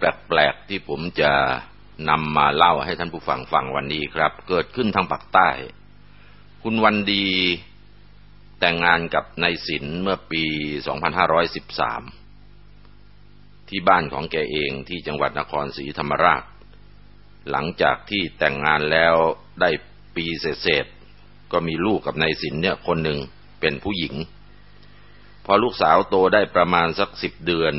แปลกๆที่ผมจะนำมาเล่าให้ท่านผู้ฟังฟังวันนี้ครับ เกิดขึ้นทางปากใต้ คุณวันดีแต่งงานกับนายศิลเมื่อปี 2513 ที่บ้านของแกเองที่จังหวัดนครศรีธรรมราช หลังจากที่แต่งงานแล้วได้ปีเศษก็มีลูกกับนายศิลเนี่ยคนหนึ่งเป็นผู้หญิง พอลูกสาวโตได้ประมาณสักสิบเดือน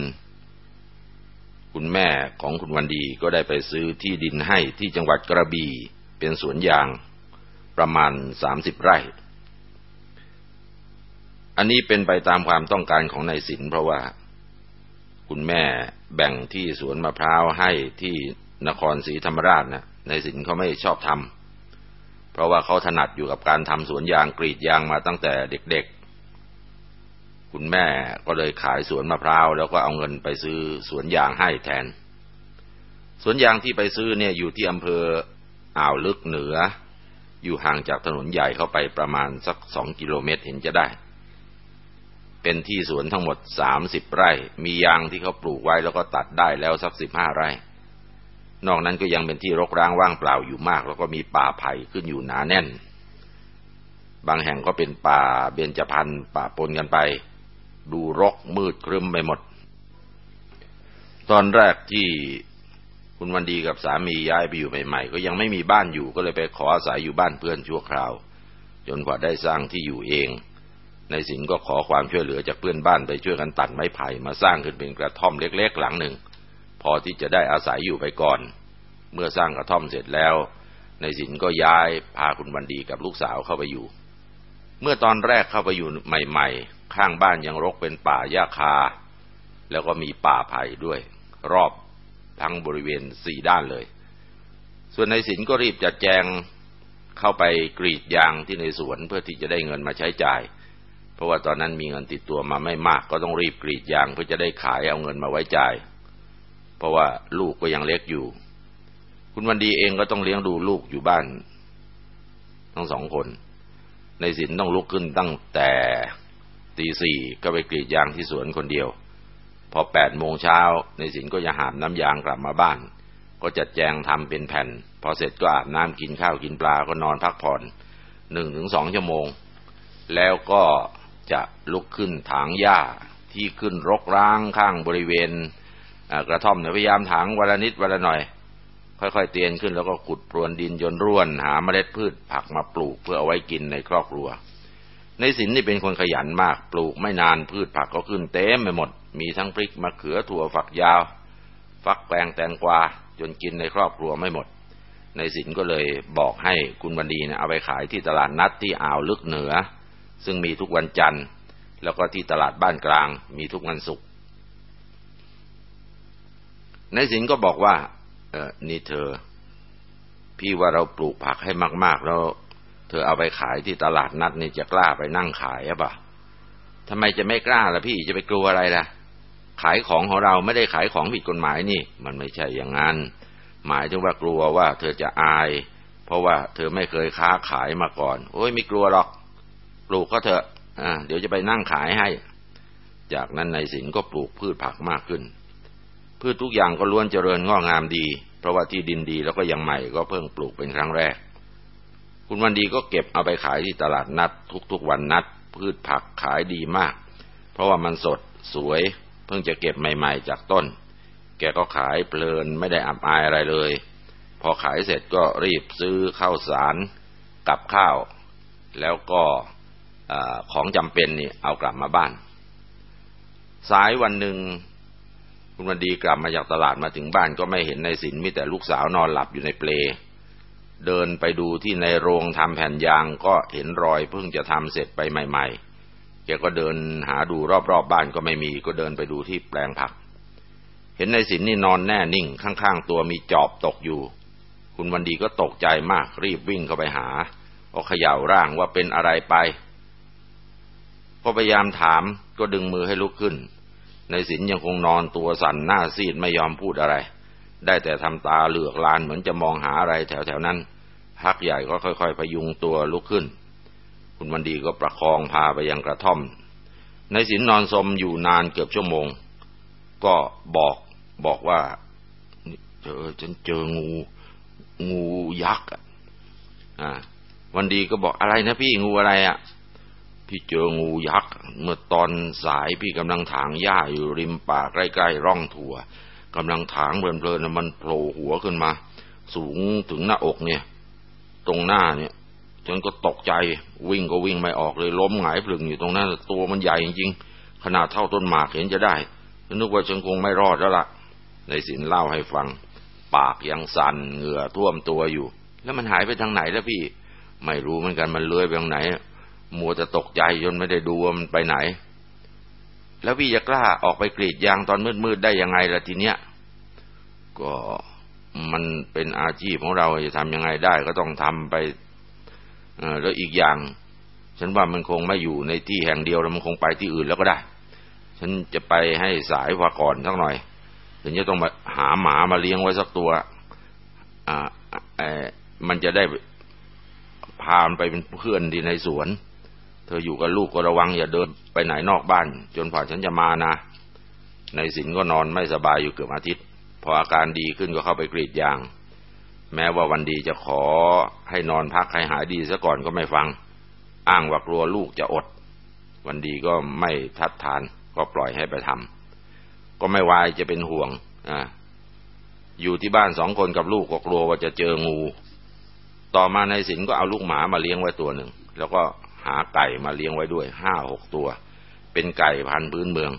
คุณแม่ของคุณวันดีก็ได้ไปซื้อที่ดินให้ที่จังหวัดกระบี่เป็นสวนยางประมาณสามสิบไร่ อันนี้เป็นไปตามความต้องการของนายสินเพราะว่า คุณแม่แบ่งที่สวนมะพร้าวให้ที่นครศรีธรรมราชนะนายสินเขาไม่ชอบทำเพราะว่าเขาถนัดอยู่กับการทำสวนยางกรีดยางมาตั้งแต่เด็ก คุณแม่ก็เลยขายสวนมะพร้าวแล้วก็เอาเงินไปซื้อสวนยางให้แทน สวนยางที่ไปซื้อเนี่ยอยู่ที่อำเภออ่าวลึกเหนือ อยู่ห่างจากถนนใหญ่เข้าไปประมาณสักสองกิโลเมตรเห็นจะได้ เป็นที่สวนทั้งหมดสามสิบไร่ มียางที่เขาปลูกไว้แล้วก็ตัดได้แล้วสักสิบห้าไร่ นอกนั้นก็ยังเป็นที่รกร้างว่างเปล่าอยู่มาก แล้วก็มีป่าไผ่ขึ้นอยู่หนาแน่น บางแห่งก็เป็นป่าเบญจพรรณป่าปนกันไป ดูรกมืดครึมไปหมด ตอนแรกที่คุณวันดีกับสามีย้ายไปอยู่ใหม่ๆ ก็ยังไม่มีบ้านอยู่ก็เลยไปขออาศัยอยู่บ้านเพื่อนชั่วคราว จนกว่าได้สร้างที่อยู่เอง ในสินก็ขอความช่วยเหลือจากเพื่อนบ้านไปช่วยกันตัดไม้ไผ่มาสร้างขึ้นเป็นกระท่อมเล็ก ๆ หลังหนึ่ง พอที่จะได้อาศัยอยู่ไปก่อน เมื่อสร้างกระท่อมเสร็จแล้ว ในสินก็ย้ายพาคุณวันดีกับลูกสาวเข้าไปอยู่ เมื่อตอนแรกเข้าไปอยู่ใหม่ ๆ ข้างบ้านยังรกเป็นป่าหญ้าคา แล้วก็มีป่าไผ่ด้วย รอบทั้งบริเวณสี่ด้านเลย ส่วนในสินก็รีบจัดแจงเข้าไปกรีดยางที่ในสวนเพื่อที่จะได้เงินมาใช้จ่าย เพราะว่าตอนนั้นมีเงินติดตัวมาไม่มาก ก็ต้องรีบกรีดยางเพื่อจะได้ขายเอาเงินมาไว้จ่าย เพราะว่าลูกก็ยังเล็กอยู่ คุณวันดีเองก็ต้องเลี้ยงดูลูกอยู่บ้าน ทั้งสองคนในสินต้องลุกขึ้นตั้งแต่ ตีสี่ก็ไปกรีดยางที่สวนคนเดียว พอแปดโมงเช้าในสินก็จะหาบน้ำยางกลับมาบ้าน ก็จัดแจงทำเป็นแผ่น พอเสร็จก็อาบน้ำกินข้าวกินปลาก็นอนพักผ่อนหนึ่งถึงสองชั่วโมง แล้วก็จะลุกขึ้นถางหญ้าที่ขึ้นรกร้างข้างบริเวณกระท่อมเนี่ยพยายามถางวันละนิดวันละหน่อย ค่อยๆเตียนขึ้นแล้วก็ขุดปรวนดินจนร่วน หาเมล็ดพืชผักมาปลูกเพื่อเอาไว้กินในครอบครัว ในสินนี่เป็นคนขยันมาก ปลูกไม่นานพืชผักก็ขึ้นเต็มไปหมด มีทั้งพริกมะเขือถั่วฝักยาว ฟักแปลงแตงกวาจนกินในครอบครัวไม่หมด ในสินก็เลยบอกให้คุณบันดีนะเอาไปขายที่ตลาดนัดที่อ่าวลึกเหนือ ซึ่งมีทุกวันจันทร์ แล้วก็ที่ตลาดบ้านกลาง มีทุกวันศุกร์ในสินก็บอกว่า เออนี่เธอ พี่ว่าเราปลูกผักให้มาก ๆ แล้ว เธอเอาไปขายที่ตลาดนัดนี่จะกล้าไปนั่งขายหรือเปล่าทำไมจะไม่กล้าล่ะพี่จะไปกลัวอะไรล่ะ ขายของของเราไม่ได้ขายของผิดกฎหมายนี่ มันไม่ใช่อย่างนั้น หมายถึงว่ากลัวว่า เธอจะอาย เพราะว่าเธอไม่เคยค้าขายมาก่อน โอ้ยไม่กลัวหรอก ปลูกก็เถอะอ่าเดี๋ยวจะไปนั่งขายให้ จากนั้นนายสินก็ปลูกพืชผักมากขึ้น พืชทุกอย่างก็ล้วนเจริญงอกงามดี เพราะว่าที่ดินดีแล้วก็ยังใหม่ก็เพิ่งปลูกเป็นครั้งแรก คุณวันดีก็เก็บเอาไปขายที่ตลาดนัด ทุกๆวันนัด พืชผักขายดีมาก เพราะว่ามันสดสวย เพิ่งจะเก็บใหม่ๆจากต้น แกก็ขายเพลินไม่ได้อับอายอะไรเลย พอขายเสร็จก็รีบซื้อข้าวสารกับข้าว แล้วก็ของจำเป็นนี่เอากลับมาบ้าน สายวันหนึ่งคุณวันดีกลับมาจากตลาดมาถึงบ้านก็ไม่เห็นในสินมีแต่ลูกสาวนอนหลับอยู่ในเปล เดินไปดูที่ในโรงทำแผ่นยางก็เห็นรอยเพิ่งจะทำเสร็จไปใหม่ ๆ แกก็เดินหาดูรอบๆบบ้านก็ไม่มี ก็เดินไปดูที่แปลงผัก เห็นในสินนี่นอนแน่นิ่งข้างๆตัวมีจอบตกอยู่ คุณวันดีก็ตกใจมากรีบวิ่งเข้าไปหาก็เขย่าร่างว่าเป็นอะไรไปก็พยายามถามก็ดึงมือให้ลุกขึ้นในสินยังคงนอนตัวสั่นหน้าซีดไม่ยอมพูดอะไร ได้แต่ทำตาเหลือกลานเหมือนจะมองหาอะไรแถวๆนั้น พักใหญ่ก็ค่อยๆ พยุงตัวลุกขึ้น คุณวันดีก็ประคองพาไปยังกระท่อม ในสินนอนสมอยู่นานเกือบชั่วโมง ก็บอกบอกว่าเจอฉันเจองู งูยักษ์อ่าวันดีก็บอกอะไรนะพี่งูอะไรอะ พี่เจองูยักษ์เมื่อตอนสายพี่กำลังถางหญ้าอยู่ริมป่าใกล้ๆร่องถั่ว กำลังถางเพลินๆมันโผล่หัวขึ้นมา สูงถึงหน้าอกเนี่ย ตรงหน้าเนี่ยฉันก็ตกใจวิ่งก็วิ่งไม่ออกเลยล้มหงายพลึงอยู่ตรงนั้นตัวมันใหญ่จริงๆขนาดเท่าต้นหมากเห็นจะได้นึกว่าฉันคงไม่รอดแล้วละ่ะในสินเล่าให้ฟัง ปากยังสั่นเหงื่อท่วมตัวอยู่ แล้วมันหายไปทางไหนแล้วพี่ ไม่รู้เหมือนกันมันเลื้อยไปทางไหน มัวจะตกใจจนไม่ได้ดูว่ามันไปไหน แล้วพี่จะกล้าออกไปกรีดยางตอนมืดๆได้ยังไงล่ะทีเนี้ย ก็มันเป็นอาชีพของเราจะทำยังไงได้ก็ต้องทำไปแล้วอีกอย่าง ฉันว่ามันคงไม่อยู่ในที่แห่งเดียวแล้วมันคงไปที่อื่นแล้วก็ได้ ฉันจะไปให้สายว่าก่อนสักหน่อยถึงจะต้องมาหาหมามาเลี้ยงไว้สักตัว อ่ามันจะได้พามันไปเป็นเพื่อนที่ในสวน ธออยู่กับลูกก็ระวังอย่าเดินไปไหนนอกบ้าน จนผ่าฉันจะมานะ ในสินก็นอนไม่สบายอยู่เกือบอาทิตย์ พออาการดีขึ้นก็เข้าไปกรีดยาง แม้ว่าวันดีจะขอให้นอนพักให้หายดีซะก่อนก็ไม่ฟัง อ้างว่ากลัวลูกจะอด วันดีก็ไม่ทัดทาน ก็ปล่อยให้ไปทำก็ไม่วายจะเป็นห่วงอ่าอยู่ที่บ้านสองคนกับลูกก็กลัวว่าจะเจองู ต่อมาในสินก็เอาลูกหมามาเลี้ยงไว้ตัวหนึ่ง แล้วก็ หาไก่มาเลี้ยงไว้ด้วยห้าหกตัว เป็นไก่พันธุ์พื้นเมือง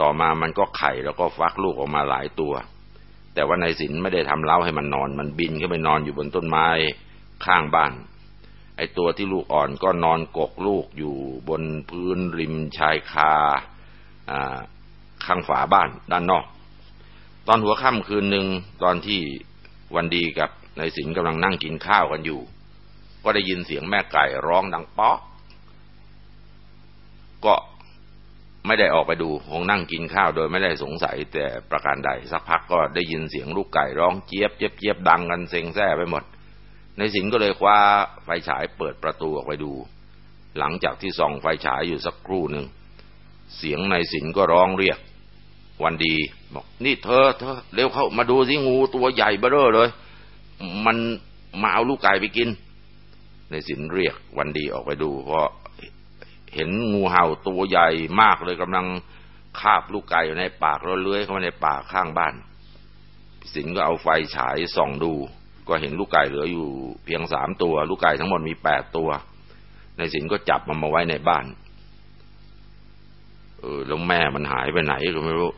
ต่อมามันก็ไข่แล้วก็ฟักลูกออกมาหลายตัว แต่ว่านายสินไม่ได้ทำเล้าให้มันนอน มันบินขึ้นไปนอนอยู่บนต้นไม้ข้างบ้าน ไอ้ตัวที่ลูกอ่อนก็นอนกกลูกอยู่บนพื้นริมชายคาข้างฝาบ้านด้านนอก ตอนหัวค่ำคืนหนึ่งตอนที่วันดีกับนายสินกำลังนั่งกินข้าวกันอยู่ ก็ได้ยินเสียงแม่ไก่ร้องดังป๊อกก็ไม่ได้ออกไปดูคงนั่งกินข้าวโดยไม่ได้สงสัยแต่ประการใด สักพักก็ได้ยินเสียงลูกไก่ร้องเจี๊ยบเจี๊ยบเจี๊ยบดังกันเซ็งแซ่ไปหมด ในสินก็เลยคว้าไฟฉายเปิดประตูออกไปดู หลังจากที่ส่องไฟฉายอยู่สักครู่หนึ่ง เสียงในสินก็ร้องเรียก วันดีบอกนี่เธอเธอเร็วเข้ามาดูสิงูตัวใหญ่เบ้อเลย มันมาเอาลูกไก่ไปกิน ในสินเรียกวันดีออกไปดู เพราะเห็นงูเห่าตัวใหญ่มากเลยกำลังคาบลูกไก่อยู่ในปากแล้วเลื้อยเข้ามาในป่าข้างบ้าน สินก็เอาไฟฉายส่องดู ก็เห็นลูกไก่เหลืออยู่เพียงสามตัว ลูกไก่ทั้งหมดมีแปดตัว ในสินก็จับมันมาไว้ในบ้าน เออแล้วแม่มันหายไปไหนก็ไม่รู้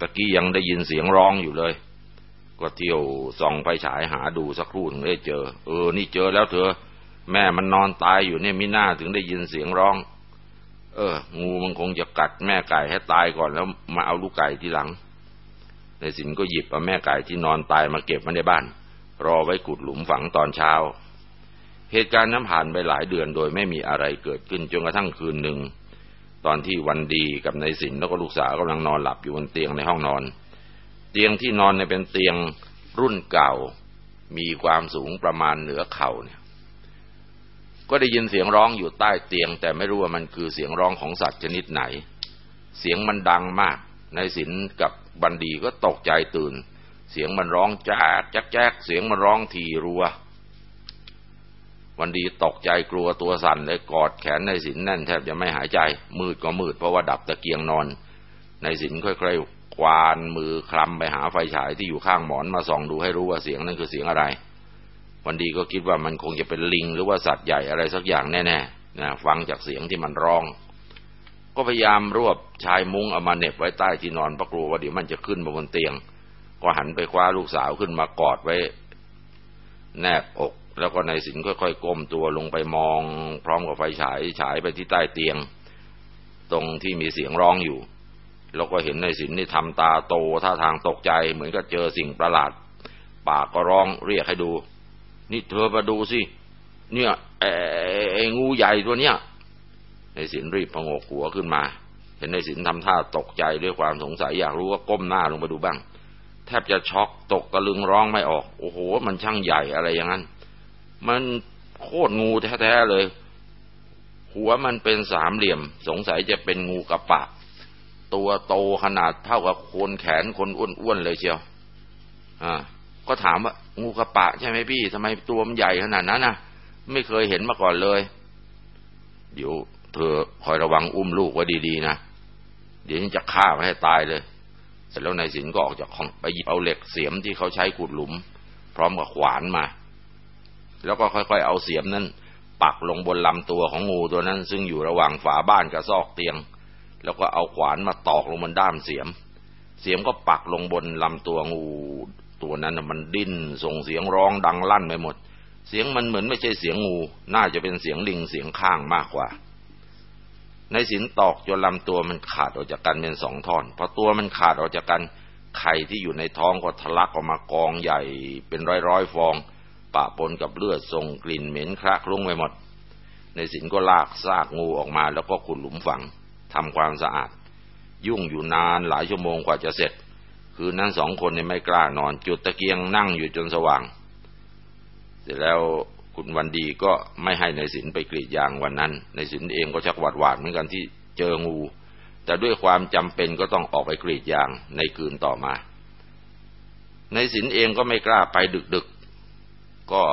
ตะกี้ยังได้ยินเสียงร้องอยู่เลย ก็เที่ยวส่องไฟฉายหาดูสักครู่ถึงได้เจอ เออ นี่เจอแล้วเธอ แม่มันนอนตายอยู่เนี่ยมิน่าถึงได้ยินเสียงร้อง เออ งูมันคงจะกัดแม่ไก่ให้ตายก่อนแล้วมาเอาลูกไก่ทีหลังในสินก็หยิบเอาแม่ไก่ที่นอนตายมาเก็บมาในบ้าน รอไว้กุดหลุมฝังตอนเช้า เหตุการณ์นั้นผ่านไปหลายเดือนโดยไม่มีอะไรเกิดขึ้นจนกระทั่งคืนหนึ่ง ตอนที่วันดีกับนายสินแล้วก็ลูกสาวกำลังนอนหลับอยู่บนเตียงในห้องนอน เตียงที่นอนเนี่ยเป็นเตียงรุ่นเก่า มีความสูงประมาณเหนือเข่าเนี่ย ก็ได้ยินเสียงร้องอยู่ใต้เตียง แต่ไม่รู้ว่ามันคือเสียงร้องของสัตว์ชนิดไหน เสียงมันดังมาก ในสินกับบันดีก็ตกใจตื่น เสียงมันร้องแจ๊กแจ๊กแจ๊กเสียงมันร้องทีรัววันดีตกใจกลัวตัวสั่นเลยกอดแขนในสินแน่นแทบจะไม่หายใจ มืดก็มืดเพราะว่าดับตะเกียงนอน ในสินค่อยๆ ควานมือคลำไปหาไฟฉายที่อยู่ข้างหมอนมาส่องดูให้รู้ว่าเสียงนั้นคือเสียงอะไร วันดีก็คิดว่ามันคงจะเป็นลิงหรือว่าสัตว์ใหญ่อะไรสักอย่างแน่ๆนะฟังจากเสียงที่มันร้อง ก็พยายามรวบชายมุ้งเอามาเน็บไว้ใต้ที่นอนเพราะกลัวว่าเดี๋ยวมันจะขึ้นมาบนเตียง ก็หันไปคว้าลูกสาวขึ้นมากอดไว้ แนบอก แล้วก็ในสินค่อยๆก้มตัวลงไปมอง พร้อมกับไฟฉายฉายไปที่ใต้เตียง ตรงที่มีเสียงร้องอยู่ แล้วก็เห็นในสินนี่ทำตาโตท่าทางตกใจ เหมือนกับเจอสิ่งประหลาด ปากก็ร้องเรียกให้ดู นี่เธอมาดูสิ เนี่ยไอ้งูใหญ่ตัวเนี้ยในสินรีบพงกหัวขึ้นมา เห็นในสินทำท่าตกใจด้วยความสงสัยอยากรู้ว่าก้มหน้าลงมาดูบ้าง แทบจะช็อกตกตะลึงร้องไม่ออก โอ้โห มันช่างใหญ่อะไรอย่างนั้น มันโคตรงูแท้ๆเลย หัวมันเป็นสามเหลี่ยม สงสัยจะเป็นงูกระปะ ตัวโตขนาดเท่ากับคนแขนคนอ้วนๆเลยเชียว อ่า ก็ถามว่างูกระปะใช่ไหมพี่ทำไมตัวมันใหญ่ขนาดนั้นนะไม่เคยเห็นมาก่อนเลย เดี๋ยวเธอคอยระวังอุ้มลูกไว้ดีๆนะ เดี๋ยวฉันจะฆ่ามันให้ตายเลย เสร็จแล้วนายสินก็ออกจากห้องไปหยิบเอาเหล็กเสียมที่เขาใช้ขุดหลุม พร้อมกับขวานมา แล้วก็ค่อยๆเอาเสียมนั้น ปักลงบนลำตัวของงูตัวนั้น ซึ่งอยู่ระหว่างฝาบ้านกับซอกเตียง แล้วก็เอาขวานมาตอกลงบนด้ามเสียม เสียมก็ปักลงบนลำตัวงู ตัวนั้นมันดิ้นส่งเสียงร้องดังลั่นไปหมด เสียงมันเหมือนไม่ใช่เสียงงู น่าจะเป็นเสียงลิงเสียงข้างมากกว่า ในสินตอกจนลำตัวมันขาดออกจากกันเป็นสองท่อน พอตัวมันขาดออกจากกันไข่ที่อยู่ในท้องก็ทะลักออกมากองใหญ่เป็นร้อยๆฟอง ปะปนกับเลือดส่งกลิ่นเหม็นคละคลุ้งไปหมด ในสินก็ลากซากงูออกมาแล้วก็ขุดหลุมฝัง ทำความสะอาด ยุ่งอยู่นานหลายชั่วโมงกว่าจะเสร็จ คืนนั้นสองคนนี่ไม่กล้านอน จุดตะเกียงนั่งอยู่จนสว่าง เสร็จแล้วคุณวันดีก็ไม่ให้ในสินไปกรีดยางวันนั้น ในสินเองก็ชักหวาดหวาดเหมือนกันที่เจองู แต่ด้วยความจำเป็นก็ต้องออกไปกรีดยางในคืนต่อมา ในสินเองก็ไม่กล้าไปดึกๆก็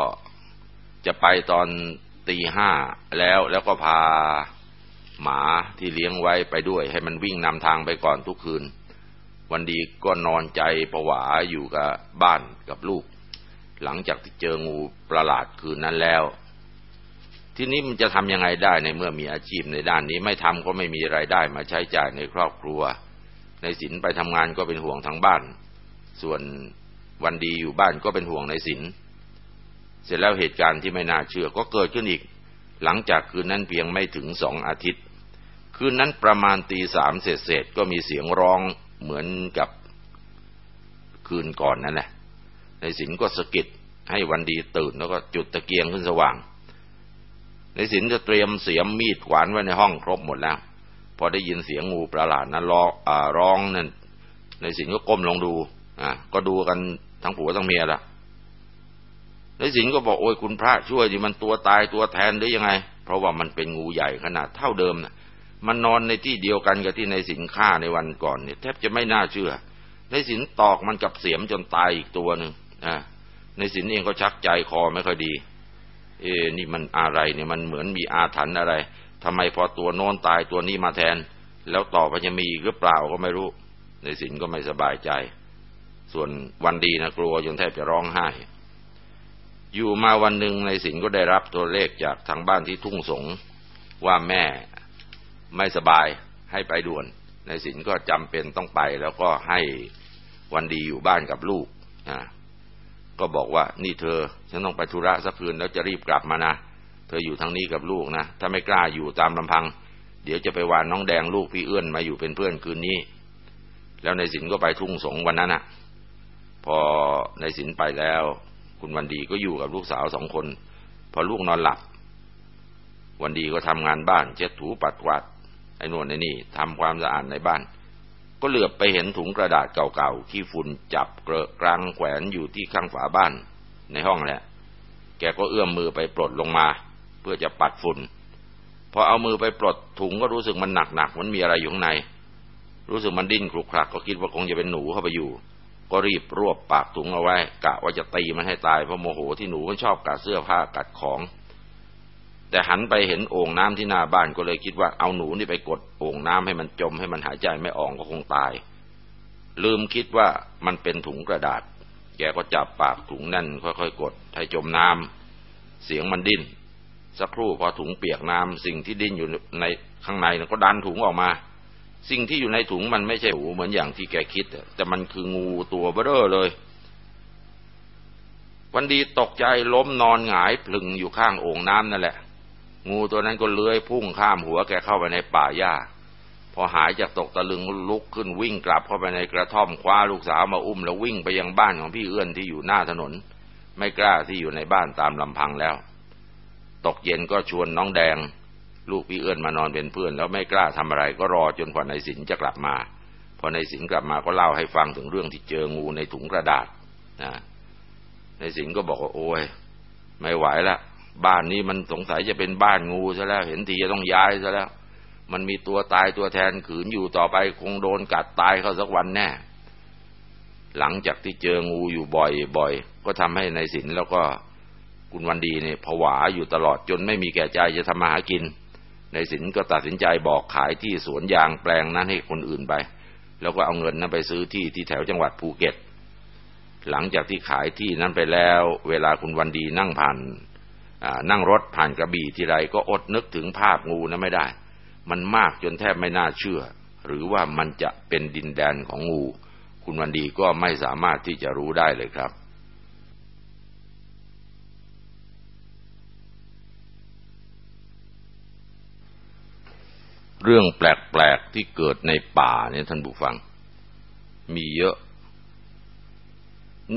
จะไปตอนตีห้าแล้วแล้วก็พา หมาที่เลี้ยงไว้ไปด้วย ให้มันวิ่งนำทางไปก่อนทุกคืน วันดีก็นอนใจผวาอยู่กับบ้านกับลูก หลังจากที่เจองูประหลาดคืนนั้นแล้ว ทีนี้มันจะทำยังไงได้ในเมื่อมีอาชีพในด้านนี้ไม่ทำก็ไม่มีไรายได้มาใช้จ่ายในครอบครัว ในสินไปทำงานก็เป็นห่วงทางบ้าน ส่วนวันดีอยู่บ้านก็เป็นห่วงในสินเสร็จแล้วเหตุการณ์ที่ไม่น่าเชื่อก็เกิดขึ้นอีก หลังจากคืนนั้นเพียงไม่ถึงสองอาทิตย์ คืนนั้นประมาณตีสามเศษก็มีเสียงร้องเหมือนกับคืนก่อนนั่นแหละ ในสินก็สะกิดให้วันดีตื่นแล้วก็จุดตะเกียงขึ้นสว่าง ในสินจะเตรียมเสียมมีดขวานไว้ในห้องครบหมดแล้ว พอได้ยินเสียงงูประหลาดนั้นร้องร้องนั่นในสินก็ก้มลงดูอ่าก็ดูกันทั้งผัวทั้งเมียละในสินก็บอกโอ้ยคุณพระช่วยดิมันตัวตายตัวแทนหรือยังไง เพราะว่ามันเป็นงูใหญ่ขนาดเท่าเดิมนะ มันนอนในที่เดียวกันกับที่ในสินฆ่าในวันก่อนเนี่ยแทบจะไม่น่าเชื่อ ในสินตอกมันกับเสียมจนตายอีกตัวหนึ่งนะในสินเองก็ชักใจคอไม่ค่อยดี เอ้นี่มันอะไรเนี่ยมันเหมือนมีอาถรรพ์อะไรทำไมพอตัวโน้นตายตัวนี้มาแทน แล้วต่อไปจะมีหรือเปล่าก็ไม่รู้ ในสินก็ไม่สบายใจ ส่วนวันดีนะกลัวจนแทบจะร้องไห้ อยู่มาวันหนึ่งในสินก็ได้รับตัวเลขจากทางบ้านที่ทุ่งสงว่าแม่ ไม่สบายให้ไปด่วน ในสินก็จำเป็นต้องไป แล้วก็ให้วันดีอยู่บ้านกับลูกนะก็บอกว่านี่เธอ ฉันต้องไปธุระสักคืนแล้วจะรีบกลับมานะเธออยู่ทางนี้กับลูกนะ ถ้าไม่กล้าอยู่ตามลำพัง เดี๋ยวจะไปวานน้องแดงลูกพี่เอื้อนมาอยู่เป็นเพื่อนคืนนี้ แล้วในสินก็ไปทุ่งสงวันนั้นอะ พอในสินไปแล้ว คุณวันดีก็อยู่กับลูกสาวสองคน พอลูกนอนหลับ วันดีก็ทำงานบ้านเช็ดถูปัดกวาด ไอ้นวนไอ้นี่ทำความสะอาดในบ้าน ก็เหลือบไปเห็นถุงกระดาษเก่าๆที่ฝุ่นจับเกลกลางแขวนอยู่ที่ข้างฝาบ้านในห้องแหละ แกก็เอื้อมมือไปปลดลงมา เพื่อจะปัดฝุ่น พอเอามือไปปลดถุงก็รู้สึกมันหนักๆมันมีอะไรอยู่ข้างใน รู้สึกมันดิ้นคลุกคลักก็คิดว่าคงจะเป็นหนูเข้าไปอยู่ ก็รีบรวบปากถุงเอาไว้กะว่าจะตีมันให้ตายเพราะโมโหที่หนูมันชอบกัดเสื้อผ้ากัดของ แต่หันไปเห็นโอ่งน้ำที่หน้าบ้านก็เลยคิดว่าเอาหนูนี่ไปกดโอ่งน้ำให้มันจมให้มันหายใจไม่ออกก็คงตาย ลืมคิดว่ามันเป็นถุงกระดาษ แกก็จับปากถุงนั่นค่อยๆกดให้จมน้ำเสียงมันดิ้นสักครู่พอถุงเปียกน้ำสิ่งที่ดิ้นอยู่ในข้างในก็ดันถุงออกมา สิ่งที่อยู่ในถุงมันไม่ใช่หูเหมือนอย่างที่แกคิด แต่มันคืองูตัวเบ้อเลย วันดีตกใจล้มนอนหงายพลึงอยู่ข้างโอ่งน้ำนั่นแหละ งูตัวนั้นก็เลื้อยพุ่งข้ามหัวแกเข้าไปในป่าหญ้า พอหายจากตกตะลึงลุกขึ้นวิ่งกลับเข้าไปในกระท่อมคว้าลูกสาวมาอุ้มแล้ววิ่งไปยังบ้านของพี่เอื้อนที่อยู่หน้าถนน ไม่กล้าที่อยู่ในบ้านตามลำพังแล้ว ตกเย็นก็ชวนน้องแดง ลูกพี่เอื้อนมานอนเป็นเพื่อน แล้วไม่กล้าทำอะไรก็รอจนกว่าในสินจะกลับมา พอในสินกลับมาก็เล่าให้ฟังถึงเรื่องที่เจองูในถุงกระดาษนะในสินก็บอกว่าโอ้ยไม่ไหวละ บ้านนี้มันสงสัยจะเป็นบ้านงูซะแล้วเห็นทีจะต้องย้ายซะแล้ว มันมีตัวตายตัวแทนขืนอยู่ต่อไปคงโดนกัดตายเข้าสักวันแน่ หลังจากที่เจองูอยู่บ่อยๆก็ทำให้ในสินแล้วก็คุณวันดีเนี่ยผวาอยู่ตลอดจนไม่มีแก่ใจจะทำมาหากิน ในสินก็ตัดสินใจบอกขายที่สวนยางแปลงนั้นให้คนอื่นไป แล้วก็เอาเงินนั้นไปซื้อที่ที่แถวจังหวัดภูเก็ต หลังจากที่ขายที่นั้นไปแล้ว เวลาคุณวันดีนั่งผ่าน นั่งรถผ่านกระบี่ทีไรก็อดนึกถึงภาพงูนั้นไม่ได้ มันมากจนแทบไม่น่าเชื่อ หรือว่ามันจะเป็นดินแดนของงู คุณวันดีก็ไม่สามารถที่จะรู้ได้เลยครับเรื่องแปลก ๆ ที่เกิดในป่าเนี่ยท่านผู้ฟัง มีเยอะ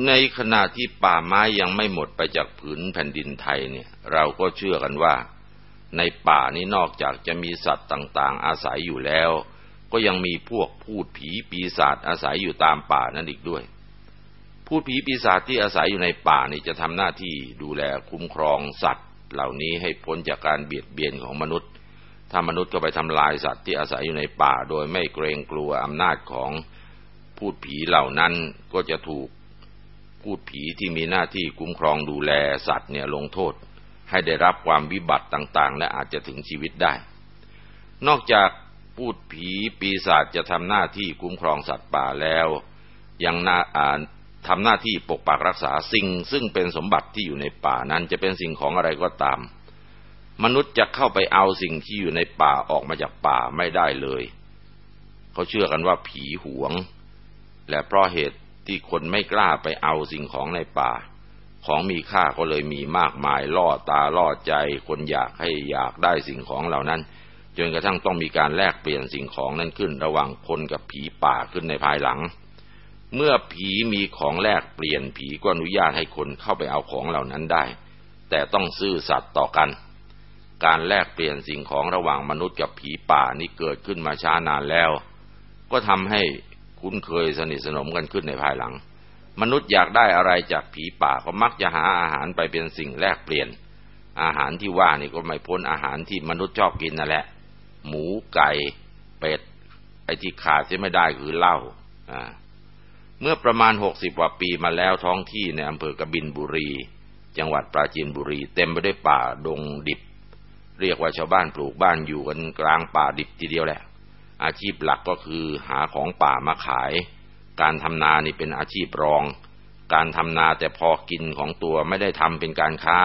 ในขณะที่ป่าไม้ยังไม่หมดไปจากผืนแผ่นดินไทยเนี่ย เราก็เชื่อกันว่า ในป่านี้นอกจากจะมีสัตว์ต่างๆ อาศัยอยู่แล้ว ก็ยังมีพวกพูดผีปีศาจอาศัยอยู่ตามป่านั่นอีกด้วย พูดผีปีศาจที่อาศัยอยู่ในป่านี่จะทำหน้าที่ดูแลคุ้มครองสัตว์ เหล่านี้ให้พ้นจากการเบียดเบียนของมนุษย์ ถ้ามนุษย์ก็ไปทำลายสัตว์ที่อาศัยอยู่ในป่า โดยไม่เกรงกลัวอำนาจของพูดผีเหล่านั้นก็จะถูก พูดผีที่มีหน้าที่คุ้มครองดูแลสัตว์เนี่ยลงโทษ ให้ได้รับความวิบัติต่างๆ และอาจจะถึงชีวิตได้ นอกจากพูดผีปีศาจจะทำหน้าที่คุ้มครองสัตว์ป่าแล้ว ยังนาทำหน้าที่ปกปักรักษาสิ่ง ซึ่งเป็นสมบัติที่อยู่ในป่านั้นจะเป็นสิ่งของอะไรก็ตาม มนุษย์จะเข้าไปเอาสิ่งที่อยู่ในป่าออกมาจากป่าไม่ได้เลย เขาเชื่อกันว่าผีหวง และเพราะเหตุ ที่คนไม่กล้าไปเอาสิ่งของในป่า ของมีค่าก็เลยมีมากมายล่อตาล่อใจคนอยากให้อยากได้สิ่งของเหล่านั้น จนกระทั่งต้องมีการแลกเปลี่ยนสิ่งของนั้นขึ้น ระหว่างคนกับผีป่าขึ้นในภายหลัง เมื่อผีมีของแลกเปลี่ยนผีก็อนุญาตให้คนเข้าไปเอาของเหล่านั้นได้ แต่ต้องซื่อสัตย์ต่อกัน การแลกเปลี่ยนสิ่งของระหว่างมนุษย์กับผีป่านี่เกิดขึ้นมาช้านานแล้ว ก็ทำให้ คุ้นเคยสนิทสนมกันขึ้นในภายหลัง มนุษย์อยากได้อะไรจากผีป่าก็มักจะหาอาหารไปเป็นสิ่งแลกเปลี่ยน อาหารที่ว่านี่ก็ไม่พ้นอาหารที่มนุษย์ชอบกินนั่นแหละ หมูไก่เป็ด ไอ้ที่ขาดเสียไม่ได้คือเหล้าเมื่อประมาณหกสิบกว่าปีมาแล้วท้องที่ในอำเภอกบินบุรี จังหวัดปราจีนบุรี เต็มไปด้วยป่าดงดิบ เรียกว่าชาวบ้านปลูกบ้านอยู่กันกลางป่าดิบทีเดียวแหละ อาชีพหลักก็คือหาของป่ามาขาย การทำนานี่เป็นอาชีพรอง การทำนาแต่พอกินของตัวไม่ได้ทำเป็นการค้า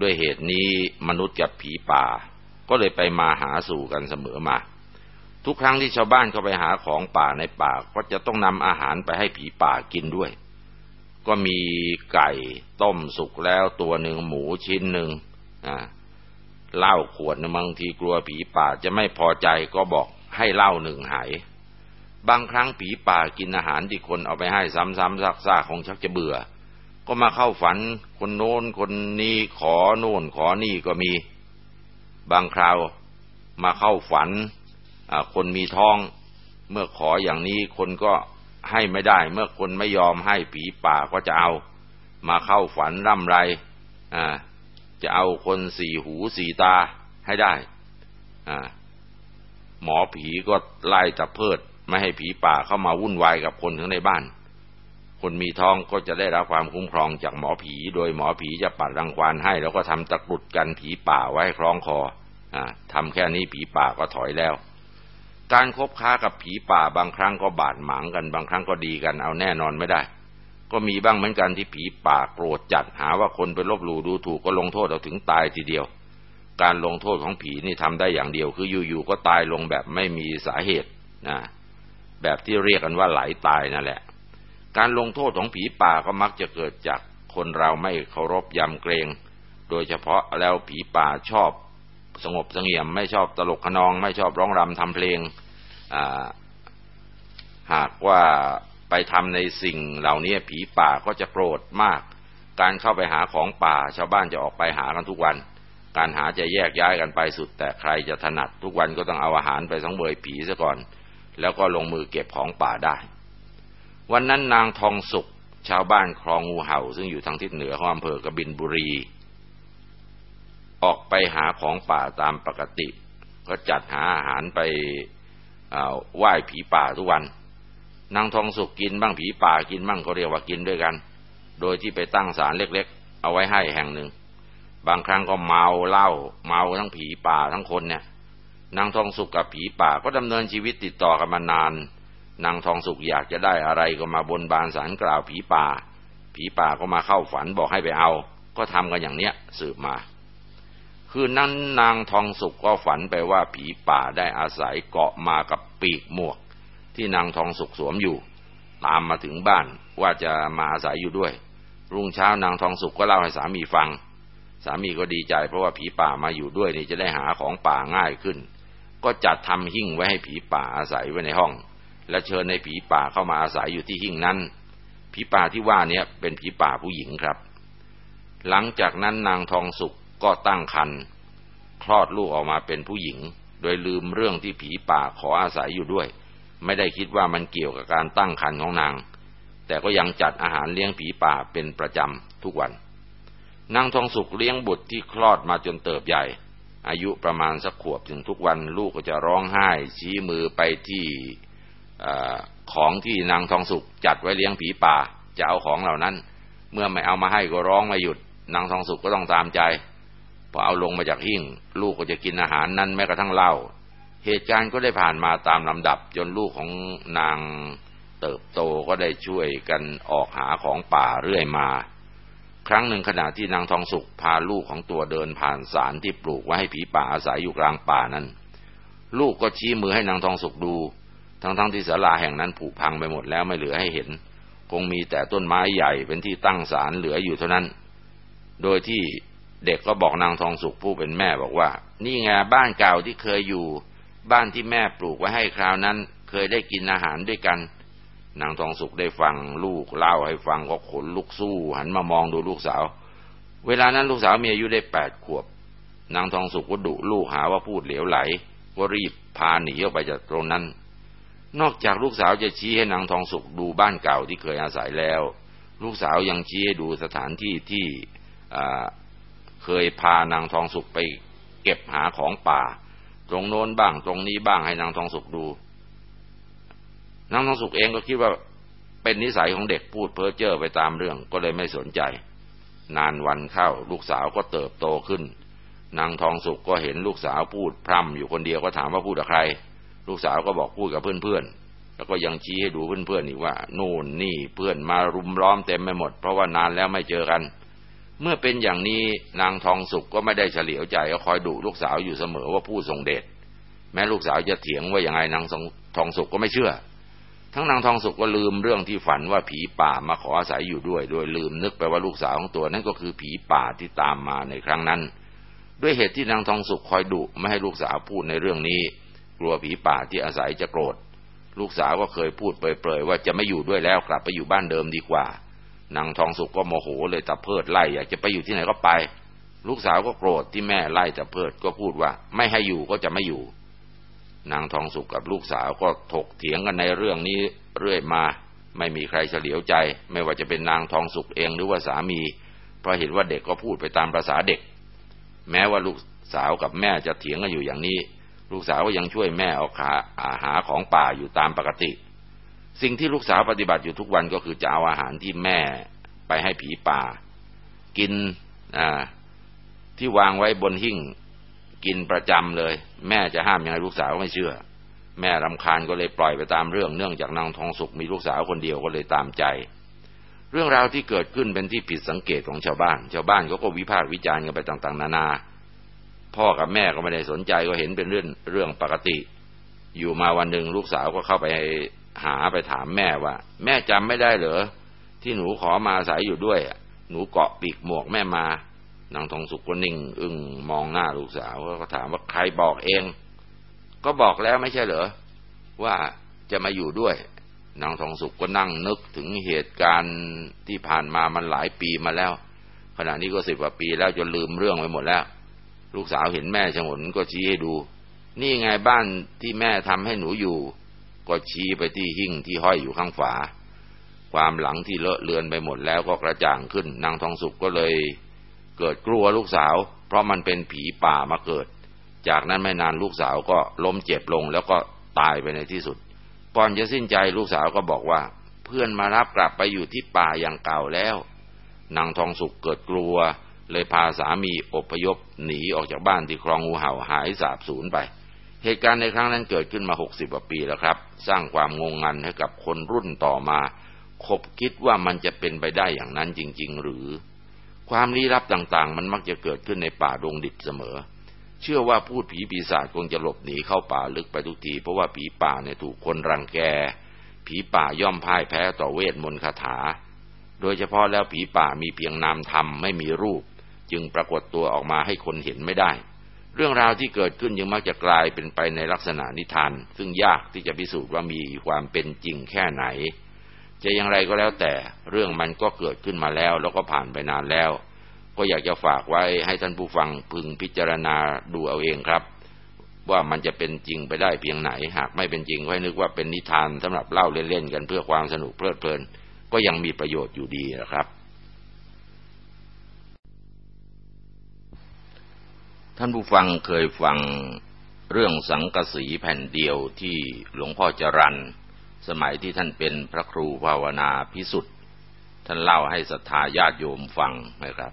ด้วยเหตุนี้มนุษย์กับผีป่า ก็เลยไปมาหาสู่กันเสมอมา ทุกครั้งที่ชาวบ้านเข้าไปหาของป่าในป่าก็จะต้องนำอาหารไปให้ผีป่ากินด้วย ก็มีไก่ต้มสุกแล้วตัวหนึ่งหมูชิ้นหนึ่งอ่าเหล้าขวดบางทีกลัวผีป่าจะไม่พอใจก็บอก ให้เหล้าหนึ่งหาย บางครั้งผีป่ากินอาหารที่คนเอาไปให้ซ้ำๆซากๆคงชักจะเบื่อ ก็มาเข้าฝันคนโน้นคนนี้ขอโน่นขอนี่ก็มี บางคราวมาเข้าฝันคนมีท้อง เมื่อขออย่างนี้คนก็ให้ไม่ได้ เมื่อคนไม่ยอมให้ผีป่าก็จะเอา มาเข้าฝันร่ำไรจะเอาคนสี่หูสี่ตาให้ได้ หมอผีก็ไล่จับเพิด ไม่ให้ผีป่าเข้ามาวุ่นวายกับคนทั้งในบ้าน คนมีท้องก็จะได้รับความคุ้มครองจากหมอผี โดยหมอผีจะปัดรังควานให้ แล้วก็ทำตะกรุดกันผีป่าไว้คล้องคออทำแค่นี้ผีป่าก็ถอยแล้ว การคบค้ากับผีป่าบางครั้งก็บาดหมางกันบางครั้งก็ดีกันเอาแน่นอนไม่ได้ ก็มีบ้างเหมือนกันที่ผีป่าโกรธจัดหาว่าคนไปลบหลู่ดูถูกก็ลงโทษเอาถึงตายทีเดียว การลงโทษของผีนี่ทำได้อย่างเดียว คืออยู่ๆก็ตายลงแบบไม่มีสาเหตุนะแบบที่เรียกกันว่าไหลตายนั่นแหละ การลงโทษของผีป่าก็มักจะเกิดจากคนเราไม่เคารพยำเกรง โดยเฉพาะแล้วผีป่าชอบสงบสงเงียม ไม่ชอบตลกขนอง ไม่ชอบร้องรำทำเพลงหากว่าไปทำในสิ่งเหล่านี้ผีป่าก็จะโกรธมาก การเข้าไปหาของป่าชาวบ้านจะออกไปหากันทุกวัน การหาจะแยกย้ายกันไปสุด แต่ใครจะถนัดทุกวันก็ต้องเอาอาหารไปสังเบยผีซะก่อน แล้วก็ลงมือเก็บของป่าได้ วันนั้นนางทองสุข ชาวบ้านคลองงูเห่า ซึ่งอยู่ทางทิศเหนือของอำเภอกบินบุรี ออกไปหาของป่าตามปกติ ก็จัดหาอาหารไปไหว้ผีป่าทุกวัน นางทองสุกกินบ้างผีป่ากินบ้างก็เรียกว่ากินด้วยกัน โดยที่ไปตั้งศาลเล็กๆ เอาไว้ให้แห่งหนึ่ง บางครั้งก็เมาเหล้าเมาทั้งผีป่าทั้งคนเนี่ยนางทองสุกกับผีป่าก็ดำเนินชีวิตติดต่อกันมานาน นางทองสุกอยากจะได้อะไรก็มาบนบานสารกล่าวผีป่า ผีป่าก็มาเข้าฝันบอกให้ไปเอา ก็ทำกันอย่างเนี้ยสืบมา คืนนั้นนางทองสุกก็ฝันไปว่าผีป่าได้อาศัยเกาะมากับปีกหมวก ที่นางทองสุกสวมอยู่ ตามมาถึงบ้านว่าจะมาอาศัยอยู่ด้วย รุ่งเช้านางทองสุกก็เล่าให้สามีฟัง สามีก็ดีใจเพราะว่าผีป่ามาอยู่ด้วยนี่จะได้หาของป่าง่ายขึ้น ก็จัดทำหิ้งไว้ให้ผีป่าอาศัยไว้ในห้อง และเชิญในผีป่าเข้ามาอาศัยอยู่ที่หิ้งนั้น ผีป่าที่ว่านี้เป็นผีป่าผู้หญิงครับ หลังจากนั้นนางทองสุกก็ตั้งครรภ์คลอดลูกออกมาเป็นผู้หญิง โดยลืมเรื่องที่ผีป่าขออาศัยอยู่ด้วย ไม่ได้คิดว่ามันเกี่ยวกับการตั้งครรภ์ของนาง แต่ก็ยังจัดอาหารเลี้ยงผีป่าเป็นประจำทุกวัน นางทองสุกเลี้ยงบุตรที่คลอดมาจนเติบใหญ่ อายุประมาณสักขวบถึงทุกวันลูกก็จะร้องไห้ ชี้มือไปที่อของที่นางทองสุกจัดไว้เลี้ยงผีป่า จะเอาของเหล่านั้น เมื่อไม่เอามาให้ก็ร้องไม่หยุดนางทองสุกก็ต้องตามใจพอเอาลงมาจากหิ้งลูกก็จะกินอาหารนั้นแม้กระทั่งเหล้าเหตุการณ์ก็ได้ผ่านมาตามลำดับ จนลูกของนางเติบโตก็ได้ช่วยกันออกหาของป่าเรื่อยมา ครั้งหนึ่งขณะที่นางทองสุกพาลูกของตัวเดินผ่านสารที่ปลูกไว้ให้ผีป่าอาศัยอยู่กลางป่านั้น ลูกก็ชี้มือให้นางทองสุกดู ทั้งๆทที่ศาลาแห่งนั้นผุพังไปหมดแล้วไม่เหลือให้เห็น คงมีแต่ต้นไม้ใหญ่เป็นที่ตั้งศาลเหลืออยู่เท่านั้น โดยที่เด็กก็บอกนางทองสุกผู้เป็นแม่บอกว่า นี่ไงบ้านเก่าที่เคยอยู่ บ้านที่แม่ปลูกไว้ให้คราวนั้น เคยได้กินอาหารด้วยกัน นางทองสุกได้ฟังลูกเล่าให้ฟังก็ขนลุกสู้หันมามองดูลูกสาว เวลานั้นลูกสาวมีอายุได้แปดขวบ นางทองสุกก็ดุลูกหาว่าพูดเหลวไหล ก็รีบพาหนีออกไปจากตรงนั้น นอกจากลูกสาวจะชี้ให้นางทองสุกดูบ้านเก่าที่เคยอาศัยแล้ว ลูกสาวยังชี้ให้ดูสถานที่ที่เคยพานางทองสุกไปเก็บหาของป่า ตรงโน้นบ้างตรงนี้บ้างให้นางทองสุกดู นางทองสุกเองก็คิดว่าเป็นนิสัยของเด็กพูดเพ้อเจ้อไปตามเรื่องก็เลยไม่สนใจ นานวันเข้าลูกสาวก็เติบโตขึ้น นางทองสุกก็เห็นลูกสาวพูดพร่ำอยู่คนเดียวก็ถามว่าพูดกับใคร ลูกสาวก็บอกพูดกับเพื่อนๆแล้วก็ยังชี้ให้ดูเพื่อนๆอีกว่าโน่นนี่เพื่อนมารุมล้อมเต็มไปหมด เพราะว่านานแล้วไม่เจอกัน เมื่อเป็นอย่างนี้นางทองสุกก็ไม่ได้เฉลียวใจก็คอยดุลูกสาวอยู่เสมอว่าพูดทรงเดชแม้ลูกสาวจะเถียงว่าอยังไงนางทองสุกก็ไม่เชื่อ ทั้งนางทองสุกก็ลืมเรื่องที่ฝันว่าผีป่ามาขออาศัยอยู่ด้วย โดยลืมนึกไปว่าลูกสาวของตัวนั้นก็คือผีป่าที่ตามมาในครั้งนั้น ด้วยเหตุที่นางทองสุกคอยดุไม่ให้ลูกสาวพูดในเรื่องนี้ กลัวผีป่าที่อาศัยจะโกรธ ลูกสาวก็เคยพูดเปรยๆว่าจะไม่อยู่ด้วยแล้วกลับไปอยู่บ้านเดิมดีกว่านางทองสุกก็โมโหเลยตะเพิดไล่อยากจะไปอยู่ที่ไหนก็ไป ลูกสาวก็โกรธที่แม่ไล่ตะเพิดก็พูดว่า ไม่ให้อยู่ก็จะไม่อยู่ นางทองสุกกับลูกสาวก็ถกเถียงกันในเรื่องนี้เรื่อยมา ไม่มีใครเฉลียวใจ ไม่ว่าจะเป็นนางทองสุกเองหรือว่าสามี เพราะเห็นว่าเด็กก็พูดไปตามภาษาเด็ก แม้ว่าลูกสาวกับแม่จะเถียงกันอยู่อย่างนี้ ลูกสาวก็ยังช่วยแม่เอาขาอาหาของป่าอยู่ตามปกติ สิ่งที่ลูกสาวปฏิบัติอยู่ทุกวันก็คือจะเอาอาหารที่แม่ไปให้ผีป่า กินที่วางไว้บนหิ้ง กินประจำเลย แม่จะห้ามยังไงลูกสาวก็ไม่เชื่อ แม่รำคาญก็เลยปล่อยไปตามเรื่องเนื่องจากนางทองสุกมีลูกสาวคนเดียวก็เลยตามใจ เรื่องราวที่เกิดขึ้นเป็นที่ผิดสังเกตของชาวบ้าน ชาวบ้านก็ก็วิพากษ์วิจารณ์กันไปต่างๆ นานา พ่อกับแม่ก็ไม่ได้สนใจก็เห็นเป็นเรื่องเรื่องปกติ อยู่มาวันหนึ่งลูกสาวก็เข้าไปหาไปถามแม่ว่า แม่จำไม่ได้เหรอที่หนูขอมาอาศัยอยู่ด้วยหนูเกาะปีกหมวกแม่มา นางทองสุกก็นิ่ง อึ้งมองหน้าลูกสาวก็ถามว่าใครบอกเอง ก็บอกแล้วไม่ใช่เหรอ ว่าจะมาอยู่ด้วย นางทองสุกก็นั่งนึกถึงเหตุการณ์ที่ผ่านมามันหลายปีมาแล้ว ขณะนี้ก็สิบกว่าปีแล้วจนลืมเรื่องไปหมดแล้ว ลูกสาวเห็นแม่ฉงนก็ชี้ให้ดู นี่ไงบ้านที่แม่ทำให้หนูอยู่ ก็ชี้ไปที่หิ้งที่ห้อยอยู่ข้างฝา ความหลังที่เลอะเลือนไปหมดแล้วก็กระจ่างขึ้น นางทองสุกก็เลย เกิดกลัวลูกสาว เพราะมันเป็นผีป่ามาเกิด จากนั้นไม่นานลูกสาวก็ล้มเจ็บลงแล้วก็ตายไปในที่สุด ก่อนจะสิ้นใจลูกสาวก็บอกว่า เพื่อนมารับกลับไปอยู่ที่ป่าอย่างเก่าแล้วนางทองสุกเกิดกลัว เลยพาสามีอพยพหนีออกจากบ้านที่คลองงูเห่าหายสาบสูญไป เหตุการณ์ในครั้งนั้นเกิดขึ้นมาหกสิบกว่าปีแล้วครับ สร้างความงงงันให้กับคนรุ่นต่อมา คบคิดว่ามันจะเป็นไปได้อย่างนั้นจริง ๆ หรือ ความลี้ลับต่างๆ มันมักจะเกิดขึ้นในป่าดงดิบเสมอ เชื่อว่าพูดผีปีศาจคงจะหลบหนีเข้าป่าลึกไปทุกที เพราะว่าผีป่าเนี่ยถูกคนรังแก ผีป่าย่อมพ่ายแพ้ต่อเวทมนต์คาถา โดยเฉพาะแล้วผีป่ามีเพียงนามธรรมไม่มีรูป จึงปรากฏตัวออกมาให้คนเห็นไม่ได้ เรื่องราวที่เกิดขึ้นยังมักจะกลายเป็นไปในลักษณะนิทาน ซึ่งยากที่จะพิสูจน์ว่ามีความเป็นจริงแค่ไหน จะอย่างไรก็แล้วแต่เรื่องมันก็เกิดขึ้นมาแล้ว แล้วก็ผ่านไปนานแล้ว ก็อยากจะฝากไว้ให้ท่านผู้ฟังพึงพิจารณาดูเอาเองครับ ว่ามันจะเป็นจริงไปได้เพียงไหน หากไม่เป็นจริงก็ให้นึกว่าเป็นนิทานสำหรับเล่าเล่นๆกันเพื่อความสนุกเพลิดเพลิน ก็ยังมีประโยชน์อยู่ดีนะครับท่านผู้ฟังเคยฟังเรื่องสังกสีแผ่นเดียวที่หลวงพ่อจรัน สมัยที่ท่านเป็นพระครูภาวนาพิสุทธิ์ท่านเล่าให้ศรัทธาญาติโยมฟังนะครับ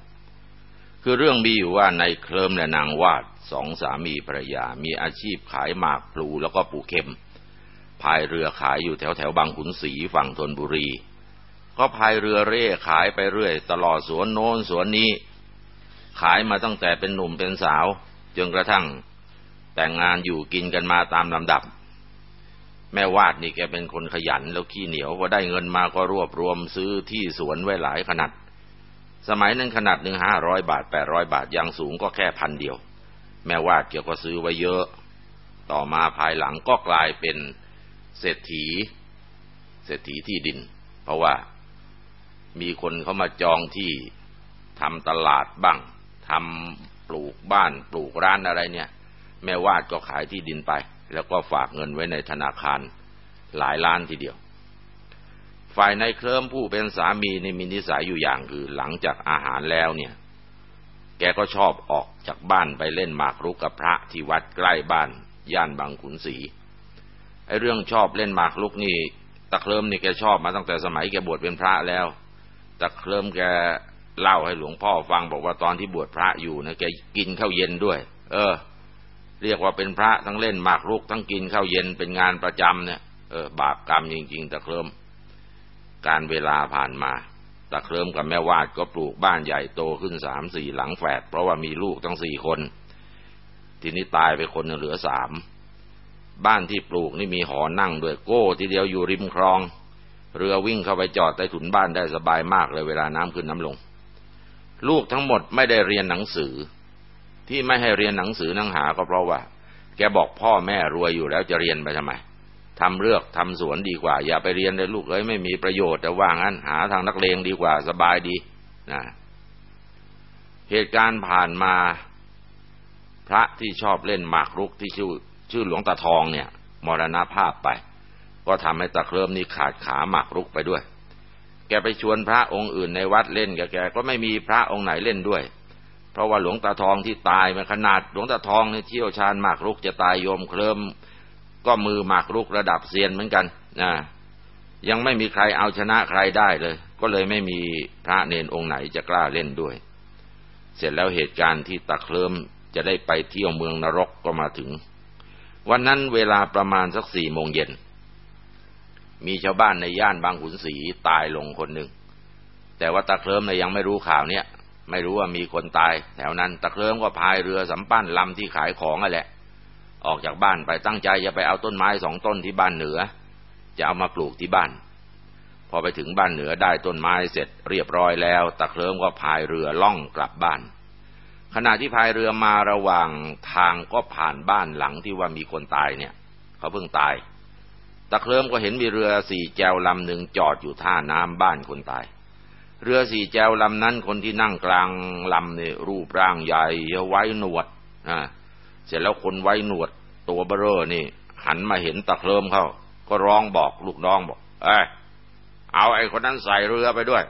คือเรื่องมีอยู่ว่าในเคลิมและนางวาดสองสามีภรรยา มีอาชีพขายหมากพลูแล้วก็ปูเข็มพายเรือขายอยู่แถวแถวบางขุนศรีฝั่งธนบุรี ก็พายเรือเร่ขายไปเรื่อย ตลอดสวนโน้นสวนนี้ ขายมาตั้งแต่เป็นหนุ่มเป็นสาว จนกระทั่งแต่งงานอยู่กินกันมาตามลำดับ แม่วาดนี่แกเป็นคนขยันแล้วขี้เหนียวพอได้เงินมาก็รวบรวมซื้อที่สวนไว้หลายขนาด สมัยนั้นขนาดหนึ่งห้าร้อยบาทแปดร้อยบาทยังสูงก็แค่พันเดียว แม่วาดเกี่ยวก็ซื้อไว้เยอะ ต่อมาภายหลังก็กลายเป็นเศรษฐี เศรษฐีที่ดิน เพราะว่ามีคนเขามาจองที่ทำตลาดบ้างทำปลูกบ้านปลูกร้านอะไรเนี่ย แม่วาดก็ขายที่ดินไป แล้วก็ฝากเงินไว้ในธนาคารหลายล้านทีเดียว ฝ่ายในเคลิมผู้เป็นสามีในมีนิสัยอยู่อย่างคือหลังจากอาหารแล้วเนี่ย แกก็ชอบออกจากบ้านไปเล่นหมากรุกกับพระที่วัดใกล้บ้าน ย่านบางขุนศรีไอ้เรื่องชอบเล่นหมากรุกนี่ตะเคลิมนี่แกชอบมาตั้งแต่สมัยแกบวชเป็นพระแล้วตะเคลิมแกเล่าให้หลวงพ่อฟังบอกว่าตอนที่บวชพระอยู่นะแกกินข้าวเย็นด้วย เออ เรียกว่าเป็นพระทั้งเล่นหมากรุกทั้งกินข้าวเย็นเป็นงานประจำเนี่ยเออบาปกรรมจริง ๆ ตะเคลิมการเวลาผ่านมา ตะเคลิมกับแม่วาดก็ปลูกบ้านใหญ่โตขึ้นสามสี่หลังแฝดเพราะว่ามีลูกทั้งสี่คน ทีนี้ตายไปคนเหลือสามบ้านที่ปลูกนี่มีหอนั่งด้วยโก้ทีเดียวอยู่ริมคลอง เรือวิ่งเข้าไปจอดใต้ถุนบ้านได้สบายมากเลยเวลาน้ำขึ้นน้ำลง ลูกทั้งหมดไม่ได้เรียนหนังสือ ที่ไม่ให้เรียนหนังสือนังหาก็เพราะว่า แกบอกพ่อแม่รวยอยู่แล้วจะเรียนไปทำไมทำเลือกทำสวนดีกว่า อย่าไปเรียนเลยลูกเอ้ยไม่มีประโยชน์แต่ว่างั้นหาทางนักเลงดีกว่าสบายดีนะเหตุการณ์ผ่านมาพระที่ชอบเล่นหมากรุกที่ชื่อชื่อหลวงตาทองเนี่ย มรณภาพไป ก็ทำให้ตะเคริมนี่ขาดขาหมากรุกไปด้วย แกไปชวนพระองค์อื่นในวัดเล่นกับแกก็ไม่มีพระองค์ไหนเล่นด้วย เพราะว่าหลวงตาทองที่ตายมันขนาดหลวงตาทองเนี่ยเที่ยวชาญหมากรุกจะตายโยมเคลิมก็มือหมากรุกระดับเซียนเหมือนกันนะยังไม่มีใครเอาชนะใครได้เลย ก็เลยไม่มีพระเนนองค์ไหนจะกล้าเล่นด้วย เสร็จแล้วเหตุการณ์ที่ตะเคลิมจะได้ไปเที่ยวเมืองนรกก็มาถึง วันนั้นเวลาประมาณสักสี่โมงเย็น มีชาวบ้านในย่านบางขุนศรีตายลงคนหนึ่ง แต่ว่าตะเคลิมเนี่ยยังไม่รู้ข่าวเนี้ย ไม่รู้ว่ามีคนตาย แถวนั้น ตะเคลิมก็พายเรือสำปั้นลำที่ขายของนั่นแหละ ออกจากบ้านไปตั้งใจจะไปเอาต้นไม้สองต้นที่บ้านเหนือ จะเอามาปลูกที่บ้าน พอไปถึงบ้านเหนือได้ต้นไม้เสร็จเรียบร้อยแล้ว ตะเคลิมก็พายเรือล่องกลับบ้าน ขณะที่พายเรือมาระหว่างทางก็ผ่านบ้านหลังที่ว่ามีคนตายเนี่ย เขาเพิ่งตาย ตะเคลิมก็เห็นมีเรือสี่แจวลำหนึ่งจอดอยู่ท่าน้ำบ้านคนตาย เรือสี่แจวลำนั้นคนที่นั่งกลางลำเนี่ยรูปร่างใหญ่ไว้หนวดอ่าเสร็จแล้วคนไว้หนวดตัวเบรอนี่ หันมาเห็นตะเคลิมเข้าก็ร้องบอกลูกน้องบอก เอ้เอาไอ้คนนั้นใส่เรือไปด้วย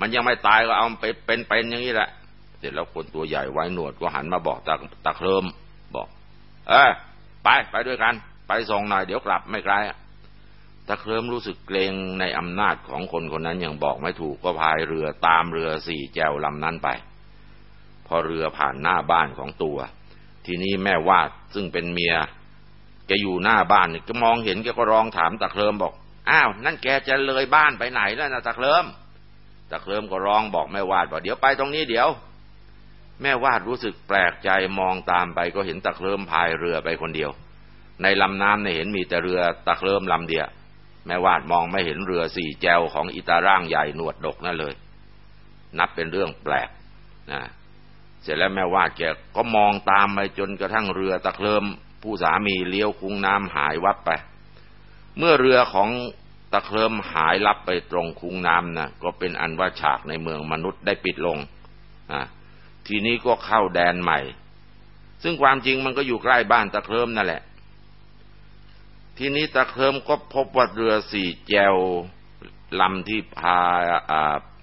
มันยังไม่ตายก็เอาไปเป็นเป็นอย่างนี้แหละ เสร็จแล้วคนตัวใหญ่ไว้หนวดก็หันมาบอกตะตะเคลิมบอก เออไปไปด้วยกัน ไปส่งหน่อยเดี๋ยวกลับไม่ไกลตะ เคลิมรู้สึกเกรงในอำนาจของคนคนนั้นอย่างบอกไม่ถูกก็พายเรือตามเรือสี่แจวลำนั้นไป พอเรือผ่านหน้าบ้านของตัว ทีนี้แม่วาดซึ่งเป็นเมียแกอยู่หน้าบ้านก็มองเห็นแกก็ร้องถามตะเคลิมบอก อ้าว นั่นแกจะเลยบ้านไปไหนแล้วนะตะเคลิมตะเคลิมก็ร้องบอกแม่วาดว่าเดี๋ยวไปตรงนี้เดี๋ยว แม่วาดรู้สึกแปลกใจมองตามไปก็เห็นตะเคลิมพายเรือไปคนเดียว ในลำน้ำเนี่ยเห็นมีแต่เรือตะเคลิมลำเดียว แม่วาดมองไม่เห็นเรือสี่แจวของอิตาร่างใหญ่หนวดดกนั่นเลย นับเป็นเรื่องแปลกนะเสร็จแล้วแม่วาดแกก็มองตามไปจนกระทั่งเรือตะเคลิมผู้สามีเลี้ยวคุ้งน้ำหายวับไป เมื่อเรือของตะเคลิมหายลับไปตรงคุ้งน้ำนะก็เป็นอันว่าฉากในเมืองมนุษย์ได้ปิดลงอ่าทีนี้ก็เข้าแดนใหม่ ซึ่งความจริงมันก็อยู่ใกล้บ้านตะเคลิมนั่นแหละ ทีนี้ตะเคิมก็พบว่าเรือสี่แจวลำที่พา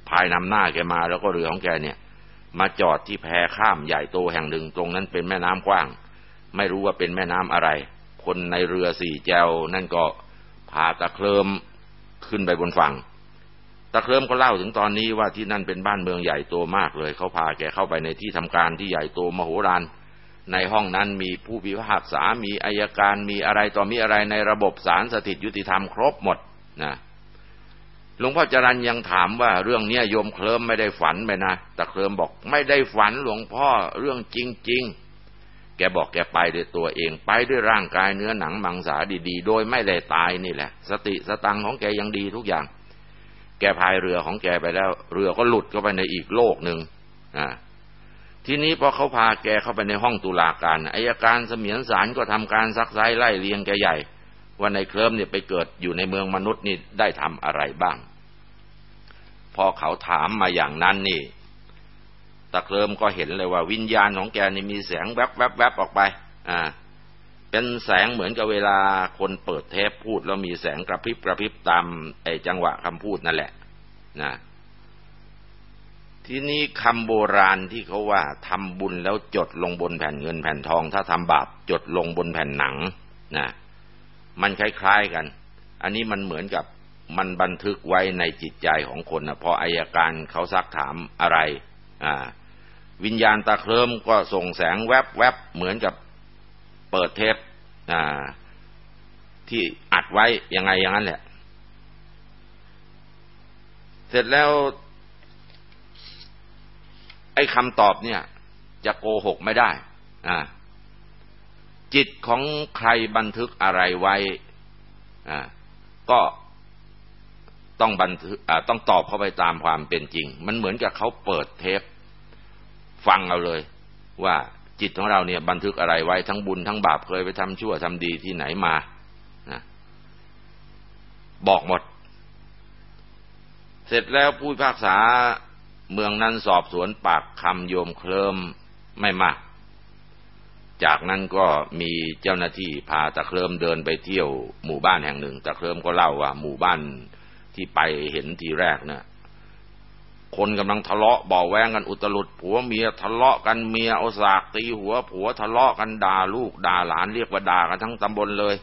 พายนำหน้าแกมา แล้วก็เรือของแกเนี่ย มาจอดที่แพข้ามใหญ่โตแห่งหนึ่งตรงนั้นเป็นแม่น้ำกว้าง ไม่รู้ว่าเป็นแม่น้ำอะไร คนในเรือสี่แจวนั่นก็พาตะเคลิมขึ้นไปบนฝั่ง ตะเคลิมก็เล่าถึงตอนนี้ว่าที่นั่นเป็นบ้านเมืองใหญ่โตมากเลย เขาพาแกเข้าไปในที่ทำการที่ใหญ่โตมโหฬาร ในห้องนั้นมีผู้พิพากษา มีอายการมีอะไรต่อมีอะไรในระบบศาลสถิตยุติธรรมครบหมดนะหลวงพ่อจรันยังถามว่าเรื่องนี้โยมเคลิมไม่ได้ฝันไปนะแต่เคลิมบอกไม่ได้ฝันหลวงพ่อเรื่องจริง ๆ แกบอกแกไปด้วยตัวเองไปด้วยร่างกายเนื้อหนังมังสาดีๆ โดยไม่ได้ตายนี่แหละ สติสตังของแกยังดีทุกอย่าง แกพายเรือของแกไปแล้ว เรือก็หลุดเข้าไปในอีกโลกหนึ่งอ่า ทีนี้พอเขาพาแกเข้าไปในห้องตุลาการอายการเสมียนสารก็ทำการซักไซไล่เลียงแกใหญ่ว่าในเคลิมเนี่ยไปเกิดอยู่ในเมืองมนุษย์นี่ได้ทำอะไรบ้าง พอเขาถามมาอย่างนั้นนี่ตะเคลิมก็เห็นเลยว่าวิญญาณของแกนี่มีแสงแวบแวบแวบออกไป อ่า เป็นแสงเหมือนกับเวลาคนเปิดเทปพูดแล้วมีแสงกระพริบกระพริบตามไอจังหวะคำพูดนั่นแหละ นะ ทีนี้คำโบราณที่เขาว่าทำบุญแล้วจดลงบนแผ่นเงินแผ่นทอง ถ้าทำบาปจดลงบนแผ่นหนังนะมันคล้ายๆกัน อันนี้มันเหมือนกับมันบันทึกไว้ในจิตใจของคนนะพออายการเขาซักถามอะไร อ่า วิญญาณตาเคลิมก็ส่งแสงแวบแวบเหมือนกับเปิดเทปอ่า ที่อัดไว้ยังไงอย่างนั้นแหละ เสร็จแล้ว ไอ้คำตอบเนี่ย จะโกหกไม่ได้ อ่า จิตของใครบันทึกอะไรไว้ อ่า ก็ต้องบันทึกต้องตอบเข้าไปตามความเป็นจริง มันเหมือนกับเขาเปิดเทป ฟังเอาเลย ว่าจิตของเราเนี่ย บันทึกอะไรไว้ทั้งบุญทั้งบาปเคยไปทำชั่วทำดีที่ไหนมานะบอกหมด เสร็จแล้วผู้พิพากษา เมืองนั้นสอบสวนปากคำโยมเคลิมไม่มาก จากนั้นก็มีเจ้าหน้าที่พาตะเคลิมเดินไปเที่ยวหมู่บ้านแห่งหนึ่งตะเคลิมก็เล่าว่าหมู่บ้านที่ไปเห็นทีแรกเนะี่ยคนกำลังทะเลาะบ่อแวงกันอุตลุดผัวเมียทะเลาะกันเมียเอาสากตีหัวผัวทะเลาะกันด่าลูกด่าหลานเรียกว่าด่ากันทั้งตำบลเลย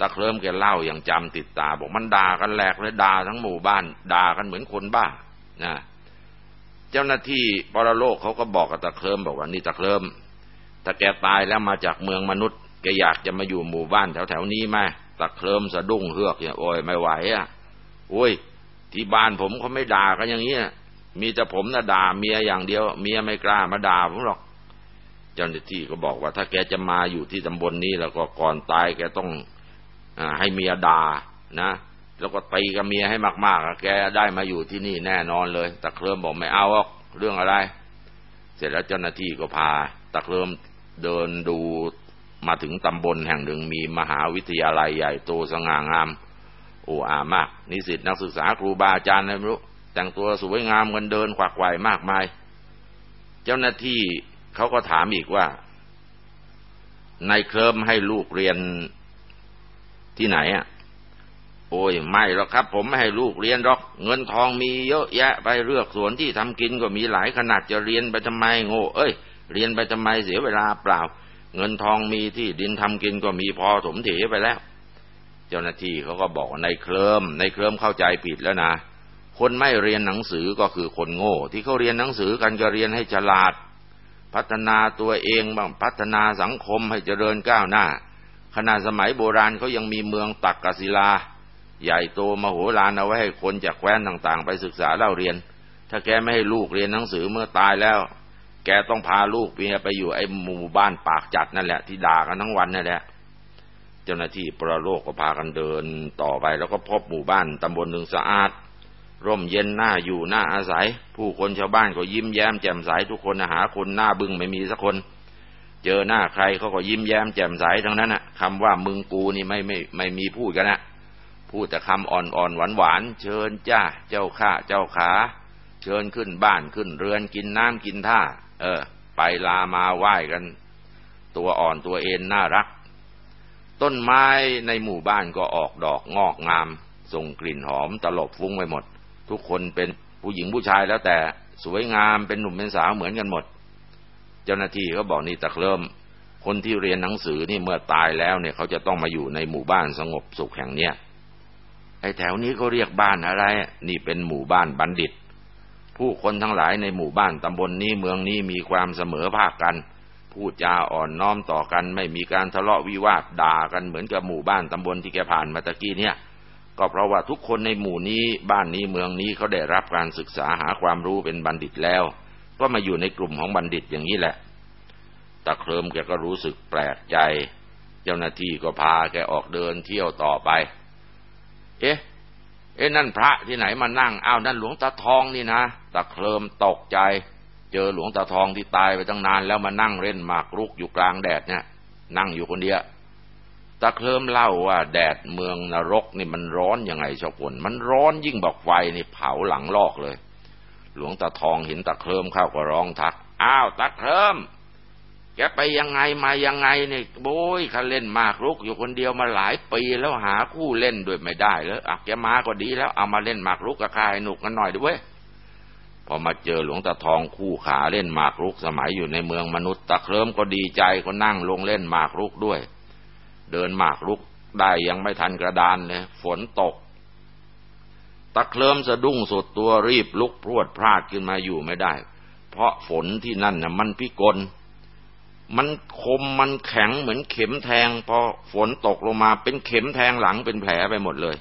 ตะเคลิมแกเล่าอย่างจำติดตาบอกมันด่ากันแหลกเลยด่าทั้งหมู่บ้านด่ากันเหมือนคนบ้านะ เจ้าหน้าที่ปรโลกเขาก็บอกกับตะเคลิมบอกว่านี่ตะเคลิมถ้าแกตายแล้วมาจากเมืองมนุษย์แกอยากจะมาอยู่หมู่บ้านแถวแถวนี้ไหมตะเคลิมสะดุ้งเฮือกเนี่ยโอ้ยไม่ไหวอะโอ้ย ที่บ้านผมเขาไม่ด่ากันอย่างนี้มีแต่ผมน่ะด่าเมียอย่างเดียว เมียไม่กล้ามาด่าผมหรอก เจ้าหน้าที่ก็บอกว่า ถ้าแกจะมาอยู่ที่ตำบลนนี้แล้วก็ก่อนตายแกต้องอให้เมียด่านะ แล้วก็ตีกับเมียให้มากๆแกได้มาอยู่ที่นี่แน่นอนเลยตะเคลิมบอกไม่เอาหรอกเรื่องอะไร เสร็จแล้วเจ้าหน้าที่ก็พาตะเคลิมเดินดูมาถึงตำบลแห่งหนึ่งมีมหาวิทยาลัยใหญ่โตสง่างาม โอ้อามาก นิสิตนักศึกษาครูบาอาจารย์อะไรไม่รู้ แต่งตัวสวยงามกันเดินขวักไขวมากมาย เจ้าหน้าที่เขาก็ถามอีกว่า ในเคลิมให้ลูกเรียนที่ไหนอะ โอ้ยไม่หรอกครับ ผมไม่ให้ลูกเรียนหรอก เงินทองมีเยอะแยะไปเลือกสวนที่ทำกินก็มีหลายขนาดจะเรียนไปทำไมโง่เอ้ย เรียนไปทำไมเสียเวลาเปล่า เงินทองมีที่ดินทำกินก็มีพอถมเถไปแล้ว เจ้าหน้าที่เขาก็บอกในเคลิมในเคลิมเข้าใจผิดแล้วนะคนไม่เรียนหนังสือก็คือคนโง่ ที่เขาเรียนหนังสือกันก็เรียนให้ฉลาด พัฒนาตัวเองบ้างพัฒนาสังคมให้เจริญก้าวหน้าขณะสมัยโบราณเขายังมีเมืองตักกศิลา ใหญ่โตมโหฬารเอาไว้ให้คนจากแคว้นต่างๆ ไปศึกษาเล่าเรียน ถ้าแกไม่ให้ลูกเรียนหนังสือเมื่อตายแล้ว แกต้องพาลูกเมียไปอยู่ไอ้หมู่บ้านปากจัดนั่นแหละที่ด่ากันทั้งวันนั่นแหละเจ้าหน้าที่ประโลกก็พากันเดินต่อไปแล้วก็พบหมู่บ้านตำบลหนึ่งสะอาด ร่มเย็นหน้าอยู่หน้าอาศัย ผู้คนชาวบ้านก็ยิ้มแย้มแจ่มใสทุกคนหาคนหน้าบึ้งไม่มีสักคน เจอหน้าใครเขาก็ยิ้มแย้มแจ่มใสทั้งนั้นนะคำว่ามึงกูนี่ไม่ไม่ไม่มีพูดกันนะ พูดแต่คำอ่อนๆหวานๆเชิญจ้าเจ้าข้าเจ้าขา เชิญขึ้นบ้านขึ้นเรือนกินน้ำกินท่า เออ ไปลามาไหว้กัน ตัวอ่อนตัวเอ็นน่ารัก ต้นไม้ในหมู่บ้านก็ออกดอกงอกงาม ส่งกลิ่นหอมตลบฟุ้งไปหมด ทุกคนเป็นผู้หญิงผู้ชายแล้วแต่สวยงามเป็นหนุ่มเป็นสาวเหมือนกันหมด เจ้าหน้าที่เขาบอกนี่ตะเคลิมคนที่เรียนหนังสือนี่เมื่อตายแล้วเนี่ยเขาจะต้องมาอยู่ในหมู่บ้านสงบสุขแห่งเนี้ย ไอ้แถวนี้เขาเรียกบ้านอะไร นี่เป็นหมู่บ้านบัณฑิต ผู้คนทั้งหลายในหมู่บ้านตำบลนนี้เมืองนี้มีความเสมอภาคกัน พูดจาอ่อนน้อมต่อกัน ไม่มีการทะเลาะวิวาทด่ากันเหมือนกับหมู่บ้านตำบลที่แกผ่านมาตะกี้เนี่ย ก็เพราะว่าทุกคนในหมู่นี้บ้านนี้เมืองนี้เขาได้รับการศึกษาหาความรู้เป็นบัณฑิตแล้ว ก็มาอยู่ในกลุ่มของบัณฑิตอย่างนี้แหละตะเคลิมแกก็รู้สึกแปลกใจ เจ้าหน้าที่ก็พาแกออกเดินเที่ยวต่อไป เอ๊ะ เอ๊ะนั่นพระที่ไหนมานั่งอ้าวนั่นหลวงตาทองนี่นะตะเคลิมตกใจ เจอหลวงตาทองที่ตายไปตั้งนานแล้วมานั่งเล่นหมากรุกอยู่กลางแดดเนี่ยนั่งอยู่คนเดียวตาเคลิมเล่าว่าแดดเมืองนรกนี่มันร้อนยังไงชาวคนมันร้อนยิ่งบอกไฟนี่เผาหลังลอกเลย หลวงตาทองเห็นตาเคลิมเข้าก็ร้องทัก อ้าวตาเคลิม แกไปยังไงมายังไงเนี่ยโบยเขาเล่นมากรุก อยู่คนเดียวมาหลายปีแล้วหาคู่เล่นด้วยไม่ได้แล้วอะแกมาก็ดีแล้วเอามาเล่นมากรุกกับข้าให้หนุกกันหน่อยด้วยพอมาเจอหลวงตาทองคู่ขาเล่นหมากรุกสมัยอยู่ในเมืองมนุษย์ตะเคลิมก็ดีใจก็นั่งลงเล่นหมากรุกด้วย เดินหมากรุกได้ยังไม่ทันกระดานเลยฝนตกตะเคลิมสะดุ้งสุดตัวรีบลุกพรวดพลาดขึ้นมาอยู่ไม่ได้ เพราะฝนที่นั่นน่ะมันพิกล มันคมมันแข็งเหมือนเข็มแทง พอฝนตกลงมาเป็นเข็มแทงหลังเป็นแผลไปหมดเลย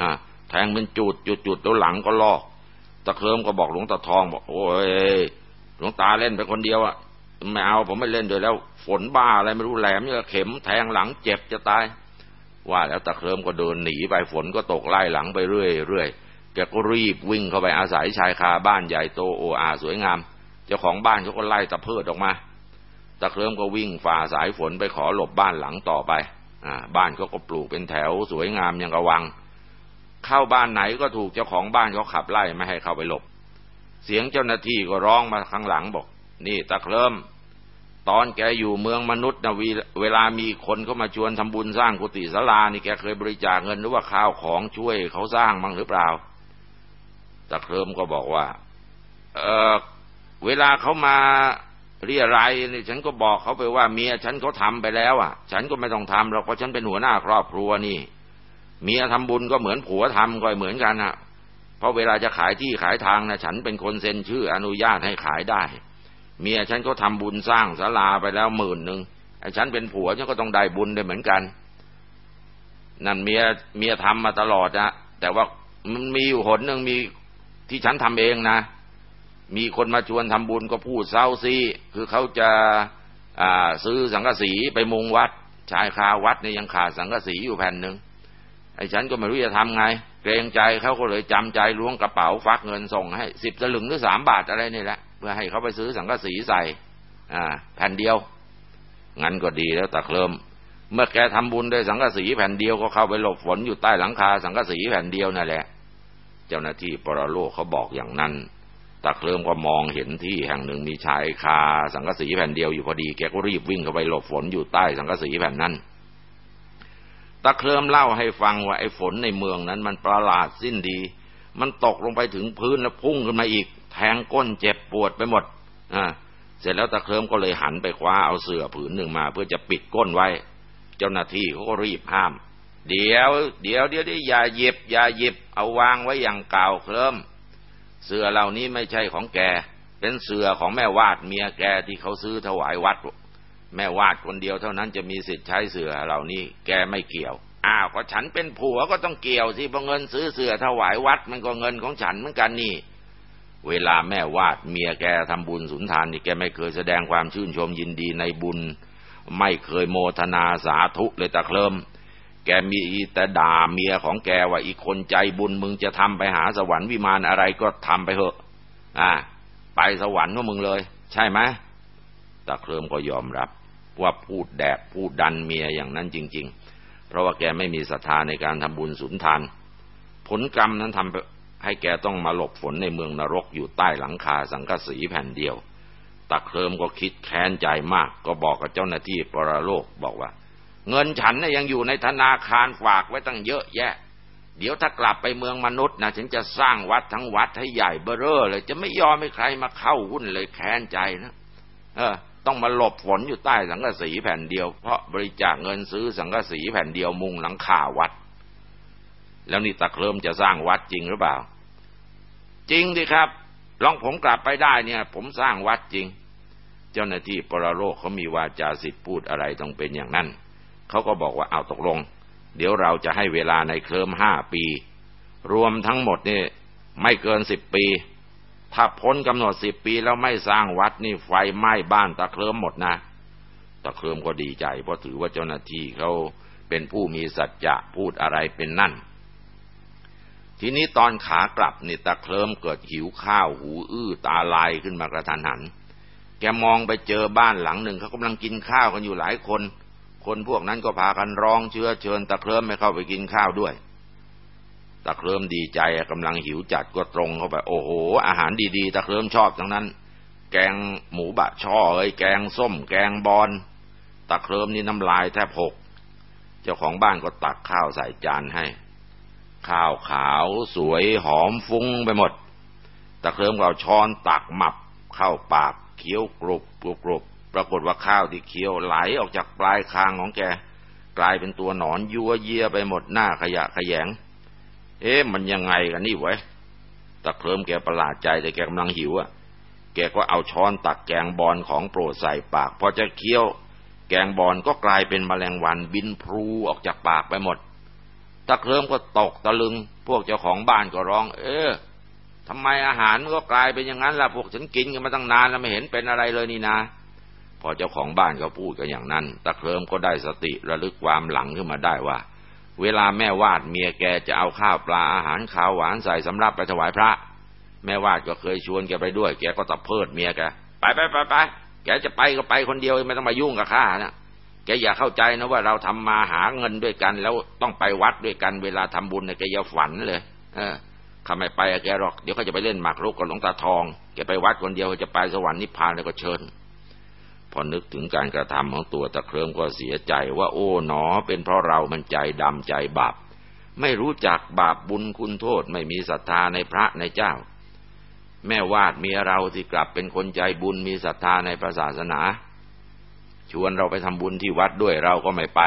อ่า แทงเป็นจุดจุดจุดแล้วหลังก็ลอกตะเคลิมก็บอกหลวงตาทองบอกโอ้ยหลวงตาเล่นไปคนเดียวอะไม่เอาผมไม่เล่นด้วยแล้ว ฝนบ้าอะไรไม่รู้แหลมเนี่ยเข็มแทงหลังเจ็บจะตาย ว่าแล้วตะเคลิมก็เดินหนีไปฝนก็ตกไล่หลังไปเรื่อยเรื่อยแกก็รีบวิ่งเข้าไปอาศัยชายคาบ้านใหญ่โตโออาสวยงาม เจ้าของบ้านเขาก็ไล่ตะเพิดออกมา ตะเคลิมก็วิ่งฝ่าสายฝนไปขอหลบบ้านหลังต่อไปอบ้านเขาก็ปลูกเป็นแถวสวยงามยังกระวัง เข้าบ้านไหนก็ถูกเจ้าของบ้านเขาขับไล่ไม่ให้เข้าไปหลบ เสียงเจ้าหน้าที่ก็ร้องมาข้างหลังบอก นี่ตะเคลิมตอนแกอยู่เมืองมนุษย์นะเวลามีคนเข้ามาชวนทำบุญสร้างกุฏิศาลานี่แกเคยบริจาคเงินหรือว่าข้าวของช่วยเขาสร้างมั้งหรือเปล่าตะเคลิมก็บอกว่า เออเวลาเขามา เรียรายนี่ฉันก็บอกเขาไปว่าเมียฉันเขาทาไปแล้วอะ ฉันก็ไม่ต้องทำหรอกเพราะฉันเป็นหัวหน้าครอบครัวนี่ เมียทำบุญก็เหมือนผัวทำก็เหมือนกันอะเพราะเวลาจะขายที่ขายทางนะฉันเป็นคนเซ็นชื่ออนุญาตให้ขายได้ เมียฉันก็ทำบุญสร้างศาลาไปแล้วหมื่นหนึ่งไอ้ฉันเป็นผัวฉันก็ต้องได้บุญได้เหมือนกัน นั่นเมียเมียทำมาตลอดนะแต่ว่ามันมีอยู่หนหนึ่งมีที่ฉันทำเองนะ มีคนมาชวนทำบุญก็พูดเศร้าซีคือเขาจะซื้อสังกะสีไปมุงวัด ชายคาวัดเนี่ยยังขาดสังกะสีอยู่แผ่นหนึ่งไอ้ฉันก็ไม่รู้จะทำไง เกรงใจเขาก็เลยจำใจล้วงกระเป๋าฟักเงินส่งให้สิบสลึงหรือสามบาทอะไรนี่แหละเพื่อให้เขาไปซื้อสังกะสีใส่ อ่า แผ่นเดียว งั้นก็ดีแล้วตะเคลิมเมื่อแกทำบุญด้วยสังกะสีแผ่นเดียวก็เข้าไปหลบฝนอยู่ใต้หลังคาสังกะสีแผ่นเดียวนั่นแหละ เจ้าหน้าที่ปรโลกเขาบอกอย่างนั้น ตะเคลิมก็มองเห็นที่แห่งหนึ่งมีชายคาสังกะสีแผ่นเดียวอยู่พอดีแกก็รีบวิ่งเข้าไปหลบฝนอยู่ใต้สังกะสีแผ่นนั้นตะเคลิมเล่าให้ฟังว่าไอ้ฝนในเมืองนั้นมันประหลาดสิ้นดี มันตกลงไปถึงพื้นแล้วพุ่งขึ้นมาอีก แทงก้นเจ็บปวดไปหมดอ่าเสร็จแล้วตะเคลิมก็เลยหันไปคว้าเอาเสื่อผืนหนึ่งมา เพื่อจะปิดก้นไว้ เจ้าหน้าที่เขาก็รีบห้าม เดี๋ยว เดี๋ยวเดี๋ยวอย่าหยิบอย่าหยิบเอาวางไว้อย่างเก่าเคลิม เสือเหล่านี้ไม่ใช่ของแก เป็นเสือของแม่วาดเมียแกที่เขาซื้อถวายวัด แม่วาดคนเดียวเท่านั้นจะมีสิทธิ์ใช้เสือเหล่านี้ แกไม่เกี่ยว อ้าวก็ฉันเป็นผัวก็ต้องเกี่ยวสิเพราะเงินซื้อเสือถวายวัด มันก็เงินของฉันเหมือนกันนี่ เวลาแม่วาดเมียแกทำบุญสุนทานนี่แกไม่เคยแสดงความชื่นชมยินดีในบุญ ไม่เคยโมทนาสาธุเลยตะเคลิม แกมีแต่ด่าเมียของแกว่าอีกคนใจบุญมึงจะทำไปหาสวรรค์วิมานอะไรก็ทำไปเถอะ อ่า ไปสวรรค์ว่ามึงเลย ใช่ไหมตะเคลิมก็ยอมรับ ว่าพูดแดกพูดดันเมียอย่างนั้นจริง ๆ เพราะว่าแกไม่มีศรัทธาในการทำบุญสุนทาน ผลกรรมนั้นทำให้แกต้องมาหลบฝนในเมืองนรกอยู่ใต้หลังคาสังกสีแผ่นเดียวตะเคลิมก็คิดแค้นใจมาก ก็บอกกับเจ้าหน้าที่ปรโลกบอกว่า เงินฉันนะ่ยยังอยู่ในธนาคารฝากไว้ตั้งเยอะแยะ เดี๋ยวถ้ากลับไปเมืองมนุษย์นะฉันจะสร้างวัดทั้งวัดให้ใหญ่เบ้อเร่อเลย จะไม่ยอมให้ใครมาเข้าหุ้นเลยแค้นใจนะเออ ต้องมาหลบฝนอยู่ใต้สังกะสีแผ่นเดียว เพราะบริจาคเงินซื้อสังกะสีแผ่นเดียวมุงหลังคาวัด แล้วนี่ตะเคลิมจะสร้างวัดจริงหรือเปล่า จริงดิครับ ลองผมกลับไปได้เนี่ย ผมสร้างวัดจริง เจ้าหน้าที่ปรโลกเขามีวาจาสิทธิ์พูดอะไรต้องเป็นอย่างนั้น เขาก็บอกว่าเอาตกลง เดี๋ยวเราจะให้เวลาในเคลิมห้าปี รวมทั้งหมดนี่ไม่เกินสิบปี ถ้าพ้นกำหนดสิบปีแล้วไม่สร้างวัดนี่ไฟไหม้บ้านตะเคลิมหมดนะตะเคลิมก็ดีใจ เพราะถือว่าเจ้าหน้าที่เขาเป็นผู้มีสัจจะพูดอะไรเป็นนั่น ทีนี้ตอนขากลับนี่ตะเคลิมเกิดหิวข้าวหูอื้อตาลายขึ้นมากระทันหัน แกมองไปเจอบ้านหลังหนึ่งเขากำลังกินข้าวกันอยู่หลายคน คนพวกนั้นก็พากันร้องเชื้อเชิญตะเคลิมไม่เข้าไปกินข้าวด้วย ตะเคลิมดีใจกำลังหิวจัดก็ตรงเข้าไป โอ้โห อาหารดีๆ ตะเคลิมชอบทั้งนั้น แกงหมูบะช่อเอ้ยแกงส้ม แกงบอลตะเคลิมนี่น้ำลายแทบหก เจ้าของบ้านก็ตักข้าวใส่จานให้ ข้าวขาวสวยหอมฟุ้งไปหมด ตะเคลิมก็เอาช้อนตักหมับเข้าปากเคี้ยวกรุบกรุบกรุบ ปรากฏว่าข้าวที่เคี้ยวไหลออกจากปลายคางของแก กลายเป็นตัวหนอนยัวเยียไปหมดหน้าขยะขยง เอ๊ะมันยังไงกันนี่ไว้ตะเคลิมแกประหลาดใจแต่แกกำลังหิวอะแกก็เอาช้อนตักแกงบอลของโปรดใส่ปากพอจะเคี้ยว แกงบอลก็กลายเป็นมแมลงวันบินพลูออกจากปากไปหมดตะเคลิมก็ตกตะลึง พวกเจ้าของบ้านก็ร้อง เออทำไมอาหารมันก็กลายเป็นอย่างนั้นล่ะพวกฉันกินกันมาตั้งนานแล้วไม่เห็นเป็นอะไรเลยนี่นา พอเจ้าของบ้านเขาพูดกันอย่างนั้น ตะเคลิมก็ได้สติระลึกความหลังขึ้นมาได้ว่า เวลาแม่วาดเมียแกจะเอาข้าวปลาอาหารขาวหวานใส่สำรับไปถวายพระ แม่วาดก็เคยชวนแกไปด้วย แกก็ตะเพิดเมียแกไปไปไปไปแกจะไปก็ไปคนเดียวไม่ต้องมายุ่งกับข้านะแกอย่าเข้าใจนะว่าเราทำมาหาเงินด้วยกัน แล้วต้องไปวัดด้วยกันเวลาทำบุญเนี่ยแกอย่าฝันเลย เออข้าไม่ไปแกหรอกเดี๋ยวเขาจะไปเล่นหมากรุกกับหลวงตาทองแกไปวัดคนเดียวจะไปสวรรค์นิพพานแล้วก็เชิญ พอนึกถึงการกระทำของตัวตะเคริมก็เสียใจว่าโอ้หนอ เป็นเพราะเรามันใจดำใจบาปไม่รู้จักบาปบุญคุณโทษไม่มีศรัทธาในพระในเจ้า แม่วาดเมียเราที่กลับเป็นคนใจบุญมีศรัทธาในพระศาสนา ชวนเราไปทำบุญที่วัดด้วยเราก็ไม่ไป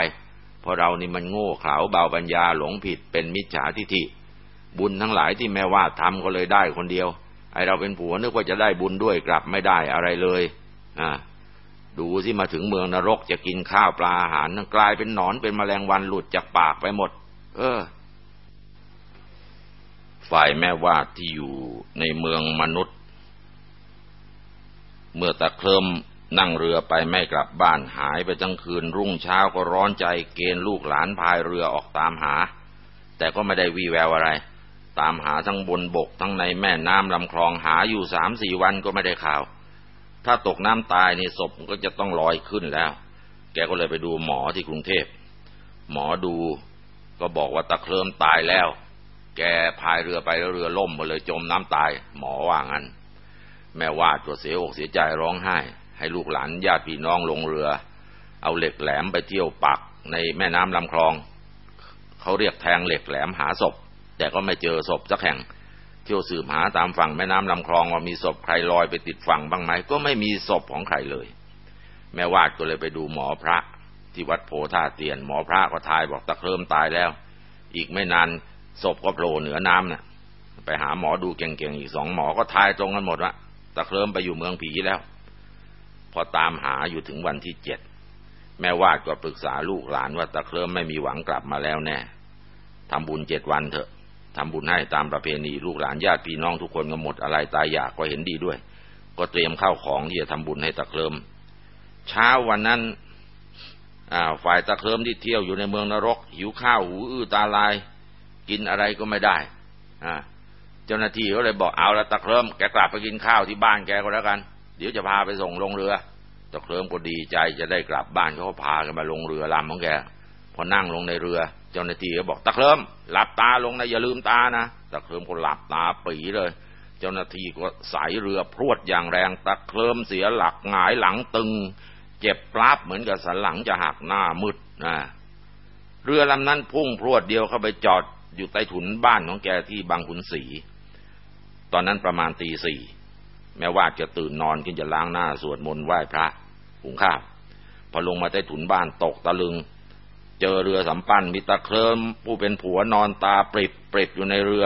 เพราะเรานี่มันโง่เขลาเบาปัญญาหลงผิดเป็นมิจฉาทิฐิ บุญทั้งหลายที่แม่วาดทำก็เลยได้คนเดียว ไอเราเป็นผัวนึกว่าจะได้บุญด้วยกลับไม่ได้อะไรเลย อ่า ดูที่มาถึงเมืองนรกจะกินข้าวปลาอาหารกลายเป็นหนอนเป็นแมลงวันหลุดจากปากไปหมด เออ ฝ่ายแม่วาดที่อยู่ในเมืองมนุษย์ เมื่อตะเคลิมนั่งเรือไปไม่กลับบ้านหายไปทั้งคืน รุ่งเช้าก็ร้อนใจเกณฑ์ลูกหลานพายเรือออกตามหา แต่ก็ไม่ได้วีแววอะไร ตามหาทั้งบนบกทั้งในแม่น้ำลำคลองหาอยู่สามสี่วันก็ไม่ได้ข่าว ถ้าตกน้ำตายนี่ศพก็จะต้องลอยขึ้นแล้ว แกก็เลยไปดูหมอที่กรุงเทพ หมอดูก็บอกว่าตะเคลิมตายแล้ว แกพายเรือไปแล้วเรือล่มมาเลยจมน้ำตาย หมอว่างั้น แม่วาดตัวเสียอกเสียใจร้องไห้ ให้ลูกหลานญาติพี่น้องลงเรือ เอาเหล็กแหลมไปเที่ยวปักในแม่น้ำลำคลอง เขาเรียกแทงเหล็กแหลมหาศพ แต่ก็ไม่เจอศพสักแห่ง เที่ยวสืบหาตามฝั่งแม่น้ำลำคลองว่ามีศพใครลอยไปติดฝั่งบ้างไหมก็ไม่มีศพของใครเลย แม่วาดก็เลยไปดูหมอพระที่วัดโพธาเตียน หมอพระก็ทายบอกตะเคริมตายแล้ว อีกไม่นานศพก็โผล่เหนือน้ำนะ่ะ ไปหาหมอดูเก่งๆอีกสองหมอก็ทายตรงกันหมดว่าตะเคริมไปอยู่เมืองผีแล้ว พอตามหาอยู่ถึงวันที่เจ็ดแม่วาดก็ปรึกษาลูกหลานว่าตะเคริมไม่มีหวังกลับมาแล้วแน่ทำบุญเจ็ดวันเถอะ ทำบุญให้ตามประเพณีลูกหลานญาติพี่น้องทุกคนก็หมดอะไรตายอยากก็เห็นดีด้วย ก็เตรียมข้าวของที่จะทำบุญให้ตะเคริมเช้าวันนั้นฝ่ายตะเคริมที่เที่ยวอยู่ในเมืองนรก หิวข้าวหูอื้อตาลาย กินอะไรก็ไม่ได้เจ้าหน้าที่ก็เลยบอกเอาละตะเคริมแกกลับไปกินข้าวที่บ้านแกก็แล้วกัน เดี๋ยวจะพาไปส่งลงเรือตะเคริมก็ดีใจจะได้กลับบ้านเขาพากันมาลงเรือลำของแกพอนั่งลงในเรือ เจ้าหน้าที่ก็บอกตะเคริมหลับตาลงนะอย่าลืมตานะตะเคริมก็หลับตาปีเลย เจ้าหน้าที่ก็สายเรือพรวดอย่างแรงตะเคริมเสียหลักหงายหลังตึง เจ็บปราบเหมือนกับสันหลังจะหักหน้ามืดนะเรือลำนั้นพุ่งพรวดเดียวเข้าไปจอดอยู่ใต้ถุนบ้านของแกที่บางขุนศรีตอนนั้นประมาณตีสี่แม้ว่าจะตื่นนอนขึ้นจะล้างหน้าสวดมนต์ไหว้พระหุงข้าวพอลงมาใต้ถุนบ้านตกตะลึง เจอเรือสำปั้นมีตะเคลิมผู้เป็นผัวนอนตาปริบปริบอยู่ในเรือ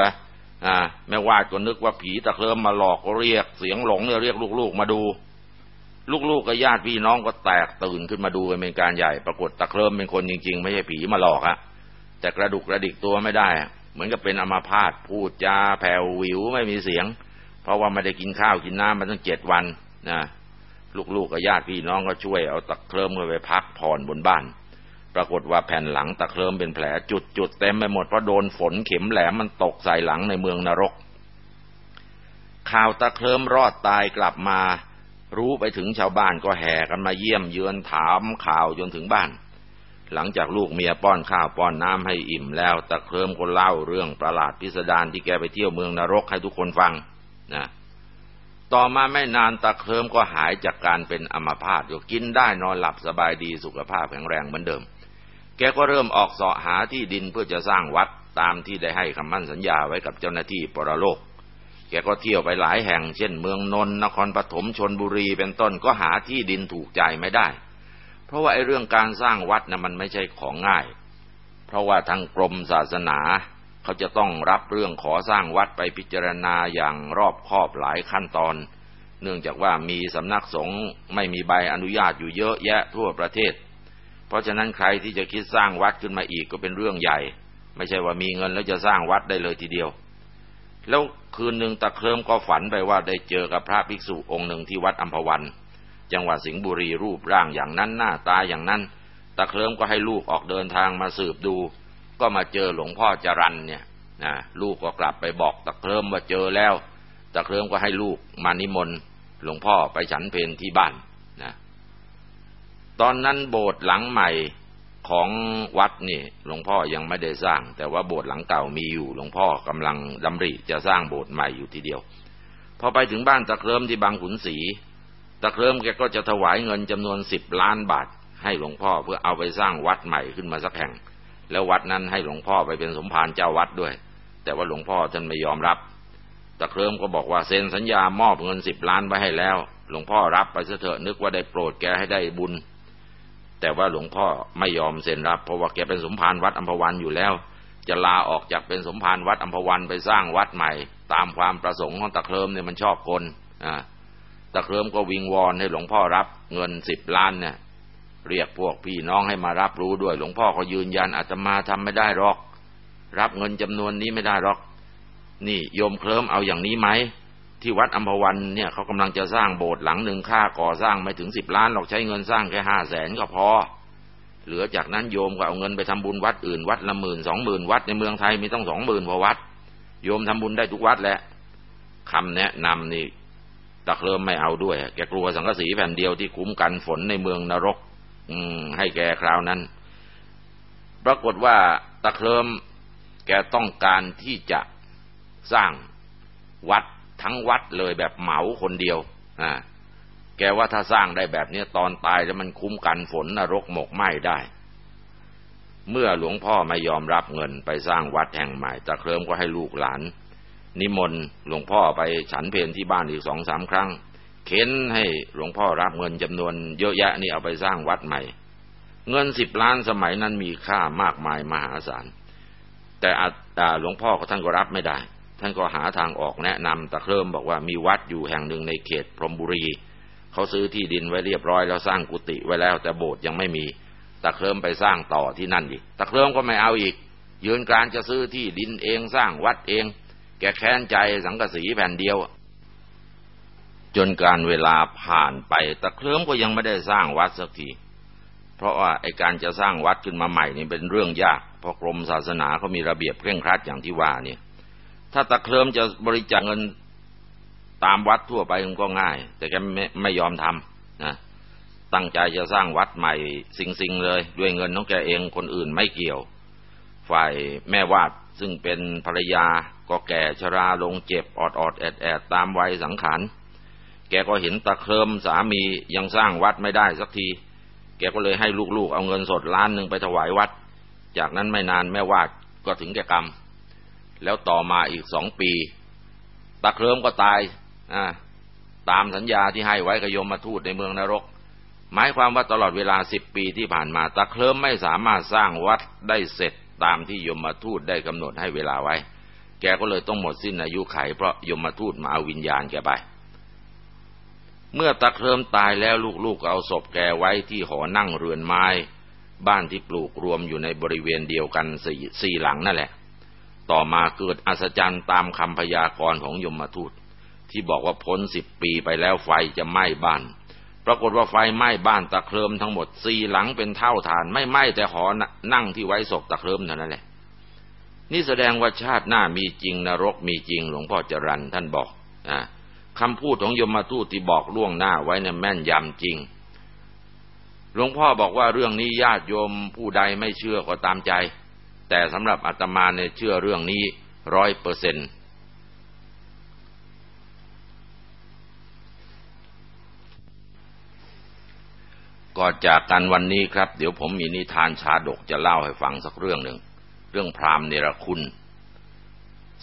อ่าแม่วาดก็นึกว่าผีตะเคลิมมาหลอกก็เรียกเสียงหลงเนี่ยเรียกลูกๆมาดู ลูกๆกับญาติพี่น้องก็แตกตื่นขึ้นมาดูเป็นการใหญ่ปรากฏตะเคลิมเป็นคนจริง ๆ ไม่ใช่ผีมาหลอกอะแต่กระดุกกระดิกตัวไม่ได้ เหมือนกับเป็นอัมาพาตพูดจาแผ่ววิวไม่มีเสียง เพราะว่าไม่ได้กินข้าวกินน้ำมาตั้งเจ็ดวันนะลูกๆกับญาติพี่น้องก็ช่วยเอาตะเคลิมไปพักผ่อนบนบ้าน ปรากฏว่าแผ่นหลังตะเคลิมเป็นแผลจุดๆเต็มไปหมดเพราะโดนฝนเข็มแหลมมันตกใส่หลังในเมืองนรก ข่าวตะเคลิมรอดตายกลับมา รู้ไปถึงชาวบ้านก็แห่กันมาเยี่ยมเยือนถามข่าวจนถึงบ้าน หลังจากลูกเมียป้อนข้าวป้อนน้ำให้อิ่มแล้วตะเคริมก็เล่าเรื่องประหลาดพิสดารที่แกไปเที่ยวเมืองนรกให้ทุกคนฟังนะต่อมาไม่นานตะเคริมก็หายจากการเป็นอัมพาตอยู่กินได้นอนหลับสบายดีสุขภาพแข็งแรงเหมือนเดิม แกก็เริ่มออกเสาะหาที่ดินเพื่อจะสร้างวัดตามที่ได้ให้คำมั่นสัญญาไว้กับเจ้าหน้าที่ปรโลก แกก็เที่ยวไปหลายแห่งเช่นเมืองนนท์นครปฐมชนบุรีเป็นต้นก็หาที่ดินถูกใจไม่ได้ เพราะว่าไอ้เรื่องการสร้างวัดนะ่ะมันไม่ใช่ของง่าย เพราะว่าทางกรมศาสนา เขาจะต้องรับเรื่องขอสร้างวัดไปพิจารณาอย่างรอบคอบหลายขั้นตอน เนื่องจากว่ามีสำนักสงฆ์ไม่มีใบอนุญาตอยู่เยอะแยะทั่วประเทศ เพราะฉะนั้นใครที่จะคิดสร้างวัดขึ้นมาอีกก็เป็นเรื่องใหญ่ ไม่ใช่ว่ามีเงินแล้วจะสร้างวัดได้เลยทีเดียว แล้วคืนหนึ่งตะเคริมก็ฝันไปว่าได้เจอกับพระภิกษุองค์หนึ่งที่วัดอัมพวัน จังหวัดสิงห์บุรีรูปร่างอย่างนั้นหน้าตาอย่างนั้น ตะเคริมก็ให้ลูกออกเดินทางมาสืบดู ก็มาเจอหลวงพ่อจรันเนี่ยนะลูกก็กลับไปบอกตะเคริมว่าเจอแล้ว ตะเคริมก็ให้ลูกมานิมนต์หลวงพ่อไปฉันเพลที่บ้าน ตอนนั้นโบสถ์หลังใหม่ของวัดนี่หลวงพ่อยังไม่ได้สร้าง แต่ว่าโบสถ์หลังเก่ามีอยู่หลวงพ่อกำลังดำริจะสร้างโบสถ์ใหม่อยู่ทีเดียวพอไปถึงบ้านตะเคริมที่บางขุนศรีตะเคริมแกก็จะถวายเงินจำนวนสิบล้านบาท ให้หลวงพ่อเพื่อเอาไปสร้างวัดใหม่ขึ้นมาสักแห่ง แล้ววัดนั้นให้หลวงพ่อไปเป็นสมภารเจ้าวัดด้วย แต่ว่าหลวงพ่อท่านไม่ยอมรับตะเคริมก็บอกว่าเซ็นสัญญามอบเงินสิบล้านไว้ให้แล้ว หลวงพ่อรับไปเถอะนึกว่าได้โปรดแกให้ได้บุญ แต่ว่าหลวงพ่อไม่ยอมเซ็นรับ เพราะว่าแกเป็นสมภารวัดอัมพวันอยู่แล้ว จะลาออกจากเป็นสมภารวัดอัมพวันไปสร้างวัดใหม่ ตามความประสงค์ของตะเคลิมเนี่ยมันชอบคนอ่าตะเคลิมก็วิงวอนให้หลวงพ่อรับเงินสิบล้านเนี่ยเรียกพวกพี่น้องให้มารับรู้ด้วย หลวงพ่อก็ยืนยันอาตมาทำไม่ได้หรอก รับเงินจำนวนนี้ไม่ได้หรอก นี่โยมเคลิมเอาอย่างนี้ไหม ที่วัดอัมพวันเนี่ยเขากำลังจะสร้างโบสถ์หลังหนึ่งค่าก่อสร้างไม่ถึงสิบล้านหรอกใช้เงินสร้างแค่ห้าแสนก็พอ เหลือจากนั้นโยมก็เอาเงินไปทำบุญวัดอื่นวัดละหมื่นสองหมื่นวัดในเมืองไทยมีต้องสองหมื่นกว่าวัด โยมทำบุญได้ทุกวัดแหละคำแนะนำนี่ตะเคลิมไม่เอาด้วย แกกลัวสังกสีแผ่นเดียวที่คุ้มกันฝนในเมืองนรก อืม ให้แกคราวนั้น ปรากฏว่าตะเคลิมแกต้องการที่จะสร้างวัด ทั้งวัดเลยแบบเหมาคนเดียวอ่าแกว่าถ้าสร้างได้แบบนี้ตอนตายแล้วมันคุ้มกันฝนนรกหมกไหม้ได้ เมื่อหลวงพ่อไม่ยอมรับเงินไปสร้างวัดแห่งใหม่ตะเคลิมก็ให้ลูกหลาน นิมนต์หลวงพ่อไปฉันเพลที่บ้านอีกสองสามครั้งเค้นให้หลวงพ่อรับเงินจำนวนเยอะแยะนี่เอาไปสร้างวัดใหม่ เงินสิบล้านสมัยนั้นมีค่ามากมายมหาศาลแต่หลวงพ่อท่านก็รับไม่ได้ ท่านก็หาทางออกแนะนำตะเคริมบอกว่ามีวัดอยู่แห่งหนึ่งในเขตพรมบุรี เขาซื้อที่ดินไว้เรียบร้อยแล้วสร้างกุฏิไว้แล้วแต่โบสถ์ยังไม่มีตะเคริมไปสร้างต่อที่นั่นอีกตะเคริมก็ไม่เอาอีก ยืนการจะซื้อที่ดินเองสร้างวัดเอง แกแค้นใจสังกสีแผ่นเดียว จนการเวลาผ่านไปตะเคริมก็ยังไม่ได้สร้างวัดสักทีเพราะว่าไอการจะสร้างวัดขึ้นมาใหม่นี่เป็นเรื่องยากเพราะกรมศาสนาเขามีระเบียบเคร่งครัดอย่างที่ว่าเนี่ย ถ้าตะเคลิมจะบริจาคเงินตามวัดทั่วไปมันก็ง่าย แต่แกไม่ไม่ยอมทำนะตั้งใจจะสร้างวัดใหม่สิงๆเลย ด้วยเงินของแกเองคนอื่นไม่เกี่ยว ฝ่ายแม่วาดซึ่งเป็นภรรยาก็แก่ชราลงเจ็บอดอดแอดแอดตามวัยสังขารแกก็เห็นตะเคลิมสามียังสร้างวัดไม่ได้สักที แกก็เลยให้ลูกๆ เอาเงินสดล้านหนึ่งไปถวายวัด จากนั้นไม่นานแม่วาดก็ถึงแก่กรรม แล้วต่อมาอีกสองปีตะเคริมก็ตายตามสัญญาที่ให้ไว้กับยมมาทูตในเมืองนรก หมายความว่าตลอดเวลาสิบปีที่ผ่านมาตะเคริมไม่สามารถสร้างวัดได้เสร็จตามที่ยมมาทูตได้กำหนดให้เวลาไว้ แกก็เลยต้องหมดสิ้นอายุไขเพราะยมมาทูตมาเอาวิญญาณแกไปเมื่อตะเคริมตายแล้วลูกๆเอาศพแกไว้ที่หอนั่งเรือนไม้ บ้านที่ปลูกรวมอยู่ในบริเวณเดียวกันสี่สี่หลังนั่นแหละ ต่อมาเกิดอัศจรรย์ตามคำพยากรณ์ของยมทูต ที่บอกว่าพ้นสิบปีไปแล้วไฟจะไหม้บ้าน ปรากฏว่าไฟไหม้บ้านตะเคริมทั้งหมดสี่หลังเป็นเท่าฐาน ไม่ไหม้แต่หอนั่งที่ไว้ศพตะเคริมเท่านั้นแหละ นี่แสดงว่าชาติหน้ามีจริงนรกมีจริงหลวงพ่อจรันท่านบอกอ่าคำพูดของยมมาทูตที่บอกล่วงหน้าไว้เนี่ยแม่นยำจริงหลวงพ่อบอกว่าเรื่องนี้ญาติโยมผู้ใดไม่เชื่อก็ตามใจ แต่สำหรับอาตมาเนี่ยเชื่อเรื่องนี้ร้อยเปอร์เซ็นต์ก่อนจากกันวันนี้ครับ เดี๋ยวผมมีนิทานชาดกจะเล่าให้ฟังสักเรื่องหนึ่ง เรื่องพราหมณ์เนรคุณ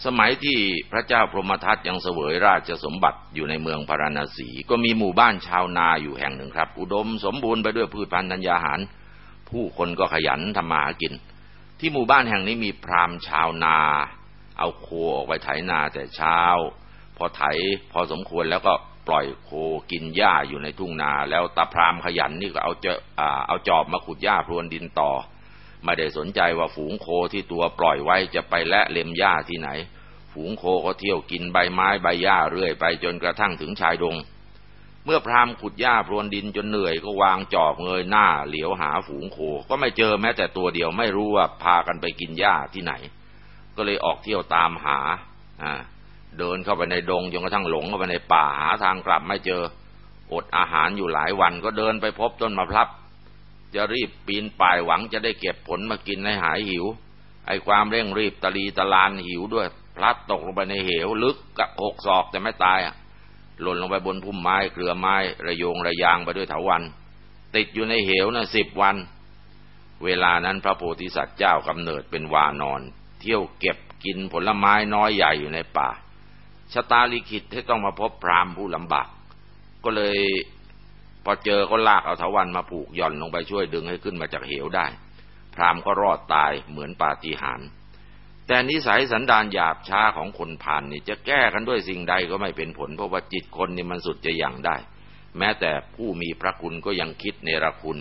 สมัยที่พระเจ้าพรหมทัตยังเสวยราชสมบัติอยู่ในเมืองพาราณสี ก็มีหมู่บ้านชาวนาอยู่แห่งหนึ่งครับ อุดมสมบูรณ์ไปด้วยพืชพันธุ์ธัญญาหาร ผู้คนก็ขยันทำมาหากิน ที่หมู่บ้านแห่งนี้มีพราหมณ์ชาวนา เอาโคออกไปไถนาแต่เช้า พอไถพอสมควรแล้วก็ปล่อยโคกินหญ้าอยู่ในทุ่งนา แล้วตาพราหมณ์ขยันนี่ก็เอาเจเอาจอบมาขุดหญ้าพรวนดินต่อ ไม่ได้สนใจว่าฝูงโคที่ตัวปล่อยไว้จะไปและเล็มหญ้าที่ไหน ฝูงโคก็เที่ยวกินใบไม้ใบหญ้าเรื่อยไปจนกระทั่งถึงชายดง เมื่อพรามขุดหญ้าพรวนดินจนเหนื่อยก็วางจอบเงยหน้าเหลียวหาฝูงโค ก็ไม่เจอแม้แต่ตัวเดียวไม่รู้ว่าพากันไปกินหญ้าที่ไหน ก็เลยออกเที่ยวตามหาอ่าเดินเข้าไปในดงจนกระทั่งหลงเข้าไปในป่าหาทางกลับไม่เจออดอาหารอยู่หลายวันก็เดินไปพบต้นมะพร้าวจะรีบปีนป่ายหวังจะได้เก็บผลมากินให้หายหิว ไอ้ความเร่งรีบตะลีตะลานหิวด้วย พลัดตกลงไปในเหวลึกกะหกศอกแต่ไม่ตายอะ หล่นลงไปบนพุ่มไม้เกลือไม้ระโยงระยางไปด้วยเถาวัน ติดอยู่ในเหวนะ่ะสิบวัน เวลานั้นพระโพธิสัตว์เจ้ากำเนิดเป็นวานอน เที่ยวเก็บกินผลไม้น้อยใหญ่อยู่ในป่าชะตาลิขิตให้ต้องมาพบพรามผู้ลำบาก ก็เลยพอเจอก็ลากเอาเถาวันมาผูกย่อนลงไปช่วยดึงให้ขึ้นมาจากเหวได้ พรามก็รอดตายเหมือนปาฏิหาริย์ แต่นิสัยสันดานหยาบช้าของคนผ่านนี่จะแก้กันด้วยสิ่งใดก็ไม่เป็นผล เพราะว่าจิตคนนี่มันสุดจะอย่างได้ แม้แต่ผู้มีพระคุณก็ยังคิดเนรคุณ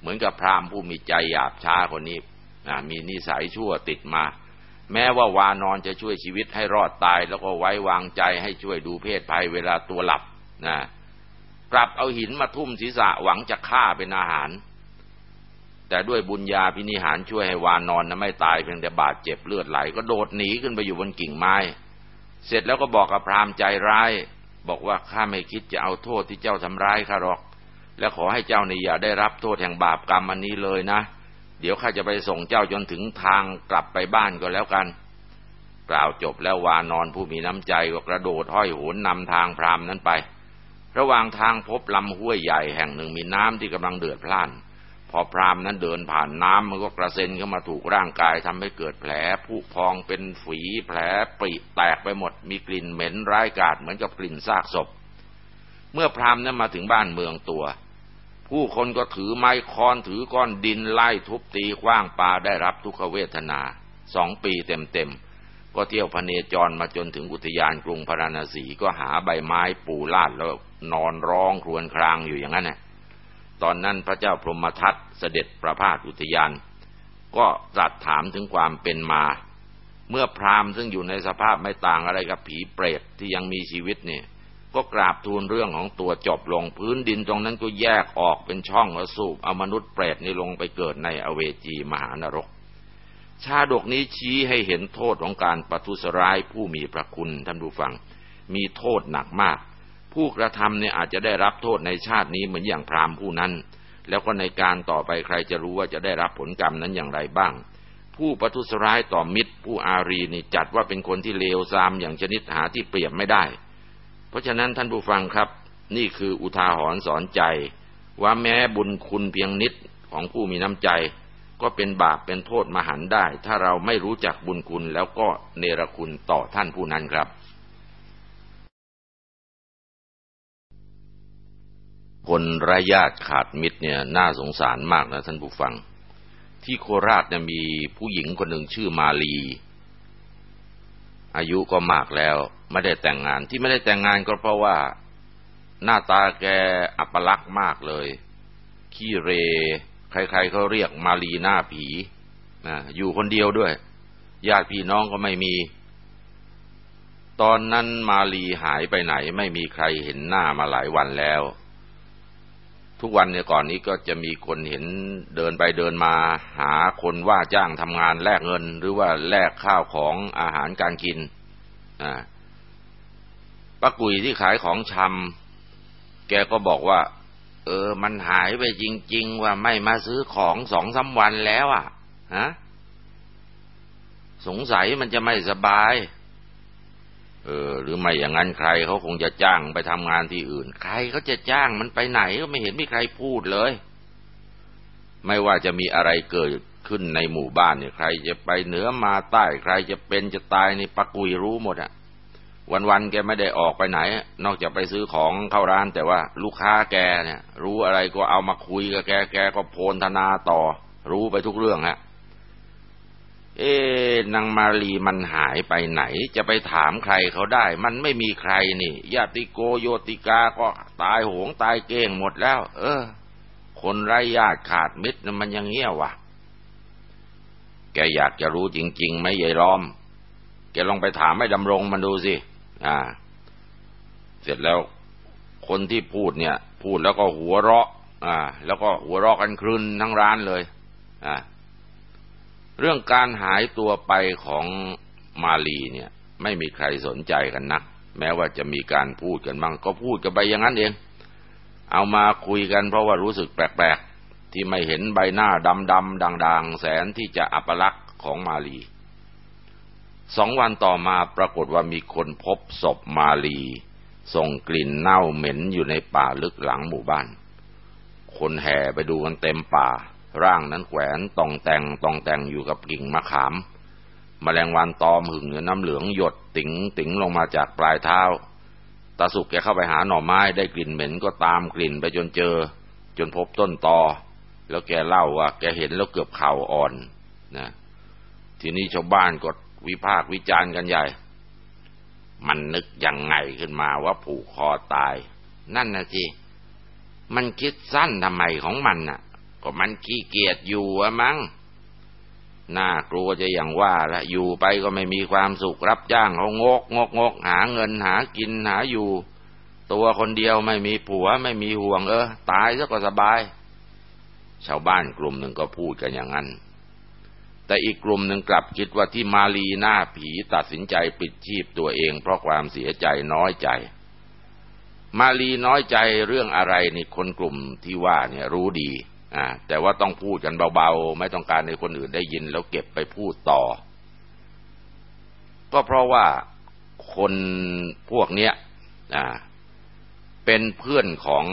เหมือนกับพรามผู้มีใจหยาบช้าคนนี้มีนิสัยชั่วติดมา แม้ว่าวานอนจะช่วยชีวิตให้รอดตาย แล้วก็ไว้วางใจให้ช่วยดูเพศภัยเวลาตัวหลับนะกลับเอาหินมาทุ่มศีรษะหวังจะฆ่าเป็นอาหาร แต่ด้วยบุญญาพินิหารช่วยให้วานนอนนะไม่ตายเพียงแต่บาดเจ็บเลือดไหล ก็โดดหนีขึ้นไปอยู่บนกิ่งไม้ เสร็จแล้วก็บอกกับพรามใจร้าย บอกว่าข้าไม่คิดจะเอาโทษที่เจ้าทำร้ายข้าหรอก และขอให้เจ้านี่อย่าได้รับโทษแห่งบาปกรรมอันนี้เลยนะ เดี๋ยวข้าจะไปส่งเจ้าจนถึงทางกลับไปบ้านก็แล้วกัน กล่าวจบแล้ววานอนผู้มีน้ำใจก็กระโดดห้อยโหนนำทางพรามนั้นไป ระหว่างทางพบลำห้วยใหญ่แห่งหนึ่งมีน้ำที่กำลังเดือดพล่าน พอพรามนั้นเดินผ่านน้ำมันก็กระเซ็นเข้ามาถูกร่างกายทำให้เกิดแผลผุพองเป็นฝีแผลปริแตกไปหมด มีกลิ่นเหม็นร้ายกาจเหมือนกับกลิ่นซากศพ เมื่อพรามนั้นมาถึงบ้านเมืองตัว ผู้คนก็ถือไม้ค้อนถือก้อนดินไล่ทุบตีคว้างปาได้รับทุกขเวทนาสองปีเต็มๆก็เที่ยวพเนจรมาจนถึงอุทยานกรุงพาราณสีก็หาใบไม้ปูลาดแล้วนอนร้องครวญครางอยู่อย่างนั้นแหละ ตอนนั้นพระเจ้าพรหมทัตเสด็จประพาสอุทยาน ก็ตรัสถามถึงความเป็นมา เมื่อพราหมณ์ซึ่งอยู่ในสภาพไม่ต่างอะไรกับผีเปรตที่ยังมีชีวิตเนี่ย ก็กราบทูลเรื่องของตัวจบลงพื้นดินตรงนั้นก็แยกออกเป็นช่องแล้วสูบเอามนุษย์เปรตนี่ลงไปเกิดในอเวจีมหานรก ชาดกนี้ชี้ให้เห็นโทษของการประทุษร้ายผู้มีพระคุณท่านผู้ฟัง มีโทษหนักมาก ผู้กระทำเนี่ยอาจจะได้รับโทษในชาตินี้เหมือนอย่างพราหมณ์ผู้นั้น แล้วก็ในการต่อไปใครจะรู้ว่าจะได้รับผลกรรมนั้นอย่างไรบ้าง ผู้ประทุษร้ายต่อมิตร ผู้อารีนี่จัดว่าเป็นคนที่เลวทรามอย่างชนิดหาที่เปรียบไม่ได้ เพราะฉะนั้นท่านผู้ฟังครับ นี่คืออุทาหรณ์สอนใจ ว่าแม้บุญคุณเพียงนิดของผู้มีน้ำใจ ก็เป็นบาปเป็นโทษมหันได้ ถ้าเราไม่รู้จักบุญคุณแล้วก็เนรคุณต่อท่านผู้นั้นครับ คนรายาติขาดมิตรเนี่ยน่าสงสารมากนะท่านผู้ฟัง ที่โคราชเนี่ยมีผู้หญิงคนหนึ่งชื่อมาลี อายุก็มากแล้ว ไม่ได้แต่งงานที่ไม่ได้แต่งงานก็เพราะว่า หน้าตาแกอัปลักษณ์มากเลยขี้เร ใครๆเขาเรียกมาลีหน้าผีนะอยู่คนเดียวด้วย ญาติพี่น้องก็ไม่มี ตอนนั้นมาลีหายไปไหน ไม่มีใครเห็นหน้ามาหลายวันแล้ว ทุกวันเนี่ยก่อนนี้ก็จะมีคนเห็นเดินไปเดินมาหาคนว่าจ้างทำงานแลกเงิน หรือว่าแลกข้าวของอาหารการกินอ่าป้ากุยที่ขายของชำแกก็บอกว่า เออ มันหายไปจริง ๆ ว่าไม่มาซื้อของสองสาวันแล้วอะฮะสงสัยมันจะไม่สบาย เออหรือไม่อย่างนั้นใครเขาคงจะจ้างไปทำงานที่อื่น ใครเขาจะจ้างมันไปไหนก็ไม่เห็นมีใครพูดเลย ไม่ว่าจะมีอะไรเกิดขึ้นในหมู่บ้านเนี่ยใครจะไปเหนือมาใต้ใครจะเป็นจะตายนี่ปักกุยรู้หมดอะวันๆแกไม่ได้ออกไปไหน นอกจากไปซื้อของเข้าร้าน แต่ว่าลูกค้าแกเนี่ย รู้อะไรก็เอามาคุยกับแกแกก็โพนธนาต่อ รู้ไปทุกเรื่องฮะ เอ๊นางมาลีมันหายไปไหน จะไปถามใครเขาได้ มันไม่มีใครนี่ญาติโกโยติกาก็ตายโหงตายเก้งหมดแล้ว เออ คนไร้ญาติขาดมิตรมันยังเงี้ยวะแกอยากจะรู้จริงๆไหมยายล้อม แกลองไปถามให้ดำรงมันดูสิ อ่า เสร็จแล้วคนที่พูดเนี่ย พูดแล้วก็หัวเราะ อ่า แล้วก็หัวเราะกันครึนทั้งร้านเลย อ่า เรื่องการหายตัวไปของมาลีเนี่ยไม่มีใครสนใจกันนัก แม้ว่าจะมีการพูดกันบ้างก็พูดกันไปอย่างนั้นเอง เอามาคุยกันเพราะว่ารู้สึกแปลกๆ ที่ไม่เห็นใบหน้าดำๆด่างๆ แสนที่จะอัปลักษณ์ของมาลีสองวันต่อมาปรากฏว่ามีคนพบศพมาลีส่งกลิ่นเน่าเหม็นอยู่ในป่าลึกหลังหมู่บ้าน คนแห่ไปดูกันเต็มป่า ร่างนั้นแขวนตองแต่งตองแต่งอยู่กับกิ่งมะขามมแมลงวันตอมหึงน้ำเหลืองหยดติ๋งติ๋งลงมาจากปลายเท้าตาสุกแกเข้าไปหาหน่อไม้ได้กลิ่นเหม็นก็ตามกลิ่นไปจนเจอ จนพบต้นตอ แล้วแกเล่าว่าแกเห็นแล้วเกือบเข่าอ่อนนะทีนี้ชาวบ้านก็วิพากษ์วิจารณ์กันใหญ่ มันนึกยังไงขึ้นมาว่าผูกคอตาย นั่นนะจีมันคิดสั้นทำไมของมันน่ะ ก็มันขี้เกียจอยู่อะมั้งน่ากลัวจะอย่างว่าละอยู่ไปก็ไม่มีความสุขรับจ้างเขางกงกงกหาเงินหากินหาอยู่ ตัวคนเดียวไม่มีผัวไม่มีห่วงเออ ตายซะก็สบาย ชาวบ้านกลุ่มหนึ่งก็พูดกันอย่างนั้น แต่อีกกลุ่มหนึ่งกลับคิดว่าที่มาลีหน้าผีตัดสินใจปิดชีพตัวเอง เพราะความเสียใจน้อยใจ มาลีน้อยใจเรื่องอะไรนี่คนกลุ่มที่ว่าเนี่ยรู้ดี อ่าแต่ว่าต้องพูดกันเบาๆ ไม่ต้องการให้คนอื่นได้ยิน แล้วเก็บไปพูดต่อ ก็เพราะว่าคนพวกเนี้ยอ่าเป็นเพื่อนของ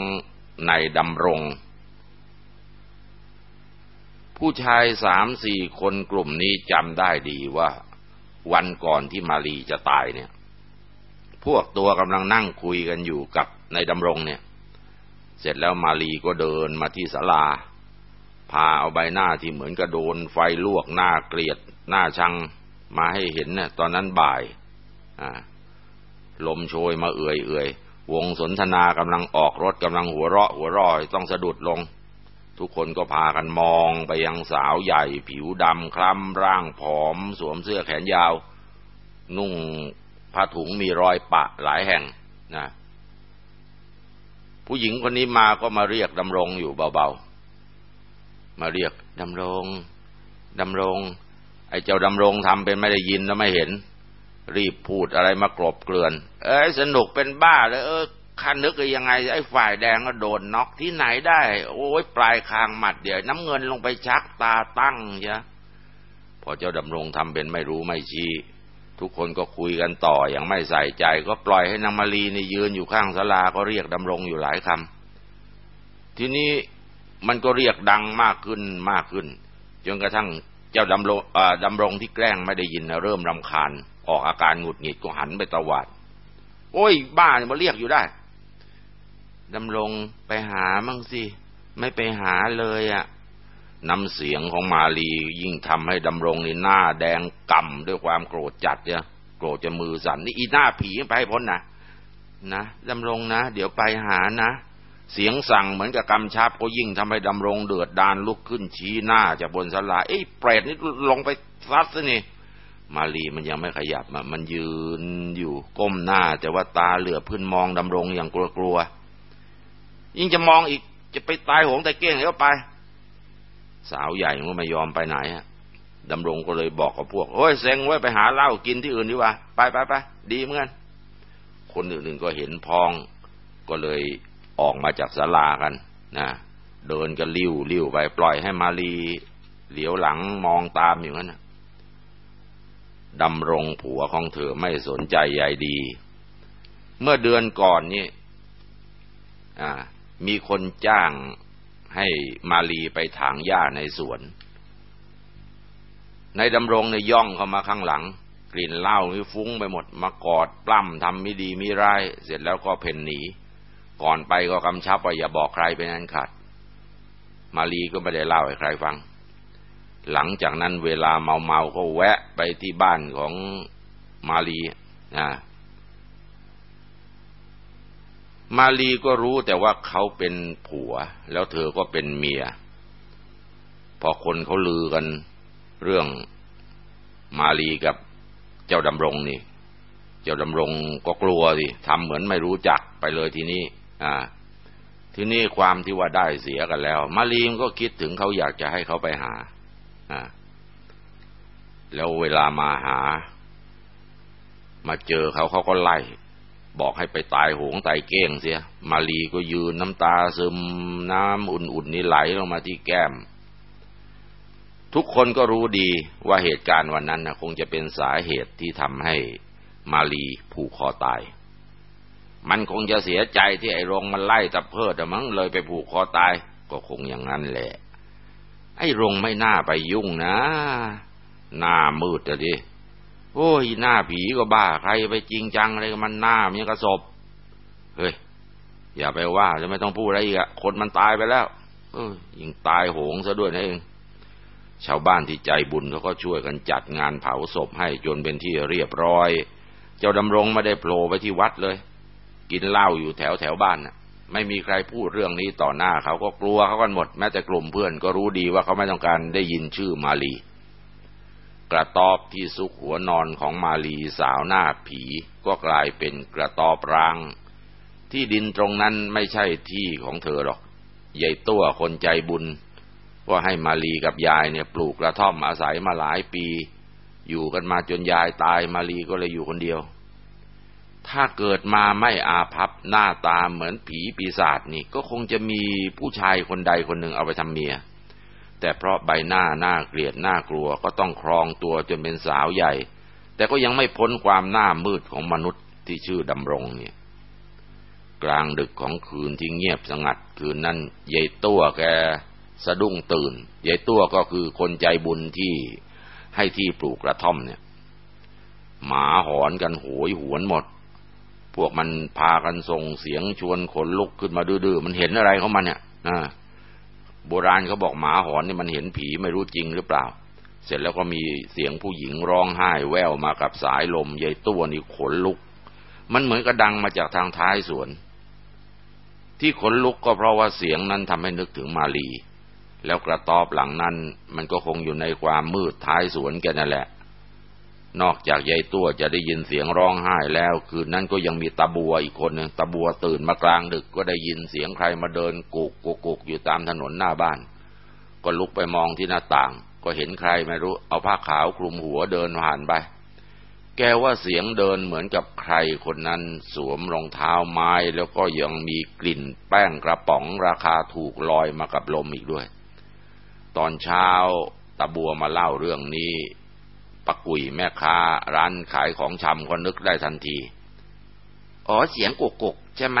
นายดำรง ผู้ชายสามสี่คนกลุ่มนี้จำได้ดีว่า วันก่อนที่มาลีจะตายเนี่ย พวกตัวกำลังนั่งคุยกันอยู่กับนายดำรงเนี่ย เสร็จแล้วมาลีก็เดินมาที่ศาลา พาเอาใบหน้าที่เหมือนกระโดน ไฟลวกหน้าเกลียด หน้าชัง มาให้เห็นเนี่ยตอนนั้นบ่ายลมโชยมาเอื่อยเอื่อยวงสนทนากำลังออกรถกำลังหัวเราะ หัวร้อยต้องสะดุดลง ทุกคนก็พากันมองไปยังสาวใหญ่ ผิวดำคล้ำร่างผอม สวมเสื้อแขนยาว นุ่งผ้าถุงมีรอยปะหลายแห่งนะ ผู้หญิงคนนี้มาก็มาเรียกดำรงอยู่เบาๆ มาเรียกดำรงดำรง ไอ้เจ้าดำรงทำเป็นไม่ได้ยินแล้วไม่เห็น รีบพูดอะไรมากรบเกลื่อน เอ้ยสนุกเป็นบ้าเลยเออคันนึกยังไง ไอ้ฝ่ายแดงก็โดนน็อกที่ไหนได้ โอ้ยปลายคางหมัดเดี๋ยวน้ำเงินลงไปชักตาตั้งใช่พอเจ้าดำรงทำเป็นไม่รู้ไม่ชี้ ทุกคนก็คุยกันต่ออย่างไม่ใส่ใจ ก็ปล่อยให้นางมารีนี่ยืนอยู่ข้างศาลาก็เรียกดำรงอยู่หลายคำทีนี้มันก็เรียกดังมากขึ้นมากขึ้น จนกระทั่งเจ้าดำรงดำรงที่แกล้งไม่ได้ยินเริ่มรำคาญ ออกอาการหงุดหงิดก็หันไปตวาด โอ้ย บ้ามาเรียกอยู่ได้ดำรงไปหามั่งสิ ไม่ไปหาเลยอะ่ะ น้ำเสียงของมาลียิ่งทำให้ดำรงนี่หน้าแดงก่ำด้วยความโกรธจัดเนี่ยโกรธจะมือสั่นนี่อีหน้าผีไปให้พ้นนะนะดำรงนะ เดี๋ยวไปหานะ เสียงสั่งเหมือนกับกำชับก็ยิ่งทำให้ดำรงเดือดดานลุกขึ้นชี้หน้าจากบนสลาเอ้ยเปรตนี่ลงไปซัดซะนี่มาลีมันยังไม่ขยับมันยืนอยู่ก้มหน้า แต่ว่าตาเหลือพื้นมองดำรงอย่างกลัวๆยิ่งจะมองอีกจะไปตายหงแต่เก้งแล้วไป สาวใหญ่ก็ไม่ยอมไปไหนฮะดำรงก็เลยบอกกับพวก โอ้ยเซ็งไว้ไปหาเหล้ากินที่อื่นดีกว่า ไปไปไปดีเหมือนกัน คนอื่นๆก็เห็นพอง ก็เลยออกมาจากศาลากันนะเดินกันลิ้วลิ้วไปปล่อยให้มาลีเหลียวหลังมองตามอยู่นั้นนะดำรงผัวของเธอไม่สนใจใยดี เมื่อเดือนก่อนนี่มีคนจ้าง ให้มาลีไปถางหญ้าในสวน ในดำรงในย่องเข้ามาข้างหลัง กลิ่นเหล้านี่ฟุ้งไปหมด มากอดปล้ำทำไม่ดีไม่ร้าย เสร็จแล้วก็เพ่นหนี ก่อนไปก็กำชับว่าอย่าบอกใครเป็นอันขาด มาลีก็ไม่ได้เล่าให้ใครฟัง หลังจากนั้นเวลาเมาเมาก็แวะไปที่บ้านของมาลีนะ มาลีก็รู้แต่ว่าเขาเป็นผัว แล้วเธอก็เป็นเมีย พอคนเขาลือกันเรื่องมาลีกับเจ้าดำรงนี่ เจ้าดำรงก็กลัวสิทำเหมือนไม่รู้จักไปเลยทีนี้ อ่า ทีนี้ความที่ว่าได้เสียกันแล้ว มาลีมก็คิดถึงเขาอยากจะให้เขาไปหา อ่า แล้วเวลามาหา มาเจอเขาเขาก็ไล่ บอกให้ไปตายโหงตายเก้งเสีย มาลีก็ยืนน้ำตาซึมน้ำอุ่นๆนี่ไหลลงมาที่แก้ม ทุกคนก็รู้ดีว่าเหตุการณ์วันนั้นนะคงจะเป็นสาเหตุที่ทำให้มาลีผูกคอตาย มันคงจะเสียใจที่ไอ้รงมันไล่ตะเพิดมั้งเลยไปผูกคอตาย ก็คงอย่างนั้นแหละ ไอ้รงไม่น่าไปยุ่งนะ หน้ามืดอะดิ โอ้ยหน้าผีก็บ้าใครไปจริงจังอะไรกับมันหน้ามันกระสบเฮ้ยอย่าไปว่าจะไม่ต้องพูดอะไรอีกอะคนมันตายไปแล้วเออยิงตายโหงซะด้วยนะเองชาวบ้านที่ใจบุญเขาก็ช่วยกันจัดงานเผาศพให้จนเป็นที่เรียบร้อย เจ้าดำรงไม่ได้โผล่ไปที่วัดเลย กินเหล้าอยู่แถวแถวบ้านน่ะ ไม่มีใครพูดเรื่องนี้ต่อหน้าเขาก็กลัวเขากันหมด แม้แต่กลุ่มเพื่อนก็รู้ดีว่าเขาไม่ต้องการได้ยินชื่อมาลี กระตอบที่ซุกหัวนอนของมาลีสาวหน้าผีก็กลายเป็นกระตอบร้าง ที่ดินตรงนั้นไม่ใช่ที่ของเธอหรอกยายตัวคนใจบุญ ว่าให้มาลีกับยายเนี่ยปลูกกระท่อมอาศัยมาหลายปี อยู่กันมาจนยายตายมาลีก็เลยอยู่คนเดียว ถ้าเกิดมาไม่อาภัพหน้าตาเหมือนผีปีศาจนี่ก็คงจะมีผู้ชายคนใดคนหนึ่งเอาไปทำเมีย แต่เพราะใบหน้าหน้าเกลียดหน้ากลัวก็ต้องครองตัวจนเป็นสาวใหญ่ แต่ก็ยังไม่พ้นความหน้ามืดของมนุษย์ที่ชื่อดำรงเนี่ย กลางดึกของคืนที่เงียบสงัดคืนนั้นยายตัวแกสะดุ้งตื่นยายตัวก็คือคนใจบุญที่ให้ที่ปลูกกระท่อมเนี่ย หมาหอนกันโหยหวนหมด พวกมันพากันส่งเสียงชวนขนลุกขึ้นมาดื้อๆมันเห็นอะไรเขามันเนี่ยนะ โบราณเขาบอกหมาหอนนี่มันเห็นผีไม่รู้จริงหรือเปล่า เสร็จแล้วก็มีเสียงผู้หญิงร้องไห้แววมากับสายลมยายตัวนี่ขนลุก มันเหมือนกระดังมาจากทางท้ายสวน ที่ขนลุกก็เพราะว่าเสียงนั้นทำให้นึกถึงมาลี แล้วกระตอบหลังนั้น มันก็คงอยู่ในความมืดท้ายสวนแกนั่นแหละ นอกจากยายตัวจะได้ยินเสียงร้องไห้แล้ว คืนนั้นก็ยังมีตาบัวอีกคนหนึ่งตาบัวตื่นมากลางดึกก็ได้ยินเสียงใครมาเดินกุกกุกกุกอยู่ตามถนนหน้าบ้าน ก็ลุกไปมองที่หน้าต่าง ก็เห็นใครไม่รู้ เอาผ้าขาวคลุมหัวเดินผ่านไป แกว่าเสียงเดินเหมือนกับใครคนนั้นสวมรองเท้าไม้แล้วก็ยังมีกลิ่นแป้งกระป๋องราคาถูกลอยมากับลมอีกด้วย ตอนเช้าตาบัวมาเล่าเรื่องนี้ ปักกุยแม่ค้าร้านขายของชำก็นึกได้ทันที อ๋อเสียงกุกกุกใช่ไหม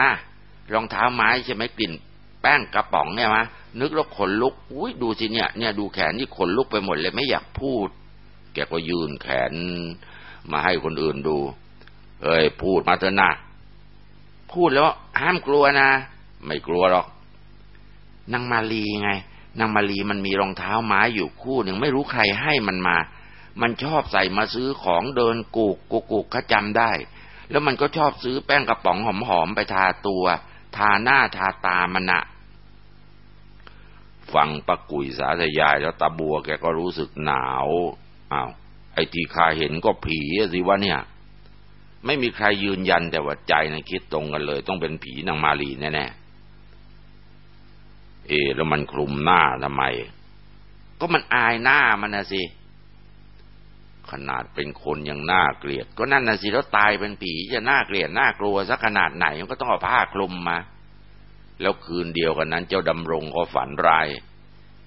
รองเท้าไม้ใช่ไหมกลิ่น แป้งกระป๋องเนี่ยมะนึกแล้วขนลุก อุ้ยดูสิเนี่ยเนี่ยดูแขนนี่ขนลุกไปหมดเลยไม่อยากพูด แกก็ยืนแขนมาให้คนอื่นดู เอ้ยพูดมาเถอะนะพูดแล้วห้ามกลัวนะ ไม่กลัวหรอก นางมาลีไง นางมาลีมันมีรองเท้าไม้อยู่คู่หนึ่งไม่รู้ใครให้มันมา มันชอบใส่มาซื้อของเดินกูกกูกูกขจำได้ แล้วมันก็ชอบซื้อแป้งกระป๋องหอมๆไปทาตัว ทาหน้าทาตามันอะฟังปะกุยสาธยายแล้วตาบัวแกก็รู้สึกหนาวอ้าวไอ้ที่ข้าเห็นก็ผีสิวะเนี่ย ไม่มีใครยืนยันแต่ว่าใจนะคิดตรงกันเลย ต้องเป็นผีนางมาลีแน่ๆเอ แล้วมันคลุมหน้าทำไม ก็มันอายหน้ามันนะสิ ขนาดเป็นคนยังน่าเกลียด ก็นั่นน่ะสิแล้วตายเป็นผีจะน่าเกลียดน่ากลัวสักขนาดไหนมันก็ต้องเอาผ้าคลุมมา แล้วคืนเดียวกันนั้น เจ้าดำรงก็ฝันร้าย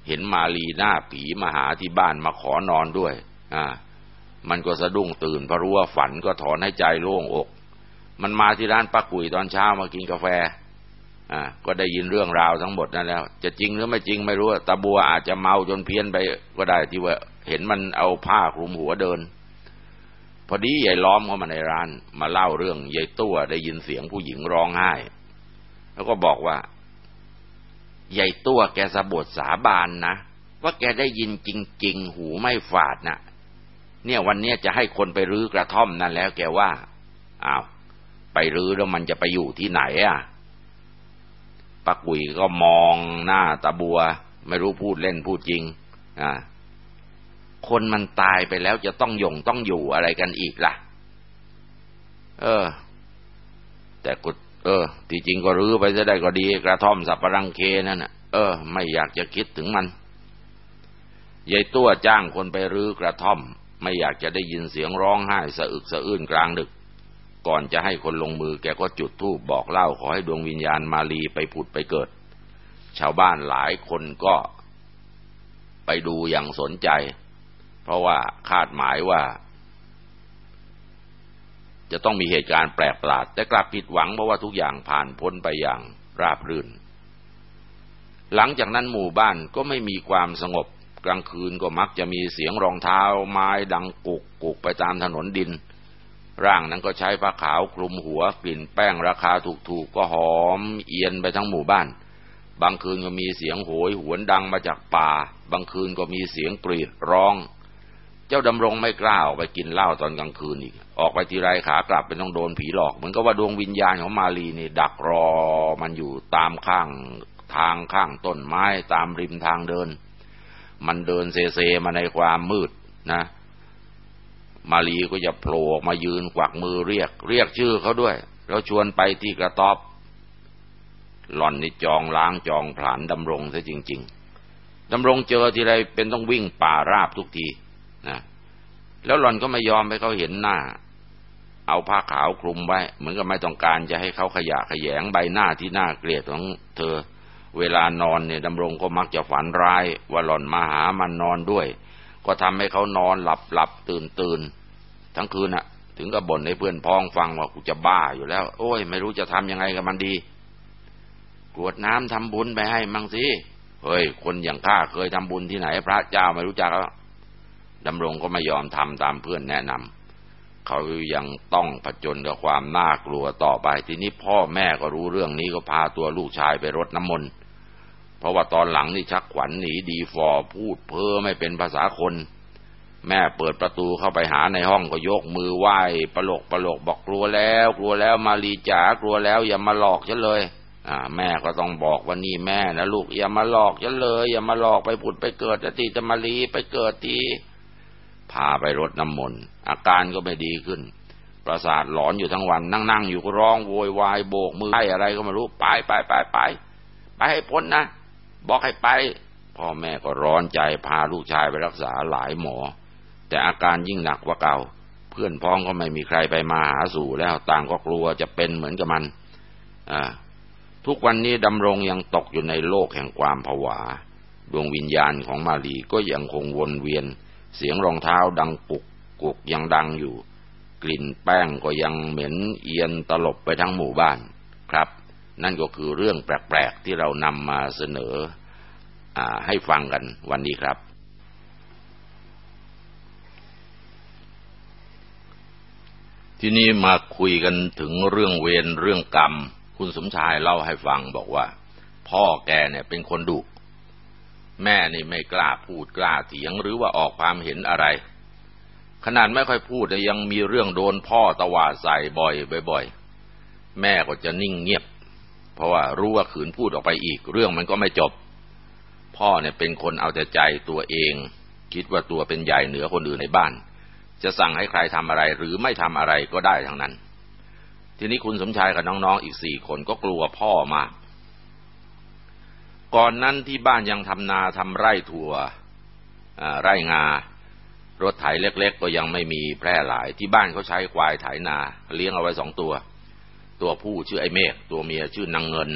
เห็นมาลีหน้าผีมาหาที่บ้านมาขอนอนด้วย อ่า มันก็สะดุ้งตื่นเพราะรู้ว่าฝันก็ถอนให้ใจโล่งอก มันมาที่ร้านปักกุยตอนเช้ามากินกาแฟ อ่าก็ได้ยินเรื่องราวทั้งหมดนั่นแล้ว จะจริงหรือไม่จริงไม่รู้ตาบัวอาจจะเมาจนเพี้ยนไปก็ได้ที่ว่า เห็นมันเอาผ้าคลุมหัวเดิน พอดียายล้อมเข้ามาในร้าน มาเล่าเรื่องยายตัวได้ยินเสียงผู้หญิงร้องไห้ แล้วก็บอกว่ายายตัวแกสะบดสาบานนะว่าแกได้ยินจริง ๆ หูไม่ฝาดนะ่ะ เนี่ยวันนี้จะให้คนไปรื้อกระท่อมนั่นแล้วแกว่าอ้าวไปรื้อแล้วมันจะไปอยู่ที่ไหนอะ ปักกุยก็มองหน้าตาบัว ไม่รู้พูดเล่นพูดจริงอ่าคนมันตายไปแล้วจะต้องยงต้องอยู่อะไรกันอีกล่ะ เออ แต่กดเออที่จริงก็รื้อไปจะได้ก็ดี กระท่อมสับปะรังเคนั่นน่ะเออ ไม่อยากจะคิดถึงมันยายตัวจ้างคนไปรื้อกระท่อม ไม่อยากจะได้ยินเสียงร้องไห้สะอึกสะอื้นกลางดึก ก่อนจะให้คนลงมือแกก็จุดธูปบอกเล่าขอให้ดวงวิญญาณมาลีไปผุดไปเกิด ชาวบ้านหลายคนก็ไปดูอย่างสนใจ เพราะว่าคาดหมายว่า จะต้องมีเหตุการณ์แปลกประหลาด แต่กลับผิดหวังเพราะว่าทุกอย่างผ่านพ้นไปอย่างราบรื่น หลังจากนั้นหมู่บ้านก็ไม่มีความสงบกลางคืนก็มักจะมีเสียงรองเท้าไม้ดังกุกกุกไปตามถนนดิน ร่างนั้นก็ใช้ผ้าขาวคลุมหัวกลิ่นแป้งราคาถูกๆ ก็หอมเอียนไปทั้งหมู่บ้าน บางคืนก็มีเสียงโหยหวนดังมาจากป่า บางคืนก็มีเสียงกรีดร้อง เจ้าดำรงไม่กล้าออกไปกินเหล้าตอนกลางคืนอีก ออกไปทีไรขากลับเป็นต้องโดนผีหลอก เหมือนกับว่าดวงวิญญาณของมาลีนี่ดักรอมันอยู่ตามข้างทางข้างต้นไม้ตามริมทางเดิน มันเดินเซเซมาในความมืดนะ มาลีก็จะโผล่มายืนกวักมือเรียก เรียกชื่อเขาด้วย แล้วชวนไปที่กระต๊อบหล่อนนี่จองล้างจองผลานดำรงซะจริง ๆดำรงเจอทีไรเป็นต้องวิ่งป่าราบทุกทีนะแล้วหล่อนก็ไม่ยอมให้เขาเห็นหน้า เอาผ้าขาวคลุมไว้ เหมือนกับไม่ต้องการจะให้เขาขยะขยงใบหน้าที่น่าเกลียดของเธอ เวลานอนเนี่ยดำรงก็มักจะฝันร้าย ว่าหล่อนมาหามันนอนด้วย ก็ทำให้เขานอนหลับหลับตื่นตื่น ทั้งคืนอะถึงกับบ่นให้เพื่อนพ้องฟังว่ากูจะบ้าอยู่แล้ว โอ้ย ไม่รู้จะทำยังไงกับมันดีกรวดน้ำทำบุญไปให้มั่งสิเฮ้ย คนอย่างข้าเคยทำบุญที่ไหน พระเจ้าไม่รู้จักแล้วดำรงก็ไม่ยอมทำตามเพื่อนแนะนำเขายังต้องผจญกับความน่ากลัวต่อไป ทีนี้พ่อแม่ก็รู้เรื่องนี้ก็พาตัวลูกชายไปรดน้ำมนต์เพราะว่าตอนหลังนี่ชักขวัญหนีดีฟอพูดเพ้อไม่เป็นภาษาคน แม่เปิดประตูเข้าไปหาในห้องก็ยกมือไหว้ปลกปลกบอกกลัวแล้ว กลัวแล้วมาลีจ๋ากลัวแล้ว อย่ามาหลอกฉันเลย อ่า แม่ก็ต้องบอกว่านี่แม่นะลูกอย่ามาหลอกฉันเลย อย่ามาหลอกไปผุดไปเกิดจะตีจะมาลีไปเกิดทีพาไปรดน้ำมนต์อาการก็ไม่ดีขึ้น ประสาทหลอนอยู่ทั้งวัน นั่งๆอยู่ก็ร้องโวยวายโบกมือให้อะไรก็ไม่รู้ไปไปไปไปไปให้พ้นนะบอกให้ไปพ่อแม่ก็ร้อนใจพาลูกชายไปรักษาหลายหมอ แต่อาการยิ่งหนักกว่าเก่า เพื่อนพ้องก็ไม่มีใครไปมาหาสู่แล้วต่างก็กลัวจะเป็นเหมือนกับมันทุกวันนี้ดำรงยังตกอยู่ในโลกแห่งความผวา ดวงวิญญาณของมาลีก็ยังคงวนเวียน เสียงรองเท้าดังปุกกุกยังดังอยู่ กลิ่นแป้งก็ยังเหม็นเอียนตลบไปทั้งหมู่บ้านครับ นั่นก็คือเรื่องแปลกๆที่เรานำมาเสนออให้ฟังกันวันนี้ครับ ทีนี้มาคุยกันถึงเรื่องเวรเรื่องกรรม คุณสมชายเล่าให้ฟังบอกว่า พ่อแกเนี่ยเป็นคนดุแม่นี่ไม่กล้าพูดกล้าเถียงหรือว่าออกความเห็นอะไร ขนาดไม่ค่อยพูดแต่ยังมีเรื่องโดนพ่อตวาดใส่บ่อยบ่อยแม่ก็จะนิ่งเงียบ เพราะว่ารู้ว่าขืนพูดออกไปอีกเรื่องมันก็ไม่จบ พ่อเนี่ยเป็นคนเอาแต่ใจตัวเอง คิดว่าตัวเป็นใหญ่เหนือคนอื่นในบ้าน จะสั่งให้ใครทำอะไรหรือไม่ทำอะไรก็ได้ทั้งนั้น ทีนี้คุณสมชายกับน้องๆอีกสี่คนก็กลัวพ่อมากก่อนนั้นที่บ้านยังทำนาทำไร่ถั่วไร่งารถไถเล็ก ๆ ก็ยังไม่มีแพร่หลาย ที่บ้านเขาใช้ควายไถนา เลี้ยงเอาไว้สองตัว ตัวผู้ชื่อไอ้เมฆตัวเมียชื่อนางเงิน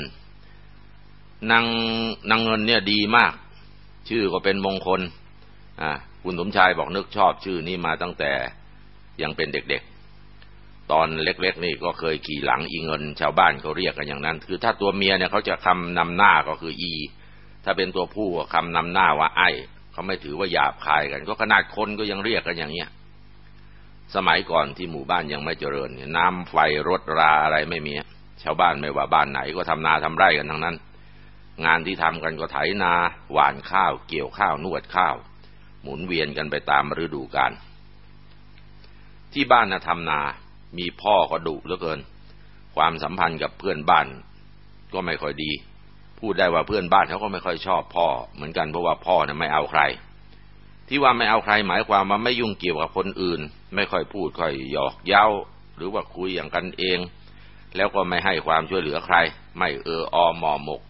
นางนางเงินเนี่ยดีมาก ชื่อก็เป็นมงคลอ่า คุณสมชายบอกนึกชอบชื่อนี้มาตั้งแต่ยังเป็นเด็กๆ ตอนเล็กๆนี่ก็เคยขี่หลังอีเงิน ชาวบ้านเขาเรียกกันอย่างนั้น คือถ้าตัวเมียเนี่ยเขาจะคำนำหน้าก็คืออี ถ้าเป็นตัวผู้คำนำหน้าว่าไอเขาไม่ถือว่าหยาบคายกัน ก็ขนาดคนก็ยังเรียกกันอย่างเนี้ยสมัยก่อนที่หมู่บ้านยังไม่เจริญน้ำไฟรถราอะไรไม่มี ชาวบ้านไม่ว่าบ้านไหนก็ทำนาทำไร่กันทั้งนั้น งานที่ทำกันก็ไถนาหว่านข้าว เกี่ยวข้าวนวดข้าว หมุนเวียนกันไปตามฤดูกาลที่บ้านนะทำนา มีพ่อก็ดุเหลือเกิน ความสัมพันธ์กับเพื่อนบ้าน ก็ไม่ค่อยดี พูดได้ว่าเพื่อนบ้านเขาก็ไม่ค่อยชอบพ่อ เหมือนกันเพราะว่าพ่อนะ่ะไม่เอาใคร ที่ว่าไม่เอาใครหมายความว่าไม่ยุ่งเกี่ยวกับคนอื่น ไม่ค่อยพูดค่อยหยอกเย้า หรือว่าคุยอย่างกันเอง แล้วก็ไม่ให้ความช่วยเหลือใคร ไม่เอออมอหมก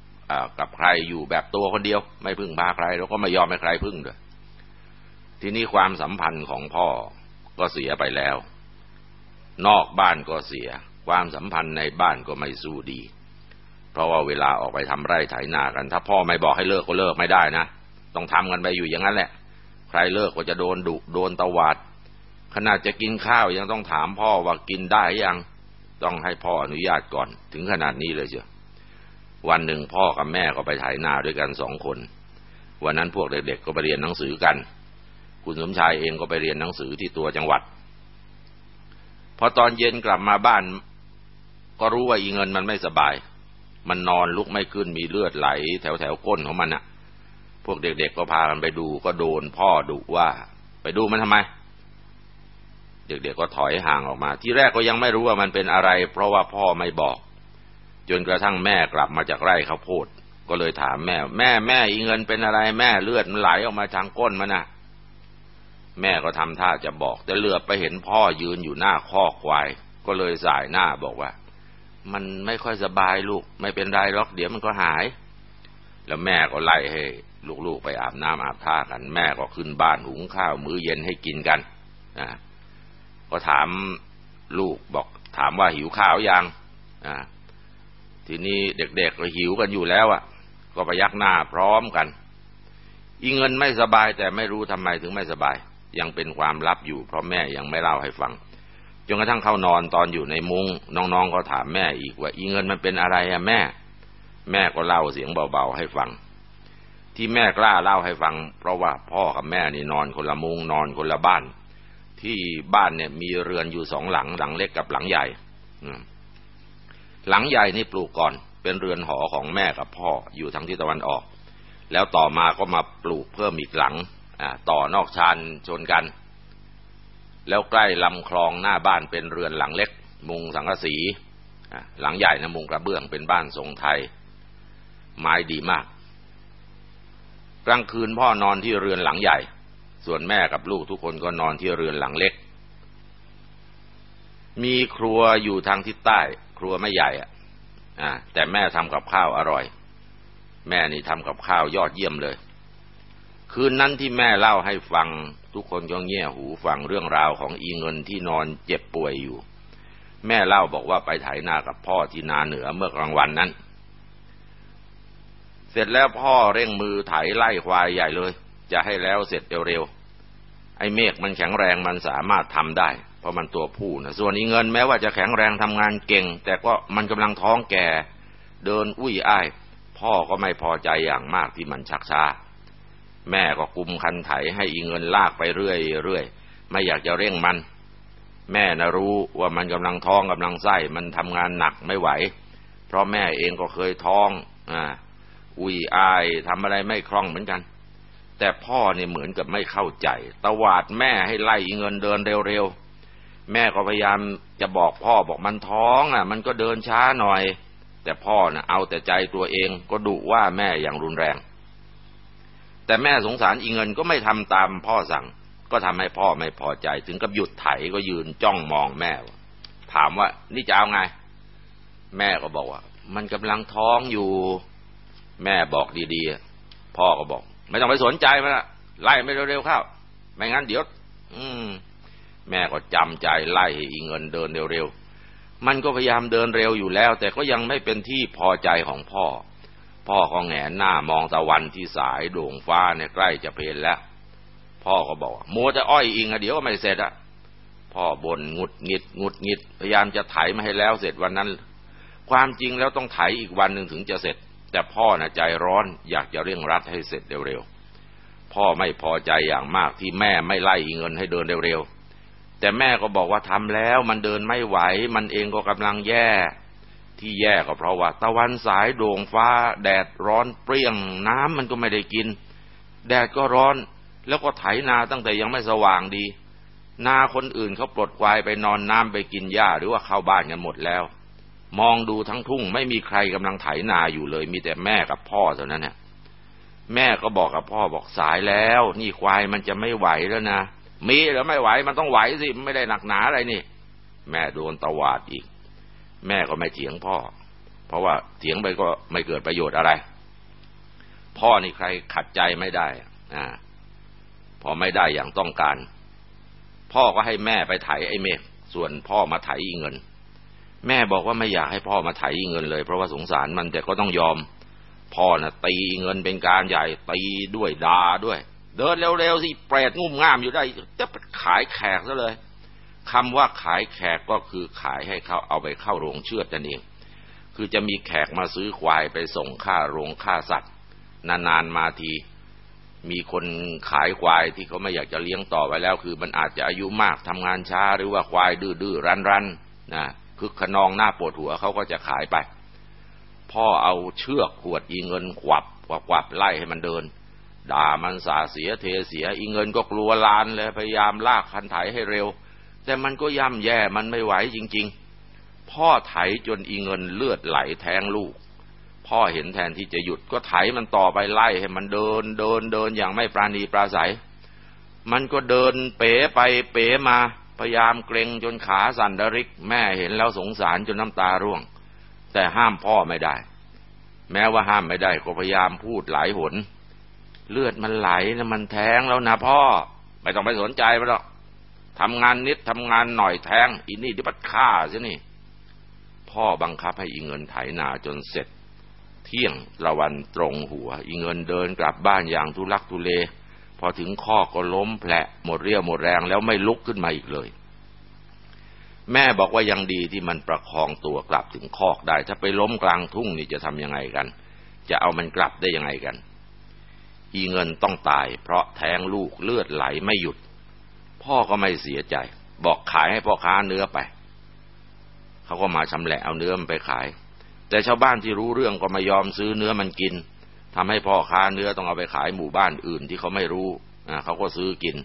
กับใครอยู่แบบตัวคนเดียว ไม่พึ่งพาใคร แล้วก็ไม่ยอมให้ใครพึ่งด้วย ทีนี้ความสัมพันธ์ของพ่อก็เสียไปแล้ว นอกบ้านก็เสีย ความสัมพันธ์ในบ้านก็ไม่สู้ดี เพราะว่าเวลาออกไปทำไร่ไถนากัน ถ้าพ่อไม่บอกให้เลิกก็เลิกไม่ได้นะ ต้องทำกันไปอยู่อย่างนั้นแหละ ใครเลิกก็จะโดนดุโดนตวาดขนาดจะกินข้าวยังต้องถามพ่อว่ากินได้ยังต้องให้พ่ออนุญาตก่อน ถึงขนาดนี้เลยเชียววันหนึ่งพ่อกับแม่ก็ไปไถนาด้วยกันสองคน วันนั้นพวกเด็กๆก็ไปเรียนหนังสือกัน คุณสมชายเองก็ไปเรียนหนังสือที่ตัวจังหวัด พอตอนเย็นกลับมาบ้าน ก็รู้ว่าอีเงินมันไม่สบาย มันนอนลุกไม่ขึ้นมีเลือดไหล แถวแถวก้นของมันอะพวกเด็กๆก็พากันไปดู ก็โดนพ่อดุว่า ไปดูมันทำไม เด็กๆก็ถอยห่างออกมา ที่แรกก็ยังไม่รู้ว่ามันเป็นอะไร เพราะว่าพ่อไม่บอก จนกระทั่งแม่กลับมาจากไร่ข้าวโพดก็เลยถามแม่ แม่แม่อีเงินเป็นอะไร แม่เลือดมันไหลออกมาทางก้นมันนะ แม่ก็ทำท่าจะบอก แต่เหลือไปเห็นพ่อยืนอยู่หน้าคอกควาย ก็เลยสายหน้าบอกว่า มันไม่ค่อยสบายลูก ไม่เป็นไรหรอกเดี๋ยวมันก็หาย แล้วแม่ก็ไล่ให้ลูกๆไปอาบน้ำอาบท่ากัน แม่ก็ขึ้นบ้านหุงข้าวมื้อเย็นให้กินกันนะก็ถามลูกบอกถามว่าหิวข้าวยังอ่าทีนี้เด็กๆก็หิวกันอยู่แล้วอะ่ะ ก็ไปยักหน้าพร้อมกัน อีเงินไม่สบายแต่ไม่รู้ทำไมถึงไม่สบาย ยังเป็นความลับอยู่ เพราะแม่ยังไม่เล่าให้ฟังจนกระทั่งเข้านอนตอนอยู่ในมุง้งน้องๆก็ถามแม่อีกว่าอีเงินมันเป็นอะไรอะแม่ แม่ก็เล่าเสียงเบาๆให้ฟัง ที่แม่กล้าเล่าให้ฟัง เพราะว่าพ่อกับแม่นี่นอนคนละมุงนอนคนละบ้านทที่บ้านเนี่ยมีเรือนอยู่สองหลังหลังเล็กกับหลังใหญ่หลังใหญ่นี่ปลูกก่อนเป็นเรือนหอของแม่กับพ่ออยู่ทางทิศตะวันออก แล้วต่อมาก็มาปลูกเพิ่มอีกหลัง ต่อนอกชานชนกัน แล้วใกล้ลำคลองหน้าบ้านเป็นเรือนหลังเล็ก มุงสังกะสีหลังใหญ่นะมุงกระเบื้องเป็นบ้านทรงไทย ไม้ดีมาก กลางคืนพ่อนอนที่เรือนหลังใหญ่ ส่วนแม่กับลูกทุกคนก็นอนที่เรือนหลังเล็ก มีครัวอยู่ทางทิศใต้ ครัวไม่ใหญ่อะแต่แม่ทำกับข้าวอร่อย แม่นี่ทำกับข้าวยอดเยี่ยมเลย คืนนั้นที่แม่เล่าให้ฟัง ทุกคนก็เงี่ยหูฟังเรื่องราวของอีเงินที่นอนเจ็บป่วยอยู่ แม่เล่าบอกว่าไปไถนากับพ่อที่นาเหนือเมื่อกลางวันนั้น เสร็จแล้วพ่อเร่งมือไถไล่ควายใหญ่เลย จะให้แล้วเสร็จเร็วๆไอ้เมฆมันแข็งแรงมันสามารถทำได้ เพราะมันตัวผู้นะส่วนอีเงินแม้ว่าจะแข็งแรงทำงานเก่ง แต่ก็มันกำลังท้องแก่ เดินอุ้ยอ้าย พ่อก็ไม่พอใจอย่างมากที่มันชักช้า แม่ก็กุมคันไถให้อีเงินลากไปเรื่อยๆไม่อยากจะเร่งมัน แม่นะรู้ว่ามันกำลังท้องกำลังไส้มันทำงานหนักไม่ไหว เพราะแม่เองก็เคยท้องอ่าอุ้ยอายทำอะไรไม่คล่องเหมือนกัน แต่พ่อเนี่ยเหมือนกับไม่เข้าใจตวาดแม่ให้ไล่อีเงินเดินเร็วๆแม่ก็พยายามจะบอกพ่อบอกมันท้องอะ มันก็เดินช้าหน่อย แต่พ่อนะ่ะเอาแต่ใจตัวเองก็ดุว่าแม่อย่างรุนแรง แต่แม่สงสารอีเงินก็ไม่ทำตามพ่อสั่ง ก็ทำให้พ่อไม่พอใจ ถึงกับหยุดไถก็ยืนจ้องมองแม่ ถามว่า นี่จะเอาไง แม่ก็บอกว่า มันกำลังท้องอยู่ แม่บอกดีๆ พ่อก็บอก ไม่ต้องไปสนใจมันละไล่ไม่เร็วๆเข้าไม่งั้นเดี๋ยว อืม แม่ก็จำใจไล่อีเงินเดินเร็วๆมันก็พยายามเดินเร็วอยู่แล้ว แต่ก็ยังไม่เป็นที่พอใจของพ่อ พ่อก็แงนหน้ามองตะวันที่สายด่งฟ้าเนี่ยใกล้จะเพลนแล้ว พ่อก็บอกมัวจะอ้อยอิงอะเดี๋ยวก็ไม่เสร็จอะพ่อบ่นงุดงิดงุดงิดพยายามจะไถมาให้แล้วเสร็จวันนั้น ความจริงแล้วต้องไถอีกวันหนึ่งถึงจะเสร็จ แต่พ่อนะใจร้อนอยากจะเร่งรัดให้เสร็จเร็วๆพ่อไม่พอใจอย่างมากที่แม่ไม่ไล่เงินให้เดินเร็วๆแต่แม่ก็บอกว่าทำแล้วมันเดินไม่ไหว มันเองก็กำลังแย่ ที่แย่ก็เพราะว่า ตะวันสายโด่งฟ้า แดดร้อนเปรี้ยงน้ำมันก็ไม่ได้กิน แดดก็ร้อน แล้วก็ไถนาตั้งแต่ยังไม่สว่างดี นาคนอื่นเขาปลดควายไปนอนน้ำไปกินหญ้าหรือว่าเข้าบ้านกันหมดแล้ว มองดูทั้งทุ่งไม่มีใครกำลังไถนาอยู่เลย มีแต่แม่กับพ่อเท่านั้นเนี่ยแม่ก็บอกกับพ่อบอกสายแล้ว นี่ควายมันจะไม่ไหวแล้วนะมีหรือไม่ไหวมันต้องไหวสิมันไม่ได้หนักหนาอะไรนี่ แม่โดนตวาดอีก แม่ก็ไม่เถียงพ่อ เพราะว่าเถียงไปก็ไม่เกิดประโยชน์อะไร พ่อนี่ใครขัดใจไม่ได้อ่าพอไม่ได้อย่างต้องการ พ่อก็ให้แม่ไปไถไอ้เมฆส่วนพ่อมาไถอีเงิน แม่บอกว่าไม่อยากให้พ่อมาไถอีเงินเลย เพราะว่าสงสารมันแต่ก็ต้องยอม พ่อนะ่ะตีเงินเป็นการใหญ่ตีด้วยด่าด้วย เดินเร็วๆสิเปรตงุ่มง่ามอยู่ได้ จะขายแขกซะเลย คำว่าขายแขกก็คือขายให้เขาเอาไปเข้าโรงเชือดนั่นเอง คือจะมีแขกมาซื้อควายไปส่งค่าโรงค่าสัตว์ นานๆมาที มีคนขายควายที่เขาไม่อยากจะเลี้ยงต่อไปแล้ว คือมันอาจจะอายุมากทำงานช้าหรือว่าควายดื้อๆรันๆนะคือขนองหน้าปวดหัวเขาก็จะขายไป พ่อเอาเชือกขวดอีเงินขวับขวับขวับไล่ให้มันเดินด่ามันสาเสียเทเสียอีเงินก็กลัวลานเลยพยายามลากคันไถให้เร็ว แต่มันก็ย่ำแย่มันไม่ไหวจริง ๆ พ่อไถจนอีเงินเลือดไหลแทงลูก พ่อเห็นแทนที่จะหยุดก็ไถมันต่อไปไล่ให้มันเดินเดินเดินอย่างไม่ปราณีปราศัย มันก็เดินเป๋ไปเป๋มาพยายามเกรงจนขาสั่นดริก แม่เห็นแล้วสงสารจนน้ำตาร่วง แต่ห้ามพ่อไม่ได้ แม้ว่าห้ามไม่ได้ก็พยายามพูดหลายหน เลือดมันไหลนะมันแทงแล้วนะพ่อ ไม่ต้องไปสนใจมันหรอก ทำงานนิดทำงานหน่อยแทงอีนี่ที่ปัดฆ่าซะนี่ พ่อบังคับให้อีเงินไถนาจนเสร็จ เที่ยงละวันตรงหัว อีเงินเดินกลับบ้านอย่างทุลักทุเล พอถึงข้อก็ล้มแผลหมดเรี่ยวหมดแรงแล้วไม่ลุกขึ้นมาอีกเลย แม่บอกว่ายังดีที่มันประคองตัวกลับถึงคอกได้ ถ้าไปล้มกลางทุ่งนี่จะทำยังไงกัน จะเอามันกลับได้ยังไงกัน อีเงินต้องตาย เพราะแทงลูกเลือดไหลไม่หยุด พ่อก็ไม่เสียใจ บอกขายให้พ่อค้าเนื้อไป เขาก็มาชำแหละเอาเนื้อมันไปขาย แต่ชาวบ้านที่รู้เรื่องก็ไม่ยอมซื้อเนื้อมันกินทำให้พ่อค้าเนื้อต้องเอาไปขายหมู่บ้านอื่นที่เขาไม่รู้เขาก็ซื้อกิน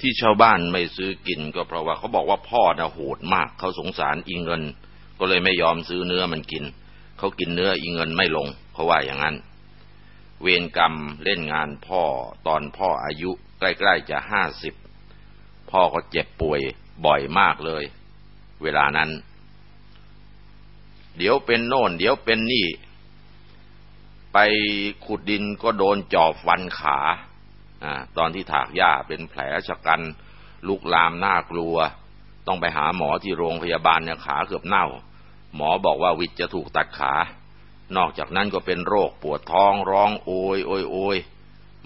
ที่ชาวบ้านไม่ซื้อกินก็เพราะว่าเขาบอกว่าพ่อน่ะโหดมาก เขาสงสารอีเงิน ก็เลยไม่ยอมซื้อเนื้อมันกิน เขากินเนื้ออีเงินไม่ลงเขาว่าอย่างนั้น เวรกรรมเล่นงานพ่อตอนพ่ออายุใกล้ๆจะห้าสิบพ่อก็เจ็บป่วยบ่อยมากเลย เวลานั้น เดี๋ยวเป็นโน่น เดี๋ยวเป็นนี่ ไปขุดดินก็โดนจอบฟันขาอตอนที่ถากหญ้าเป็นแผลชะกันลุกลามน่ากลัว ต้องไปหาหมอที่โรงพยาบาลเนี่ยขาเกือบเน่า หมอบอกว่าวิทจะถูกตัดขา นอกจากนั้นก็เป็นโรคปวดท้องร้องโอยโอยโอย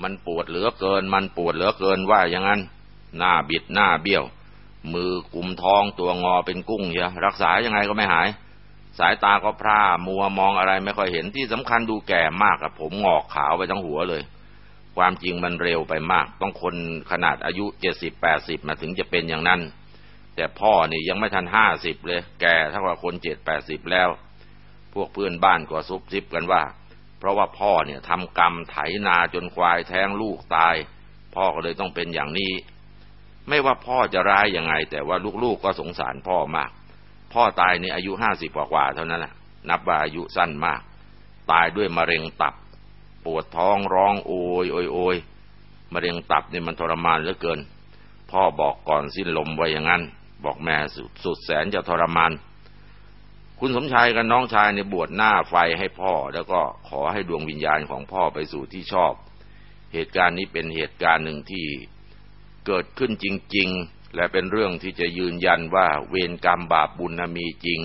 มันปวดเหลือเกิน มันปวดเหลือเกินว่าอย่างนั้น หน้าบิดหน้าเบี้ยว มือกุมท้องตัวงอเป็นกุ้งเชียรักษายังไงก็ไม่หาย สายตาก็พร่ามัวมองอะไรไม่ค่อยเห็นที่สำคัญดูแก่มากอะผมงอกขาวไปทั้งหัวเลย ความจริงมันเร็วไปมาก ต้องคนขนาดอายุเจ็ดสิบแปดสิบมาถึงจะเป็นอย่างนั้น แต่พ่อนี่ยังไม่ทันห้าสิบเลย แก่ถ้าว่าคนเจ็ดแปดสิบแล้ว พวกเพื่อนบ้านก็ซุบซิบกันว่า เพราะว่าพ่อเนี่ยทำกรรมไถนาจนควายแท้งลูกตาย พ่อก็เลยต้องเป็นอย่างนี้ ไม่ว่าพ่อจะร้ายยังไง แต่ว่าลูกๆก็สงสารพ่อมาก พ่อตายในอายุห้าสิบกว่าเท่านั้นแหละนับว่าอายุสั้นมาก ตายด้วยมะเร็งตับ ปวดท้องร้องโอยโอยโอยมะเร็งตับนี่มันทรมานเหลือเกิน พ่อบอกก่อนสิ้นลมไว้อย่างนั้น บอกแม่สุดแสนจะทรมาน คุณสมชายกับน้องชายในบวชหน้าไฟให้พ่อ แล้วก็ขอให้ดวงวิญญาณของพ่อไปสู่ที่ชอบ เหตุการณ์นี้เป็นเหตุการณ์หนึ่งที่เกิดขึ้นจริง ๆ และเป็นเรื่องที่จะยืนยันว่าเวรกรรมบาปบุญมีจริง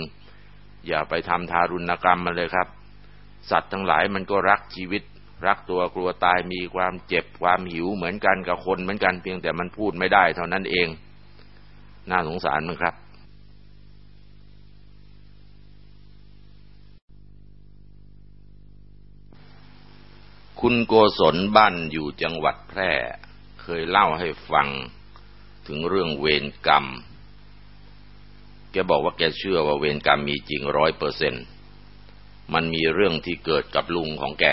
อย่าไปทำทารุณกรรมมาเลยครับ สัตว์ทั้งหลายมันก็รักชีวิต รักตัวกลัวตายมีความเจ็บความหิวเหมือนกันกับคนเหมือนกันเพียงแต่มันพูดไม่ได้เท่านั้นเอง น่าสงสารมั้งครับ คุณโกศลบ้านอยู่จังหวัดแพร่ เคยเล่าให้ฟังถึงเรื่องเวรกรรม แกบอกว่าแกเชื่อว่าเวรกรรมมีจริงร้อยเปอร์เซ็นมันมีเรื่องที่เกิดกับลุงของแก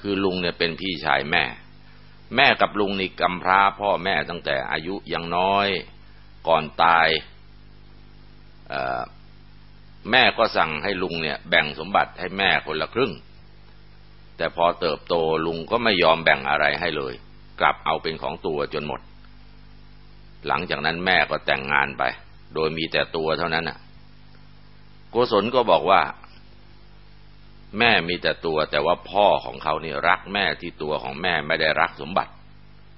คือลุงเนี่ยเป็นพี่ชายแม่ แม่กับลุงนี่กำพร้าพ่อแม่ตั้งแต่อายุยังน้อย ก่อนตาย แม่ก็สั่งให้ลุงเนี่ยแบ่งสมบัติให้แม่คนละครึ่ง แต่พอเติบโตลุงก็ไม่ยอมแบ่งอะไรให้เลย กลับเอาเป็นของตัวจนหมด หลังจากนั้นแม่ก็แต่งงานไป โดยมีแต่ตัวเท่านั้นน่ะ โกศลก็บอกว่า แม่มีแต่ตัวแต่ว่าพ่อของเขานี่รักแม่ที่ตัวของแม่ไม่ได้รักสมบัติ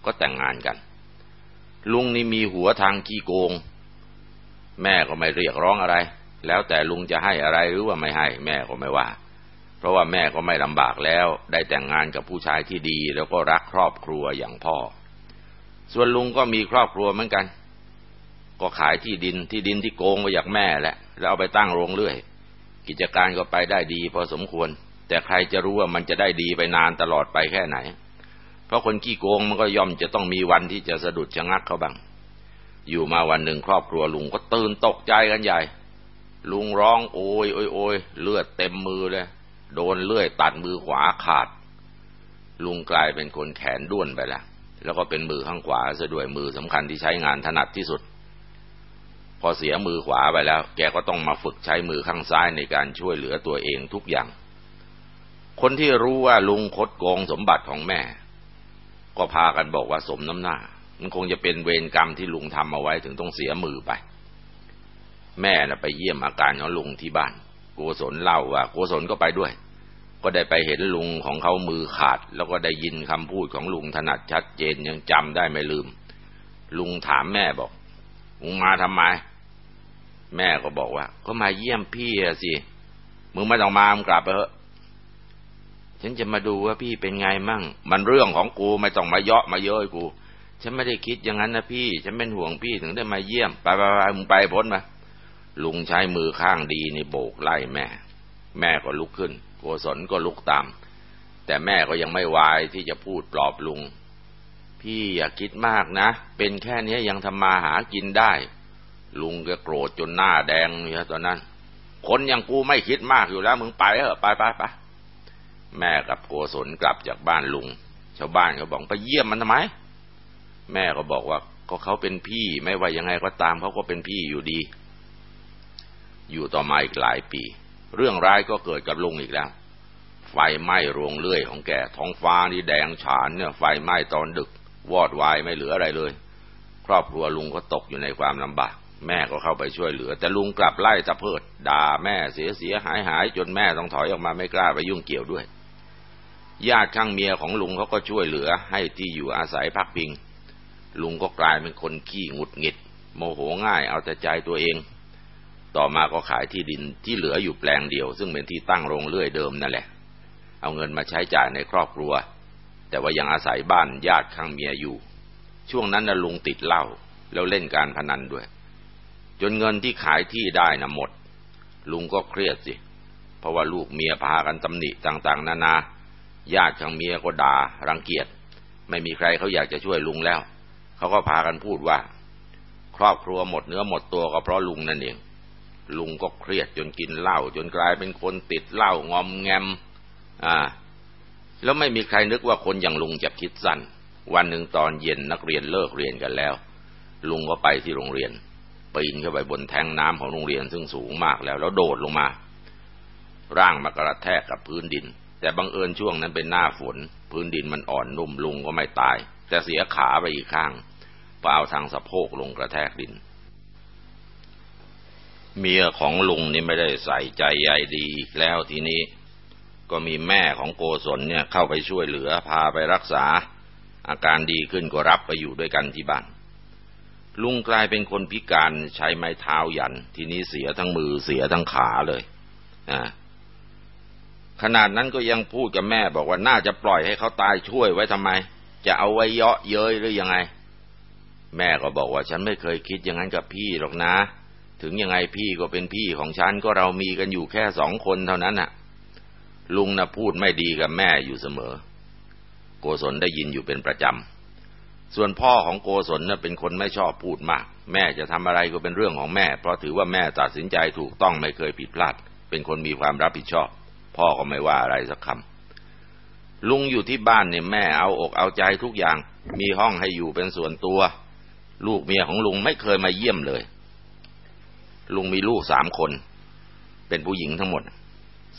ก็แต่งงานกัน ลุงนี่มีหัวทางขี้โกง แม่ก็ไม่เรียกร้องอะไร แล้วแต่ลุงจะให้อะไรหรือว่าไม่ให้ แม่ก็ไม่ว่า เพราะว่าแม่ก็ไม่ลำบากแล้ว ได้แต่งงานกับผู้ชายที่ดี แล้วก็รักครอบครัวอย่างพ่อ ส่วนลุงก็มีครอบครัวเหมือนกัน ก็ขายที่ดินที่ดินที่โกงมาจากแม่แหละแล้วเอาไปตั้งโรงเรื่อย กิจการก็ไปได้ดีพอสมควร แต่ใครจะรู้ว่ามันจะได้ดีไปนานตลอดไปแค่ไหน เพราะคนขี้โกงมันก็ย่อมจะต้องมีวันที่จะสะดุดชะงักเขาบ้างอยู่มาวันหนึ่งครอบครัวลุงก็ตื่นตกใจกันใหญ่ ลุงร้องโอยโอยโอยเลือดเต็มมือเลย โดนเลื่อยตัดมือขวาขาด ลุงกลายเป็นคนแขนด้วนไปแล้วแล้วก็เป็นมือข้างขวาซะด้วยมือสำคัญที่ใช้งานถนัดที่สุด พอเสียมือขวาไปแล้ว แกก็ต้องมาฝึกใช้มือข้างซ้ายในการช่วยเหลือตัวเองทุกอย่าง คนที่รู้ว่าลุงคดโกงสมบัติของแม่ ก็พากันบอกว่าสมน้ำหน้า มันคงจะเป็นเวรกรรมที่ลุงทำเอาไว้ถึงต้องเสียมือไป แม่นะไปเยี่ยมอาการของลุงที่บ้าน โกศลเล่าว่าโกศลก็ไปด้วย ก็ได้ไปเห็นลุงของเขามือขาด แล้วก็ได้ยินคำพูดของลุงถนัดชัดเจนยังจำได้ไม่ลืม ลุงถามแม่บอกมึงมาทำไม แม่ก็บอกว่า ก็มาเยี่ยมพี่สิมึงไม่ต้องมามึงกลับไปเถอะฉันจะมาดูว่าพี่เป็นไงมั่ง มันเรื่องของกูไม่ต้องมาเยาะมาเย้ยกู ฉันไม่ได้คิดอย่างนั้นนะพี่ ฉันเป็นห่วงพี่ถึงได้มาเยี่ยม ไปไปไปมึงไปพ้นมา ลุงใช้มือข้างดีนี่โบกไล่แม่ แม่ก็ลุกขึ้นโกศลก็ลุกตาม แต่แม่ก็ยังไม่วายที่จะพูดปลอบลุง พี่อย่าคิดมากนะ เป็นแค่นี้ยังทำมาหากินได้ ลุงก็โกรธจนหน้าแดงเนี่ยตอนนั้น คนอย่างกูไม่คิดมากอยู่แล้ว มึงไปเถอะไปไปไปแม่กับโกศลกลับจากบ้านลุง ชาวบ้านก็บอกไปเยี่ยมมันทำไม แม่ก็บอกว่าก็เขาเป็นพี่ไม่ว่ายังไงก็ตามเขาก็เป็นพี่อยู่ดี อยู่ต่อมาอีกหลายปี เรื่องร้ายก็เกิดกับลุงอีกแล้ว ไฟไหม้โรงเลื่อยของแกท้องฟ้านี่แดงฉานเนี่ยไฟไหม้ตอนดึก วอดวายไม่เหลืออะไรเลย ครอบครัวลุงก็ตกอยู่ในความลำบาก แม่ก็เข้าไปช่วยเหลือ แต่ลุงกลับไล่ตะเพิดด่าแม่เสียเสียหายหายจนแม่ต้องถอยออกมาไม่กล้าไปยุ่งเกี่ยวด้วยญาติข้างเมียของลุงเขาก็ช่วยเหลือ ให้ที่อยู่อาศัยพักพิง ลุงก็กลายเป็นคนขี้หงุดหงิด โมโหง่ายเอาแต่ใจตัวเอง ต่อมาก็ขายที่ดินที่เหลืออยู่แปลงเดียว ซึ่งเป็นที่ตั้งโรงเลื่อยเดิมนั่นแหละ เอาเงินมาใช้จ่ายในครอบครัว แต่ว่ายังอาศัยบ้านญาติข้างเมียอยู่ ช่วงนั้นนะลุงติดเหล้าแล้วเล่นการพนันด้วย จนเงินที่ขายที่ได้นะหมด ลุงก็เครียดสิ เพราะว่าลูกเมียพากันตำหนิต่างๆ นานานาญาติทางเมียก็ด่ารังเกียจ ไม่มีใครเขาอยากจะช่วยลุงแล้ว เขาก็พากันพูดว่า ครอบครัวหมดเนื้อหมดตัวก็เพราะลุงนั่นเอง ลุงก็เครียดจนกินเหล้าจนกลายเป็นคนติดเหล้างอมแงม อ่า แล้วไม่มีใครนึกว่าคนอย่างลุงจะคิดสั้น วันหนึ่งตอนเย็นนักเรียนเลิกเรียนกันแล้ว ลุงก็ไปที่โรงเรียนปีนเข้าไปบนแทงน้ำของโรงเรียนซึ่งสูงมากแล้วแล้วโดดลงมา ร่างมากระแทกกับพื้นดิน แต่บังเอิญช่วงนั้นเป็นหน้าฝน พื้นดินมันอ่อนนุ่มลุงก็ไม่ตาย แต่เสียขาไปอีกข้างเปล่าทางสะโพกลงกระแทกดิน เมียของลุงนี่ไม่ได้ใส่ใจใยดีแล้วทีนี้ ก็มีแม่ของโกศลเนี่ยเข้าไปช่วยเหลือพาไปรักษา อาการดีขึ้นก็รับไปอยู่ด้วยกันที่บ้านลุงกลายเป็นคนพิการใช้ไม้เท้ายัน ทีนี้เสียทั้งมือเสียทั้งขาเลยอ่าขนาดนั้นก็ยังพูดกับแม่บอกว่าน่าจะปล่อยให้เขาตายช่วยไว้ทำไม จะเอาไว้เยาะเย้ยหรือยังไง แม่ก็บอกว่าฉันไม่เคยคิดอย่างนั้นกับพี่หรอกนะ ถึงยังไงพี่ก็เป็นพี่ของฉันก็เรามีกันอยู่แค่สองคนเท่านั้นน่ะ ลุงนะพูดไม่ดีกับแม่อยู่เสมอ โกศลได้ยินอยู่เป็นประจำ ส่วนพ่อของโกศลน่ะเป็นคนไม่ชอบพูดมาก แม่จะทำอะไรก็เป็นเรื่องของแม่ เพราะถือว่าแม่ตัดสินใจถูกต้องไม่เคยผิดพลาด เป็นคนมีความรับผิดชอบ พ่อก็ไม่ว่าอะไรสักคำลุงอยู่ที่บ้านเนี่ยแม่เอาอกเอาใจทุกอย่าง มีห้องให้อยู่เป็นส่วนตัว ลูกเมียของลุงไม่เคยมาเยี่ยมเลย ลุงมีลูกสามคน เป็นผู้หญิงทั้งหมด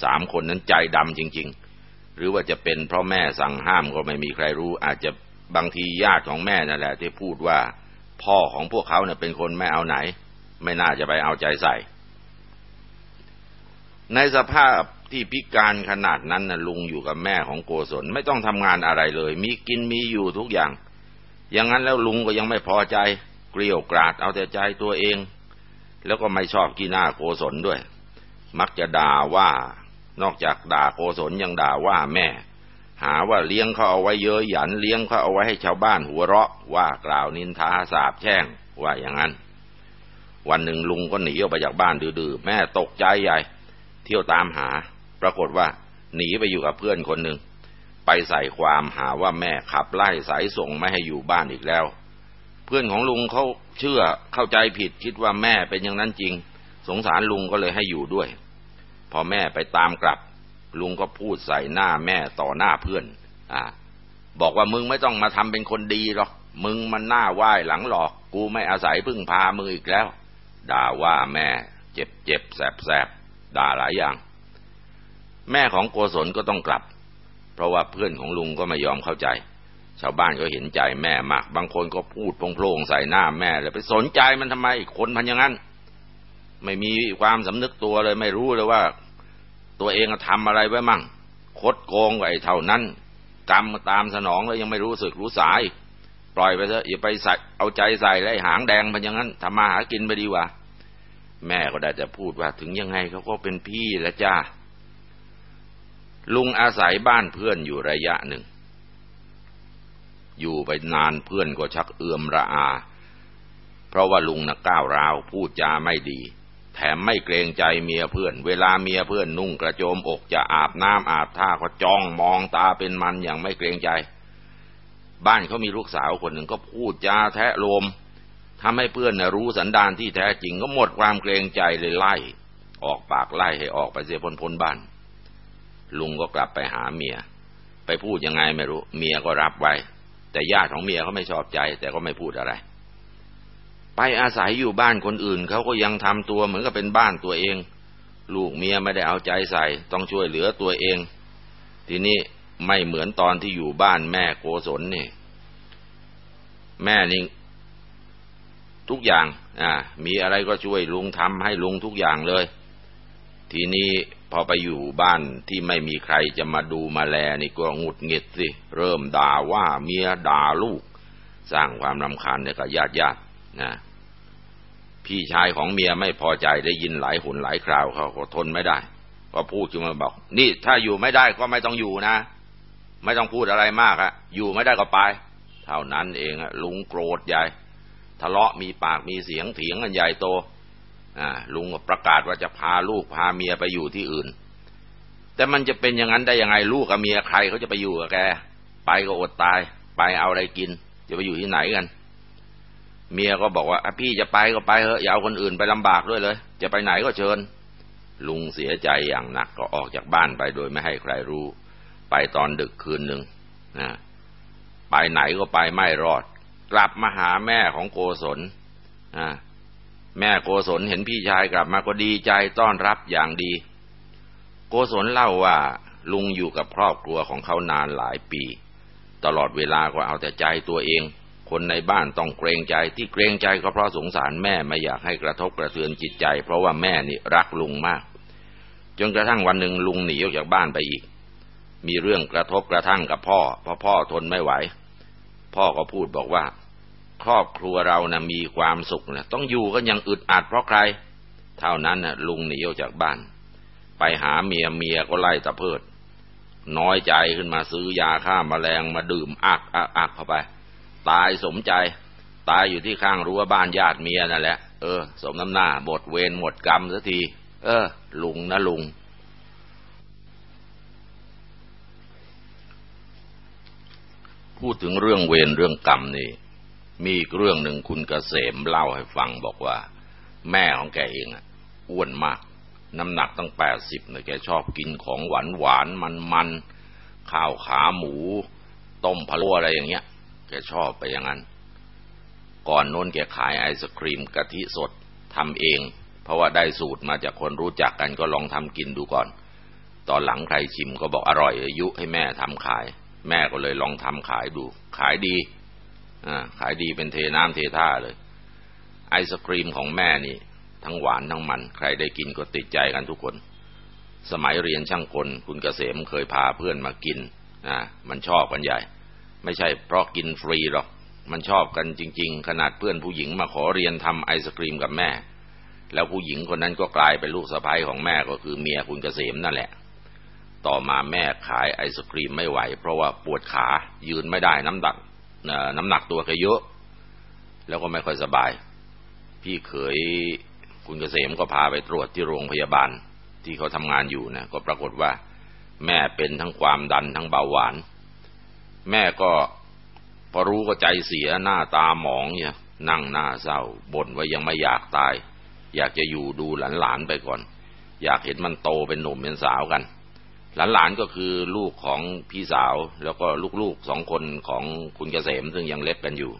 สามคนนั้นใจดำจริง ๆ หรือว่าจะเป็นเพราะแม่สั่งห้ามก็ไม่มีใครรู้ อาจจะบางทีญาติของแม่นั่นแหละ ที่พูดว่าพ่อของพวกเขาเนี่ยเป็นคนไม่เอาไหน ไม่น่าจะไปเอาใจใส่ ในสภาพที่พิการขนาดนั้นนะลุงอยู่กับแม่ของโกศลไม่ต้องทำงานอะไรเลย มีกินมีอยู่ทุกอย่าง อย่างนั้นแล้วลุงก็ยังไม่พอใจ เกลียวกราดเอาแต่ใจตัวเอง แล้วก็ไม่ชอบกีหน้าโกศลด้วย มักจะด่าว่า นอกจากด่าโกศลยังด่าว่าแม่ หาว่าเลี้ยงเขาเอาไว้เยอะหยันเลี้ยงเขาเอาไว้ให้ชาวบ้านหัวเราะ ว่ากล่าวนินทาสาบแช่งว่าอย่างนั้น วันหนึ่งลุงก็หนีออกไปจากบ้านดื้อๆแม่ตกใจใหญ่ เที่ยวตามหา ปรากฏว่า หนีไปอยู่กับเพื่อนคนหนึ่งไปใส่ความหาว่าแม่ขับไล่สายส่งไม่ให้อยู่บ้านอีกแล้ว พื่อนของลุงเขาเชื่อเข้าใจผิดคิดว่าแม่เป็นอย่างนั้นจริง สงสารลุงก็เลยให้อยู่ด้วย พอแม่ไปตามกลับ ลุงก็พูดใส่หน้าแม่ต่อหน้าเพื่อน อ่า บอกว่ามึงไม่ต้องมาทำเป็นคนดีหรอกมึงมันหน้าไหว้หลังหลอก กูไม่อาศัยพึ่งพามึงอีกแล้ว ด่าว่าแม่ เจ็บเจ็บแสบแสบด่าหลายอย่าง แม่ของโกศลก็ต้องกลับ เพราะว่าเพื่อนของลุงก็ไม่ยอมเข้าใจ ชาวบ้านก็เห็นใจแม่มาก บางคนก็พูดโพล่งใส่หน้าแม่เลยไปสนใจมันทำไมคนพันอย่างนั้น ไม่มีความสำนึกตัวเลยไม่รู้เลยว่า ตัวเองทำอะไรไว้มั่ง คดโกงไอ้เท่านั้น กรรมตามสนองแล้วยังไม่รู้สึกรู้สาย ปล่อยไปเถอะอย่าไปใส่เอาใจใส่ไอ้หางแดงพันอย่างนั้นทำมาหากินไปดีกว่า แม่ก็ได้แต่พูดว่าถึงยังไงเขาก็เป็นพี่และจ้าลุงอาศัยบ้านเพื่อนอยู่ระยะหนึ่ง อยู่ไปนานเพื่อนก็ชักเอื่อมระอา เพราะว่าลุงนะก้าวร้าวพูดจาไม่ดี แถมไม่เกรงใจเมียเพื่อน เวลาเมียเพื่อนนุ่งกระโจมอกจะอาบน้ำอาบท่าก็จ้องมองตาเป็นมันอย่างไม่เกรงใจ บ้านเขามีลูกสาวคนหนึ่งก็พูดจาแทะโลมทำให้เพื่อนนะรู้สันดานที่แท้จริงก็หมดความเกรงใจเลยไล่ ออกปากไล่ให้ออกไปเสียพ้นพ้นบ้าน ลุงก็กลับไปหาเมีย ไปพูดยังไงไม่รู้ เมียก็รับไว้ แต่ญาติของเมียเขาไม่ชอบใจ แต่ก็ไม่พูดอะไร ไปอาศัยอยู่บ้านคนอื่นเขาก็ยังทำตัวเหมือนกับเป็นบ้านตัวเอง ลูกเมียไม่ได้เอาใจใส่ ต้องช่วยเหลือตัวเอง ทีนี้ไม่เหมือนตอนที่อยู่บ้านแม่โกศลนี่ แม่นี่ทุกอย่าง อ่า มีอะไรก็ช่วยลุงทำให้ลุงทุกอย่างเลย ทีนี้ พอไปอยู่บ้านที่ไม่มีใครจะมาดูมาแลนี่ก็งุดหงิดสิ เริ่มด่าว่าเมียด่าลูก สร้างความรำคาญในกับญาติญาตินะพี่ชายของเมียไม่พอใจได้ยินหลายหุนหลายคราวเขาก็ทนไม่ได้ ก็พูดขึ้นมาบอก นี่ถ้าอยู่ไม่ได้ก็ไม่ต้องอยู่นะ ไม่ต้องพูดอะไรมากอะอยู่ไม่ได้ก็ไป เท่านั้นเองอะลุงโกรธใหญ่ทะเลาะมีปากมีเสียงเถียงกันใหญ่โต ลุงประกาศว่าจะพาลูกพาเมียไปอยู่ที่อื่น แต่มันจะเป็นอย่างนั้นได้ยังไงลูกกับเมียใครเขาจะไปอยู่กับแก ไปก็อดตาย ไปเอาอะไรกิน จะไปอยู่ที่ไหนกัน เมียก็บอกว่าพี่จะไปก็ไปเถอะอย่าเอาคนอื่นไปลำบากด้วยเลย จะไปไหนก็เชิญ ลุงเสียใจอย่างหนักก็ออกจากบ้านไปโดยไม่ให้ใครรู้ ไปตอนดึกคืนหนึ่งนะไปไหนก็ไปไม่รอด กลับมาหาแม่ของโกศล แม่โกศลเห็นพี่ชายกลับมาก็ดีใจต้อนรับอย่างดี โกศลเล่าว่าลุงอยู่กับครอบครัวของเขานานหลายปี ตลอดเวลาก็เอาแต่ใจตัวเอง คนในบ้านต้องเกรงใจที่เกรงใจก็เพราะสงสารแม่ไม่อยากให้กระทบกระเทือนจิตใจ เพราะว่าแม่นี่รักลุงมาก จนกระทั่งวันหนึ่งลุงหนีออกจากบ้านไปอีก มีเรื่องกระทบกระทั่งกับพ่อเพราะพ่อทนไม่ไหว พ่อก็พูดบอกว่า ครอบครัวเรานะมีความสุขนะต้องอยู่กันอย่างอึดอัดเพราะใคร เท่านั้นนะลุงหนีออกจากบ้าน ไปหาเมียเมียก็ไล่ตะเพิด น้อยใจขึ้นมาซื้อยาฆ่ามาแมลงมาดื่มอักอักอักเข้าไป ตายสมใจ ตายอยู่ที่ข้างรั้วบ้านญาติเมียนั่นแหละเออสมน้ำหน้าบทเวรหมดกรรมสักที เออ ลุงนะลุงพูดถึงเรื่องเวรเรื่องกรรมนี่ มีอีกเรื่องหนึ่งคุณเกษมเล่าให้ฟังบอกว่า แม่ของแกเองอะอ้วนมาก น้ำหนักตั้งแปดสิบเนี่ยแกชอบกินของหวานหวานมันมันข้าวขาหมู ต้มพะโล้อะไรอย่างเงี้ย แกชอบไปอย่างนั้น ก่อนโน้นแกขายไอศครีมกะทิสดทำเอง เพราะว่าได้สูตรมาจากคนรู้จักกันก็ลองทำกินดูก่อน ตอนหลังใครชิมก็บอกอร่อยอายุให้แม่ทำขาย แม่ก็เลยลองทำขายดู ขายดี ขายดีเป็นเทน้ำเทท่าเลย ไอศครีมของแม่นี่ ทั้งหวานทั้งมัน ใครได้กินก็ติดใจกันทุกคน สมัยเรียนช่างกลคุณเกษมเคยพาเพื่อนมากินอ่ามันชอบกันใหญ่ ไม่ใช่เพราะกินฟรีหรอก มันชอบกันจริง ๆ ขนาดเพื่อนผู้หญิงมาขอเรียนทำไอศครีมกับแม่ แล้วผู้หญิงคนนั้นก็กลายเป็นลูกสะใภ้ของแม่ก็คือเมียคุณเกษมนั่นแหละต่อมาแม่ขายไอศครีมไม่ไหว เพราะว่าปวดขายืนไม่ได้น้ำดัก น้ำหนักตัวก็เยอะ แล้วก็ไม่ค่อยสบาย พี่เขยคุณเกษมก็พาไปตรวจที่โรงพยาบาลที่เขาทำงานอยู่นะก็ปรากฏว่า แม่เป็นทั้งความดันทั้งเบาหวาน แม่ก็พอรู้ก็ใจเสียหน้าตาหมองเนี่ยนั่งหน้าเศร้าบ่นว่ายังไม่อยากตาย อยากจะอยู่ดูหลานๆไปก่อน อยากเห็นมันโตเป็นหนุ่มเป็นสาวกัน หลานๆก็คือลูกของพี่สาว แล้วก็ลูกๆสองคนของคุณเกษมซึ่งยังเล็กกันอยู่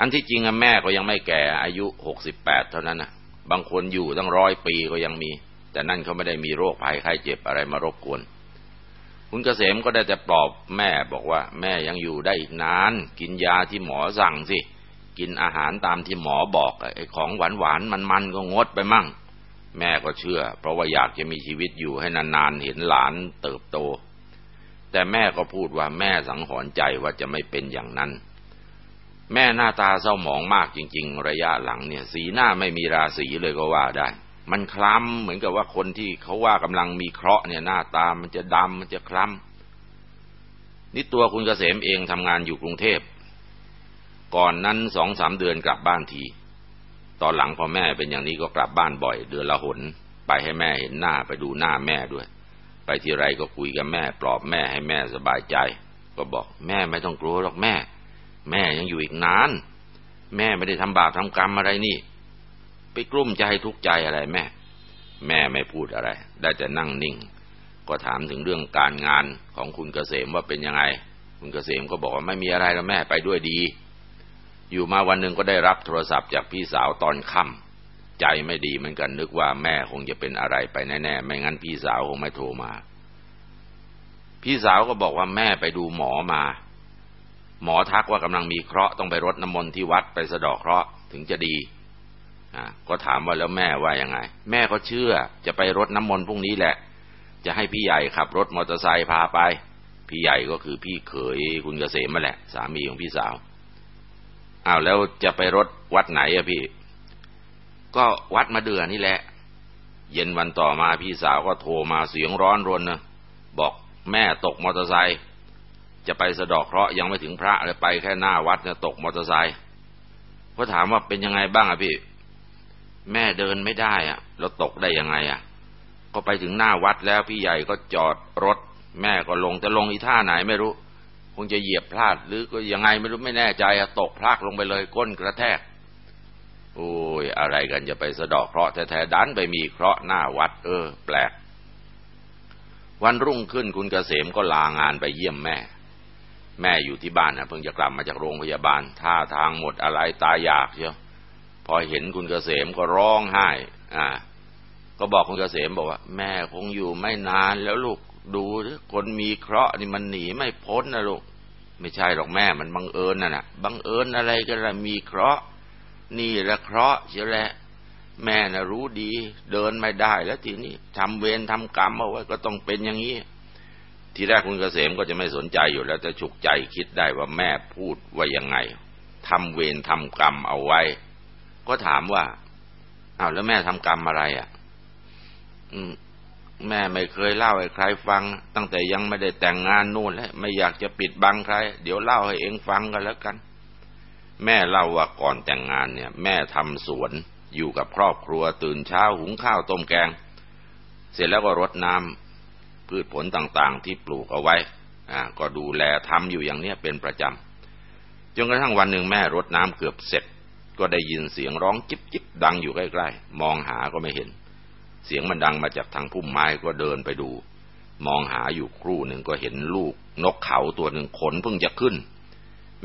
อันที่จริงแม่ก็ยังไม่แก่อายุหกสิบแปดเท่านั้นนะบางคนอยู่ตั้งร้อยปีก็ยังมี แต่นั่นเขาไม่ได้มีโรคภัยไข้เจ็บอะไรมารบกวน คุณเกษมก็ได้แต่ปลอบแม่บอกว่า แม่ยังอยู่ได้อีกนาน กินยาที่หมอสั่งสิ กินอาหารตามที่หมอบอกไอ้ของหวานหวานมันๆก็งดไปมั่ง แม่ก็เชื่อ เพราะว่าอยากจะมีชีวิตอยู่ให้นานๆเห็นหลานเติบโต แต่แม่ก็พูดว่าแม่สังหรณ์ใจว่าจะไม่เป็นอย่างนั้น แม่หน้าตาเศร้าหมองมากจริง ๆ ระยะหลังเนี่ย สีหน้าไม่มีราศีเลยก็ว่าได้ มันคล้ำเหมือนกับว่าคนที่เขาว่ากำลังมีเคราะห์เนี่ยหน้าตามันจะดำมันจะคล้ำนี่ตัวคุณเกษมเองทำงานอยู่กรุงเทพก่อนนั้นสองสามเดือนกลับบ้านที ตอนหลังพอแม่เป็นอย่างนี้ก็กลับบ้านบ่อย เดือนละหน ไปให้แม่เห็นหน้าไปดูหน้าแม่ด้วย ไปทีไรก็คุยกับแม่ ปลอบแม่ให้แม่สบายใจ ก็บอกแม่ไม่ต้องกลัวหรอกแม่ แม่ยังอยู่อีกนาน แม่ไม่ได้ทำบาปทำกรรมอะไรนี่ ไปกลุ้มใจทุกใจอะไรแม่ แม่ไม่พูดอะไร ได้แต่นั่งนิ่ง ก็ถามถึงเรื่องการงานของคุณเกษมว่าเป็นยังไง คุณเกษมก็บอกว่าไม่มีอะไรแล้วแม่ไปด้วยดี อยู่มาวันหนึ่งก็ได้รับโทรศัพท์จากพี่สาวตอนค่ำใจไม่ดีเหมือนกันนึกว่าแม่คงจะเป็นอะไรไปแน่ๆไม่งั้นพี่สาวคงไม่โทรมา พี่สาวก็บอกว่าแม่ไปดูหมอมา หมอทักว่ากำลังมีเคราะห์ต้องไปรดน้ำมนต์ที่วัดไปสะดอกเคราะห์ถึงจะดีก็ถามว่าแล้วแม่ว่ายังไง แม่ก็เชื่อจะไปรดน้ำมนต์พรุ่งนี้แหละ จะให้พี่ใหญ่ขับรถมอเตอร์ไซค์พาไป พี่ใหญ่ก็คือพี่เขยคุณเกษมมาแหละ สามีของพี่สาว อ้าวแล้วจะไปรถวัดไหนอะพี่ ก็วัดมาเดือนี่แหละ เย็นวันต่อมาพี่สาวก็โทรมาเสียงร้อนรนนะบอกแม่ตกมอเตอร์ไซค์จะไปสะดอกเคราะห์ยังไม่ถึงพระเลยไปแค่หน้าวัดเนี่ยตกมอเตอร์ไซค์ก็ถามว่าเป็นยังไงบ้างอะพี่ แม่เดินไม่ได้อะแล้วตกได้ยังไงอะก็ไปถึงหน้าวัดแล้วพี่ใหญ่ก็จอดรถ แม่ก็ลงจะลงอีท่าไหนไม่รู้ คงจะเหยียบพลาดหรือก็ยังไงไม่รู้ไม่แน่ใจอะตกพลากลงไปเลยก้นกระแทก โอ้ยอะไรกันจะไปสะดอกเคราะห์แท้ๆดันไปมีเคราะห์หน้าวัด เออ แปลก วันรุ่งขึ้นคุณเกษมก็ลางานไปเยี่ยมแม่ แม่อยู่ที่บ้านนะเพิ่งจะกลับมาจากโรงพยาบาล ท่าทางหมดอะไรตายอยากเชียวพอเห็นคุณเกษมก็ร้องไห้ อ่า ก็บอกคุณเกษมบอกว่า แม่คงอยู่ไม่นานแล้วลูก ดูคนมีเคราะห์นี่มันหนีไม่พ้นนะลูกไม่ใช่หรอกแม่มันบังเอิญน่ะนะบังเอิญอะไรกันละมีเคราะห์นี่ละเคราะห์เชียแหละแม่น่ะรู้ดี เดินไม่ได้แล้วทีนี้ทำเวรทำกรรมเอาไว้ก็ต้องเป็นอย่างนี้ ทีแรกคุณเกษมก็จะไม่สนใจอยู่แล้วจะฉุกใจคิดได้ว่าแม่พูดว่ายังไงทำเวรทำกรรมเอาไว้ ก็ถามว่าอ้าวแล้วแม่ทำกรรมอะไรอะ อืม แม่ไม่เคยเล่าให้ใครฟัง ตั้งแต่ยังไม่ได้แต่งงานนู่นแล้วไม่อยากจะปิดบังใคร เดี๋ยวเล่าให้เองฟังกันแล้วกัน แม่เล่าว่าก่อนแต่งงานเนี่ย แม่ทำสวน อยู่กับครอบครัวตื่นเช้าหุงข้าวต้มแกง เสร็จแล้วก็รดน้ำพืชผลต่างๆ ที่ปลูกเอาไว้ อ่า ก็ดูแลทำอยู่อย่างเนี้ยเป็นประจำจนกระทั่งวันหนึ่งแม่รดน้ำเกือบเสร็จ ก็ได้ยินเสียงร้องจิบจิบดังอยู่ใกล้ๆมองหาก็ไม่เห็น เสียงมันดังมาจากทางพุ่มไม้ก็เดินไปดู มองหาอยู่ครู่หนึ่งก็เห็นลูก นกเขาตัวหนึ่งขนเพิ่งจะขึ้น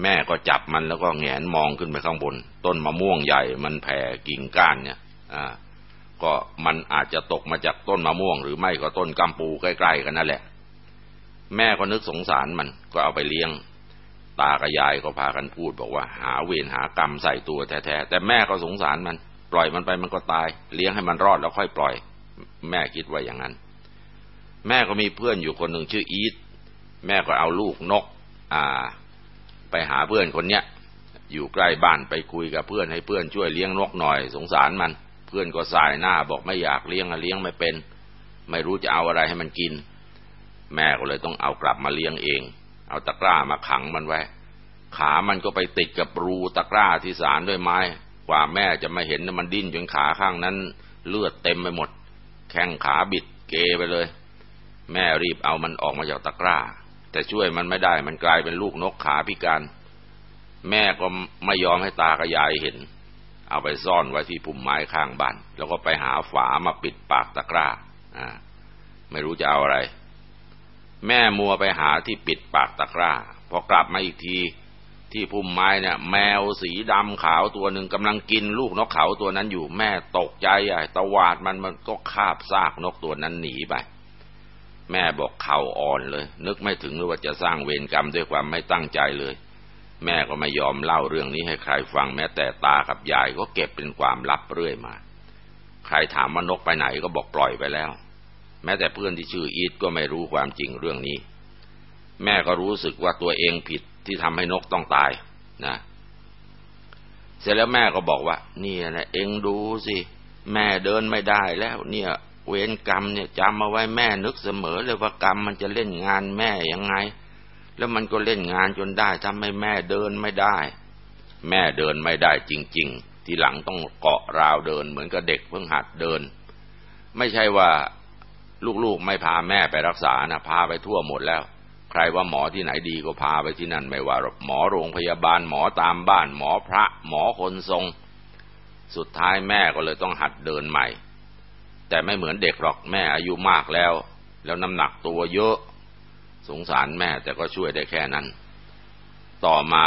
แม่ก็จับมันแล้วก็แงนมองขึ้นไปข้างบน ต้นมะม่วงใหญ่มันแผ่กิ่งก้านเนี่ย อ่า ก็มันอาจจะตกมาจากต้นมะม่วง หรือไม่ก็ต้นกัมปูใกล้ๆกันนั่นแหละ แม่ก็นึกสงสารมันก็เอาไปเลี้ยงตากับยายก็พากันพูดบอกว่าหาเวรหากรรมใส่ตัวแท้ๆแต่แม่ก็สงสารมัน ปล่อยมันไปมันก็ตาย เลี้ยงให้มันรอดแล้วค่อยปล่อย แม่คิดว่าอย่างนั้น แม่ก็มีเพื่อนอยู่คนหนึ่งชื่ออีทแม่ก็เอาลูกนก อ่า ไปหาเพื่อนคนเนี้ยอยู่ใกล้บ้านไปคุยกับเพื่อนให้เพื่อนช่วยเลี้ยงนกหน่อย สงสารมัน เพื่อนก็สายหน้าบอกไม่อยากเลี้ยงเลี้ยงไม่เป็น ไม่รู้จะเอาอะไรให้มันกิน แม่ก็เลยต้องเอากลับมาเลี้ยงเอง เอาตะกร้ามาขังมันไว้ ขามันก็ไปติดกับรูตะกร้าที่สารด้วยไม้กว่าแม่จะมาเห็นมันดิ้นจนขาข้างนั้น เลือดเต็มไปหมด แข้งขาบิดเกไปเลย แม่รีบเอามันออกมาจากตะกร้า แต่ช่วยมันไม่ได้มันกลายเป็นลูกนกขาพิการ แม่ก็ไม่ยอมให้ตากับยายเห็น เอาไปซ่อนไว้ที่พุ่มไม้ข้างบ้านแล้วก็ไปหาฝามาปิดปากตะกร้าอ่าไม่รู้จะเอาอะไร แม่มัวไปหาที่ปิดปากตะกร้าพอกลับมาอีกที ที่พุ่มไม้เนี่ย แมวสีดำขาวตัวหนึ่งกำลังกินลูกนกเขาตัวนั้นอยู่แม่ตกใจใหญ่ตะวาดมันมันก็คาบซากนกตัวนั้นหนีไป แม่บอกเข่าอ่อนเลย นึกไม่ถึงเลยว่าจะสร้างเวรกรรมด้วยความไม่ตั้งใจเลย แม่ก็ไม่ยอมเล่าเรื่องนี้ให้ใครฟังแม้แต่ตากับยายก็เก็บเป็นความลับเรื่อยมา ใครถามว่านกไปไหนก็บอกปล่อยไปแล้ว แม้แต่เพื่อนที่ชื่ออีทก็ไม่รู้ความจริงเรื่องนี้แม่ก็รู้สึกว่าตัวเองผิด ที่ทำให้นกต้องตายนะ เสร็จแล้วแม่ก็บอกว่า เนี่ยนะเองดูสิ แม่เดินไม่ได้แล้ว เนี่ย เวรกรรมเนี่ยจำเอาไว้แม่นึกเสมอเลยว่ากรรมมันจะเล่นงานแม่ยังไง แล้วมันก็เล่นงานจนได้ทำให้แม่เดินไม่ได้ แม่เดินไม่ได้จริง ๆ ทีหลังต้องเกาะราวเดิน เหมือนกับเด็กเพิ่งหัดเดิน ไม่ใช่ว่าลูกๆไม่พาแม่ไปรักษานะพาไปทั่วหมดแล้ว ใครว่าหมอที่ไหนดีก็พาไปที่นั่นไม่ว่าหมอโรงพยาบาลหมอตามบ้านหมอพระ หมอคนทรง สุดท้ายแม่ก็เลยต้องหัดเดินใหม่ แต่ไม่เหมือนเด็กหรอกแม่อายุมากแล้ว แล้วน้ำหนักตัวเยอะ สงสารแม่แต่ก็ช่วยได้แค่นั้น ต่อมา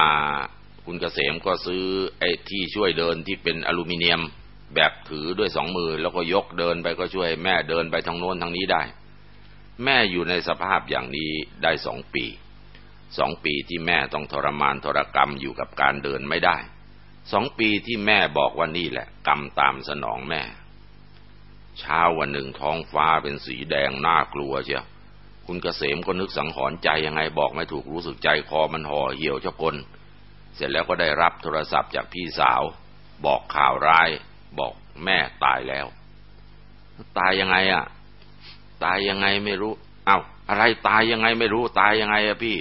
คุณเกษมก็ซื้อไอ้ที่ช่วยเดินที่เป็นอลูมิเนียมแบบถือด้วยสองมือแล้วก็ยกเดินไปก็ช่วยแม่เดินไปทางโน้นทางนี้ได้ แม่อยู่ในสภาพอย่างนี้ได้สองปี สองปีที่แม่ต้องทรมานทรกรรมอยู่กับการเดินไม่ได้ สองปีที่แม่บอกว่านี่แหละ กรรมตามสนองแม่ เช้าวันหนึ่งท้องฟ้าเป็นสีแดงน่ากลัวเชียวคุณเกษมก็นึกสังหรณ์ใจยังไงบอกไม่ถูกรู้สึกใจคอมันห่อเหี่ยวเจ้ากลเสร็จแล้วก็ได้รับโทรศัพท์จากพี่สาว บอกข่าวร้าย บอกแม่ตายแล้ว ตายยังไงอะ ตายยังไงไม่รู้ เอา้าอะไรตายยังไงไม่รู้ ตายยังไงอะพี่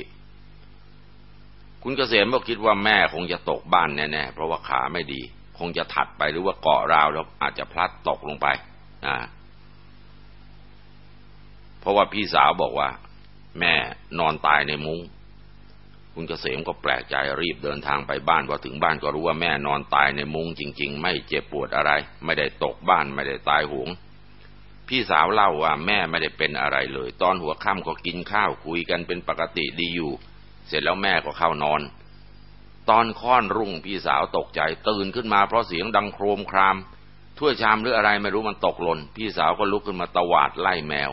คุณเกษมก็คิดว่าแม่คงจะตกบ้านแน่ๆเพราะว่าขาไม่ดี คงจะถัดไปหรือว่าเกาะราวแล้วอาจจะพลัดตกลงไปอ่าเพราะว่าพี่สาวบอกว่า แม่นอนตายในมุง้งคุณเกษมก็แปลกใจรีบเดินทางไปบ้านพอถึงบ้านก็รู้ว่าแม่นอนตายในมุ้งจริง ๆ ไม่เจ็บปวดอะไร ไม่ได้ตกบ้านไม่ได้ตายหวง พี่สาวเล่าว่าแม่ไม่ได้เป็นอะไรเลย ตอนหัวค่ำก็กินข้าวคุยกันเป็นปกติดีอยู่ เสร็จแล้วแม่ก็เข้านอน ตอนค่อนรุ่งพี่สาวตกใจตื่นขึ้นมาเพราะเสียงดังโครมครามถ้วยชามหรืออะไรไม่รู้มันตกหล่นพี่สาวก็ลุกขึ้นมาตวาดไล่แมว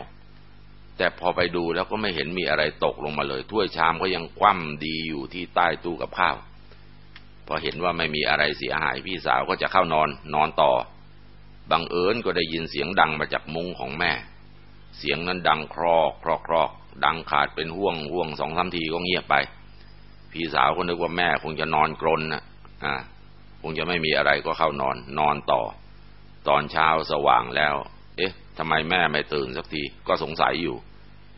แต่พอไปดูแล้วก็ไม่เห็นมีอะไรตกลงมาเลย ถ้วยชามก็ยังคว่ำดีอยู่ที่ใต้ตู้กับข้าวพอเห็นว่าไม่มีอะไรเสียหายพี่สาวก็จะเข้านอนนอนต่อ บังเอิญก็ได้ยินเสียงดังมาจากมุ้งของแม่ เสียงนั้นดังครอกครอกครอกดังขาดเป็นห่วงห่วงสองสามทีก็เงียบไป พี่สาวก็นึกว่าแม่คงจะนอนกรนนะอ่าคงจะไม่มีอะไรก็เข้านอน นอนต่อ ตอนเช้าสว่างแล้ว เอ๊ะทำไมแม่ไม่ตื่นสักทีก็สงสัยอยู่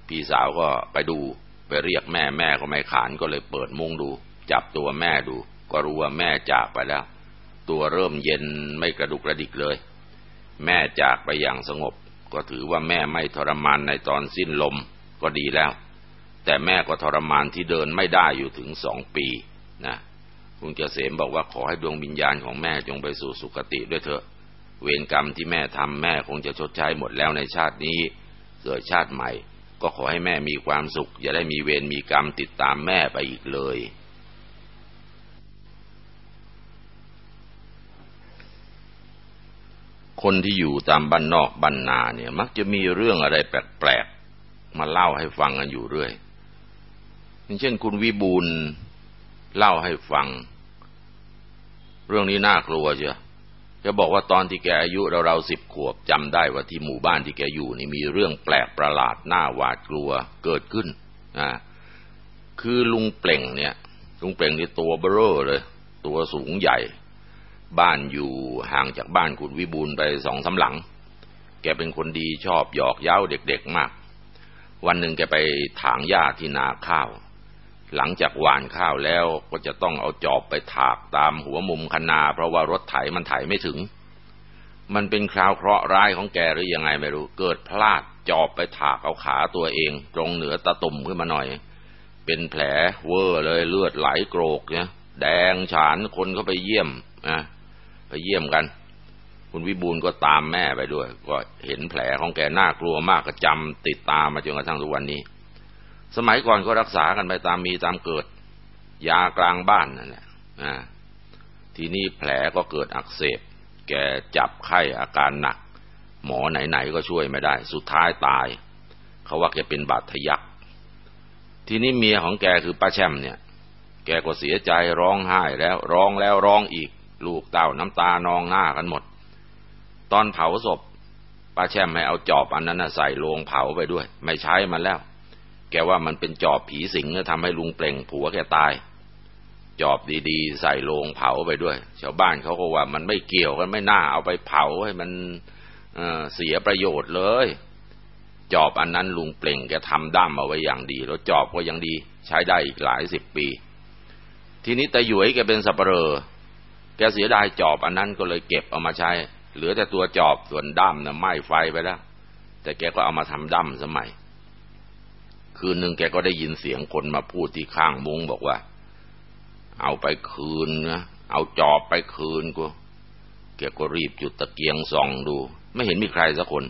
พี่สาวก็ไปดูไปเรียกแม่แม่ก็ไม่ขานก็เลยเปิดมุ้งดู จับตัวแม่ดู ก็รู้ว่าแม่จากไปแล้ว ตัวเริ่มเย็นไม่กระดุกกระดิกเลย แม่จากไปอย่างสงบ ก็ถือว่าแม่ไม่ทรมานในตอนสิ้นลมก็ดีแล้ว แต่แม่ก็ทรมานที่เดินไม่ได้อยู่ถึงสองปีนะคุณเกษมบอกว่าขอให้ดวงวิญญาณของแม่จงไปสู่สุคติด้วยเถอะ เวรกรรมที่แม่ทำแม่คงจะชดใช้หมดแล้วในชาตินี้เกิดชาติใหม่ ก็ขอให้แม่มีความสุข อย่าได้มีเวรมีกรรมติดตามแม่ไปอีกเลย คนที่อยู่ตามบ้านนอกบ้านนาเนี่ย มักจะมีเรื่องอะไรแปลกๆมาเล่าให้ฟังกันอยู่เรื่อยอย่างเช่น คุณวิบูลเล่าให้ฟัง เรื่องนี้น่ากลัวเชียวแกบอกว่าตอนที่แกอายุเราๆสิบขวบจำได้ว่าที่หมู่บ้านที่แกอยู่นี่มีเรื่องแปลกประหลาดน่าหวาดกลัวเกิดขึ้นอ่าคือลุงเปล่งเนี่ย ลุงเปล่งนี่ตัวเบ้อเลย ตัวสูงใหญ่ บ้านอยู่ห่างจากบ้านคุณวิบูลไปสองสาหลัง แกเป็นคนดีชอบหยอกเย้าเด็กๆมาก วันหนึ่งแกไปถางหญ้าที่นาข้าว หลังจากหว่านข้าวแล้วก็จะต้องเอาจอบไปถากตามหัวมุมคนา เพราะว่ารถไถมันไถไม่ถึง มันเป็นคราวเคราะห์ร้ายของแกหรือยังไงไม่รู้ เกิดพลาดจอบไปถากเอาขาตัวเอง ตรงเหนือตะตุ่มขึ้นมาหน่อย เป็นแผลเวอร์เลยเลือดไหลโกรกเนี่ยแดงฉานคนเขาไปเยี่ยมนะ ไปเยี่ยมกัน คุณวิบูลก็ตามแม่ไปด้วย ก็เห็นแผลของแกน่ากลัวมากก็จำติดตามมาจนกระทั่งทุกวันนี้ สมัยก่อนก็รักษากันไปตามมีตามเกิด ยากลางบ้านนั่นแหละทีนี้แผลก็เกิดอักเสบ แกจับไข้อาการหนัก หมอไหนๆก็ช่วยไม่ได้ สุดท้ายตาย เขาว่าแกเป็นบาดทะยัก ทีนี้เมียของแกคือป้าแช่มเนี่ย แกก็เสียใจร้องไห้แล้ว ร้องแล้วร้องอีก ลูกเต้าน้ำตานองหน้ากันหมด ตอนเผาศพป้าแช่มให้เอาจอบอันนั้นใส่โลงเผาไปด้วย ไม่ใช้มันแล้ว แกว่ามันเป็นจอบผีสิงทำให้ลุงเปล่งผัวแกตาย จอบดีๆ ใส่โลงเผาไปด้วย ชาวบ้านเขาก็ว่ามันไม่เกี่ยวกันไม่น่าเอาไปเผาให้มันเสียประโยชน์เลย จอบอันนั้นลุงเปล่งแกทำด้ามเอาไว้อย่างดี แล้วจอบก็ยังดี ใช้ได้อีกหลายสิบปี ทีนี้ตาหยวยแกเป็นสับเปลอ แกเสียดายจอบอันนั้นก็เลยเก็บเอามาใช้ เหลือแต่ตัวจอบส่วนด้ามนะ่ะไหม้ไฟไปแล้ว แต่แกก็เอามาทำด้ามสมัย คืนหนึ่งแกก็ได้ยินเสียงคนมาพูดที่ข้างมุ้งบอกว่า เอาไปคืนนะเอาจอบไปคืนกูแกก็รีบจุดตะเกียงส่องดู ไม่เห็นมีใครสักคน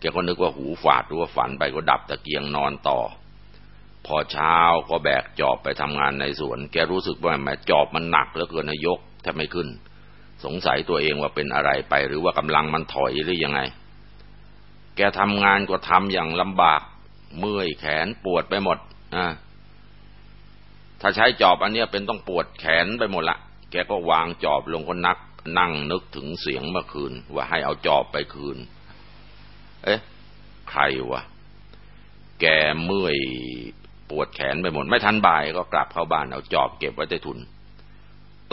แกก็นึกว่าหูฝาดหรือว่าฝันไปก็ดับตะเกียงนอนต่อ พอเช้าก็แบกจอบไปทำงานในสวน แกรู้สึกว่าแม่จอบมันหนักเหลือเกินนายก แทบไม่ขึ้น สงสัยตัวเองว่าเป็นอะไรไป หรือว่ากำลังมันถอยหรือยังไง แกทำงานก็ทำอย่างลำบาก เมื่อยแขนปวดไปหมดอ่าถ้าใช้จอบอันเนี้ยเป็นต้องปวดแขนไปหมดละ แกก็วางจอบลงก็นัก นั่งนึกถึงเสียงเมื่อคืน ว่าให้เอาจอบไปคืน เอ๊ะ ใครวะ แกเมื่อยปวดแขนไปหมด ไม่ทันบ่ายก็กลับเข้าบ้านเอาจอบเก็บไว้ใต้ถุน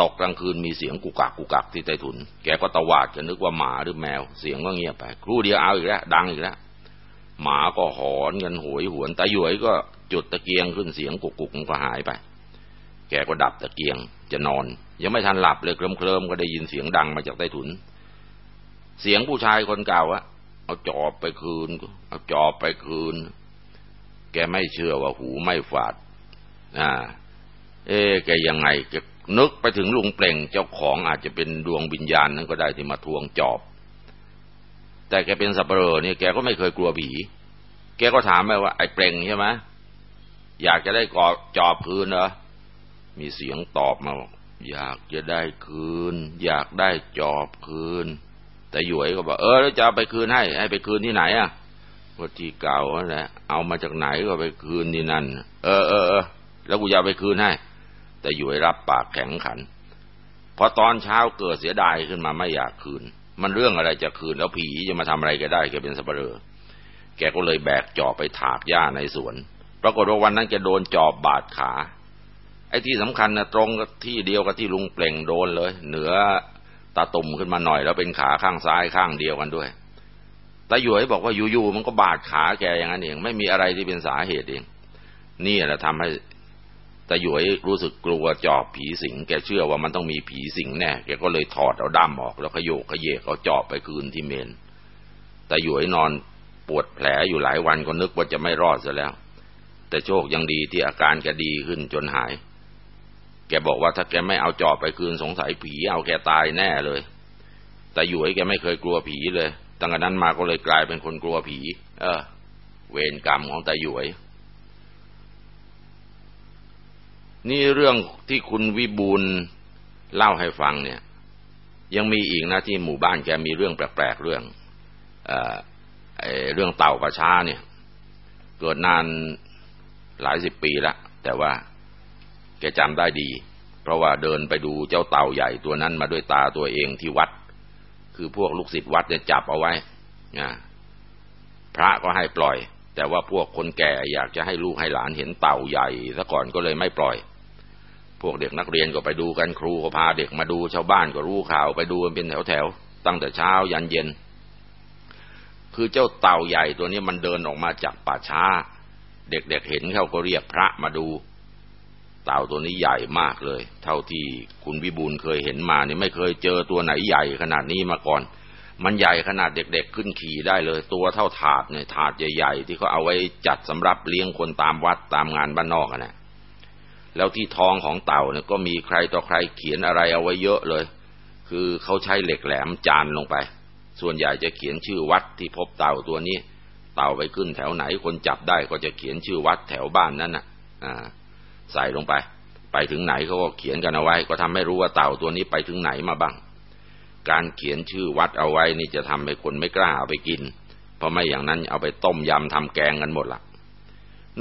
ตกกลางคืนมีเสียงกุกักกุกักที่ใต้ถุน แกก็ตวาดจะนึกว่าหมาหรือแมว เสียงก็เงียบไป ครู่เดียวเอาอีกแล้วดังอีกแล้วหมาก็หอนกันหวยหวนตาหยวยก็จุดตะเกียงขึ้นเสียงกุกกุกก็หายไป แกก็ดับตะเกียงจะนอน ยังไม่ทันหลับเลยเคลิ้มเคลิมก็ได้ยินเสียงดังมาจากใต้ถุน เสียงผู้ชายคนเก่าอะเอาจอบไปคืน เอาจอบไปคืน แกไม่เชื่อว่าหูไม่ฝาดอ่าเอ๊แกยังไงแก นึกไปถึงลุงเปล่งเจ้าของอาจจะเป็นดวงวิญญาณนั้นก็ได้ที่มาทวงจอบ แต่แกเป็นสับเปลอเนี่ยแกก็ไม่เคยกลัวผี แกก็ถามไปว่าไอ้เปล่งใช่ไหมอยากจะได้กอบจอบคืนเหรอมีเสียงตอบมาบอกอยากจะได้คืน อยากได้จอบคืน แต่หยวยก็บอกเออแล้วจะเอาไปคืนให้ ให้ไปคืนที่ไหนอะว่าที่เก่าแหละเอามาจากไหนก็ไปคืนที่นั่น เออเออเออแล้วกูจะไปคืนให้ แต่หยวยรับปากแข็งขันพอตอนเช้าเกิดเสียดายขึ้นมาไม่อยากคืน มันเรื่องอะไรจะคืนแล้วผีจะมาทำอะไรก็ได้แกเป็นสับเปลือแกก็เลยแบกจอบไปถากหญ้าในสวน ปรากฏว่าวันนั้นแกโดนจอบบาดขา ไอ้ที่สำคัญนะตรงกับที่เดียวกับที่ลุงเปล่งโดนเลย เหนือตาตุ่มขึ้นมาหน่อยแล้วเป็นขาข้างซ้ายข้างเดียวกันด้วยตาหยวยบอกว่าอยู่ๆมันก็บาดขาแกอย่างนั้นเองไม่มีอะไรที่เป็นสาเหตุเอง นี่แหละทำให้ แต่หยวยรู้สึกกลัวจอบผีสิง แกเชื่อว่ามันต้องมีผีสิงแน่ แกก็เลยถอดเอาด้ามออก แล้วขยโยกขยเยกเอาจอบไปคืนที่เมนแต่หยวยนอนปวดแผลอยู่หลายวันก็นึกว่าจะไม่รอดซะแล้ว แต่โชคยังดีที่อาการแกดีขึ้นจนหาย แกบอกว่าถ้าแกไม่เอาจอบไปคืนสงสัยผีเอาแกตายแน่เลย แต่หยวยแกไม่เคยกลัวผีเลย ตั้งแต่นั้นมาก็เลยกลายเป็นคนกลัวผี เออ เวรกรรมของตาหยวย นี่เรื่องที่คุณวิบูลเล่าให้ฟังเนี่ย ยังมีอีกนะที่หมู่บ้านแกมีเรื่องแปลกๆเรื่องเอเรื่องเต่าประช้าเนี่ย เกิดนานหลายสิบปีล้วแต่ว่าแกจำได้ดี เพราะว่าเดินไปดูเจ้าเต่าใหญ่ตัวนั้นมาด้วยตาตัวเองที่วัด คือพวกลูกศิษย์วัดเนี่ยจับเอาไว้นะพระก็ให้ปล่อย แต่ว่าพวกคนแก่อยากจะให้ลูกให้หลานเห็นเต่าใหญ่ซะก่อนก็เลยไม่ปล่อย พวกเด็กนักเรียนก็ไปดูกันครูก็พาเด็กมาดูชาวบ้านก็รู้ข่าวไปดูกันเป็นแถวๆตั้งแต่เช้ายันเย็น คือเจ้าเต่าใหญ่ตัวนี้มันเดินออกมาจากป่าช้า เด็กๆเเห็นเขาก็เรียกพระมาดู เต่าตัวนี้ใหญ่มากเลย เท่าที่คุณวิบูลเคยเห็นมานี่ไม่เคยเจอตัวไหนใหญ่ขนาดนี้มาก่อน มันใหญ่ขนาดเด็ก ๆ ขึ้นขี่ได้เลย ตัวเท่าถาดเนี่ยถาดใหญ่ๆที่เขาเอาไว้จัดสำหรับเลี้ยงคนตามวัดตามงานบ้านนอกนะ แล้วที่ท้องของเต่าเนี่ยก็มีใครต่อใครเขียนอะไรเอาไว้เยอะเลย คือเขาใช้เหล็กแหลมจานลงไป ส่วนใหญ่จะเขียนชื่อวัดที่พบเต่าตัวนี้ เต่าไปขึ้นแถวไหนคนจับได้ก็จะเขียนชื่อวัดแถวบ้านนั้นน่ะใส่ลงไป ไปถึงไหนเขาก็เขียนกันเอาไว้ ก็ทำให้รู้ว่าเต่าตัวนี้ไปถึงไหนมาบ้าง การเขียนชื่อวัดเอาไว้นี่จะทำให้คนไม่กล้าเอาไปกิน เพราะไม่อย่างนั้นเอาไปต้มยำทำแกงกันหมดละ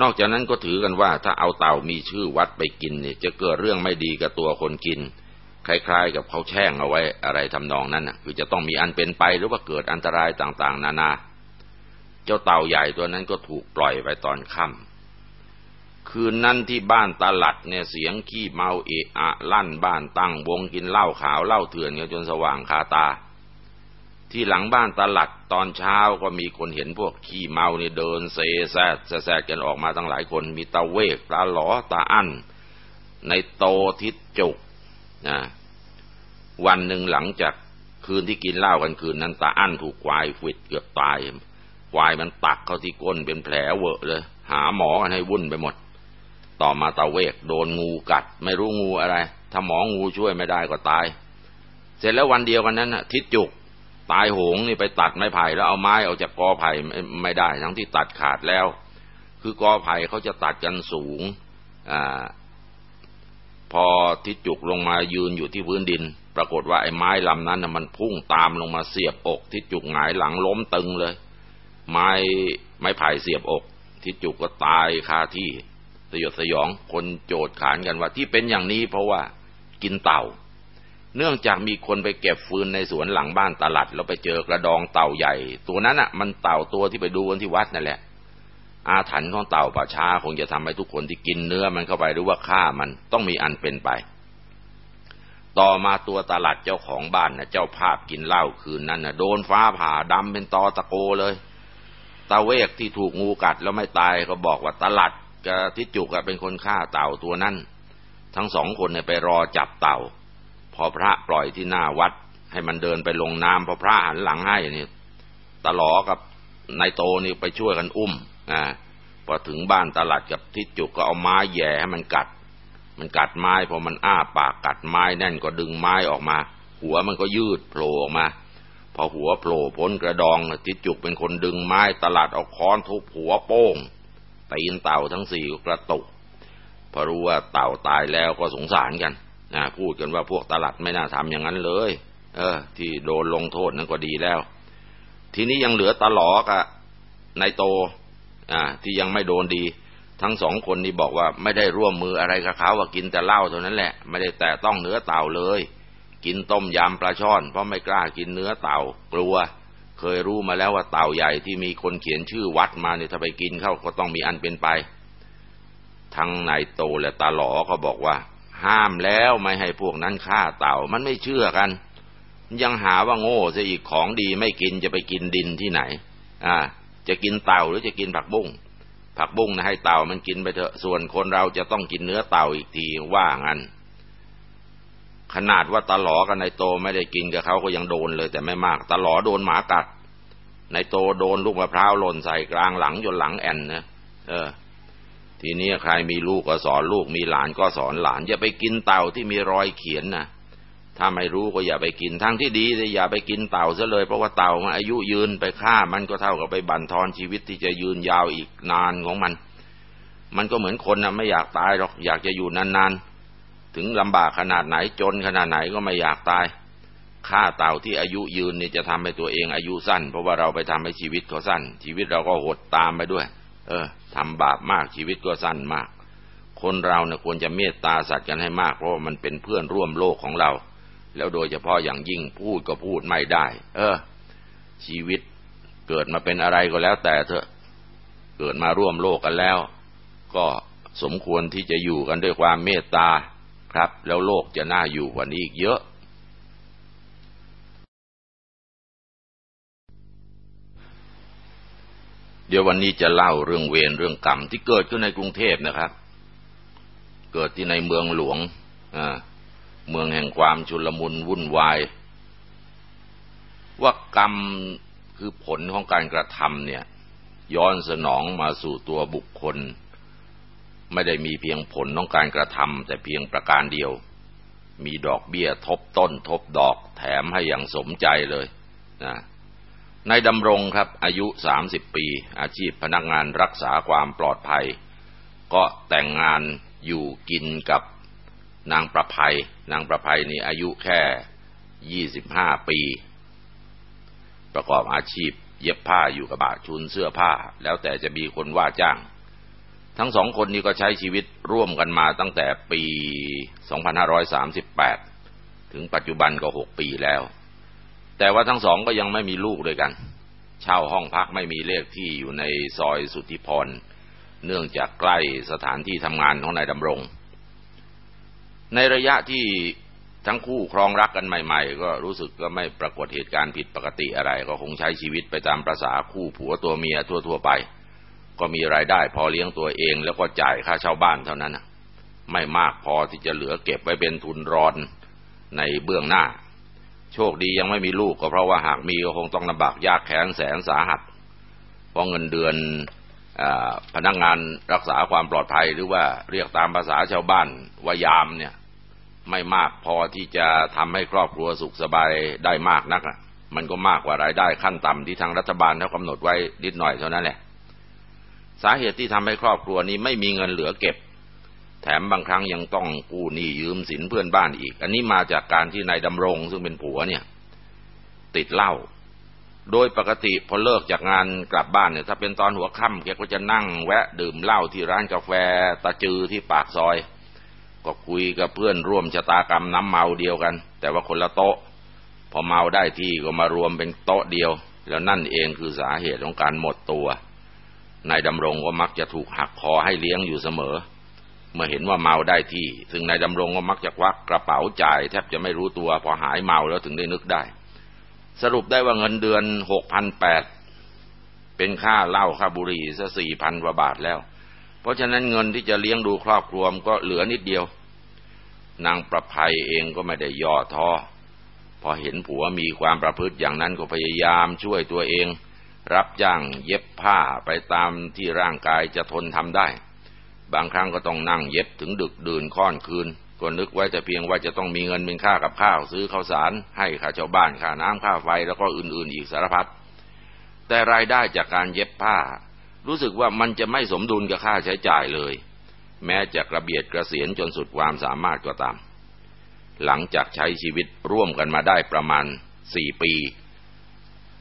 นอกจากนั้นก็ถือกันว่าถ้าเอาเต่ามีชื่อวัดไปกินเนี่ยจะเกิดเรื่องไม่ดีกับตัวคนกิน คล้ายๆ กับเขาแช่งเอาไว้อะไรทำนองนั้นนะคือจะต้องมีอันเป็นไปหรือว่าเกิดอันตรายต่างๆ นานา เจ้าเต่าใหญ่ตัวนั้นก็ถูกปล่อยไปตอนค่ำคืนนั้นที่บ้านตาหลัดเนี่ยเสียงขี้เมาเอะอะลั่นบ้านตั้งวงกินเหล้าขาวเหล้าเถื่อนกันจนสว่างคาตา ที่หลังบ้านตลัดตอนเช้าก็มีคนเห็นพวกขี้เมาเนี่เดินเซแซดแซดกันออกมาตั้งหลายคน มีตาเวกตาหลอตาอั้นในโตทิศจุกนะวันหนึ่งหลังจากคืนที่กินเหล้ากันคืนนั้นตาอั้นถูกควายฟิดเกือบตายควายมันตักเข้าที่ก้นเป็นแผลเวอะเลย หาหมอกันให้วุ่นไปหมด ต่อมาตาเวกโดนงูกัด ไม่รู้งูอะไร ถ้าหมองูช่วยไม่ได้ก็ตาย เสร็จแล้ววันเดียวกันนั้นทิศจุก ตายโหงนี่ไปตัดไม้ไผ่แล้วเอาไม้ออกจากกอไผ่ไม่ได้ ทั้งที่ตัดขาดแล้ว คือกอไผ่เขาจะตัดกันสูงอ่าพอทิศจุกลงมายืนอยู่ที่พื้นดิน ปรากฏว่าไอ้ไม้ลำนั้นมันพุ่งตามลงมาเสียบอก ทิศจุกหงายหลังล้มตึงเลย ไม้ไม้ไผ่เสียบอก ทิศจุกก็ตายคาที่สยดสยองคนโจดขานกันว่าที่เป็นอย่างนี้เพราะว่ากินเต่า เนื่องจากมีคนไปเก็บฟืนในสวนหลังบ้านตลัด แล้วไปเจอกระดองเต่าใหญ่ ตัวนั้นอะ มันเต่าตัวที่ไปดูกันที่วัดนั่นแหละ อาถรรพ์ของเต่าป่าช้าคงจะทำให้ทุกคนที่กินเนื้อมันเข้าไปหรือว่าฆ่ามันต้องมีอันเป็นไป ต่อมาตัวตลาดเจ้าของบ้านนะเจ้าภาพกินเหล้าคืนนั้นนะโดนฟ้าผ่าดำเป็นตอตะโกเลยตาเวกที่ถูกงูกัดแล้วไม่ตายก็บอกว่าตลาดกับทิจุกเป็นคนฆ่าเต่าตัวนั้น ทั้งสองคนเนี่ยไปรอจับเต่า พอพระปล่อยที่หน้าวัด ให้มันเดินไปลงน้ำพอพระหันหลังให้นี่ตลอกับนายโตนี่ไปช่วยกันอุ้มอ่าพอถึงบ้านตลาดกับทิศจุกก็เอาไม้แย่ให้มันกัด มันกัดไม้พอมันอ้าปากกัดไม้แน่นก็ดึงไม้ออกมา หัวมันก็ยืดโผล่ออกมา พอหัวโผล่พ้นกระดองทิศจุกเป็นคนดึงไม้ตลาดเอาค้อนทุบหัวโป้งตีนเต่าทั้งสี่กระตุกพอรู้ว่าเต่าตายแล้วก็สงสารกัน นะพูดกันว่าพวกตลาดไม่น่าทำอย่างนั้นเลย เออ ที่โดนลงโทษนั่นก็ดีแล้ว ทีนี้ยังเหลือตลอกอะนายโต อ่า ที่ยังไม่โดนดี ทั้งสองคนนี้บอกว่าไม่ได้ร่วมมืออะไรกับเขาว่ากินแต่เหล้าเท่านั้นแหละ ไม่ได้แต่ต้องเนื้อเต่าเลย กินต้มยำปลาช่อน เพราะไม่กล้ากินเนื้อเต่ากลัว เคยรู้มาแล้วว่าเต่าใหญ่ที่มีคนเขียนชื่อวัดมาเนี่ยถ้าไปกินเข้าก็ต้องมีอันเป็นไป ทั้งนายโตและตาหลอก็บอกว่า ห้ามแล้วไม่ให้พวกนั้นฆ่าเต่ามันไม่เชื่อกัน ยังหาว่าโง่ซะอีกของดีไม่กินจะไปกินดินที่ไหน อ่า จะกินเต่าหรือจะกินผักบุ้งผักบุ้งนะให้เต่ามันกินไปเถอะส่วนคนเราจะต้องกินเนื้อเต่าอีกทีว่างั้นขนาดว่าตาหลอกับนายโตไม่ได้กินกับเขาก็ยังโดนเลย แต่ไม่มากตาหลอโดนหมากัดนายโตโดนลูกมะพร้าวหล่นใส่กลางหลังจนหลังแอนนะเออ ทีนี้ใครมีลูกก็สอนลูกมีหลานก็สอนหลาน อย่าไปกินเต่าที่มีรอยเขียนนะถ้าไม่รู้ก็อย่าไปกินทั้งที่ดีเลยอย่าไปกินเต่าซะเลยเพราะว่าเต่ามันอายุยืนไปฆ่ามันก็เท่ากับไปบั่นทอนชีวิตที่จะยืนยาวอีกนานของมัน มันก็เหมือนคนนะไม่อยากตายหรอกอยากจะอยู่นานๆถึงลำบากขนาดไหนจนขนาดไหนก็ไม่อยากตายฆ่าเต่าที่อายุยืนนี่จะทำให้ตัวเองอายุสั้น เพราะว่าเราไปทำให้ชีวิตเขาสั้น ชีวิตเราก็หดตามไปด้วย เออ ทำบาปมากชีวิตก็สั้นมาก คนเราเนี่ยควรจะเมตตาสัตว์กันให้มากเพราะมันเป็นเพื่อนร่วมโลกของเรา แล้วโดยเฉพาะอย่างยิ่งพูดก็พูดไม่ได้ เออ ชีวิตเกิดมาเป็นอะไรก็แล้วแต่เถอะ เกิดมาร่วมโลกกันแล้ว ก็สมควรที่จะอยู่กันด้วยความเมตตาครับ แล้วโลกจะน่าอยู่กว่านี้อีกเยอะ เดี๋ยววันนี้จะเล่าเรื่องเวรเรื่องกรรมที่เกิดขึ้นในกรุงเทพนะครับ เกิดที่ในเมืองหลวงเมืองแห่งความชุลมุนวุ่นวาย ว่ากรรมคือผลของการกระทำเนี่ย ย้อนสนองมาสู่ตัวบุคคล ไม่ได้มีเพียงผลของการกระทำแต่เพียงประการเดียว มีดอกเบี้ยทบต้น ทบดอกแถมให้อย่างสมใจเลยนะ นายดำรงครับ อายุสามสิบปี อาชีพพนักงานรักษาความปลอดภัย ก็แต่งงานอยู่กินกับนางประภัย นางประภัยนี่อายุแค่ยี่สิบห้าปี ประกอบอาชีพเย็บผ้าอยู่กับบาชุนเสื้อผ้า แล้วแต่จะมีคนว่าจ้าง ทั้งสองคนนี้ก็ใช้ชีวิตร่วมกันมาตั้งแต่ปี 2538 ถึงปัจจุบันก็หกปีแล้ว แต่ว่าทั้งสองก็ยังไม่มีลูกด้วยกัน เช่าห้องพักไม่มีเลขที่อยู่ในซอยสุทธิพร เนื่องจากใกล้สถานที่ทำงานของนายดำรง ในระยะที่ทั้งคู่ครองรักกันใหม่ ๆ ก็รู้สึกก็ไม่ปรากฏเหตุการณ์ผิดปกติอะไร ก็คงใช้ชีวิตไปตามประษาคู่ผัวตัวเมียทั่วๆไป ก็มีรายได้พอเลี้ยงตัวเองแล้วก็จ่ายค่าเช่าบ้านเท่านั้นไม่มากพอที่จะเหลือเก็บไว้เป็นทุนรอนในเบื้องหน้า โชคดียังไม่มีลูกก็เพราะว่าหากมีก็คงต้องลำบากยากแค้นแสนสาหัส เพราะเงินเดือนอพนักงงานรักษาความปลอดภัยหรือว่าเรียกตามภาษาชาวบ้านว่ายามเนี่ย ไม่มากพอที่จะทำให้ครอบครัวสุขสบายได้มากนักมันก็มากกว่ารายได้ขั้นต่ำที่ทางรัฐบาลเขากำหนดไว้นิดหน่อยเท่านั้นแหละ สาเหตุที่ทำให้ครอบครัวนี้ไม่มีเงินเหลือเก็บ แถมบางครั้งยังต้องกู้หนี้ยืมสินเพื่อนบ้านอีก อันนี้มาจากการที่นายดำรงซึ่งเป็นผัวเนี่ย ติดเหล้าโดยปกติพอเลิกจากงานกลับบ้านเนี่ยถ้าเป็นตอนหัวค่ำแกก็จะนั่งแวะดื่มเหล้าที่ร้านกาแฟตะจือที่ปากซอย ก็คุยกับเพื่อนร่วมชะตากรรมน้ำเมาเดียวกัน แต่ว่าคนละโต๊ะ พอเมาได้ที่ก็มารวมเป็นโต๊ะเดียว แล้วนั่นเองคือสาเหตุของการหมดตัวนายดำรงก็มักจะถูกหักคอให้เลี้ยงอยู่เสมอ เมื่อเห็นว่าเมาได้ที่ ซึ่งนายดำรงก็มักจะควักกระเป๋าจ่ายแทบจะไม่รู้ตัวพอหายเมาแล้วถึงได้นึกได้ สรุปได้ว่าเงินเดือนหกพันแปดเป็นค่าเหล้าค่าบุหรี่ซะสี่พันกว่าบาทแล้ว เพราะฉะนั้นเงินที่จะเลี้ยงดูครอบครัวก็เหลือนิดเดียว นางประภัยเองก็ไม่ได้ย่อท้อพอเห็นผัวมีความประพฤติอย่างนั้นก็พยายามช่วยตัวเอง รับจ้างเย็บผ้าไปตามที่ร่างกายจะทนทำได้ บางครั้งก็ต้องนั่งเย็บถึงดึกดื่นค่อนคืนก็นึกไว้แต่เพียงว่าจะต้องมีเงินเป็นค่ากับข้าวซื้อข้าวสาร ให้ค่าชาวบ้านค่าน้ำค่าไฟแล้วก็อื่นๆ อีกสารพัดแต่รายได้จากการเย็บผ้า รู้สึกว่ามันจะไม่สมดุลกับค่าใช้จ่ายเลย แม้จะกระเบียดกระเสียนจนสุดความสามารถก็ตาม หลังจากใช้ชีวิตร่วมกันมาได้ประมาณสี่ปี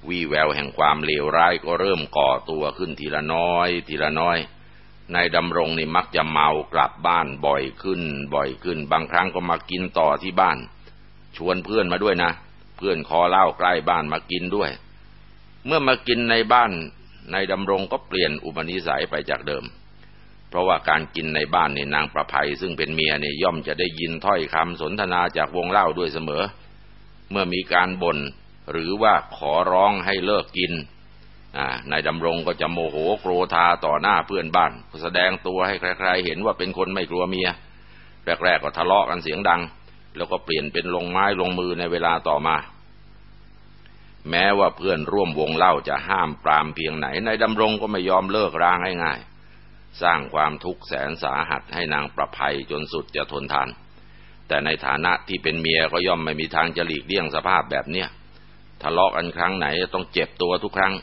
วีแววแห่งความเลวร้ายก็เริ่มก่อตัวขึ้นทีละน้อย ทีละน้อย นายดำรงนี่มักจะเมากลับบ้านบ่อยขึ้น บ่อยขึ้น บางครั้งก็มากินต่อที่บ้าน ชวนเพื่อนมาด้วยนะ เพื่อนคอเหล้าใกล้บ้านมากินด้วย เมื่อมากินในบ้านนายดำรงก็เปลี่ยนอุปนิสัยไปจากเดิม เพราะว่าการกินในบ้านในนางประภัย ซึ่งเป็นเมียเนี่ยย่อมจะได้ยินถ้อยคำสนทนาจากวงเล่าด้วยเสมอ เมื่อมีการบน่นหรือว่าขอร้องให้เลิกกิน นายดำรงก็จะโมโหโกรธาต่อหน้าเพื่อนบ้าน แสดงตัวให้ใครๆเห็นว่าเป็นคนไม่กลัวเมีย แรกๆก็ทะเลาะกันเสียงดัง แล้วก็เปลี่ยนเป็นลงไม้ลงมือในเวลาต่อมา แม้ว่าเพื่อนร่วมวงเล่าจะห้ามปรามเพียงไหนนายดำรงก็ไม่ยอมเลิกร้างง่ายๆสร้างความทุกข์แสนสาหัสให้นางประภัยจนสุดจะทนทาน แต่ในฐานะที่เป็นเมียก็ย่อมไม่มีทางจะหลีกเลี่ยงสภาพแบบเนี้ยทะเลาะกันครั้งไหนต้องเจ็บตัวทุกครั้ง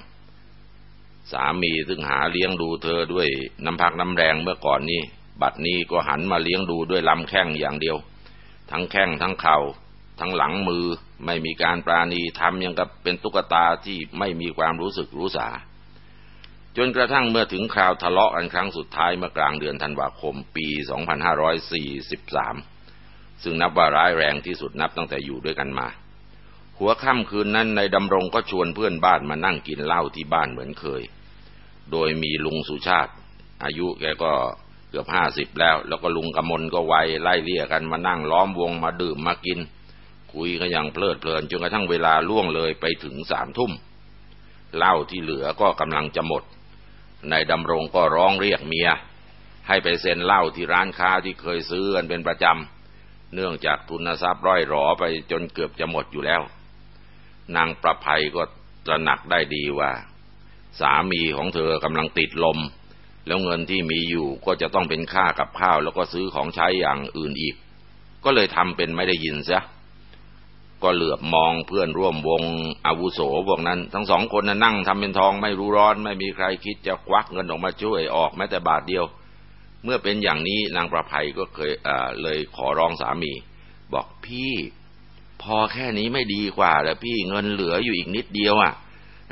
สามีซึ่งหาเลี้ยงดูเธอด้วยน้ำพักน้ำแรงเมื่อก่อนนี้ บัดนี้ก็หันมาเลี้ยงดูด้วยลำแข้งอย่างเดียว ทั้งแข้งทั้งเขา่าทั้งหลังมือไม่มีการปราณีทำยังกับเป็นตุ๊กตาที่ไม่มีความรู้สึกรู้สา จนกระทั่งเมื่อถึงคราวทะเลาะกันครั้งสุดท้ายเมื่อกลางเดือนธันวาคมปี 2543 ซึ่งนับว่าร้ายแรงที่สุดนับตั้งแต่อยู่ด้วยกันมา หัวค่ำคืนนั้นในดำรงก็ชวนเพื่อนบ้านมานั่งกินเหล้าที่บ้านเหมือนเคย โดยมีลุงสุชาติ อายุแกก็เกือบห้าสิบแล้ว แล้วก็ลุงกำมลก็ไวไล่เลี่ยกันมานั่งล้อมวงมาดื่มมากิน คุยกันอย่างเพลิดเพลินจนกระทั่งเวลาล่วงเลยไปถึงสามทุ่มเหล้าที่เหลือก็กำลังจะหมดนายดำรงก็ร้องเรียกเมีย ให้ไปเซ็นเหล้าที่ร้านค้าที่เคยซื้อกันเป็นประจำ เนื่องจากทุนทรัพย์ร่อยหรอไปจนเกือบจะหมดอยู่แล้ว นางประภัยก็ตระหนักได้ดีว่า สามีของเธอกำลังติดลม แล้วเงินที่มีอยู่ก็จะต้องเป็นค่ากับข้าว แล้วก็ซื้อของใช้อย่างอื่นอีก ก็เลยทำเป็นไม่ได้ยินซะก็เหลือบมองเพื่อนร่วมวงอาวุโสพวกนั้น ทั้งสองคนนะนั่งทำเป็นทองไม่รู้ร้อน ไม่มีใครคิดจะควักเงินออกมาช่วยออกแม้แต่บาทเดียว เมื่อเป็นอย่างนี้นางประภัยก็เคยเเลยขอร้องสามี บอกพี่ พอแค่นี้ไม่ดีกว่าแล้วพี่เงินเหลืออยู่อีกนิดเดียวอะ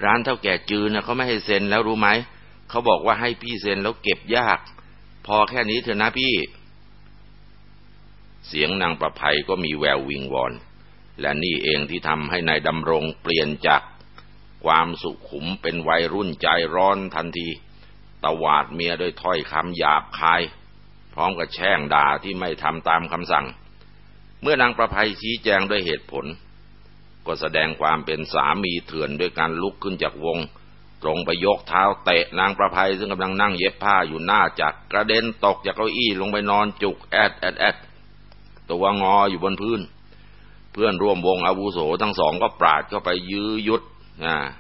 ร้านเท่าแก่จืนนะเขาไม่ให้เซ็นแล้วรู้ไหมเขาบอกว่าให้พี่เซ็นแล้วเก็บยาก พอแค่นี้เถอะนะพี่ เสียงนางประภัยก็มีแวววิงวอน และนี่เองที่ทำให้ในายดำรงเปลี่ยนจากความสุขุมเป็นวัยรุ่นใจร้อนทันที ตวาดเมียด้วยถ้อยคำหยาบคาย พร้อมกับแช่งด่าที่ไม่ทำตามคำสั่ง เมื่อนางประภัยชี้แจงด้วยเหตุผล ก็แสดงความเป็นสามีเถื่อนด้วยการลุกขึ้นจากวง ตรงไปยกเท้าเตะนางประภัยซึ่งกำลังนั่งเย็บผ้าอยู่หน้าจักกระเด็นตกจากเก้าอี้ลงไปนอนจุกแอดแอดแอดตัวงออยู่บนพื้น เพื่อนร่วมวงอาวุโสทั้งสองก็ปราดเข้าไปยื้อยุด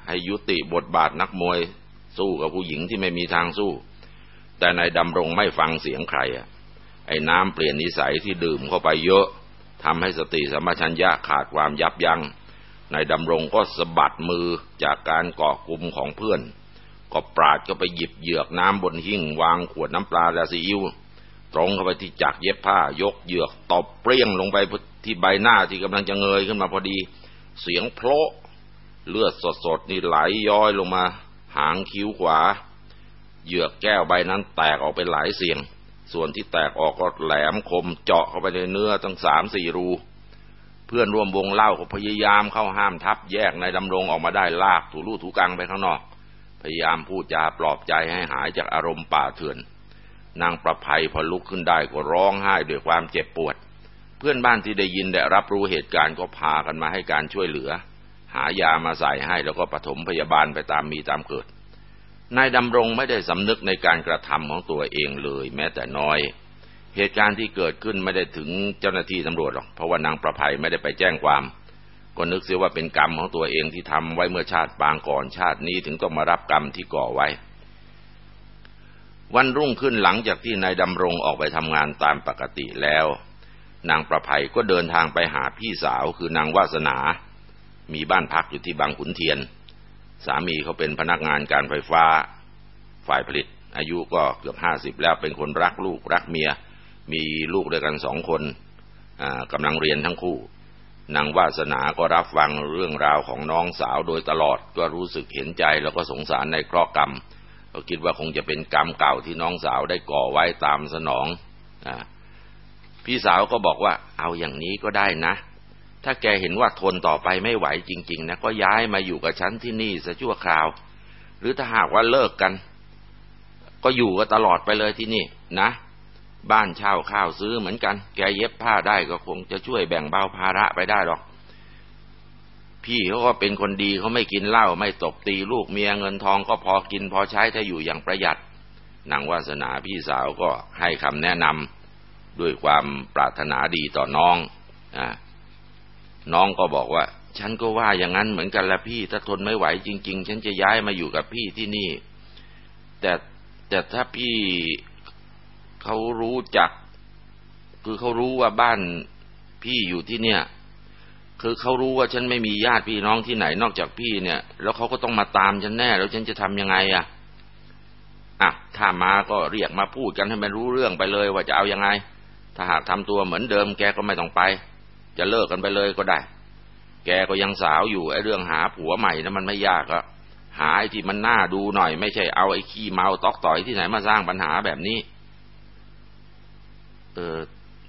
ให้ยุติบทบาทนักมวย สู้กับผู้หญิงที่ไม่มีทางสู้ แต่นายดำรงไม่ฟังเสียงใครไอ้น้ำเปลี่ยนนิสัยที่ดื่มเข้าไปเยอะ ทำให้สติสมัชัญญะขาดความยับยัง้งนายดำรงก็สะบัดมือจากการเกาะกลุ่มของเพื่อน ก็ปราดก็ไปหยิบเหยือกน้ำบนหิ้งวางขวดน้ำปลาและซีอิ๊วตรงเข้าไปที่จักเย็บผ้ายกเหยือกตบเปรี้ยงลงไปที่ใบหน้าที่กำลังจะเงยขึ้นมาพอดี เสียงโพลเลือดสดๆนี่ไหลย้อยลงมา หางคิ้วขวา เหยือกแก้วใบนั้นแตกออกเป็นหลายเสียง ส่วนที่แตกออกก็แหลมคมเจาะเข้าไปในเนื้อตั้งสามสี่รู เพื่อนร่วมวงเล่าก็พยายามเข้าห้ามทับแยกนายดำรงออกมาได้ลากถูรูถูกังไปข้างนอก พยายามพูดจาปลอบใจให้หายจากอารมณ์ป่าเถื่อน นางประภัยพอลุกขึ้นได้ก็ร้องไห้ด้วยความเจ็บปวด เพื่อนบ้านที่ได้ยินได้รับรู้เหตุการณ์ก็พากันมาให้การช่วยเหลือ หายามาใส่ให้แล้วก็ปฐมพยาบาลไปตามมีตามเกิด นายดำรงไม่ได้สำนึกในการกระทำของตัวเองเลยแม้แต่น้อย เหตุการณ์ที่เกิดขึ้นไม่ได้ถึงเจ้าหน้าที่ตำรวจหรอก เพราะว่านางประภัยไม่ได้ไปแจ้งความ ก็นึกเสียว่าเป็นกรรมของตัวเองที่ทำไว้เมื่อชาติปางก่อนชาตินี้ถึงต้องมารับกรรมที่ก่อไว้ วันรุ่งขึ้นหลังจากที่นายดำรงออกไปทำงานตามปกติแล้ว นางประภัยก็เดินทางไปหาพี่สาวคือนางวาสนา มีบ้านพักอยู่ที่บางขุนเทียน สามีเขาเป็นพนักงานการไฟฟ้าฝ่ายผลิต อายุก็เกือบห้าสิบแล้วเป็นคนรักลูกรักเมีย มีลูกด้วยกันสองคนกำลังเรียนทั้งคู่นางวาสนาก็รับฟังเรื่องราวของน้องสาวโดยตลอดก็รู้สึกเห็นใจแล้วก็สงสารในเคราะห์กรรมก็คิดว่าคงจะเป็นกรรมเก่าที่น้องสาวได้ก่อไว้ตามสนองอพี่สาวก็บอกว่า เอาอย่างนี้ก็ได้นะ ถ้าแกเห็นว่าทนต่อไปไม่ไหวจริง ๆนะก็ย้ายมาอยู่กับฉันที่นี่ซะชั่วคราว หรือถ้าหากว่าเลิกกัน ก็อยู่กันตลอดไปเลยที่นี่นะ บ้านเช่าข้าวซื้อเหมือนกัน แกเย็บผ้าได้ก็คงจะช่วยแบ่งเบาภาระไปได้หรอก พี่เขาก็เป็นคนดีเขาไม่กินเหล้าไม่ตบตีลูกเมียเงินทองก็พอกินพอใช้ถ้าอยู่อย่างประหยัดนางวาสนาพี่สาวก็ให้คำแนะนำด้วยความปรารถนาดีต่อน้องอ่า น้องก็บอกว่า ฉันก็ว่าอย่างนั้นเหมือนกันละพี่ถ้าทนไม่ไหวจริง ๆ ฉันจะย้ายมาอยู่กับพี่ที่นี่ แต่แต่ถ้าพี่เขารู้จัก คือเขารู้ว่าบ้านพี่อยู่ที่เนี่ย คือเขารู้ว่าฉันไม่มีญาติพี่น้องที่ไหนนอกจากพี่เนี่ย แล้วเขาก็ต้องมาตามฉันแน่ แล้วฉันจะทำยังไงอะอะถ้ามาก็เรียกมาพูดกันให้มันรู้เรื่องไปเลยว่าจะเอายังไง ถ้าหากทำตัวเหมือนเดิมแกก็ไม่ต้องไป จะเลิกกันไปเลยก็ได้ แกก็ยังสาวอยู่ไอ้เรื่องหาผัวใหม่นะมันไม่ยากอะหาไอ้ที่มันน่าดูหน่อย ไม่ใช่เอาไอ้ขี้เมาตอกต่อยที่ไหนมาสร้างปัญหาแบบนี้ เออ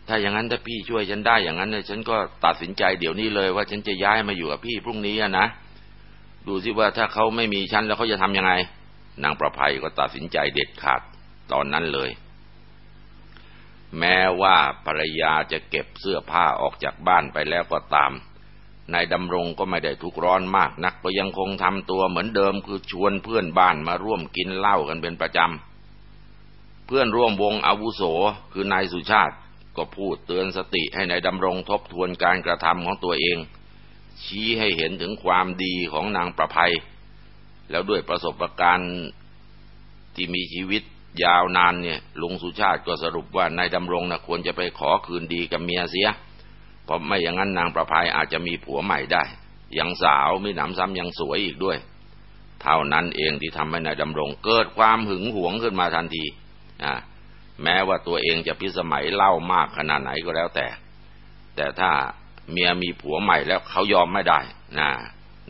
ถ้าอย่างนั้นถ้าพี่ช่วยฉันได้อย่างนั้นเนี่ยฉันก็ตัดสินใจเดี๋ยวนี้เลยว่าฉันจะย้ายมาอยู่กับพี่พรุ่งนี้นะดูสิว่าถ้าเขาไม่มีฉันแล้วเขาจะทำยังไง นางประภัยก็ตัดสินใจเด็ดขาดตอนนั้นเลย แม้ว่าภรรยาจะเก็บเสื้อผ้าออกจากบ้านไปแล้วก็ตาม นายดำรงก็ไม่ได้ทุกร้อนมากนักก็ยังคงทำตัวเหมือนเดิมคือชวนเพื่อนบ้านมาร่วมกินเหล้ากันเป็นประจำ เพื่อนร่วมวงอาวุโสคือนายสุชาติก็พูดเตือนสติให้นายดำรงทบทวนการกระทำของตัวเอง ชี้ให้เห็นถึงความดีของนางประภัย แล้วด้วยประสบการณ์ที่มีชีวิต ยาวนานเนี่ยลุงสุชาติก็สรุปว่านายดำรงนะควรจะไปขอคืนดีกับเมียเสีย เพราะไม่อย่างนั้นนางประภัยอาจจะมีผัวใหม่ได้ ยังสาวม่หนำซ้ำยังสวยอีกด้วย เท่านั้นเองที่ทำให้นายดำรงเกิดความหึงหวงขึ้นมาทันทีอ่าแม้ว่าตัวเองจะพิสมัยเล่ามากขนาดไหนก็แล้วแต่ แต่ถ้าเมียมีผัวใหม่แล้วเขายอมไม่ได้นะ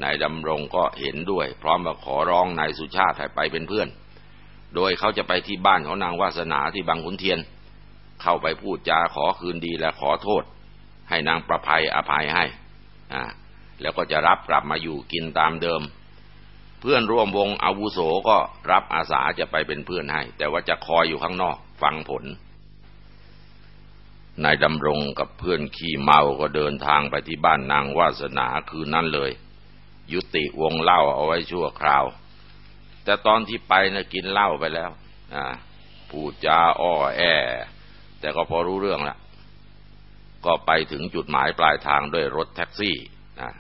นายดำรงก็เห็นด้วย พร้อมกับขอร้องนายสุชาติให้ไปเป็นเพื่อน โดยเขาจะไปที่บ้านของนางวาสนาที่บางขุนเทียน เข้าไปพูดจาขอคืนดีและขอโทษ ให้นางประภัยอภัยให้อ่าแล้วก็จะรับกลับมาอยู่กินตามเดิม เพื่อนร่วมวงอาวุโสก็รับอาสาจะไปเป็นเพื่อนให้ แต่ว่าจะคอยอยู่ข้างนอกฟังผลนายดำรงกับเพื่อนขี่เมาก็เดินทางไปที่บ้านนางวาสนาคืนนั้นเลย ยุติวงเล่าเอาไว้ชั่วคราว แต่ตอนที่ไปนะกินเหล้าไปแล้ว อ่าพูดจาอ้อแอ แต่ก็พอรู้เรื่องละก็ไปถึงจุดหมายปลายทางด้วยรถแท็กซี่นะ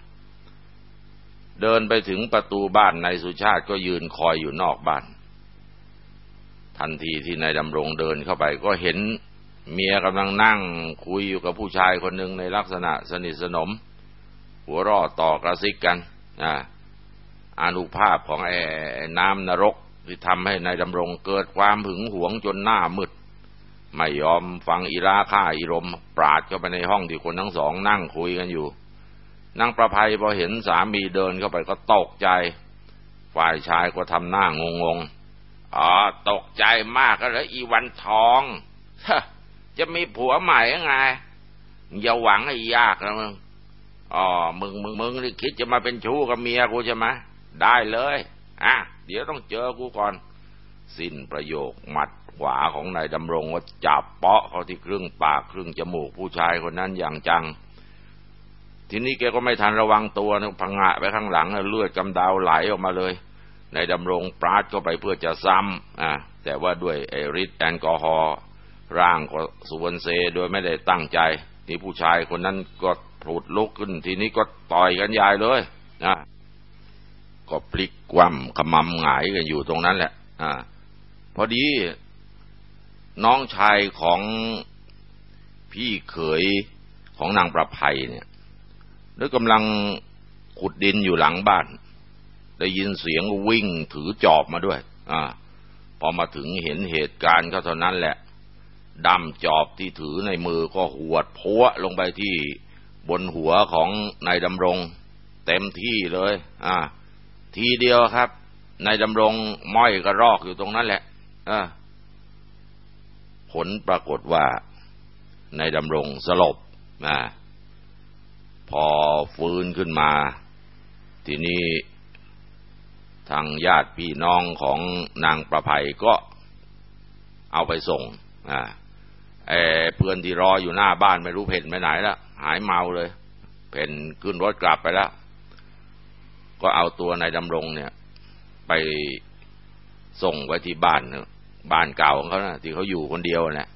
เดินไปถึงประตูบ้านนายสุชาติก็ยืนคอยอยู่นอกบ้าน ทันทีที่นายดำรงเดินเข้าไป ก็เห็นเมียกำลังนั่งคุยอยู่กับผู้ชายคนหนึ่งในลักษณะสนิทสนม หัวรอต่อกระซิกกันอ่า อนุภาพของไอ้น้ำนรกที่ทำให้นายดำรงเกิดความหึงหวงจนหน้ามืด ไม่ยอมฟังอีราค่าอีรม ปราดเข้าไปในห้องที่คนทั้งสองนั่งคุยกันอยู่นางประภัยพอเห็นสามีเดินเข้าไปก็ตกใจ ฝ่ายชายก็ทำหน้างงงอ๋อตกใจมากก็เลยอีวันทองจะมีผัวใหม่ยังไงอย่าหวังให้ยากนะมึงอ๋อมึงมึงมึงนี่คิดจะมาเป็นชู้กับเมียกูใช่ไหม ได้เลย อะ เดี๋ยวต้องเจอกูก่อน สิ้นประโยคหมัดขวาของนายดำรงว่าจับเปาะเขาที่ครึ่งปากครึ่งจมูกผู้ชายคนนั้นอย่างจัง ทีนี้แกก็ไม่ทันระวังตัวนะพังงะไปข้างหลังเลือดกำดาวไหลออกมาเลยนายดำรงปราดก็ไปเพื่อจะซ้ำอะแต่ว่าด้วยไอริดแอลกอฮอล์ร่างก็สุวรรณเซโดยไม่ได้ตั้งใจนี่ผู้ชายคนนั้นก็ผุดลุกขึ้นทีนี้ก็ต่อยกันยายเลยนะ ก็พลิกคว่ำขมำหงายกันอยู่ตรงนั้นแหละ อ่า พอดีน้องชายของพี่เขยของนางประภัยเนี่ยด้วยกำลังขุดดินอยู่หลังบ้าน ได้ยินเสียงวิ่งถือจอบมาด้วย อ่า พอมาถึงเห็นเหตุการณ์ก็เท่านั้นแหละดำจอบที่ถือในมือก็หวดพัวลงไปที่บนหัวของนายดำรง เต็มที่เลย อ่า ทีเดียวครับนายดำรงม้อยกระรอกอยู่ตรงนั้นแหละผลปรากฏว่านายดำรงสลบอ่าพอฟื้นขึ้นมา ทีนี้ทางญาติพี่น้องของนางประภัยก็เอาไปส่งอ่าเอเพื่อนที่รออยู่หน้าบ้านไม่รู้เพ่นไปไหนแล้วหายเมาเลย เพ่นขึ้นรถกลับไปแล้ว ก็เอาตัวนายดำรงเนี่ย ไปส่งไว้ที่บ้านบ้านเก่าของเขานะที่เขาอยู่คนเดียวแหละ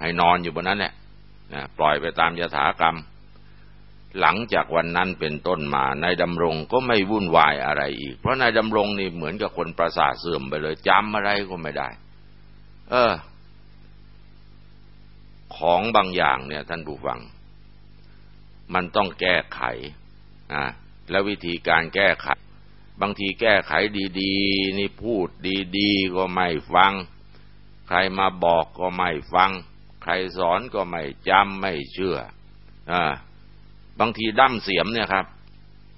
ให้นอนอยู่บนนั้นแหละปล่อยไปตามยถากรรม หลังจากวันนั้นเป็นต้นมานายดำรงก็ไม่วุ่นวายอะไรอีก เพราะนายดำรงนี่เหมือนกับคนประสาทเสื่อมไปเลยจำอะไรก็ไม่ได้ เออ ของบางอย่างเนี่ย ท่านผู้ฟัง มันต้องแก้ไข อ่า แล้ววิธีการแก้ไข บางทีแก้ไขดีๆ นี่พูดดีๆ ก็ไม่ฟัง ใครมาบอกก็ไม่ฟัง ใครสอนก็ไม่จำไม่เชื่ออ่าบางทีดั้มเสียมเนี่ยครับ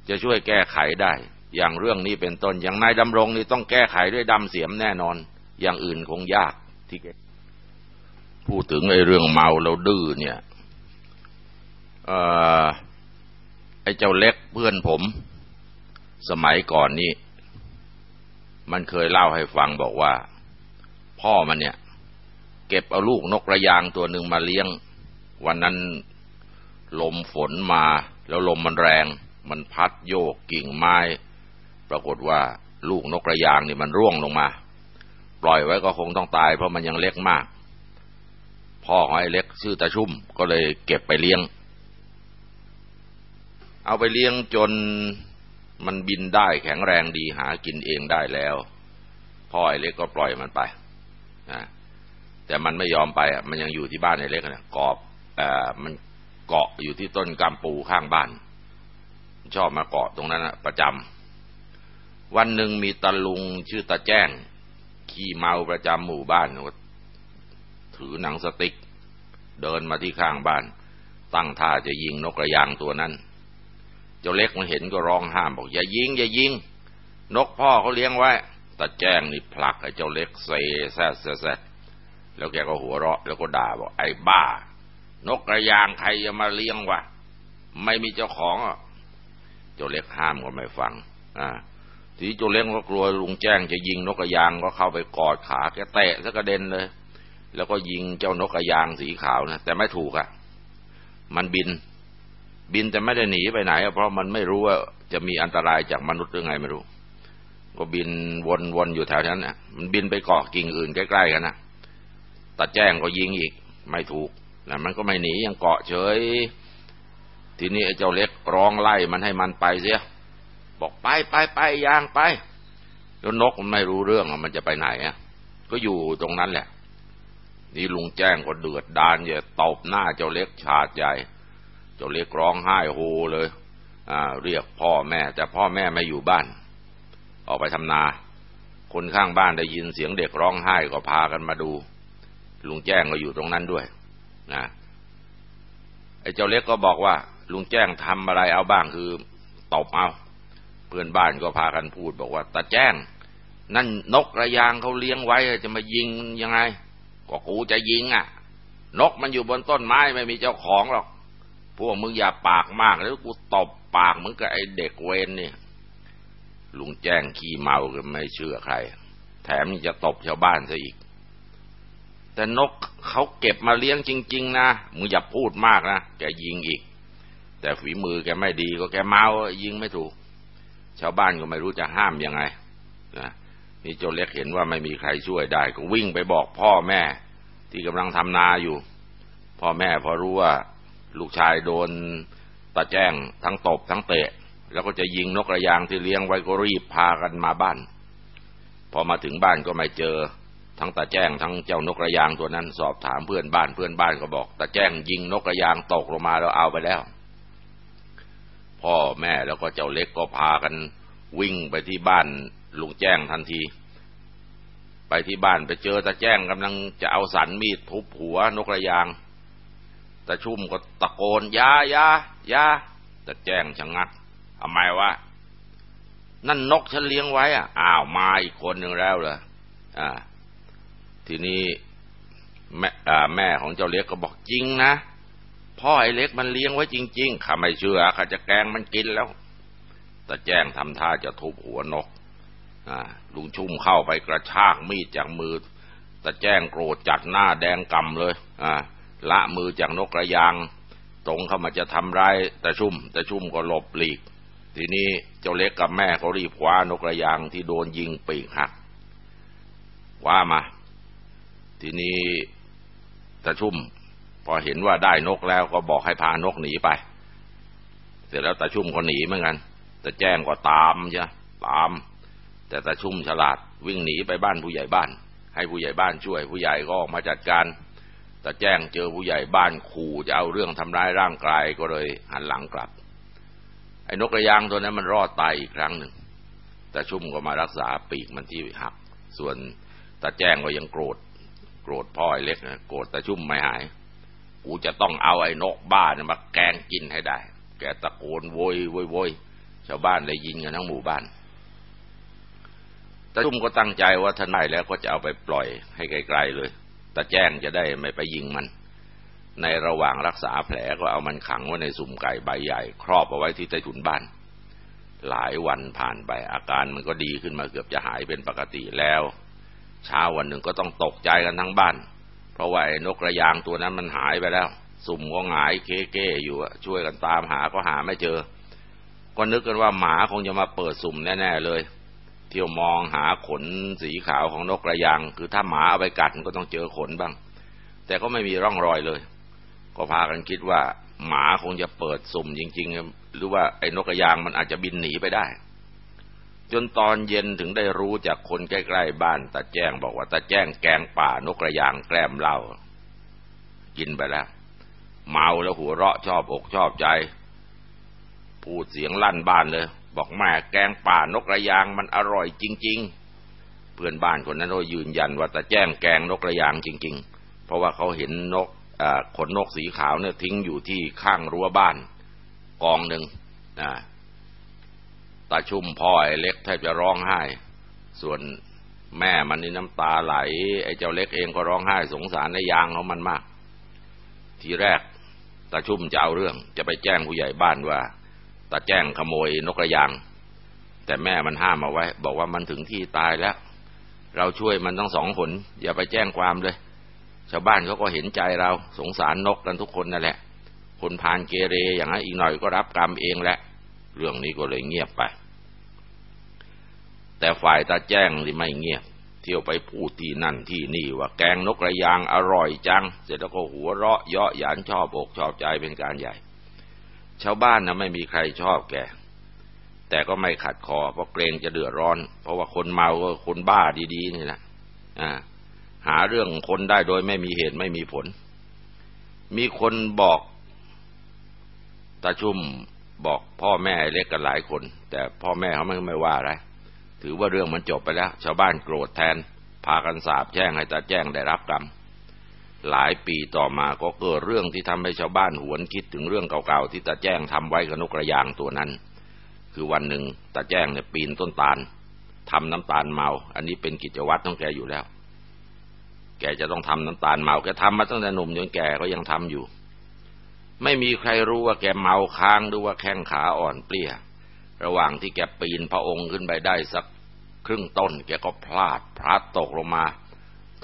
จะช่วยแก้ไขได้ อย่างเรื่องนี้เป็นต้นอย่างนายดำรงนี่ต้องแก้ไขด้วยดั้มเสียมแน่นอน อย่างอื่นคงยากที่พูดถึงไอ้เรื่องเมาแล้วดื้อเนี่ยอ่า ไอ้เจ้าเล็กเพื่อนผม สมัยก่อนนี้ มันเคยเล่าให้ฟังบอกว่า พ่อมันเนี่ย เก็บเอาลูกนกระยางตัวหนึ่งมาเลี้ยง วันนั้นลมฝนมา แล้วลมมันแรง มันพัดโยกกิ่งไม้ ปรากฏว่าลูกนกกระยางนี่มันร่วงลงมา ปล่อยไว้ก็คงต้องตายเพราะมันยังเล็กมาก พ่อของไอ้เล็กชื่อตาชุ่มก็เลยเก็บไปเลี้ยง เอาไปเลี้ยงจนมันบินได้แข็งแรงดีหากินเองได้แล้ว พ่อไอ้เล็กก็ปล่อยมันไปนะแต่มันไม่ยอมไปมันยังอยู่ที่บ้านไอ้เล็กนะกอบอมันเกาะอยู่ที่ต้นกำปูข้างบ้าน ชอบมาเกาะตรงนั้นนะประจำวันหนึ่งมีตาลุงชื่อตาแจ้ง ขี่เมาประจำหมู่บ้านถือหนังสติ๊กเดินมาที่ข้างบ้าน ตั้งท่าจะยิงนกกระยางตัวนั้น เจ้าเล็กมันเห็นก็ร้องห้ามบอกอย่ายิงอย่ายิง นกพ่อเขาเลี้ยงไว้ตาแจ้งนี่ผลักไอ้เจ้าเล็กเซแซ่แซ่แล้วแกก็หัวเราะแล้วก็ด่าบอกไอ้บ้า นกกระยางใครจะมาเลี้ยงวะไม่มีเจ้าของอะเจ้าเล็กห้ามก็ไม่ฟัง อ่า ทีเจ้าเล็กก็กลัวลุงแจ้งจะยิงนกกระยางก็เข้าไปกอดขาแกเตะซะกระเด็นเลย แล้วก็ยิงเจ้านกกระยางสีขาวนะแต่ไม่ถูกอะ มันบิน บินแต่ไม่ได้หนีไปไหน เพราะมันไม่รู้ว่าจะมีอันตรายจากมนุษย์หรือไงไม่รู้ ก็บินวนๆอยู่แถวนั้นนะมันบินไปเกาะกิ่งอื่นใกล้ๆกันนะตาแจ้งก็ยิงอีกไม่ถูกนะมันก็ไม่หนียังเกาะเฉย ทีนี้ไอ้เจ้าเล็กร้องไล่มันให้มันไปเสียบอกไปไปไปยางไปแล้วนกมันไม่รู้เรื่องมันจะไปไหนอะ ก็อยู่ตรงนั้นแหละ นี่ลุงแจ้งก็เดือดดานอย่าตบหน้าเจ้าเล็กฉาดใหญ่ จ้าเล็กร้องไห้โฮเลย อ่า เรียกพ่อแม่ แต่พ่อแม่ไม่อยู่บ้าน ออกไปทำนา คนข้างบ้านได้ยินเสียงเด็กร้องไห้ก็พากันมาดู ลุงแจ้งก็อยู่ตรงนั้นด้วยนะไอ้เจ้าเล็กก็บอกว่า ลุงแจ้งทำอะไรเอาบ้างคือตบเอา เพื่อนบ้านก็พากันพูดบอกว่าตาแจ้ง นั่นนกระยางเขาเลี้ยงไว้จะมายิงยังไง ก็กูจะยิงอะ นกมันอยู่บนต้นไม้ไม่มีเจ้าของหรอก พวกมึงอย่าปากมากแล้วกูตบปากมึงกับไอ้เด็กเวนนี่ย ลุงแจ้งขี้เมาก็ไม่เชื่อใคร แถมจะตบชาวบ้านซะอีก แต่นกเขาเก็บมาเลี้ยงจริง ๆ นะ มึงอย่าพูดมากนะแกยิงอีก แต่ฝีมือแกไม่ดีก็แกเมายิงไม่ถูก ชาวบ้านก็ไม่รู้จะห้ามยังไงนะนี่โจเล็กเห็นว่าไม่มีใครช่วยได้ ก็วิ่งไปบอกพ่อแม่ ที่กำลังทำนาอยู่ พ่อแม่พอรู้ว่า ลูกชายโดนตาแจ้งทั้งตบทั้งเตะ แล้วก็จะยิงนกกระยางที่เลี้ยงไว้ก็รีบพากันมาบ้าน พอมาถึงบ้านก็ไม่เจอ ทั้งตาแจ้งทั้งเจ้านกกระยางตัวนั้นสอบถามเพื่อนบ้านเพื่อนบ้านก็บอกตาแจ้งยิงนกกระยางตกลงมาแล้วเอาไปแล้ว พ่อแม่แล้วก็เจ้าเล็กก็พากันวิ่งไปที่บ้านลุงแจ้งทันที ไปที่บ้านไปเจอตาแจ้งกำลังจะเอาสันมีดทุบหัวนกกระยาง ตาชุ่มก็ตะโกนยายายาแตาแจ้งชะงักทำไมวะนั่นนกฉันเลี้ยงไว้อะอ้าวมาอีกคนหนึ่งแล้วเหรออ่า ทีนี้แม่แม่ของเจ้าเล็กก็บอกจริงนะพ่อไอ้เล็กมันเลี้ยงไว้จริงๆข้าไม่เชื่อข้าจะแกงมันกินแล้วแตาแจ้งทำท่าจะทุบหัวนกลุงชุ่มเข้าไปกระชากมีดจากมือแตาแจ้งโกรธจัดหน้าแดงกำเลย ละมือจากนกกระยาง ตรงเข้ามาจะทำร้ายตาชุ่มตาชุ่มก็หลบหลีก ทีนี้เจ้าเล็กกับแม่เขารีบคว้านกกระยางที่โดนยิงปีกหักคว้ามา ทีนี้ตาชุ่ม พอเห็นว่าได้นกแล้วก็บอกให้พานกหนีไป เสร็จแล้วตาชุ่มก็หนีเหมือนกันแต่แจ้งก็ตามใช่ตาม แต่ตาชุ่มฉลาดวิ่งหนีไปบ้านผู้ใหญ่บ้าน ให้ผู้ใหญ่บ้านช่วยผู้ใหญ่ก็ออกมาจัดการ ต่แจ้งเจอผู้ใหญ่บ้านขู่จะเอาเรื่องทำร้ายร่างกายก็เลยหันหลังกลับ ไอ้นกกระยางตัวนั้นมันรอดตายอีกครั้งหนึ่งแต่ชุ่มก็มารักษาปีกมันที่หัก ส่วนตาแจ้งก็ยังโกรธ โกรธพ่อไอ้เล็กนะโกรธตาชุ่มไม่หาย กูจะต้องเอาไอ้นกบ้านมาแกงกินให้ได้ แกตะโกนโวยโวยโวยชาวบ้านได้ยินกันทั้งหมู่บ้านตาชุ่มก็ตั้งใจว่าท่านได้แล้วก็จะเอาไปปล่อยให้ไกลๆเลย ตาแจ้งจะได้ไม่ไปยิงมัน ในระหว่างรักษาแผลก็เอามันขังไว้ในสุ่มไก่ใบใหญ่ ครอบเอาไว้ที่ใต้ถุนบ้าน หลายวันผ่านไปอาการมันก็ดีขึ้นมาเกือบจะหายเป็นปกติแล้ว เช้าวันหนึ่งก็ต้องตกใจกันทั้งบ้าน เพราะว่านกกระยางตัวนั้นมันหายไปแล้ว สุ่มก็หงายเก้ๆอยู่ช่วยกันตามหาก็หาไม่เจอ ก็นึกกันว่าหมาคงจะมาเปิดสุ่มแน่ๆเลย เที่ยวมองหาขนสีขาวของนกกระยาง คือถ้าหมาเอาไปกัดมันก็ต้องเจอขนบ้าง แต่ก็ไม่มีร่องรอยเลย ก็พากันคิดว่า หมาคงจะเปิดสุ่มจริง ๆ หรือว่าไอ้นกกระยางมันอาจจะบินหนีไปได้ จนตอนเย็นถึงได้รู้จากคนใกล้ๆบ้านตาแจ้งบอกว่าตาแจ้งแกงป่านกกระยางแกล้มเหล้ากินไปแล้ว เมาแล้วหัวเราะชอบอกชอบใจ พูดเสียงลั่นบ้านเลย บอกแม่แกงป่านกกระยางมันอร่อยจริง ๆ เพื่อนบ้านคนนั้นก็ยืนยันว่าตาแจ้งแกงนกกระยางจริง ๆ เพราะว่าเขาเห็นนกขนนกสีขาวเนี่ยทิ้งอยู่ที่ข้างรั้วบ้านกองหนึ่งตาชุ่มพ่อไอ้เล็กแทบจะร้องไห้ ส่วนแม่มันนี่น้ำตาไหล ไอ้เจ้าเล็กเองก็ร้องไห้สงสารในยางของมันมาก ทีแรกตาชุ่มจะเอาเรื่อง จะไปแจ้งผู้ใหญ่บ้านว่า ตาแจ้งขโมยนกกระยาง แต่แม่มันห้ามเอาไว้ บอกว่ามันถึงที่ตายแล้ว เราช่วยมันทั้งสองคนอย่าไปแจ้งความเลย ชาวบ้านเขาก็เห็นใจเราสงสารนกกันทุกคนนั่นแหละ คนพานเกเรอย่างนั้นอีกหน่อยก็รับกรรมเองแหละ เรื่องนี้ก็เลยเงียบไป แต่ฝ่ายตาแจ้งที่ไม่เงียบ เที่ยวไปพูดที่นั่นที่นี่ว่าแกงนกกระยางอร่อยจัง เสร็จแล้วก็หัวเราะเยาะหยานชอบอกชอบใจเป็นการใหญ่ ชาวบ้านนะไม่มีใครชอบแก แต่ก็ไม่ขัดคอ เพราะเกรงจะเดือดร้อน เพราะว่าคนเมาก็คนบ้าดีๆนี่แหละอ่า หาเรื่องคนได้โดยไม่มีเหตุไม่มีผล มีคนบอกตาชุ่มบอกพ่อแม่เล็กกันหลายคน แต่พ่อแม่เขาไม่ไม่ว่าอะไร ถือว่าเรื่องมันจบไปแล้ว ชาวบ้านโกรธแทน พากันสาบแช่งให้ตาแจ้งได้รับกรรม หลายปีต่อมาก็เกิดเรื่องที่ทำให้ชาวบ้านหวนคิดถึงเรื่องเก่าๆที่ตาแจ้งทำไว้กับนกกระยางตัวนั้น คือวันหนึ่งตาแจ้งเนี่ยปีนต้นตาลทำน้ำตาลเมา อันนี้เป็นกิจวัตรของแกอยู่แล้ว แกจะต้องทำน้ำตาลเมาแกทำมาตั้งแต่หนุ่มจนแกก็ยังทำอยู่ ไม่มีใครรู้ว่าแกเมาค้างหรือว่าแข้งขาอ่อนเปลี้ย ระหว่างที่แกปีนพระองค์ขึ้นไปได้สักครึ่งต้น แกก็พลาดพลัดตกลงมา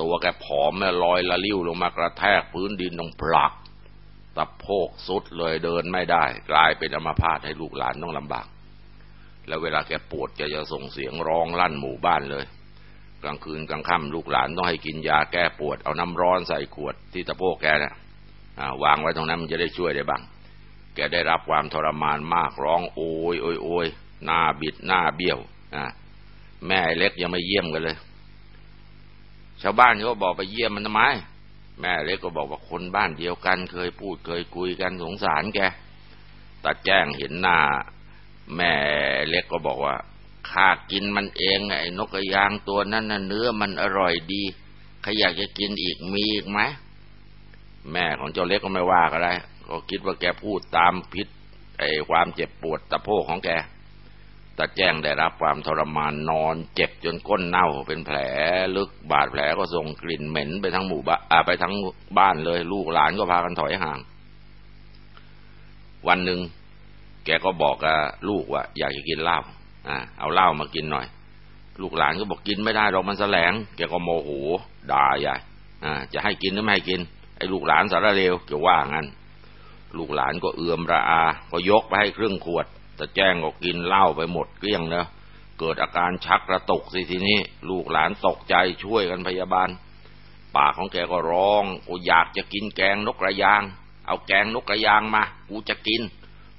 ตัวแกผอมแม่ลอยละลิ้วลงมากระแทกพื้นดินตรงปลักตะโพกสุดเลยเดินไม่ได้ กลายเป็นอัมพาตให้ลูกหลานต้องลำบาก แล้วเวลาแกปวดแกจะส่งเสียงร้องลั่นหมู่บ้านเลย กลางคืนกลางค่ำลูกหลานต้องให้กินยาแก้ปวดเอาน้ำร้อนใส่ขวดที่ตะโพกแกเนะ่ะวางไว้ตรงนั้นมันจะได้ช่วยได้บ้าง แกได้รับความทรมานมากร้องโอยโอยโอยหน้าบิดหน้าเบี้ยวอ่าแม่เล็กยังไม่เยี่ยมกันเลย ชาวบ้านเขาบอกไปเยี่ยมมันทำไม แม่เล็กก็บอกว่าคนบ้านเดียวกัน เคยพูดเคยคุยกันสงสารแกตาแจ้งเห็นหน้า แม่เล็กก็บอกว่าข้ากินมันเองไอ้นกกระยางตัวนั้นน่ะเนื้อมันอร่อยดีข้าอยากจะกินอีกมีอีกไหมแม่ของเจ้าเล็กก็ไม่ว่าก็ได้ก็คิดว่าแกพูดตามพิษไอ้ความเจ็บปวดตะโพกของแก ตาแจ้งได้รับความทรมานนอน เจ็บจนก้นเน่าเป็นแผลลึกบาดแผลก็ส่งกลิ่นเหม็นไปทั้งหมู่บ้านไปทั้งบ้านเลย ลูกหลานก็พากันถอยห่าง วันหนึ่งแกก็บอกกับลูกว่า อยากจะกินเหล้าอ่าเอาเหล้ามากินหน่อย ลูกหลานก็บอกกินไม่ได้หรอกมันแสลง แกก็โมโหด่าใหญ่อ่าจะให้กินหรือไม่ให้กินไอ้ลูกหลานสารเลวแกว่างั้น ลูกหลานก็เอือมระอา ก็ยกไปให้ครึ่งขวด แต่แจ้งก็กินเหล้าไปหมดเกลี้ยงเนะเกิดอาการชักกระตุกสิทีนี้ ลูกหลานตกใจช่วยกันพยาบาล ปากของแกก็ร้องกูอยากจะกินแกงนกกระยาง เอาแกงนกกระยางมา กูจะกิน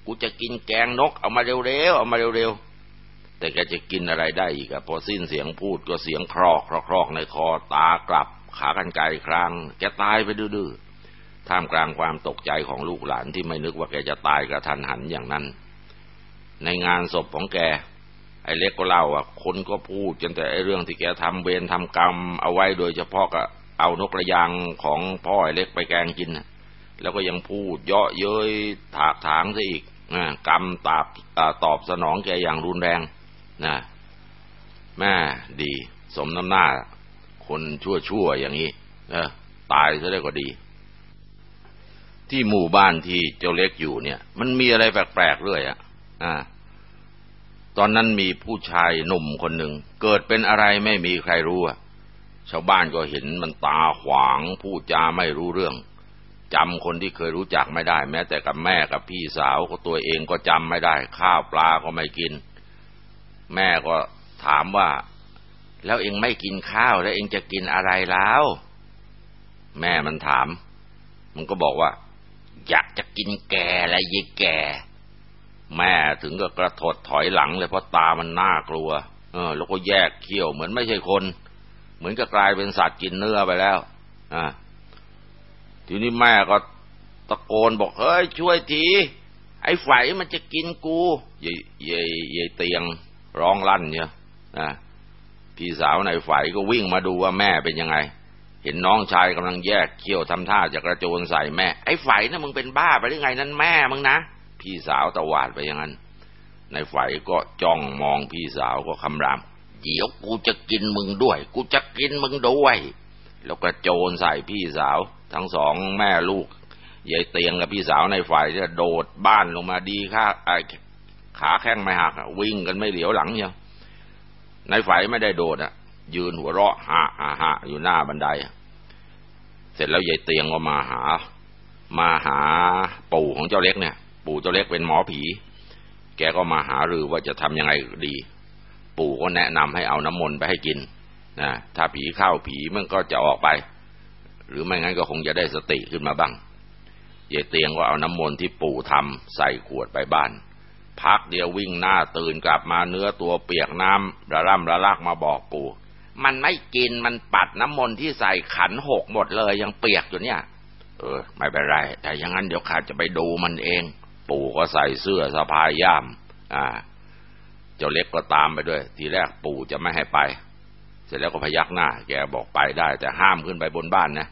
กูจะกินแกงนกเอามาเร็วๆเอามาเร็วๆแต่แกจะกินอะไรได้อีกอะพอสิ้นเสียงพูดก็เสียงครอกครอกในคอตากลับ ขากันไกลครางแกตายไปดื้อๆท่ามกลางความตกใจของลูกหลานที่ไม่นึกว่าแกจะตายกระทันหันอย่างนั้น ในงานศพของแก ไอ้เล็กก็เล่าอะคนก็พูดจนแต่ไอ้เรื่องที่แกทำเวรทำกรรมเอาไว้โดยเฉพาะก็เอานกกระยางของพ่อไอ้เล็กไปแกงกินแล้วก็ยังพูดเยาะเย้ยถากถางซะอีกกรรมตอบตอบสนองแกอย่างรุนแรงนะแม่ดี สมน้ำหน้า คนชั่วๆอย่างนี้เออตายซะได้ก็ดี ที่หมู่บ้านที่เจ้าเล็กอยู่เนี่ย มันมีอะไรแปลกๆเรื่อยอะ อ่า ตอนนั้นมีผู้ชายหนุ่มคนหนึ่ง เกิดเป็นอะไรไม่มีใครรู้อะชาวบ้านก็เห็นมันตาขวางพูดจาไม่รู้เรื่องจำคนที่เคยรู้จักไม่ได้ แม้แต่กับแม่กับพี่สาวก็ตัวเองก็จำไม่ได้ ข้าวปลาก็ไม่กิน แม่ก็ถามว่า แล้วเองไม่กินข้าวแล้วเองจะกินอะไรแล้ว แม่มันถาม มันก็บอกว่า อยากจะกินแกและยิแก แม่ถึงก็กระถดถอยหลังเลยเพราะตามันน่ากลัว เออ แล้วก็แยกเขี้ยวเหมือนไม่ใช่คน เหมือนกับกลายเป็นสัตว์กินเนื้อไปแล้ว อ่า ทีนี้แม่ก็ตะโกนบอกเฮ้ยช่วยทีไอ้ไฝมันจะกินกูยายยายยายเตียงร้องลั่นเนี่ยนะพี่สาวในไฝก็วิ่งมาดูว่าแม่เป็นยังไง เห็นน้องชายกำลังแยกเขี้ยวทำท่าจะกระโจนใส่แม่ ไอ้ไฝนะ่ะมึงเป็นบ้าไปหรือไงนั่นแม่มึงนะ พี่สาวตะวาดไปอย่างนั้น ในไฟก็จ้องมองพี่สาวก็คำราม เดี๋ยวกูจะกินมึงด้วย กูจะกินมึงด้วย แล้วก็โจรใส่พี่สาว ทั้งสองแม่ลูกยายเตียงกับพี่สาวในไฟจะโดดบ้านลงมาดีค่าขาแข้งไม่หักวิ่งกันไม่เหลียวหลังเนี่ยในไฟไม่ได้โดดอะ ยืนหัวเราะหาหาหาอยู่หน้าบันได เสร็จแล้วยายเตียงก็มาหา มาหาปู่ของเจ้าเล็กเนี่ย ปู่เจ้าเล็กเป็นหมอผี แกก็มาหารือว่าจะทำยังไงดี ปู่ก็แนะนำให้เอาน้ำมนต์ไปให้กินนะถ้าผีเข้าผีมันก็จะออกไป หรือไม่งั้นก็คงจะได้สติขึ้นมาบ้างยายเตียงก็เอาน้ำมนต์ที่ปู่ทำใส่ขวดไปบ้าน พักเดียววิ่งหน้าตื่นกลับมาเนื้อตัวเปียกน้ำระล่ำระลากมาบอกปู่ มันไม่กินมันปัดน้ำมนต์ที่ใส่ขันหกหมดเลยยังเปียกอยู่เนี่ย เออ ไม่เป็นไร แต่อย่างนั้นเดี๋ยวข้าจะไปดูมันเอง ปู่ก็ใส่เสื้อสะพายย่าม อ่า เจ้าเล็กก็ตามไปด้วย ทีแรกปู่จะไม่ให้ไป เสร็จแล้วก็พยักหน้า แกบอกไปได้ แต่ห้ามขึ้นไปบนบ้านนะ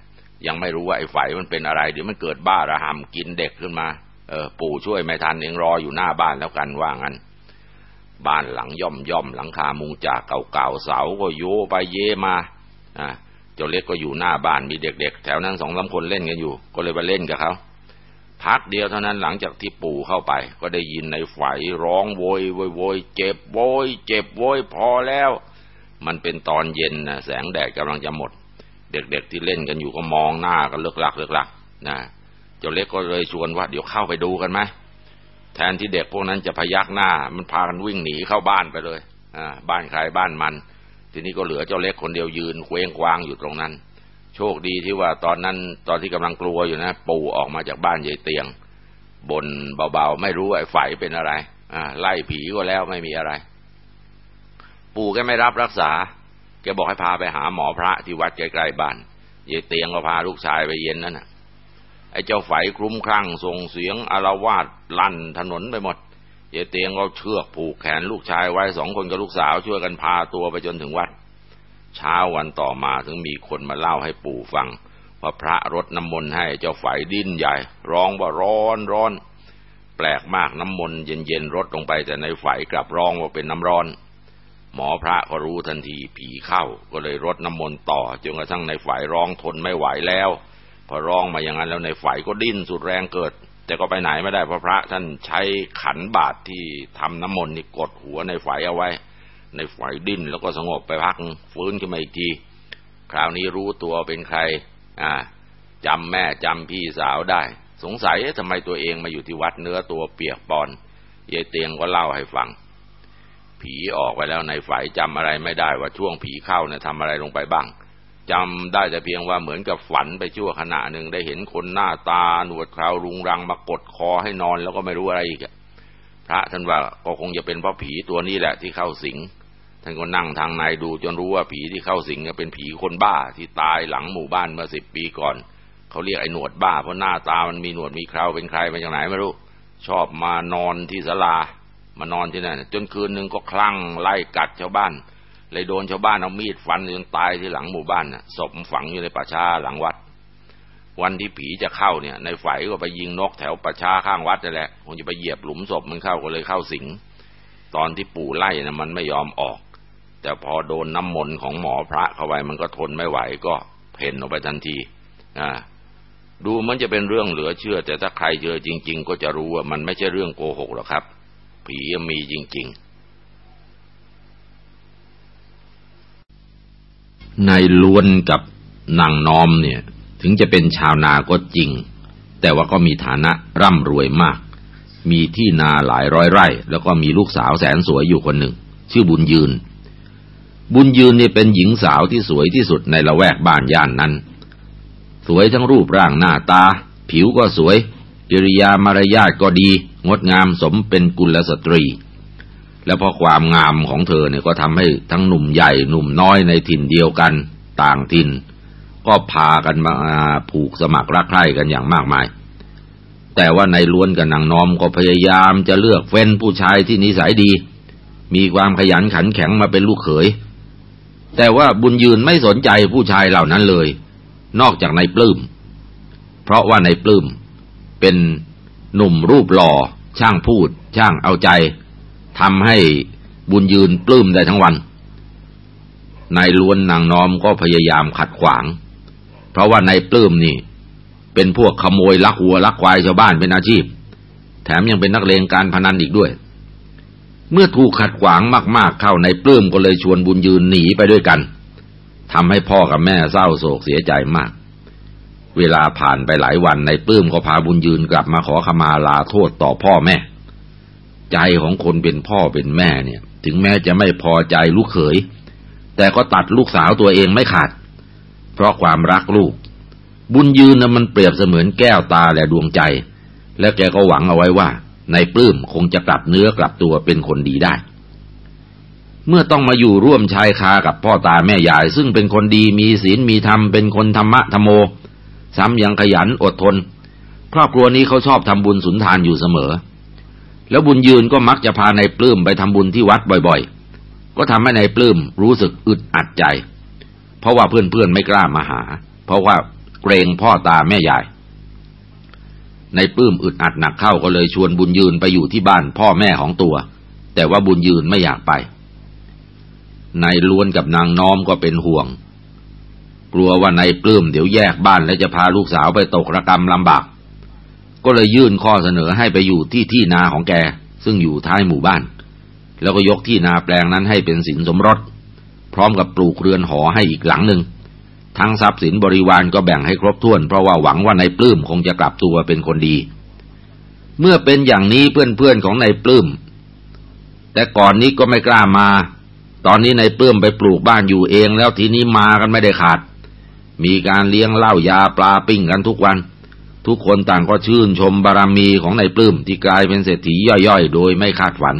ยังไม่รู้ว่าไอ้ไฟมันเป็นอะไรเดี๋ยวมันเกิดบ้าระหำกินเด็กขึ้นมาเออปู่ช่วยไม่ทันเองรออยู่หน้าบ้านแล้วกันว่างั้น บ้านหลังย่อมย่อมหลังคามุงจากเก่าๆเสาก็โยไปเยมาอ่าเจ้าเล็กก็อยู่หน้าบ้านมีเด็ก ๆ แถวนั้นสองสาคนเล่นกันอยู่ ก็เลยไปเล่นกับเขา พักเดียวเท่านั้นหลังจากที่ปู่เข้าไป ก็ได้ยินในไฟร้องโวยโวยโวยเจ็บโวยเจ็บโวยพอแล้ว มันเป็นตอนเย็นนะแสงแดดกำลังจะหมด เด็กๆที่เล่นกันอยู่ก็มองหน้ากันเลิกหลักเลิกหลักนะเจ้าเล็กก็เลยชวนว่าเดี๋ยวเข้าไปดูกันไหมแทนที่เด็กพวกนั้นจะพยักหน้า มันพากันวิ่งหนีเข้าบ้านไปเลยอ่าบ้านใครบ้านมัน ทีนี้ก็เหลือเจ้าเล็กคนเดียวยืนเคว้งคว้างอยู่ตรงนั้น โชคดีที่ว่าตอนนั้นตอนที่กำลังกลัวอยู่นะ ปู่ออกมาจากบ้านยายเตียงบนเบาๆ ไม่รู้ไอ้ไฟเป็นอะไร อ่า ไล่ผีก็แล้วไม่มีอะไร ปู่แกไม่รับรักษาแกบอกให้พาไปหาหมอพระที่วัดใกล้ๆบ้านยายเตียงก็พาลูกชายไปเย็นนั่นน่ะไอ้เจ้าไฝคลุ้มคลั่งส่งเสียงอารวาสลั่นถนนไปหมดเยเตียงก็เชือกผูกแขนลูกชายไว้สองคนกับลูกสาวช่วยกันพาตัวไปจนถึงวัด เช้าวันต่อมาถึงมีคนมาเล่าให้ปู่ฟังว่าพระรดน้ำมนต์ให้เจ้าไฝดิ้นใหญ่ ร้องว่าร้อนร้อน แปลกมากน้ำมนต์เย็นๆรดลงไปแต่ในไฝกลับร้องว่าเป็นน้ำร้อน หมอพระก็รู้ทันทีผีเข้าก็เลยรดน้ำมนต์ต่อจนกระทั่งในไฝร้องทนไม่ไหวแล้ว พอร้องมาอย่างนั้นแล้วในฝ่ายก็ดิ้นสุดแรงเกิด แต่ก็ไปไหนไม่ได้เพราะพระท่านใช้ขันบาตรที่ทำน้ำมนต์นี่กดหัวในฝ่ายเอาไว้ ในฝ่ายดิ้นแล้วก็สงบไปพักฟื้นขึ้นมาอีกที คราวนี้รู้ตัวเป็นใคร อ่าจำแม่จำพี่สาวได้ สงสัยทำไมตัวเองมาอยู่ที่วัดเนื้อตัวเปียกปอนยายเตียงก็เล่าให้ฟัง ผีออกไปแล้วในฝ่ายจำอะไรไม่ได้ว่าช่วงผีเข้าเนี่ยทำอะไรลงไปบ้างจำได้แต่เพียงว่าเหมือนกับฝันไปชั่วขณะหนึ่งได้เห็นคนหน้าตาหนวดคราวรุงรังมากดคอให้นอนแล้วก็ไม่รู้อะไรอีกพระท่านว่าก็คงจะเป็นเพราะผีตัวนี้แหละที่เข้าสิง ท่านก็นั่งทางในดูจนรู้ว่าผีที่เข้าสิงเป็นผีคนบ้าที่ตายหลังหมู่บ้านเมื่อสิบปีก่อนเขาเรียกไอ้หนวดบ้าเพราะหน้าตามันมีหนวดมีคราวเป็นใครมาจากไหนไม่รู้ ชอบมานอนที่ศาลามานอนที่นั่นจนคืนหนึ่งก็คลั่งไล่กัดชาวบ้าน เลยโดนชาวบ้านเอามีดฟันจนตายที่หลังหมู่บ้านน่ะศพฝังอยู่ในป่าช้าหลังวัด วันที่ผีจะเข้าเนี่ย ในฝ่ายก็ไปยิงนกแถวป่าช้าข้างวัดนั่นแหละคงจะไปเหยียบหลุมศพมันเข้าก็เลยเข้าสิง ตอนที่ปู่ไล่นะมันไม่ยอมออก แต่พอโดนน้ำมนต์ของหมอพระเข้าไปมันก็ทนไม่ไหวก็เพ่นออกไปทันทีดูมันจะเป็นเรื่องเหลือเชื่อ แต่ถ้าใครเจอจริง ๆ ก็จะรู้ว่ามันไม่ใช่เรื่องโกหกหรอกครับ ผีมีจริงๆนายล้วนกับนางน้อมเนี่ย ถึงจะเป็นชาวนาก็จริง แต่ว่าก็มีฐานะร่ำรวยมาก มีที่นาหลายร้อยไร่ แล้วก็มีลูกสาวแสนสวยอยู่คนหนึ่ง ชื่อบุญยืน บุญยืนเนี่ยเป็นหญิงสาวที่สวยที่สุดในละแวกบ้านย่านนั้น สวยทั้งรูปร่างหน้าตา ผิวก็สวย กิริยามารยาทก็ดี งดงามสมเป็นกุลสตรี แล้วพอความงามของเธอเนี่ยก็ทำให้ทั้งหนุ่มใหญ่หนุ่มน้อยในถิ่นเดียวกัน ต่างถิ่น ก็พากันมาผูกสมัครรักใคร่กันอย่างมากมาย แต่ว่าในล้วนกับนางน้อมก็พยายามจะเลือกเฟ้นผู้ชายที่นิสัยดี มีความขยันขันแข็งมาเป็นลูกเขย แต่ว่าบุญยืนไม่สนใจผู้ชายเหล่านั้นเลย นอกจากในปลื้ม เพราะว่าในปลื้มเป็นหนุ่มรูปหล่อ ช่างพูด ช่างเอาใจทำให้บุญยืนปลื้มได้ทั้งวัน นายล้วนนางน้อมก็พยายามขัดขวาง เพราะว่านายปลื้มนี่ เป็นพวกขโมยลักวัวลักควายชาวบ้านเป็นอาชีพ แถมยังเป็นนักเลงการพนันอีกด้วย เมื่อถูกขัดขวางมาก ๆ เข้าในปลื้มก็เลยชวนบุญยืนหนีไปด้วยกันทำให้พ่อกับแม่เศร้าโศกเสียใจมาก เวลาผ่านไปหลายวันในปลื้มก็พาบุญยืนกลับมาขอขมาลาโทษต่อพ่อแม่ ใจของคนเป็นพ่อเป็นแม่เนี่ย ถึงแม้จะไม่พอใจลูกเขย แต่ก็ตัดลูกสาวตัวเองไม่ขาด เพราะความรักลูก บุญยืนนะมันเปรียบเสมือนแก้วตาและดวงใจ และแกก็หวังเอาไว้ว่า ในปลื้มคงจะกลับเนื้อกลับตัวเป็นคนดีได้ เมื่อต้องมาอยู่ร่วมชายคากับพ่อตาแม่ยาย ซึ่งเป็นคนดีมีศีลมีธรรมเป็นคนธรรมะธรรมโม ซ้ำยังขยันอดทน ครอบครัวนี้เขาชอบทำบุญสุนทานอยู่เสมอ แล้วบุญยืนก็มักจะพาในปลื้มไปทำบุญที่วัดบ่อยๆ ก็ทำให้ในปลื้มรู้สึกอึดอัดใจ เพราะว่าเพื่อนๆไม่กล้ามาหา เพราะว่าเกรงพ่อตาแม่ยาย ในปื้มอึดอัดหนักเข้าก็เลยชวนบุญยืนไปอยู่ที่บ้านพ่อแม่ของตัว แต่ว่าบุญยืนไม่อยากไป นายล้วนกับนางน้อมก็เป็นห่วง กลัวว่านายปลื้มเดี๋ยวแยกบ้านและจะพาลูกสาวไปตกระกรรมลำบาก ก็เลยยื่นข้อเสนอให้ไปอยู่ที่ที่นาของแก ซึ่งอยู่ท้ายหมู่บ้าน แล้วก็ยกที่นาแปลงนั้นให้เป็นสินสมรส พร้อมกับปลูกเรือนหอให้อีกหลังหนึ่ง ทั้งทรัพย์สินบริวารก็แบ่งให้ครบถ้วน เพราะว่าหวังว่านายปลื้มคงจะกลับตัวเป็นคนดี เมื่อเป็นอย่างนี้เพื่อนๆของนายปลื้มแต่ก่อนนี้ก็ไม่กล้ามา ตอนนี้นายปลื้มไปปลูกบ้านอยู่เอง แล้วทีนี้มากันไม่ได้ขาด มีการเลี้ยงเหล้ายาปลาปิ้งกันทุกวัน ทุกคนต่างก็ชื่นชมบารมีของนายปลื้มที่กลายเป็นเศรษฐีย่อยๆ โดยไม่คาดฝัน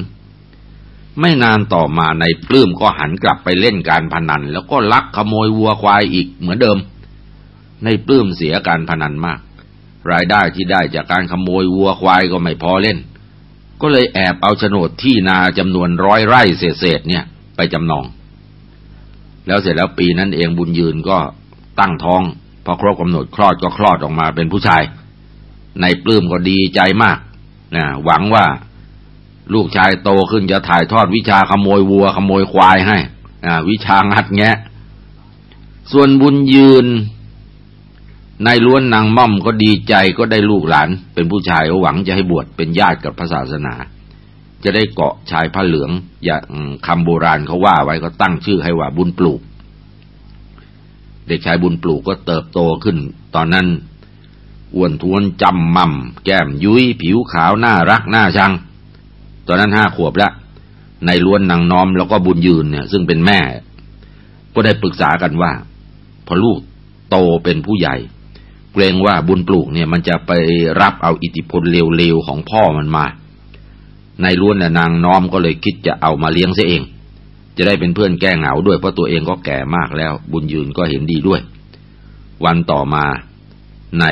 ไม่นานต่อมาในปลื้มก็หันกลับไปเล่นการพนัน แล้วก็ลักขโมยวัวควายอีกเหมือนเดิม ในปลื้มเสียการพนันมาก รายได้ที่ได้จากการขโมยวัวควายก็ไม่พอเล่น ก็เลยแอบเอาโฉนดที่นาจำนวนร้อยไร่เศษๆเนี่ย ไปจำนอง แล้วเสร็จแล้วปีนั้นเองบุญยืนก็ตั้งท้อง พอครบกำหนดคลอดก็คลอดออกมาเป็นผู้ชาย ในปลื้มก็ดีใจมากนะหวังว่า ลูกชายโตขึ้นจะถ่ายทอดวิชาขโมยวัว ขโมยควายให้อ่าวิชางัดแงะ ส่วนบุญยืนนายล้วนนางม่อมก็ดีใจก็ได้ลูกหลาน เป็นผู้ชายหวังจะให้บวชเป็นญาติกับพระศาสนา จะได้เกาะชายผ้าเหลือง อย่างคำโบราณเขาว่าไว้ก็ตั้งชื่อให้ว่าบุญปลูก เด็กชายบุญปลูกก็เติบโตขึ้น ตอนนั้นอ้วนท้วนจำมั่มแก้มยุ้ยผิวขาวน่ารักน่าชัง ตอนนั้นห้าขวบแล้วในล้วนนางน้อมแล้วก็บุญยืนเนี่ย ซึ่งเป็นแม่ ก็ได้ปรึกษากันว่า พอลูกโตเป็นผู้ใหญ่ เกรงว่าบุญปลูกเนี่ยมันจะไปรับเอาอิทธิพลเลวๆของพ่อมันมา ในล้วนนางน้อมก็เลยคิดจะเอามาเลี้ยงเสียเอง จะได้เป็นเพื่อนแก้เหงาด้วยเพราะตัวเองก็แก่มากแล้ว บุญยืนก็เห็นดีด้วย วันต่อมาใน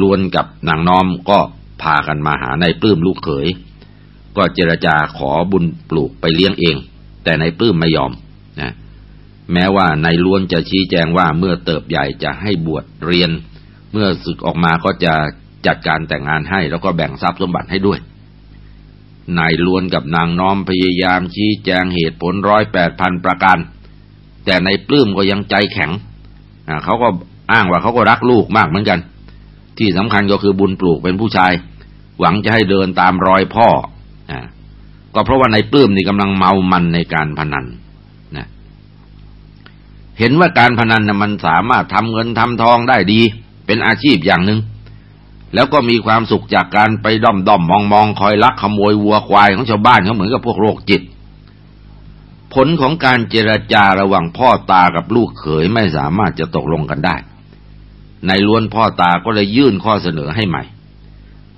ล้วนกับนางน้อมก็พากันมาหาในปลื้มลูกเขย ก็เจรจาขอบุญปลูกไปเลี้ยงเอง แต่นายปลื้มไม่ยอมนะแม้ว่านายล้วนจะชี้แจงว่าเมื่อเติบใหญ่จะให้บวชเรียน เมื่อศึกออกมาก็จะจัดการแต่งงานให้ แล้วก็แบ่งทรัพย์สมบัติให้ด้วยนายล้วนกับนางน้อมพยายามชี้แจงเหตุผลร้อยแปดพันประการ แต่นายปลื้มก็ยังใจแข็งเขาก็อ้างว่าเขาก็รักลูกมากเหมือนกัน ที่สำคัญก็คือบุญปลูกเป็นผู้ชาย หวังจะให้เดินตามรอยพ่อ ก็เพราะว่าในปลื้มนี่กำลังเมามันในการพนันนะเห็นว่าการพนันนะมันสามารถทำเงินทำทองได้ดี เป็นอาชีพอย่างหนึง่งแล้วก็มีความสุขจากการไปด้อมด้อมมองมองคอยลักขโมยวัวควายของชาวบ้านเขาเหมือนกับพวกโรคจิต ผลของการเจรจาระหว่างพ่อตากับลูกเขยไม่สามารถจะตกลงกันได้ ในล้วนพ่อตาก็เลยยื่นข้อเสนอให้ใหม่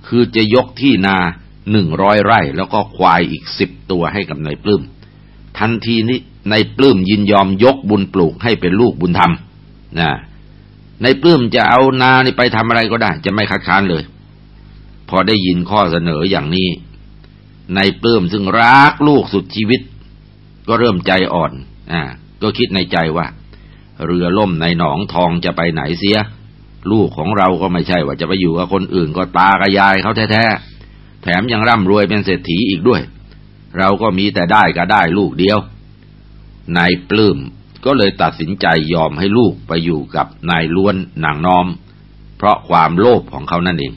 คือจะยกที่นา หนึ่งร้อยไร่ แล้วก็ควายอีกสิบตัวให้กับนายปลื้มทันทีนี้นายปลื้มยินยอมยกบุญปลูกให้เป็นลูกบุญธรรมนะนายปลื้มจะเอานานี่ไปทำอะไรก็ได้ จะไม่คัดค้านเลย พอได้ยินข้อเสนออย่างนี้นายปลื้มซึ่งรักลูกสุดชีวิต ก็เริ่มใจอ่อนอ่าก็คิดในใจว่า เรือล่มในหนองทองจะไปไหนเสีย ลูกของเราก็ไม่ใช่ว่าจะไปอยู่กับคนอื่นก็ตากระยายเขาแท้ๆ ถมยังร่ำรวยเป็นเศรษฐีอีกด้วย เราก็มีแต่ได้ก็ได้ลูกเดียวนายปลื้มก็เลยตัดสินใจยอมให้ลูกไปอยู่กับนายล้วนนางน้อม เพราะความโลภของเขานั่นเอง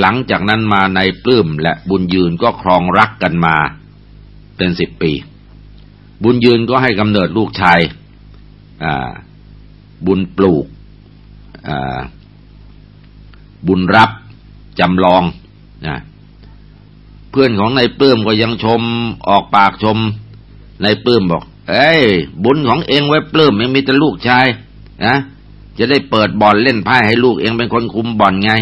หลังจากนั้นมานายปลื้มและบุญยืนก็ครองรักกันมา เป็นสิบปี บุญยืนก็ให้กำเนิดลูกชายบุญปลูกบุญรับจำลอง นะเพื่อนของนายปื้มก็ยังชมออกปากชมนายปื้มบอก เอ้ย บุญของเองไว้ปลื้มยังมีแต่ลูกชายนะจะได้เปิดบ่อนเล่นไพ่ให้ลูกเองเป็นคนคุมบ่อนไง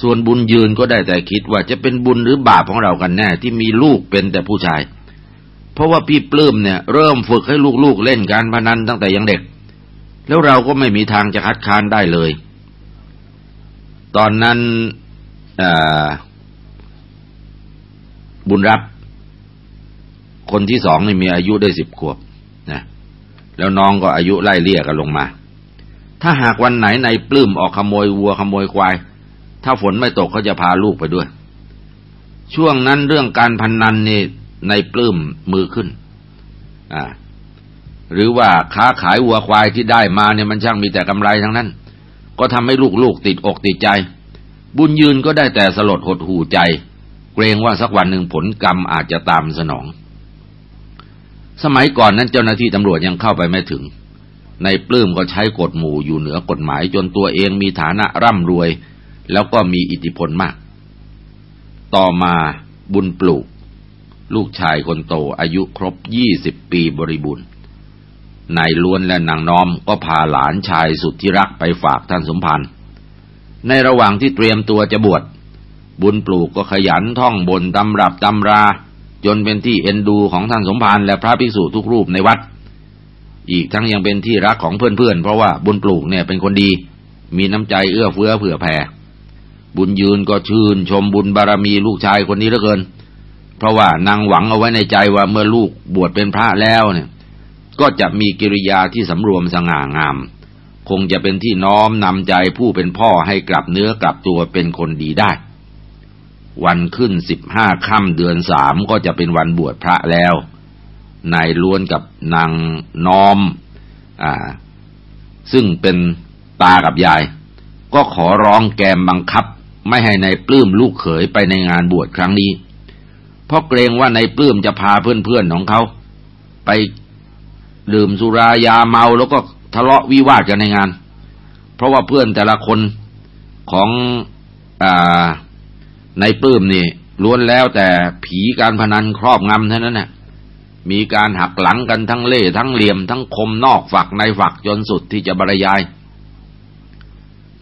ส่วนบุญยืนก็ได้แต่คิดว่าจะเป็นบุญหรือบาปของเรากันแน่ ที่มีลูกเป็นแต่ผู้ชาย เพราะว่าพี่ปลื้มเนี่ย เริ่มฝึกให้ลูกๆเล่นการพนันตั้งแต่ยังเด็ก แล้วเราก็ไม่มีทางจะคัดค้านได้เลย ตอนนั้น บุญรับ คนที่สองนี่มีอายุได้สิบขวบนะแล้วน้องก็อายุไล่เลี่ยกันลงมา ถ้าหากวันไหนในปลื้มออกขโมยวัวขโมยควาย ถ้าฝนไม่ตกเขาจะพาลูกไปด้วย ช่วงนั้นเรื่องการพนนันนี่ในปลื้มมือขึ้น อ่า หรือว่าค้าขายวัวควายที่ได้มาเนี่ยมันช่างมีแต่กำไรทั้งนั้น ก็ทำให้ลูกๆติดอกติดใจ บุญยืนก็ได้แต่สลดหดหูใจ เกรงว่าสักวันหนึ่งผลกรรมอาจจะตามสนอง สมัยก่อนนั้นเจ้าหน้าที่ตำรวจยังเข้าไปไม่ถึง ในปลื้มก็ใช้กฎหมู่อยู่เหนือกฎหมายจนตัวเองมีฐานะร่ำรวย แล้วก็มีอิทธิพลมาก ต่อมาบุญปลูก ลูกชายคนโตอายุครบยี่สิบปีบริบูรณ์นายล้วนและนางน้อมก็พาหลานชายสุดที่รักไปฝากท่านสมพันธ์ ในระหว่างที่เตรียมตัวจะบวช บุญปลูกก็ขยันท่องบนตำรับตำรา จนเป็นที่เอ็นดูของท่านสมพันธ์และพระภิกษุทุกรูปในวัด อีกทั้งยังเป็นที่รักของเพื่อนๆเพราะว่าบุญปลูกเนี่ยเป็นคนดี มีน้ำใจเอื้อเฟื้อเผื่อแผ่ บุญยืนก็ชื่นชมบุญบารมีลูกชายคนนี้เหลือเกิน เพราะว่านางหวังเอาไว้ในใจว่าเมื่อลูกบวชเป็นพระแล้วเนี่ย ก็จะมีกิริยาที่สำรวมสง่างาม คงจะเป็นที่น้อมนำใจผู้เป็นพ่อให้กลับเนื้อกลับตัวเป็นคนดีได้ วันขึ้นสิบห้าค่ำเดือนสามก็จะเป็นวันบวชพระแล้ว นายล้วนกับนางน้อมอ่า ซึ่งเป็นตากับยาย ก็ขอร้องแกมบังคับ ไม่ให้ในปลื้มลูกเขยไปในงานบวชครั้งนี้ เพราะเกรงว่าในปลื้มจะพาเพื่อนๆของเขา ไปดื่มสุรายาเมาแล้วก็ ทะเลาะวิวาทกันในงาน เพราะว่าเพื่อนแต่ละคนของอในปื้มนี่ล้วนแล้วแต่ผีการพนันครอบงำเท่านั้นน่ะมีการหักหลังกันทั้งเล่ทั้งเหลี่ยม ทั้งคมนอกฝักในฝักจนสุดที่จะบรรยาย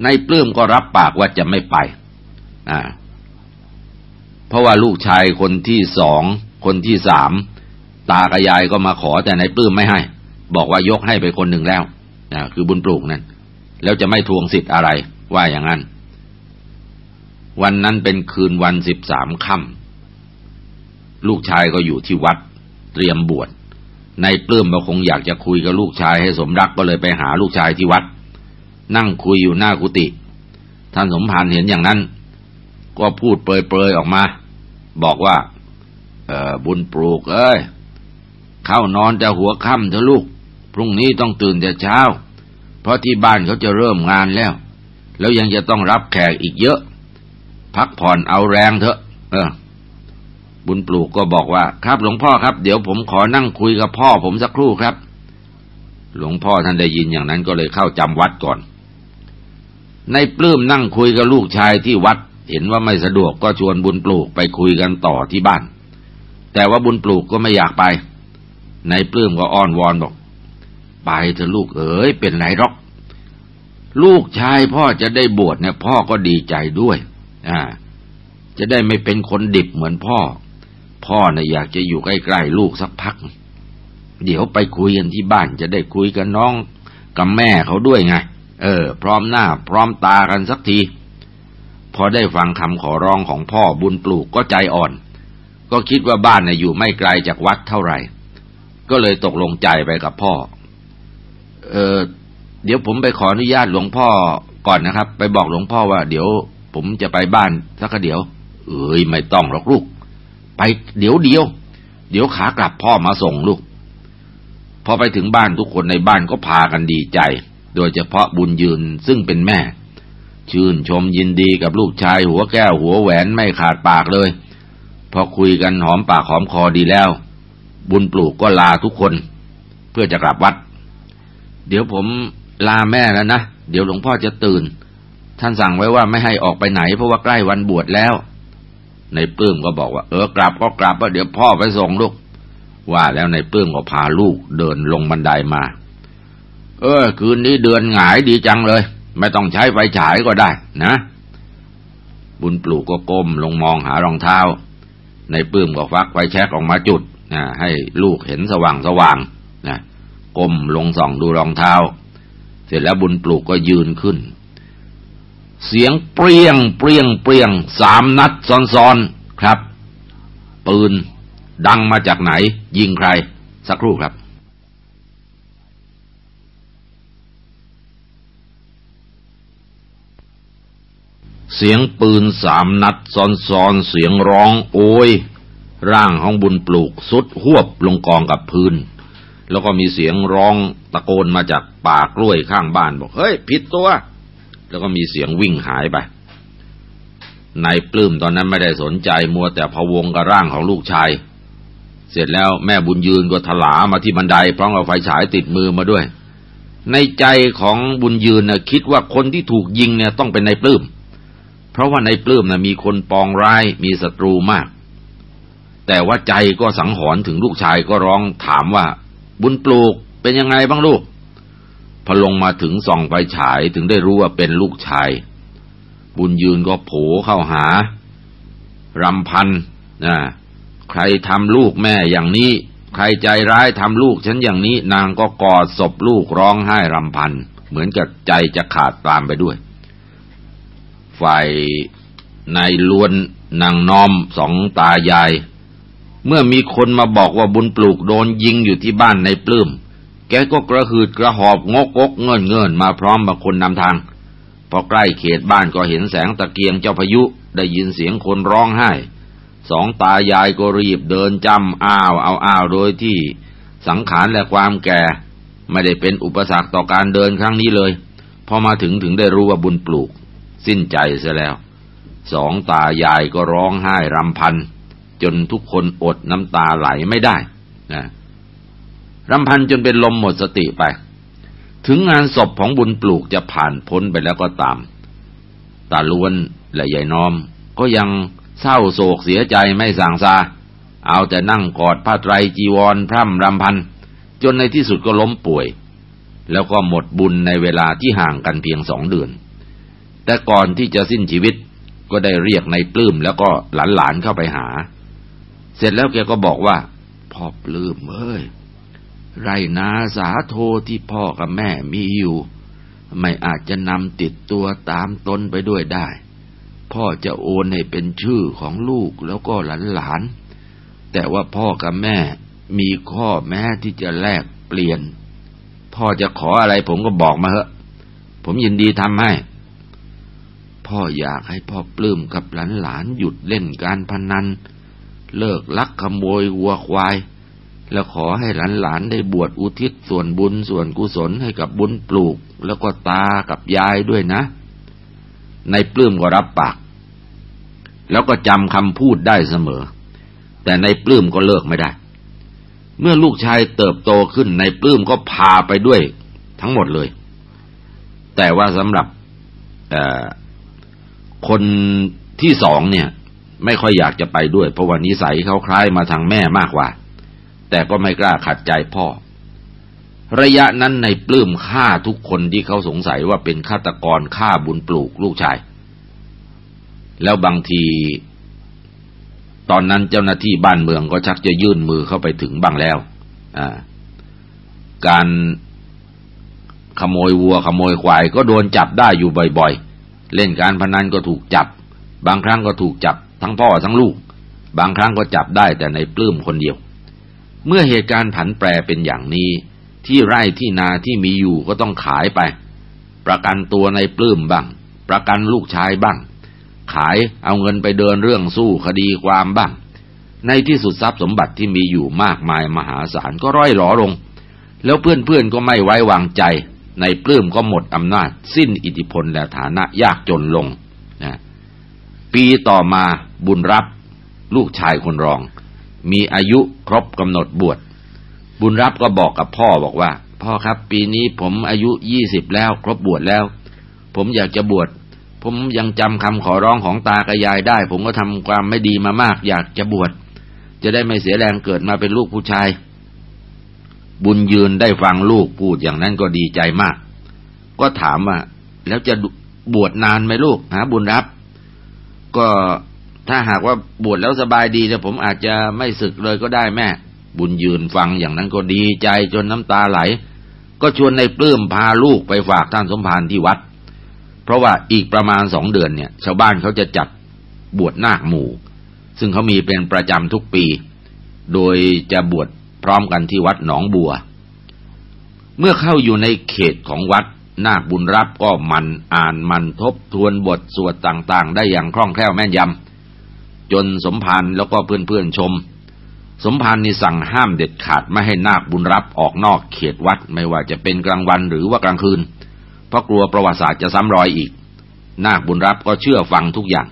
ในปลื้มก็รับปากว่าจะไม่ไป อ่า เพราะว่าลูกชายคนที่สอง คนที่สาม ตากับยายก็มาขอแต่ในปลื้มไม่ให้ บอกว่ายกให้ไปคนหนึ่งแล้ว นะคือบุญปลูกนั่นแล้วจะไม่ทวงสิทธิ์อะไรว่าอย่างนั้น วันนั้นเป็นคืนวันสิบสามค่ำลูกชายก็อยู่ที่วัด เตรียมบวชในปลื้มก็คงอยากจะคุยกับลูกชายให้สมรักก็เลยไปหาลูกชายที่วัด นั่งคุยอยู่หน้ากุฏิท่านสมภารเห็นอย่างนั้น ก็พูดเปรยๆออกมา บอกว่า เออบุญปลูก เอ้ย เข้านอนแต่หัวค่ำเถอะลูก รุ่งนี้ต้องตื่นแต่เช้า เพราะที่บ้านเขาจะเริ่มงานแล้ว แล้วยังจะต้องรับแขกอีกเยอะ พักผ่อนเอาแรงเถอะ เออ บุญปลูกก็บอกว่า ครับหลวงพ่อครับ เดี๋ยวผมขอนั่งคุยกับพ่อผมสักครู่ครับ หลวงพ่อท่านได้ยินอย่างนั้นก็เลยเข้าจำวัดก่อน ในปลื้มนั่งคุยกับลูกชายที่วัด เห็นว่าไม่สะดวกก็ชวนบุญปลูกไปคุยกันต่อที่บ้าน แต่ว่าบุญปลูกก็ไม่อยากไป ในปลื้มก็อ้อนวอนบอก ไปเถอะลูกเอ๋ยเป็นไรหรอก ลูกชายพ่อจะได้บวชเนี่ยพ่อก็ดีใจด้วย อ่า จะได้ไม่เป็นคนดิบเหมือนพ่อ พ่อเนี่ยอยากจะอยู่ใกล้ๆลูกสักพัก เดี๋ยวไปคุยกันที่บ้านจะได้คุยกับน้องกับแม่เขาด้วยไง เออ พร้อมหน้า พร้อมตากันสักที พอได้ฟังคำขอร้องของพ่อบุญปลูกก็ใจอ่อน ก็คิดว่าบ้านน่ะอยู่ไม่ไกลจากวัดเท่าไหร่ ก็เลยตกลงใจไปกับพ่อ เออเดี๋ยวผมไปขออนุญาตหลวงพ่อก่อนนะครับ ไปบอกหลวงพ่อว่า เดี๋ยว ผมจะไปบ้านสักเดี๋ยว เอ้ยไม่ต้องหรอกลูก ไปเดี๋ยวเดียว เดี๋ยวขากลับพ่อมาส่งลูก พอไปถึงบ้านทุกคนในบ้านก็พากันดีใจ โดยเฉพาะบุญยืนซึ่งเป็นแม่ ชื่นชมยินดีกับลูกชายหัวแก้วหัวแหวนไม่ขาดปากเลย พอคุยกันหอมปากหอมคอดีแล้ว บุญปลูกก็ลาทุกคน เพื่อจะกลับวัด เดี๋ยวผมลาแม่แล้วนะ เดี๋ยวหลวงพ่อจะตื่น ท่านสั่งไว้ว่าไม่ให้ออกไปไหน เพราะว่าใกล้วันบวชแล้ว ในปื้มก็บอกว่า เออกลับก็กลับว่าเดี๋ยวพ่อไปส่งลูก ว่าแล้วในปื้มก็พาลูกเดินลงบันไดามา เออ คืนนี้เดือนหงายดีจังเลย ไม่ต้องใช้ไฟฉายก็ได้ นะ บุญปลูกก็ก้มลงมองหารองเท้า ในปื้มก็ฟักไฟแช็กออกมาจุดนะให้ลูกเห็นสว่างสว่าง ก้มลงส่องดูรองเท้า เสร็จแล้วบุญปลูกก็ยืนขึ้น เสียงเปรี้ยงเปรี้ยงเปรี้ยงสามนัดซ้อนๆครับ ปืนดังมาจากไหน ยิงใคร สักครู่ครับเสียงปืนสามนัดซ้อนๆเสียงร้องโอยร่างของบุญปลูกสุดหวบลงกองกับพื้น แล้วก็มีเสียงร้องตะโกนมาจากป่ากล้วยข้างบ้านบอกเฮ้ยผิดตัว แล้วก็มีเสียงวิ่งหายไปนายปลื้มตอนนั้นไม่ได้สนใจมัวแต่พะวงกับร่างของลูกชาย เสร็จแล้วแม่บุญยืนก็ถลามาที่บันไดพร้อมกับไฟฉายติดมือมาด้วย ในใจของบุญยืนนะคิดว่าคนที่ถูกยิงเนี่ยต้องเป็นนายปลื้มเพราะว่าในปลื้มนะมีคนปองร้ายมีศัตรูมาก แต่ว่าใจก็สังหรณ์ถึงลูกชายก็ร้องถามว่า บุญปลูกเป็นยังไงบ้างลูก พอลงมาถึงส่องไฟฉายถึงได้รู้ว่าเป็นลูกชาย บุญยืนก็โผเข้าหารำพันนะใครทำลูกแม่อย่างนี้ ใครใจร้ายทำลูกฉันอย่างนี้ นางก็กอดศพลูกร้องไห้รำพัน เหมือนกับใจจะขาดตามไปด้วย ฝ่ายนายล้วนนางน้อมสองตายาย เมื่อมีคนมาบอกว่าบุญปลูกโดนยิงอยู่ที่บ้านในปลื้ม แกก็กระหืดกระหอบงกกเงินเงินมาพร้อมกับคนนำทาง พอใกล้เขตบ้านก็เห็นแสงตะเกียงเจ้าพายุได้ยินเสียงคนร้องไห้ สองตายายก็รีบเดินจำอ้าวเอาอ้าวโดยที่สังขารและความแก่ ไม่ได้เป็นอุปสรรคต่อการเดินครั้งนี้เลย พอมาถึงถึงได้รู้ว่าบุญปลูก สิ้นใจเสียแล้ว สองตายายก็ร้องไห้รำพัน จนทุกคนอดน้ำตาไหลไม่ได้นะรำพันจนเป็นลมหมดสติไป ถึงงานศพของบุญปลูกจะผ่านพ้นไปแล้วก็ตาม ตาล้วนและยายน้อม ก็ยังเศร้าโศกเสียใจไม่สางซา เอาแต่นั่งกอดผ้าไตรจีวรพร่ำรำพัน จนในที่สุดก็ล้มป่วย แล้วก็หมดบุญในเวลาที่ห่างกันเพียงสองเดือน แต่ก่อนที่จะสิ้นชีวิตก็ได้เรียกในปลื้มแล้วก็หลานๆเข้าไปหา เสร็จแล้วแกก็บอกว่า พ่อปลื้มเอ้ยไรนาสาโทที่พ่อกับแม่มีอยู่ ไม่อาจจะนำติดตัวตามตนไปด้วยได้ พ่อจะโอนให้เป็นชื่อของลูกแล้วก็หลานๆแต่ว่าพ่อกับแม่มีข้อแม้ที่จะแลกเปลี่ยน พ่อจะขออะไรผมก็บอกมาเถอะ ผมยินดีทำให้ พ่ออยากให้พ่อปลื้มกับหลานหลานหยุดเล่นการพนัน เลิกลักขโมยวัวควาย แล้วขอให้หลานหลานได้บวชอุทิศส่วนบุญส่วนกุศลให้กับบุญปลูก แล้วก็ตากับยายด้วยนะ ในปลื้มก็รับปาก แล้วก็จำคำพูดได้เสมอ แต่ในปลื้มก็เลิกไม่ได้ เมื่อลูกชายเติบโตขึ้นในปลื้มก็พาไปด้วยทั้งหมดเลย แต่ว่าสำหรับคนที่สองเนี่ย ไม่ค่อยอยากจะไปด้วย เพราะว่านิสัยเขาคล้ายมาทางแม่มากกว่า แต่ก็ไม่กล้าขัดใจพ่อ ระยะนั้นในปลื้มฆ่าทุกคนที่เขาสงสัยว่าเป็นฆาตกรฆ่าบุญปลูกลูกชาย แล้วบางที ตอนนั้นเจ้าหน้าที่บ้านเมืองก็ชักจะยื่นมือเข้าไปถึงบ้างแล้วการขโมยวัวขโมยควายก็โดนจับได้อยู่บ่อยๆ เล่นการพนันก็ถูกจับ บางครั้งก็ถูกจับ ทั้งพ่อทั้งลูก บางครั้งก็จับได้แต่ในปลื้มคนเดียว เมื่อเหตุการณ์ผันแปรเป็นอย่างนี้ ที่ไร่ที่นาที่มีอยู่ก็ต้องขายไป ประกันตัวในปลื้มบ้าง ประกันลูกชายบ้าง ขายเอาเงินไปเดินเรื่องสู้คดีความบ้าง ในที่สุดทรัพย์สมบัติที่มีอยู่มากมายมหาศาลก็ร่อยหลอลง แล้วเพื่อนๆก็ไม่ไว้วางใจ ในปลื้มก็หมดอำนาจ สิ้นอิทธิพลและฐานะยากจนลง ปีต่อมาบุญรับ ลูกชายคนรอง มีอายุครบกำหนดบวช บุญรับก็บอกกับพ่อบอกว่า พ่อครับ ปีนี้ผมอายุยี่สิบแล้ว ครบบวชแล้ว ผมอยากจะบวชผมยังจำคำขอร้องของตากระยายได้ ผมก็ทำความไม่ดีมามาก อยากจะบวชจะได้ไม่เสียแรงเกิดมาเป็นลูกผู้ชาย บุญยืนได้ฟังลูกพูดอย่างนั้นก็ดีใจมาก ก็ถามว่าแล้วจะบวชนานไหมลูกหาบุญรับ ก็ถ้าหากว่าบวชแล้วสบายดีเนี่ผมอาจจะไม่ศึกเลยก็ได้แม่ บุญยืนฟังอย่างนั้นก็ดีใจจนน้ำตาไหล ก็ชวนในปลื้มพาลูกไปฝากท่านสมภารที่วัด เพราะว่าอีกประมาณสองเดือนเนี่ย ชาวบ้านเขาจะจัดบวชนาคหมู่ ซึ่งเขามีเป็นประจำทุกปี โดยจะบวชพร้อมกันที่วัดหนองบัว เมื่อเข้าอยู่ในเขตของวัด นาคบุญรับก็มันอ่านมันทบทวนบทสวดต่างๆ ได้อย่างคล่องแคล่วแม่นยำจนสมภารแล้วก็เพื่อนๆชม สมภารนี่สั่งห้ามเด็ดขาดไม่ให้นาคบุญรับออกนอกเขตวัดไม่ว่าจะเป็นกลางวันหรือว่ากลางคืน เพราะกลัวประวัติศาสตร์จะซ้ำรอยอีก นาคบุญรับก็เชื่อฟังทุกอย่าง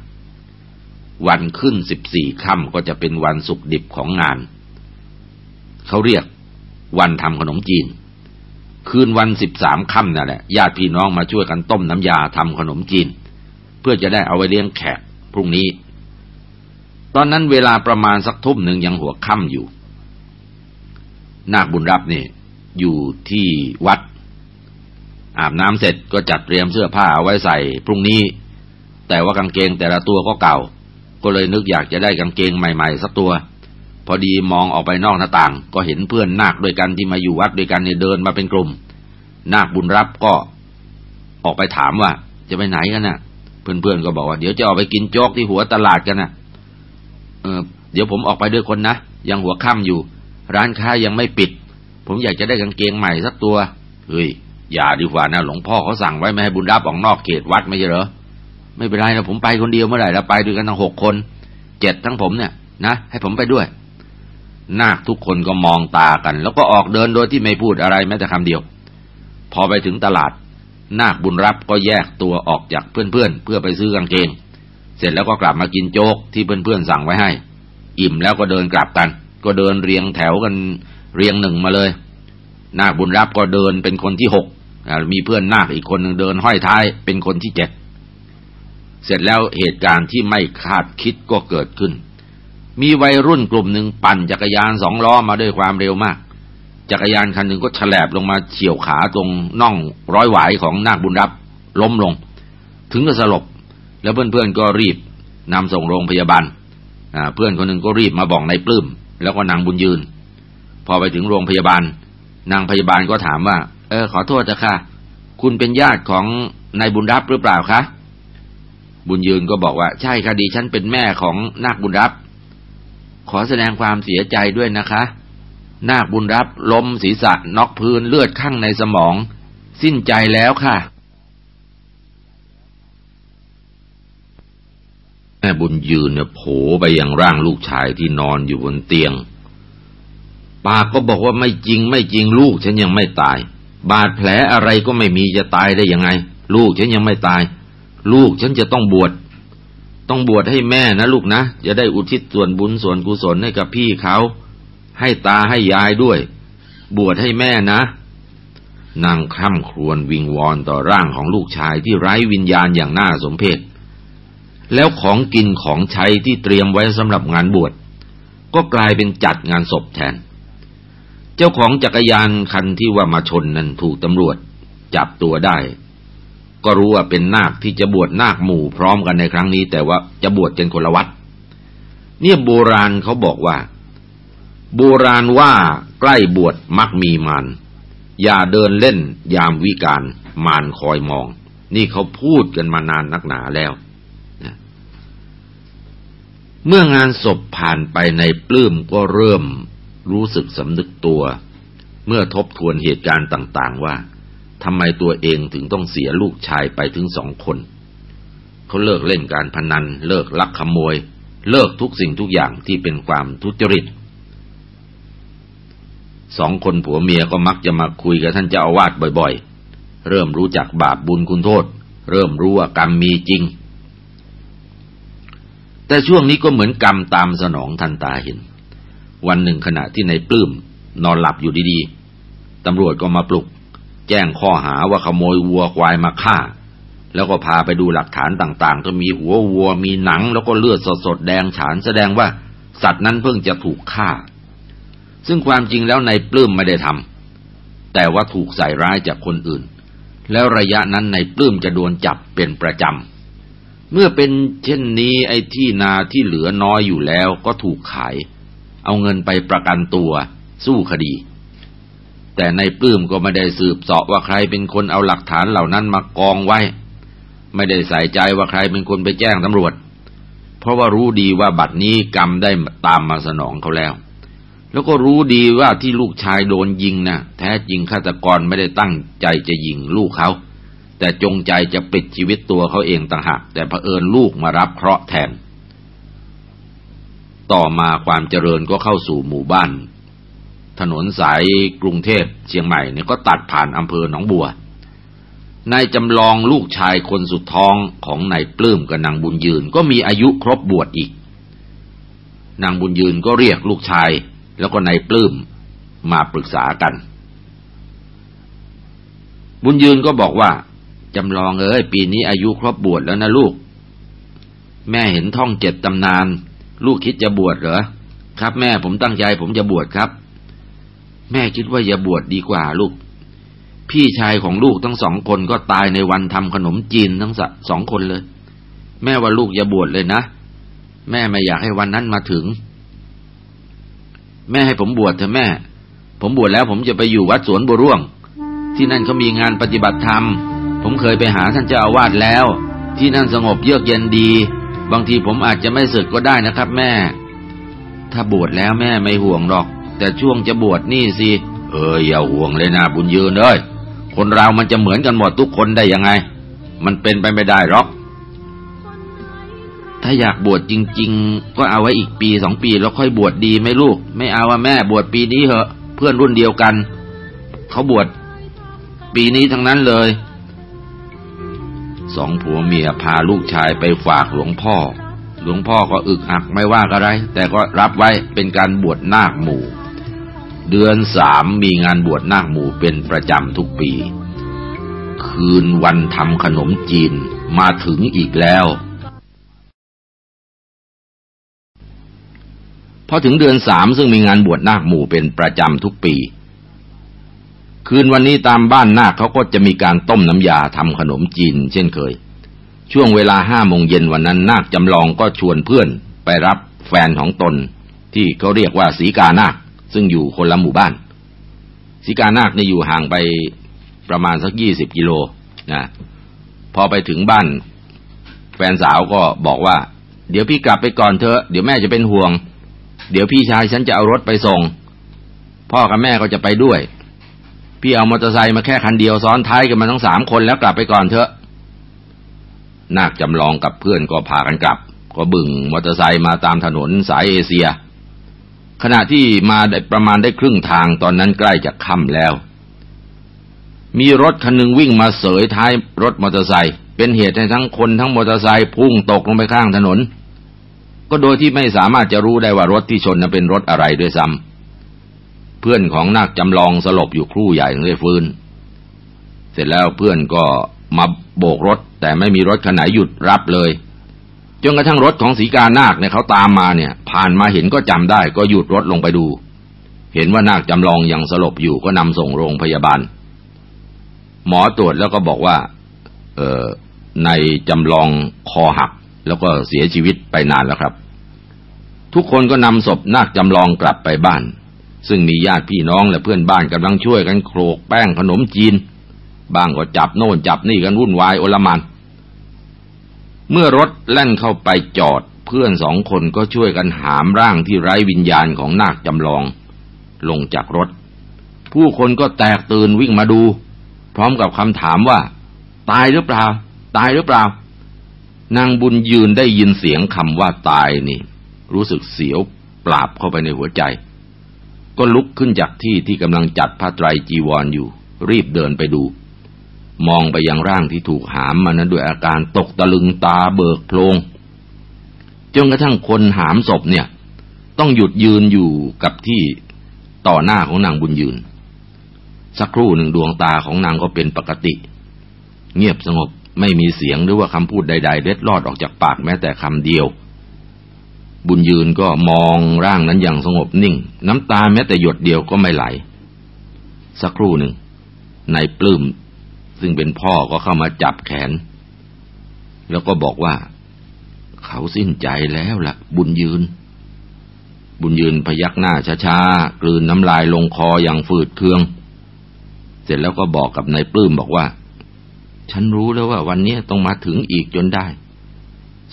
วันขึ้นสิบสี่ค่ำก็จะเป็นวันสุกดิบของงาน เขาเรียกวันทำขนมจีน คืนวันสิบสามค่ำนั่นแหละญาติพี่น้องมาช่วยกันต้มน้ำยาทำขนมจีน เพื่อจะได้เอาไว้เลี้ยงแขกพรุ่งนี้ ตอนนั้นเวลาประมาณสักทุ่มหนึ่งยังหัวค่ำอยู่ นาคบุญรับนี่อยู่ที่วัด อาบน้ำเสร็จก็จัดเตรียมเสื้อผ้าเอาไว้ใส่พรุ่งนี้ แต่ว่ากางเกงแต่ละตัวก็เก่า ก็เลยนึกอยากจะได้กางเกงใหม่ๆสักตัว พอดีมองออกไปนอกหน้าต่าง ก็เห็นเพื่อนนาคด้วยกันที่มาอยู่วัดด้วยกันเนี่ยเดินมาเป็นกลุ่ม นาคบุญรับก็ออกไปถามว่า จะไปไหนกันนะ่ะ เพื่อนๆก็บอกว่าเดี๋ยวจะออกไปกินโจ๊กที่หัวตลาดกันนะ่ะ เออเดี๋ยวผมออกไปด้วยคนนะยังหัวค่ำอยู่ ร้านค้ายังไม่ปิด ผมอยากจะได้กางเกงใหม่สักตัวเฮ้ยอย่าดีกว่านะหลวงพ่อเขาสั่งไว้ไม่ให้บุญรับออกนอกเขตวัดไม่ใช่เหรอไม่เป็นไรนะผมไปคนเดียวเมื่อไหร่เราไปด้วยกันทั้งหกคนเจ็ดทั้งผมเนี่ยนะให้ผมไปด้วย นาคทุกคนก็มองตากัน แล้วก็ออกเดินโดยที่ไม่พูดอะไรแม้แต่คำเดียว พอไปถึงตลาด นาคบุญรับก็แยกตัวออกจากเพื่อนๆเพื่อไปซื้อกางเกง เสร็จแล้วก็กลับมากินโจ๊กที่เพื่อนๆสั่งไว้ให้ อิ่มแล้วก็เดินกลับกัน ก็เดินเรียงแถวกันเรียงหนึ่งมาเลย นาคบุญรับก็เดินเป็นคนที่หกมีเพื่อนนาคอีกคนหนึ่งเดินห้อยท้ายเป็นคนที่เจ็ดเสร็จแล้วเหตุการณ์ที่ไม่คาดคิดก็เกิดขึ้น มีวัยรุ่นกลุ่มหนึ่งปั่นจักรยานสองล้อมาด้วยความเร็วมาก จักรยานคันหนึ่งก็ฉลบลงมาเฉี่ยวขาตรงน่องร้อยหวายของนาคบุญรับ ล้มลง ถึงกับสลบ แล้วเพื่อนๆก็รีบนำส่งโรงพยาบาลเพื่อนคนหนึ่งก็รีบมาบอกนายปลื้มแล้วก็นางบุญยืน พอไปถึงโรงพยาบาล นางพยาบาลก็ถามว่า เออ ขอโทษนะค่ะ คุณเป็นญาติของนายบุญรับหรือเปล่าคะบุญยืนก็บอกว่าใช่ค่ะดีฉันเป็นแม่ของนาคบุญรับ ขอแสดงความเสียใจด้วยนะคะ นาคบุญรับล้มศีรษะน็อกพื้นเลือดข้างในสมอง สิ้นใจแล้วค่ะแม่บุญยืนเนี่ยโผไปยังร่างลูกชายที่นอนอยู่บนเตียง ปากก็บอกว่าไม่จริงไม่จริงลูกฉันยังไม่ตาย บาดแผลอะไรก็ไม่มีจะตายได้ยังไง ลูกฉันยังไม่ตาย ลูกฉันจะต้องบวช ต้องบวชให้แม่นะลูกนะ จะได้อุทิศส่วนบุญส่วนกุศลให้กับพี่เขา ให้ตาให้ยายด้วย บวชให้แม่นะ นางคร่ำครวญวิงวอนต่อร่างของลูกชายที่ไร้วิญญาณอย่างน่าสมเพชแล้วของกินของใช้ที่เตรียมไว้สำหรับงานบวชก็กลายเป็นจัดงานศพแทน เจ้าของจักรยานคันที่ว่ามาชนนั้นถูกตำรวจ จับตัวได้ ก็รู้ว่าเป็นนาคที่จะบวชนาคหมู่พร้อมกันในครั้งนี้ แต่ว่าจะบวชเป็นคนละวัดเนี่ยโบราณเขาบอกว่า โบราณว่าใกล้บวชมักมีมาน อย่าเดินเล่นยามวิการมานคอยมอง นี่เขาพูดกันมานานนักหนาแล้วเมื่องานศพผ่านไปในปลื้มก็เริ่มรู้สึกสำนึกตัว เมื่อทบทวนเหตุการณ์ต่าง ๆ ว่า ทำไมตัวเองถึงต้องเสียลูกชายไปถึงสองคน เขาเลิกเล่นการพนัน เลิกลักขโมย เลิกทุกสิ่งทุกอย่างที่เป็นความทุจริตสองคนผัวเมียก็มักจะมาคุยกับท่านเจ้าอาวาสบ่อยๆ เริ่มรู้จักบาปบุญคุณโทษ เริ่มรู้ว่ากรรมมีจริง แต่ช่วงนี้ก็เหมือนกรรมตามสนองทันตาเห็น วันหนึ่งขณะที่ในปลื้มนอนหลับอยู่ดีๆ ตำรวจก็มาปลุก แจ้งข้อหาว่าขโมยวัวควายมาฆ่า แล้วก็พาไปดูหลักฐานต่างๆ ก็มีหัววัวมีหนังแล้วก็เลือดสดๆแดงฉานแสดงว่าสัตว์นั้นเพิ่งจะถูกฆ่า ซึ่งความจริงแล้วในปลื้มไม่ได้ทำแต่ว่าถูกใส่ร้ายจากคนอื่น แล้วระยะนั้นในปลื้มจะโดนจับเป็นประจเมื่อเป็นเช่นนี้ไอ้ที่นาที่เหลือน้อยอยู่แล้วก็ถูกขาย เอาเงินไปประกันตัว สู้คดี แต่ในปลื้มก็ไม่ได้สืบเสาะว่าใครเป็นคนเอาหลักฐานเหล่านั้นมากองไว้ ไม่ได้ใส่ใจว่าใครเป็นคนไปแจ้งตำรวจ เพราะว่ารู้ดีว่าบัตรนี้กรรมได้ตามมาสนองเขาแล้ว แล้วก็รู้ดีว่าที่ลูกชายโดนยิงนะ่ะ แท้จริงฆาตกรไม่ได้ตั้งใจจะยิงลูกเขา แต่จงใจจะปิดชีวิตตัวเขาเองต่างหากแต่เผอิญลูกมารับเคราะห์แทน ต่อมาความเจริญก็เข้าสู่หมู่บ้าน ถนนสายกรุงเทพเชียงใหม่เนี่ยก็ตัดผ่านอำเภอหนองบัวนายจำลองลูกชายคนสุดท้องของนายปลื้มกับนางบุญยืนก็มีอายุครบบวชอีก นางบุญยืนก็เรียกลูกชาย แล้วก็นายปลื้มมาปรึกษากัน บุญยืนก็บอกว่าจำลองเอ้ยปีนี้อายุครบบวชแล้วนะลูก แม่เห็นท่องเจ็ดตำนาน ลูกคิดจะบวชเหรอครับ แม่ผมตั้งใจผมจะบวชครับ แม่คิดว่าอย่าบวชดีกว่าลูก พี่ชายของลูกทั้งสองคนก็ตายในวันทำขนมจีนทั้งสองคนเลย แม่ว่าลูกอย่าบวชเลยนะ แม่ไม่อยากให้วันนั้นมาถึง แม่ให้ผมบวชเถอะแม่ ผมบวชแล้วผมจะไปอยู่วัดสวนบัวร่วง ที่นั่นเขามีงานปฏิบัติธรรม ผมเคยไปหาท่านเจ้าอาวาสแล้ว ที่นั่นสงบเยือกเย็นดี บางทีผมอาจจะไม่สึกก็ได้นะครับ แม่ ถ้าบวชแล้วแม่ไม่ห่วงหรอก แต่ช่วงจะบวชนี่สิ เอออย่าห่วงเลยนะบุญยืนเลยคนเรามันจะเหมือนกันหมดทุกคนได้ยังไง มันเป็นไปไม่ได้หรอก ถ้าอยากบวชจริง ๆ ก็เอาไว้อีกปีสองปีแล้วค่อยบวชดีไหมลูก ไม่เอาว่าแม่บวชปีนี้เหอะ เพื่อนรุ่นเดียวกัน เขาบวชปีนี้ทั้งนั้นเลยสองผัวเมียพาลูกชายไปฝากหลวงพ่อ หลวงพ่อก็อึกอักไม่ว่าอะไร แต่ก็รับไว้เป็นการบวชนาคหมู่ เดือนสามมีงานบวชนาคหมู่เป็นประจำทุกปี คืนวันทำขนมจีนมาถึงอีกแล้วพอถึงเดือนสามซึ่งมีงานบวชนาคหมู่เป็นประจำทุกปี คืนวันนี้ตามบ้านนาคเขาก็จะมีการต้มน้ำยาทำขนมจีน เช่นเคย ช่วงเวลาห้าโมงเย็นวันนั้นนาคจำลองก็ชวนเพื่อนไปรับแฟนของตน ที่เขาเรียกว่าสีกานาค ซึ่งอยู่คนละหมู่บ้านสีกานาคนี่อยู่ห่างไปประมาณสักยี่สิบกิโลนะพอไปถึงบ้าน แฟนสาวก็บอกว่า เดี๋ยวพี่กลับไปก่อนเถอะเดี๋ยวแม่จะเป็นห่วง เดี๋ยวพี่ชายฉันจะเอารถไปส่ง พ่อกับแม่ก็จะไปด้วย พี่เอามอเตอร์ไซค์มาแค่คันเดียวซ้อนท้ายกันมาทั้งสามคนแล้วกลับไปก่อนเถอะนาคจำลองกับเพื่อนก็พากันกลับ ก็บึ่งมอเตอร์ไซค์มาตามถนนสายเอเชีย ขณะที่มาได้ประมาณได้ครึ่งทางตอนนั้นใกล้จะค่ำแล้ว มีรถคันหนึ่งวิ่งมาเสยท้ายรถมอเตอร์ไซค์เป็นเหตุให้ทั้งคนทั้งมอเตอร์ไซค์พุ่งตกลงไปข้างถนน ก็โดยที่ไม่สามารถจะรู้ได้ว่ารถที่ชนนั้นเป็นรถอะไรด้วยซ้ำเพื่อนของนาคจำลองสลบอยู่ครู่ใหญ่ถึงได้ฟื้น เสร็จแล้วเพื่อนก็มาโบกรถแต่ไม่มีรถคันไหนหยุดรับเลย จนกระทั่งรถของสีกานาคเนี่ยเขาตามมาเนี่ย ผ่านมาเห็นก็จำได้ ก็หยุดรถลงไปดู เห็นว่านาคจำลองยังสลบอยู่ก็นำส่งโรงพยาบาล หมอตรวจแล้วก็บอกว่า เออในจำลองคอหัก แล้วก็เสียชีวิตไปนานแล้วครับ ทุกคนก็นำศพนาคจำลองกลับไปบ้าน ซึ่งมีญาติพี่น้องและเพื่อนบ้านกำลังช่วยกันโขลกแป้งขนมจีน บางก็จับโน่นจับนี่กันวุ่นวายโอลมัน เมื่อรถแล่นเข้าไปจอด เพื่อนสองคนก็ช่วยกันหามร่างที่ไร้วิญญาณของนาคจำลอง ลงจากรถ ผู้คนก็แตกตื่นวิ่งมาดู พร้อมกับคำถามว่า ตายหรือเปล่า ตายหรือเปล่า นางบุญยืนได้ยินเสียงคำว่าตายนี่ รู้สึกเสียวปราบเข้าไปในหัวใจ ก็ลุกขึ้นจากที่ที่กำลังจัดผ้าไตรจีวรออยู่ รีบเดินไปดู มองไปยังร่างที่ถูกหามมานั้นด้วยอาการตกตะลึงตาเบิกโพลงจนกระทั่งคนหามศพเนี่ย ต้องหยุดยืนอยู่กับที่ต่อหน้าของนางบุญยืน สักครู่หนึ่งดวงตาของนางก็เป็นปกติ เงียบสงบไม่มีเสียงหรือว่าคำพูดใด ๆ เล็ดลอดออกจากปากแม้แต่คำเดียว บุญยืนก็มองร่างนั้นอย่างสงบนิ่ง น้ำตาแม้แต่หยดเดียวก็ไม่ไหล สักครู่หนึ่งนายปลื้ม ซึ่งเป็นพ่อก็เข้ามาจับแขน แล้วก็บอกว่า เขาสิ้นใจแล้วละ่ะ บุญยืน บุญยืนพยักหน้าช้าๆกลืนน้ำลายลงคออย่างฝืดเคือง เสร็จแล้วก็บอกกับนายปลื้มบอกว่า ฉันรู้แล้วว่าวันนี้ต้องมาถึงอีกจนได้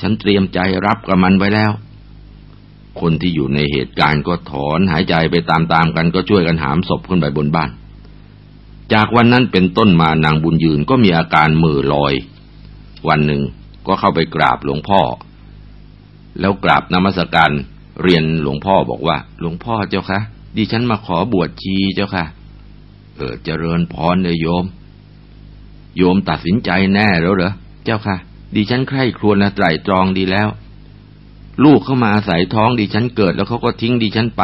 ฉันเตรียมใจรับกับมันไว้แล้ว คนที่อยู่ในเหตุการณ์ก็ถอนหายใจไปตามๆกันก็ช่วยกันหามศพขึ้นไปบนบ้าน จากวันนั้นเป็นต้นมานางบุญยืนก็มีอาการมือลอย วันหนึ่งก็เข้าไปกราบหลวงพ่อ แล้วกราบนมัสการเรียนหลวงพ่อบอกว่า หลวงพ่อเจ้าคะดิฉันมาขอบวชชีเจ้าค่ะ เออเจริญพรเลยโยม โยมตัดสินใจแน่แล้วเหรอเจ้าค่ะ ดิฉันใคร่ครวญและไตรตรองดีแล้ว ลูกเข้ามาอาศัยท้องดิฉันเกิดแล้วเขาก็ทิ้งดิฉันไป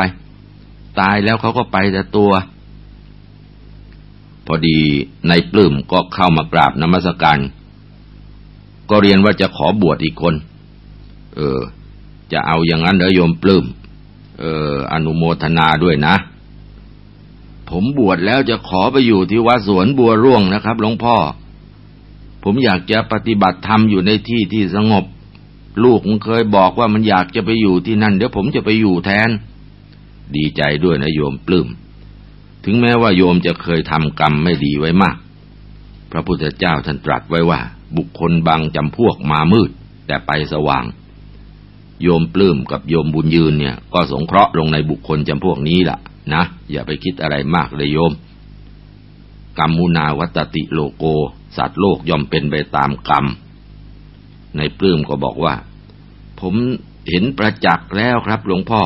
ตายแล้วเขาก็ไปแต่ตัว พอดีในปลื้มก็เข้ามากราบนมัสการ ก็เรียนว่าจะขอบวชอีกคน เออ จะเอาอย่างนั้นเด้อโยมปลื้ม เออ อนุโมทนาด้วยนะ ผมบวชแล้วจะขอไปอยู่ที่วัดสวนบัวร่วงนะครับหลวงพ่อ ผมอยากจะปฏิบัติธรรมอยู่ในที่ที่สงบ ลูกมันเคยบอกว่ามันอยากจะไปอยู่ที่นั่น เดี๋ยวผมจะไปอยู่แทน ดีใจด้วยนะโยมปลื้ม ถึงแม้ว่าโยมจะเคยทำกรรมไม่ดีไว้มาก พระพุทธเจ้าท่านตรัสไว้ว่า บุคคลบางจำพวกมามืด แต่ไปสว่าง โยมปลื้มกับโยมบุญยืนเนี่ย ก็สงเคราะห์ลงในบุคคลจำพวกนี้ล่ะ นะ อย่าไปคิดอะไรมากเลยโยม กรรมมุนาวัตติโลโก สัตว์โลกย่อมเป็นไปตามกรรม ในปลื้มก็บอกว่า ผมเห็นประจักษ์แล้วครับหลวงพ่อ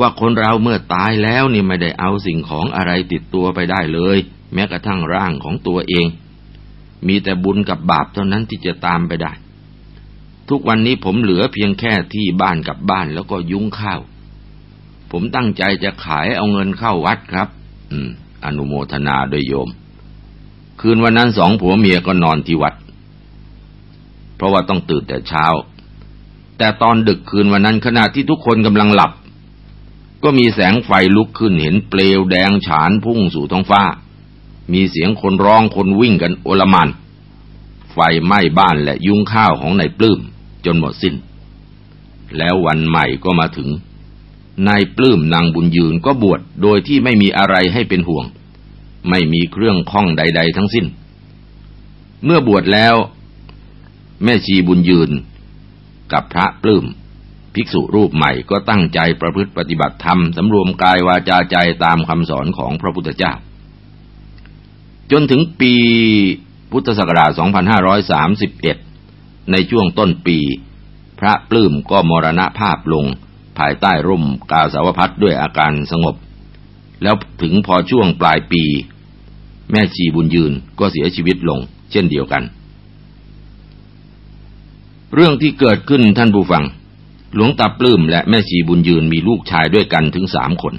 ว่าคนเราเมื่อตายแล้วนี่ไม่ได้เอาสิ่งของอะไรติดตัวไปได้เลย แม้กระทั่งร่างของตัวเอง มีแต่บุญกับบาปเท่านั้นที่จะตามไปได้ ทุกวันนี้ผมเหลือเพียงแค่ที่บ้านกับบ้านแล้วก็ยุ้งข้าว ผมตั้งใจจะขายเอาเงินเข้าวัดครับ อืม อนุโมทนาโดยโยม คืนวันนั้นสองผัวเมียก็นอนที่วัด เพราะว่าต้องตื่นแต่เช้า แต่ตอนดึกคืนวันนั้นขณะที่ทุกคนกำลังหลับ ก็มีแสงไฟลุกขึ้นเห็นเปลวแดงฉานพุ่งสู่ท้องฟ้า มีเสียงคนร้องคนวิ่งกันโอลมันไฟไหม้บ้านและยุ้งข้าวของนายปลื้มจนหมดสิน้น แล้ววันใหม่ก็มาถึงนายปลื้มนางบุญยืนก็บวชโดยที่ไม่มีอะไรให้เป็นห่วง ไม่มีเครื่องข้องใด ๆ ทั้งสิ้น เมื่อบวชแล้ว แม่ชีบุญยืนกับพระปลื้ม ภิกษุรูปใหม่ก็ตั้งใจประพฤติปฏิบัติธรรมสำรวมกายวาจาใจตามคำสอนของพระพุทธเจ้า จนถึงปีพุทธศักราช 2531 ในช่วงต้นปี พระปลื้มก็มรณภาพลง ภายใต้ร่มกาสาวพัดด้วยอาการสงบ แล้วถึงพอช่วงปลายปี แม่ชีบุญยืนก็เสียชีวิตลง เช่นเดียวกัน เรื่องที่เกิดขึ้นท่านผู้ฟัง หลวงตาปลื้มและแม่ชีบุญยืนมีลูกชายด้วยกันถึงสามคน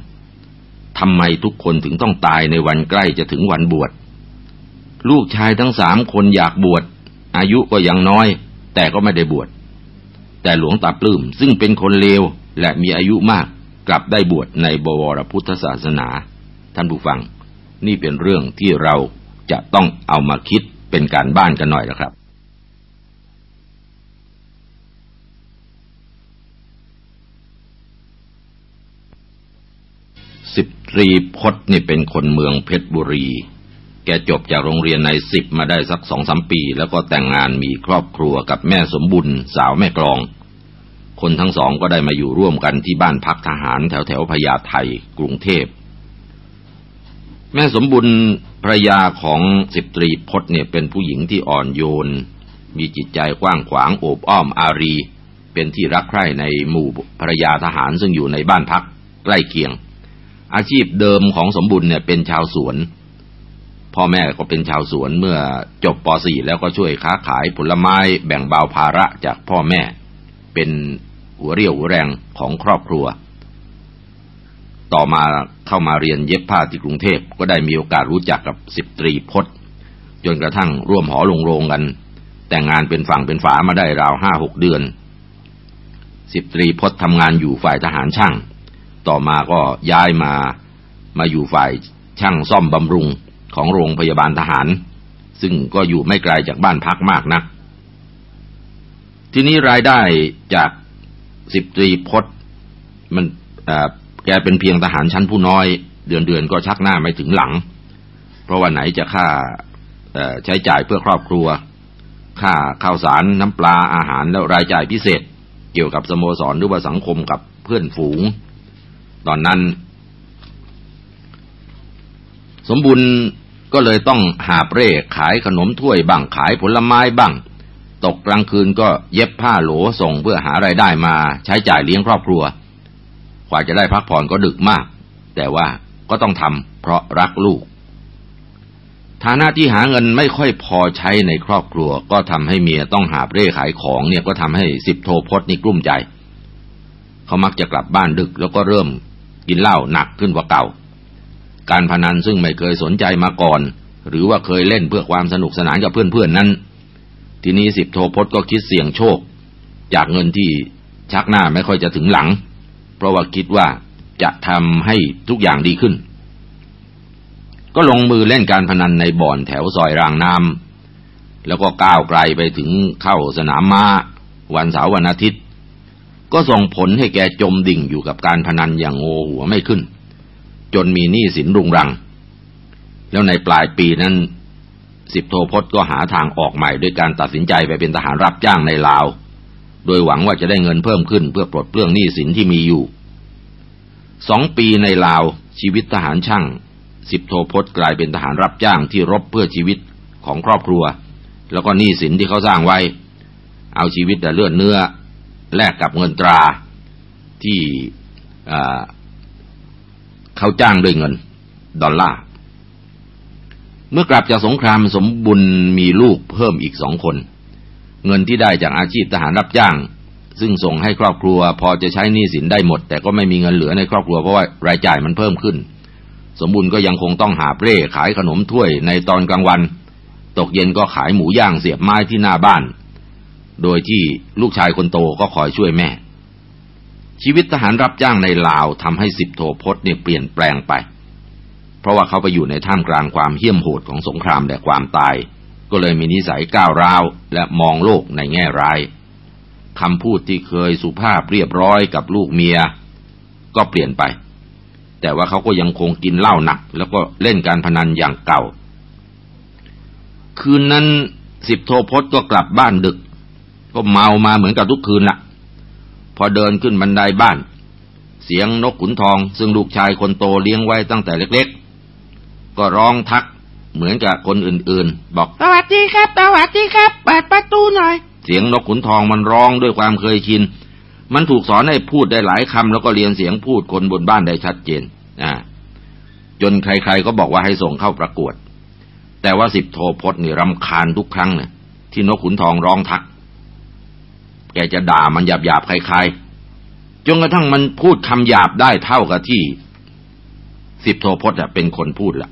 ทำไมทุกคนถึงต้องตายในวันใกล้จะถึงวันบวช ลูกชายทั้งสามคนอยากบวช อายุก็ยังน้อย แต่ก็ไม่ได้บวช แต่หลวงตาปลื้มซึ่งเป็นคนเลวและมีอายุมากกลับได้บวชในบวรพุทธศาสนา ท่านผู้ฟัง นี่เป็นเรื่องที่เราจะต้องเอามาคิดเป็นการบ้านกันหน่อยนะครับ ตรีพศนี่เป็นคนเมืองเพชรบุรี แกจบจากโรงเรียนในสิบมาได้สักสองสามปี แล้วก็แต่งงานมีครอบครัวกับแม่สมบุญสาวแม่กลอง คนทั้งสองก็ได้มาอยู่ร่วมกันที่บ้านพักทหารแถวแถวพญาไทกรุงเทพ แม่สมบุญภรยาของสิบตรีพศเนี่ยเป็นผู้หญิงที่อ่อนโยน มีจิตใจกว้างขวางโอบอ้อมอารี เป็นที่รักใคร่ในหมู่ภรยาทหารซึ่งอยู่ในบ้านพักใกล้เคียง อาชีพเดิมของสมบุญเนี่ยเป็นชาวสวน พ่อแม่ก็เป็นชาวสวนเมื่อจบป .4 แล้วก็ช่วยค้าขายผลไม้แบ่งเบาภาระจากพ่อแม่ เป็นหัวเรี่ยวหัวแรงของครอบครัว ต่อมาเข้ามาเรียนเย็บผ้าที่กรุงเทพก็ได้มีโอกาสรู้จักกับสิบตรีพศจนกระทั่งร่วมหอลงโรงกัน แต่งงานเป็นฝั่งเป็นฝามาได้ราวห้าหกเดือน สิบตรีพศทำงานอยู่ฝ่ายทหารช่าง ต่อมาก็ย้ายมามาอยู่ฝ่ายช่างซ่อมบำรุงของโรงพยาบาลทหาร ซึ่งก็อยู่ไม่ไกลจากบ้านพักมากนักทีทีนี้รายได้จากสิบตรีพศมันแกเป็นเพียงทหารชั้นผู้น้อย เดือนเดือนก็ชักหน้าไม่ถึงหลัง เพราะว่าไหนจะค่าใช้จ่ายเพื่อครอบครัว ค่าข้าวสารน้ำปลาอาหารแล้วรายจ่ายพิเศษ เกี่ยวกับสโมสรหรือว่าสังคมกับเพื่อนฝูง ตอนนั้น สมบุญก็เลยต้องหาเปร่ขายขนมถ้วยบ้างขายผลไม้บ้าง ตกกลางคืนก็เย็บผ้าโหลส่งเพื่อหาไรายได้มาใช้จ่ายเลี้ยงครอบครัว กว่าจะได้พักผ่อนก็ดึกมาก แต่ว่าก็ต้องทำเพราะรักลูก ฐานะที่หาเงินไม่ค่อยพอใช้ในครอบครัว ก็ทำให้เมียต้องหาเร่ขายของเนี่ยก็ทำให้สิบโทพจนี่กลุ้มใจ เขามักจะกลับบ้านดึกแล้วก็เริ่ม กินเหล้าหนักขึ้นกว่าเก่า การพนันซึ่งไม่เคยสนใจมาก่อน หรือว่าเคยเล่นเพื่อความสนุกสนานกับเพื่อนๆนนั้น ทีนี้สิบโทพจก็คิดเสี่ยงโชค จากเงินที่ชักหน้าไม่ค่อยจะถึงหลัง เพราะว่าคิดว่าจะทำให้ทุกอย่างดีขึ้น ก็ลงมือเล่นการพนันในบ่อนแถวซอยรางน้ำแล้วก็ก้าวไกลไปถึงเข้าสนามม้าวันเสาร์วันอาทิตย์ ก็ส่งผลให้แกจมดิ่งอยู่กับการพนันอย่างโง่หัวไม่ขึ้น จนมีหนี้สินรุงรัง แล้วในปลายปีนั้น สิบโทพจน์ก็หาทางออกใหม่ด้วยการตัดสินใจไปเป็นทหารรับจ้างในลาว โดยหวังว่าจะได้เงินเพิ่มขึ้นเพื่อปลดเปลื้องหนี้สินที่มีอยู่ สองปีในลาวชีวิตทหารช่าง สิบโทพจน์กลายเป็นทหารรับจ้างที่รบเพื่อชีวิตของครอบครัว แล้วก็หนี้สินที่เขาสร้างไว้ เอาชีวิตแต่เลือดเนื้อ แลกกับเงินตราที่เขาจ้างด้วยเงิน ดอลลาร์ เมื่อกลับจากสงครามสมบุญมีลูกเพิ่มอีกสองคน เงินที่ได้จากอาชีพทหารรับจ้าง ซึ่งส่งให้ครอบครัว พอจะใช้หนี้สินได้หมด แต่ก็ไม่มีเงินเหลือในครอบครัวเพราะว่ารายจ่ายมันเพิ่มขึ้น สมบูรณ์ก็ยังคงต้องหาเร่ขายขนมถ้วยในตอนกลางวัน ตกเย็นก็ขายหมูย่างเสียบไม้ที่หน้าบ้าน โดยที่ลูกชายคนโตก็คอยช่วยแม่ ชีวิตทหารรับจ้างในลาวทำให้สิบโทพจน์เนี่ยเปลี่ยนแปลงไป เพราะว่าเขาไปอยู่ในท่ามกลางความเหี้ยมโหดของสงครามและความตาย ก็เลยมีนิสัยก้าวร้าวและมองโลกในแง่ร้ายคำพูดที่เคยสุภาพเรียบร้อยกับลูกเมีย ก็เปลี่ยนไป แต่ว่าเขาก็ยังคงกินเหล้าหนัก แล้วก็เล่นการพนันอย่างเก่า คืนนั้นสิบโทพศก็กลับบ้านดึก ก็เมามาเหมือนกับทุกคืนละพอเดินขึ้นบันไดบ้าน เสียงนกขุนทอง ซึ่งลูกชายคนโตเลี้ยงไว้ตั้งแต่เล็กๆ ก็ร้องทักเหมือนกับคนอื่นๆ บอกสวัสดีครับสวัสดีครับเปิดประตูหน่อย เสียงนกขุนทองมันร้องด้วยความเคยชิน มันถูกสอนให้พูดได้หลายคำแล้วก็เรียนเสียงพูดคนบนบ้านได้ชัดเจนอ่าจนใครๆก็บอกว่าให้ส่งเข้าประกวด แต่ว่าสิบโทพจน์นี่รำคาญทุกครั้งเนี่ยที่นกขุนทองร้องทัก แกจะด่ามันหยาบๆคล้ายๆจนกระทั่งมันพูดคำหยาบได้เท่ากับที่สิบโทพจน์เป็นคนพูดละ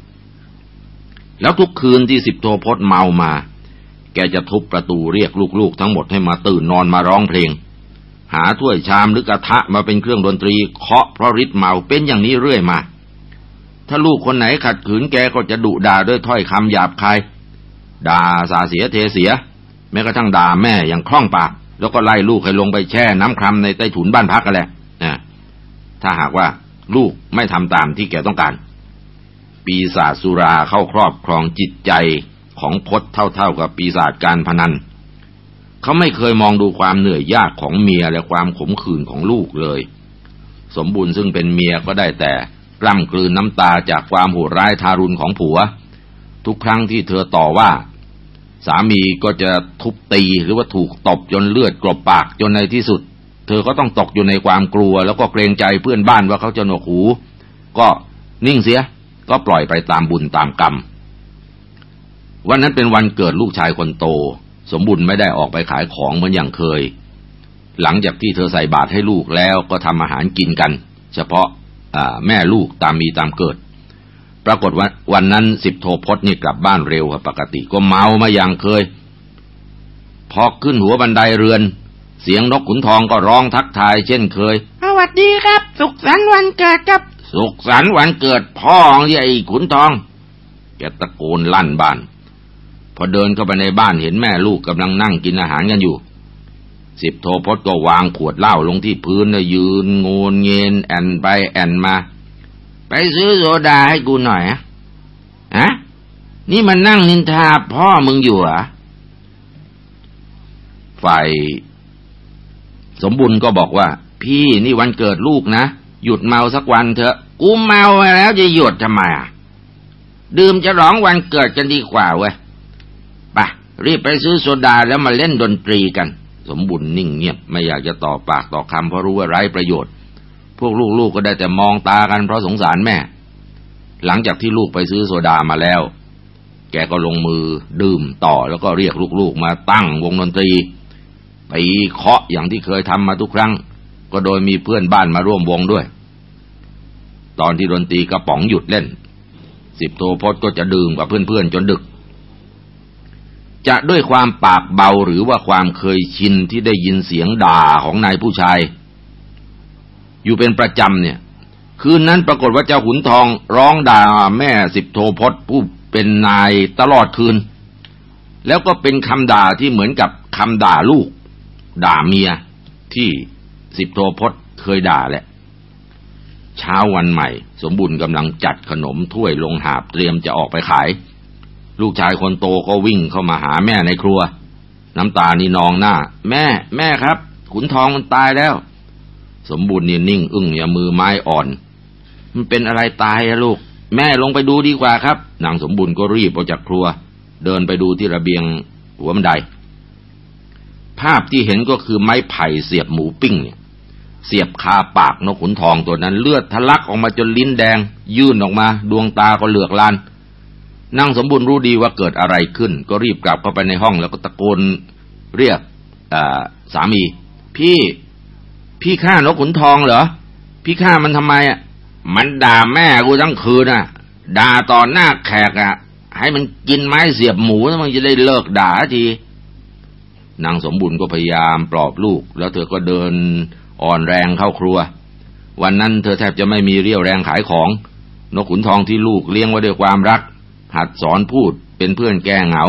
แล้วทุกคืนที่สิบโทพศเมามา แกจะทุบประตูเรียกลูกๆ ทั้งหมดให้มาตื่นนอนมาร้องเพลง หาถ้วยชามหรือกระทะมาเป็นเครื่องดนตรีเคาะเพราะฤทธิ์เมาเป็นอย่างนี้เรื่อยมา ถ้าลูกคนไหนขัดขืนแกก็จะดุด่าด้วยถ้อยคำหยาบคายด่าสาเสียเทเสีย แม้กระทั่งด่าแม่อย่างคล่องปาก แล้วก็ไล่ลูกให้ลงไปแช่น้ำครำในใต้ถุนบ้านพักกันแหละถ้าหากว่าลูกไม่ทำตามที่แกต้องการ ปีศาจสุราเข้าครอบครองจิตใจของพศเท่าๆกับปีศาจการพนัน เขาไม่เคยมองดูความเหนื่อยยากของเมียและความขมขื่นของลูกเลย สมบูรณ์ซึ่งเป็นเมียก็ได้แต่กล้ำกลืนน้ำตาจากความโหดร้ายทารุณของผัว ทุกครั้งที่เธอต่อว่า สามีก็จะทุบตีหรือว่าถูกตบจนเลือดกรบปากจนในที่สุด เธอก็ต้องตกอยู่ในความกลัว แล้วก็เกรงใจเพื่อนบ้านว่าเขาจะหนวกหู ก็นิ่งเสีย ก็ปล่อยไปตามบุญตามกรรม วันนั้นเป็นวันเกิดลูกชายคนโต สมบุญไม่ได้ออกไปขายของเหมือนอย่างเคย หลังจากที่เธอใส่บาตรให้ลูกแล้วก็ทำอาหารกินกัน เฉพาะแม่ลูกตามมีตามเกิด ปรากฏว่าวันนั้นสิบโทพจนี่กลับบ้านเร็วครับปกติก็เมามาอย่างเคย พอขึ้นหัวบันไดเรือน เสียงนกขุนทองก็ร้องทักทายเช่นเคยสวัสดีครับ สุขสันต์วันเกิดครับ สุขสันต์วันเกิดพ่อของยายขุนทองแกตะโกนลั่นบ้าน พอเดินเข้าไปในบ้านเห็นแม่ลูกกำลังนั่งกินอาหารกันอยู่ สิบโทพจน์ก็วางขวดเหล้าลงที่พื้นแล้วยืนงนเงินแอนไปแอนมา ไปซื้อโซดาให้กูหน่อยอะฮะนี่มันนั่งนินทาพ่อมึงอยู่เหรอฝ่ายสมบุญก็บอกว่า พี่นี่วันเกิดลูกนะ หยุดเมาสักวันเถอะ กูเมาแล้วจะหยุดทำไมอะดื่มจะร้องวันเกิดกันดีกว่าเว้ยไปรีบไปซื้อโซดาแล้วมาเล่นดนตรีกัน สมบุญนิ่งเงียบไม่อยากจะต่อปากต่อคำเพราะรู้ว่าไร้ประโยชน์ พวกลูกๆกก็ได้แต่มองตากันเพราะสงสารแม่ หลังจากที่ลูกไปซื้อโซดามาแล้ว แกก็ลงมือดื่มต่อแล้วก็เรียกลูกๆมาตั้งวงดนตรีไปเคาะอย่างที่เคยทำมาทุกครั้ง ก็โดยมีเพื่อนบ้านมาร่วมวงด้วย ตอนที่ดนตรีกระป๋องหยุดเล่น สิบโทพจน์ก็จะดื่มกับเพื่อนๆจนดึก จะด้วยความปากเบาหรือว่าความเคยชินที่ได้ยินเสียงด่าของนายผู้ชาย อยู่เป็นประจำเนี่ย คืนนั้นปรากฏว่าเจ้าขุนทองร้องด่าแม่สิบโทพจน์ผู้เป็นนายตลอดคืน แล้วก็เป็นคำด่าที่เหมือนกับคำด่าลูก ด่าเมียที่สิบโทพศเคยด่าแหละ เช้าวันใหม่ สมบุญกำลังจัดขนมถ้วยลงหาบเตรียมจะออกไปขาย ลูกชายคนโตก็วิ่งเข้ามาหาแม่ในครัว น้ำตานี่นองหน้า แม่ แม่ครับ ขุนทองมันตายแล้ว สมบุญนี่ยนิ่ง อึ้งอย่ามือไม้อ่อน มันเป็นอะไรตายอะลูก แม่ลงไปดูดีกว่าครับ นางสมบุญก็รีบออกจากครัว เดินไปดูที่ระเบียงหัวบันได ภาพที่เห็นก็คือไม้ไผ่เสียบหมูปิ้งเนี่ยเสียบคาปากนกขุนทองตัวนั้นเลือดทะลักออกมาจนลิ้นแดง ยื่นออกมา ดวงตาก็เหลือกลานนั่งสมบูรณ์รู้ดีว่าเกิดอะไรขึ้น ก็รีบกลับเข้าไปในห้องแล้วก็ตะโกนเรียกสามี พี่ พี่ฆ่านกขุนทองเหรอ พี่ฆ่ามันทำไมอะ มันด่าแม่กูทั้งคืนอะ ด่าต่อหน้าแขกอะ ให้มันกินไม้เสียบหมูแล้วมันจะได้เลิกด่าที นางสมบุญก็พยายามปลอบลูก แล้วเธอก็เดินอ่อนแรงเข้าครัว วันนั้นเธอแทบจะไม่มีเรี่ยวแรงขายของ นกขุนทองที่ลูกเลี้ยงไว้ด้วยความรัก หัดสอนพูดเป็นเพื่อนแก้เหงา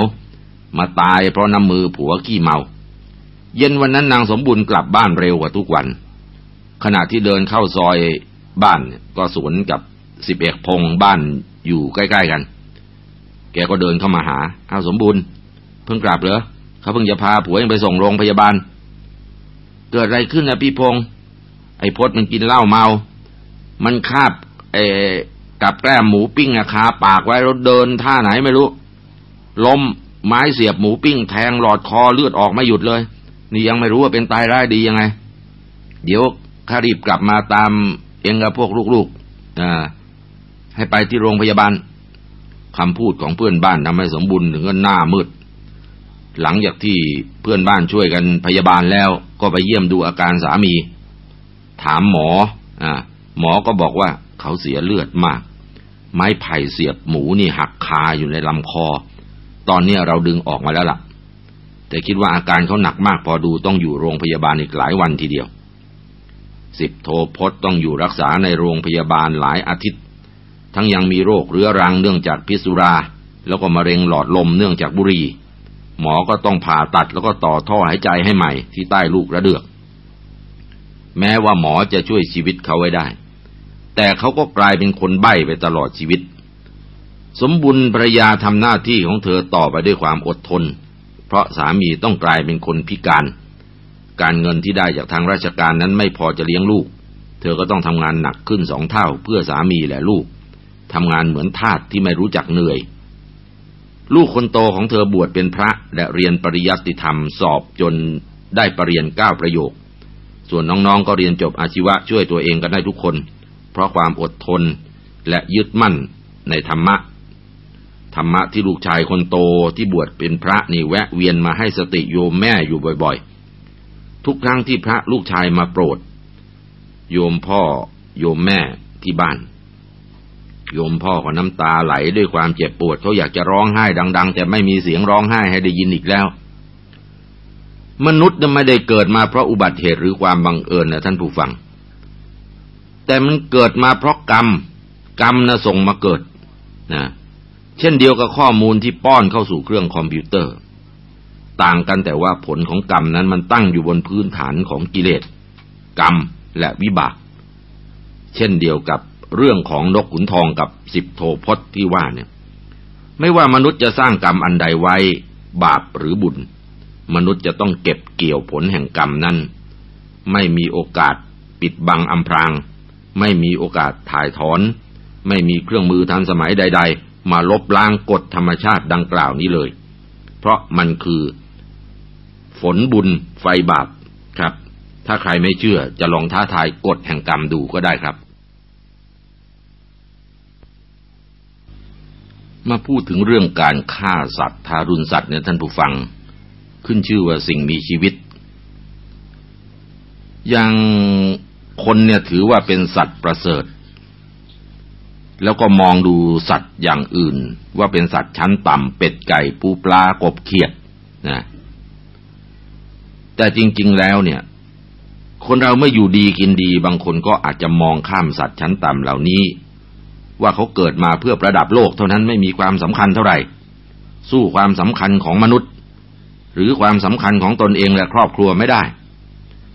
มาตายเพราะน้ำมือผัวขี้เมา เย็นวันนั้นนางสมบุญกลับบ้านเร็วกว่าทุกวัน ขณะที่เดินเข้าซอยบ้านก็สวนกับสิบเอกพงบ้านอยู่ใกล้ๆกัน แกก็เดินเข้ามาหาอ้าวสมบุญเพิ่งกลับเหรอเขาเพิ่งจะพาผัวเองไปส่งโรงพยาบาล เกิดอะไรขึ้นนะพี่พงษ์ไอ้พศมันกินเหล้าเมา มันคาบเอกับแกล้มหมูปิ้งอะคาปากไว้แล้วเดินท่าไหนไม่รู้ล้มไม้เสียบหมูปิ้งแทงหลอดคอเลือดออกไม่หยุดเลย นี่ยังไม่รู้ว่าเป็นตายร้ายดียังไง เดี๋ยวข้ารีบกลับมาตามเองกับพวกลูกๆให้ไปที่โรงพยาบาลคำพูดของเพื่อนบ้านทำให้สมบูรณ์ถึงก็หน้ามืด หลังจากที่เพื่อนบ้านช่วยกันพยาบาลแล้ว ก็ไปเยี่ยมดูอาการสามี ถามหมออหมอก็บอกว่าเขาเสียเลือดมาก ไม้ไผ่เสียบหมูนี่หักคาอยู่ในลำคอ ตอนนี้เราดึงออกมาแล้วล่ะ แต่คิดว่าอาการเขาหนักมากพอดูต้องอยู่โรงพยาบาลอีกหลายวันทีเดียวสิบโทพศต้องอยู่รักษาในโรงพยาบาลหลายอาทิตย์ ทั้งยังมีโรคเรื้อรังเนื่องจากพิษสุรา แล้วก็มะเร็งหลอดลมเนื่องจากบุหรี่หมอก็ต้องผ่าตัดแล้วก็ต่อท่อหายใจให้ใหม่ที่ใต้ลูกระเดือก แม้ว่าหมอจะช่วยชีวิตเขาไว้ได้ แต่เขาก็กลายเป็นคนใบ้ไปตลอดชีวิต สมบุญภรรยาทำหน้าที่ของเธอต่อไปด้วยความอดทน เพราะสามีต้องกลายเป็นคนพิการ การเงินที่ได้จากทางราชการนั้นไม่พอจะเลี้ยงลูก เธอก็ต้องทำงานหนักขึ้นสองเท่าเพื่อสามีและลูกทำงานเหมือนทาสที่ไม่รู้จักเหนื่อย ลูกคนโตของเธอบวชเป็นพระและเรียนปริยัติธรรมสอบจนได้ปรริญญาเก้าประโยค ส่วนน้องๆก็เรียนจบอาชีวะช่วยตัวเองกันได้ทุกคน เพราะความอดทนและยึดมั่นในธรรมะ ธรรมะที่ลูกชายคนโตที่บวชเป็นพระนี่แวะเวียนมาให้สติโยมแม่อยู่บ่อยๆ ทุกครั้งที่พระลูกชายมาโปรด โยมพ่อโยมแม่ที่บ้าน โยมพ่อก็น้ำตาไหลด้วยความเจ็บปวดเขาอยากจะร้องไห้ดัง ๆ แต่ไม่มีเสียงร้องไห้ให้ได้ยินอีกแล้ว มนุษย์ไม่ได้เกิดมาเพราะอุบัติเหตุหรือความบังเอิญนะท่านผู้ฟัง แต่มันเกิดมาเพราะกรรม กรรมนะส่งมาเกิดนะ เช่นเดียวกับข้อมูลที่ป้อนเข้าสู่เครื่องคอมพิวเตอร์ ต่างกันแต่ว่าผลของกรรมนั้นมันตั้งอยู่บนพื้นฐานของกิเลส กรรมและวิบาก เช่นเดียวกับเรื่องของนกขุนทองกับสิบโทพจน์ที่ว่าเนี่ย ไม่ว่ามนุษย์จะสร้างกรรมอันใดไว้ บาปหรือบุญ มนุษย์จะต้องเก็บเกี่ยวผลแห่งกรรมนั้น ไม่มีโอกาสปิดบังอำพราง ไม่มีโอกาสถ่ายถอน ไม่มีเครื่องมือทันสมัยใด ๆ มาลบล้างกฎธรรมชาติดังกล่าวนี้เลย เพราะมันคือ ฝนบุญไฟบาปครับ ถ้าใครไม่เชื่อจะลองท้าทายกฎแห่งกรรมดูก็ได้ครับ มาพูดถึงเรื่องการฆ่าสัตว์ทารุณสัตว์เนี่ยท่านผู้ฟัง ขึ้นชื่อว่าสิ่งมีชีวิต อย่างคนเนี่ยถือว่าเป็นสัตว์ประเสริฐ แล้วก็มองดูสัตว์อย่างอื่น ว่าเป็นสัตว์ชั้นต่ำเป็ดไก่ปูปลากบเขียดนะแต่จริง ๆแล้วเนี่ย คนเราเมื่ออยู่ดีกินดี บางคนก็อาจจะมองข้ามสัตว์ชั้นต่ำเหล่านี้ ว่าเขาเกิดมาเพื่อประดับโลกเท่านั้นไม่มีความสำคัญเท่าไหร่ สู้ความสำคัญของมนุษย์ หรือความสำคัญของตนเองและครอบครัวไม่ได้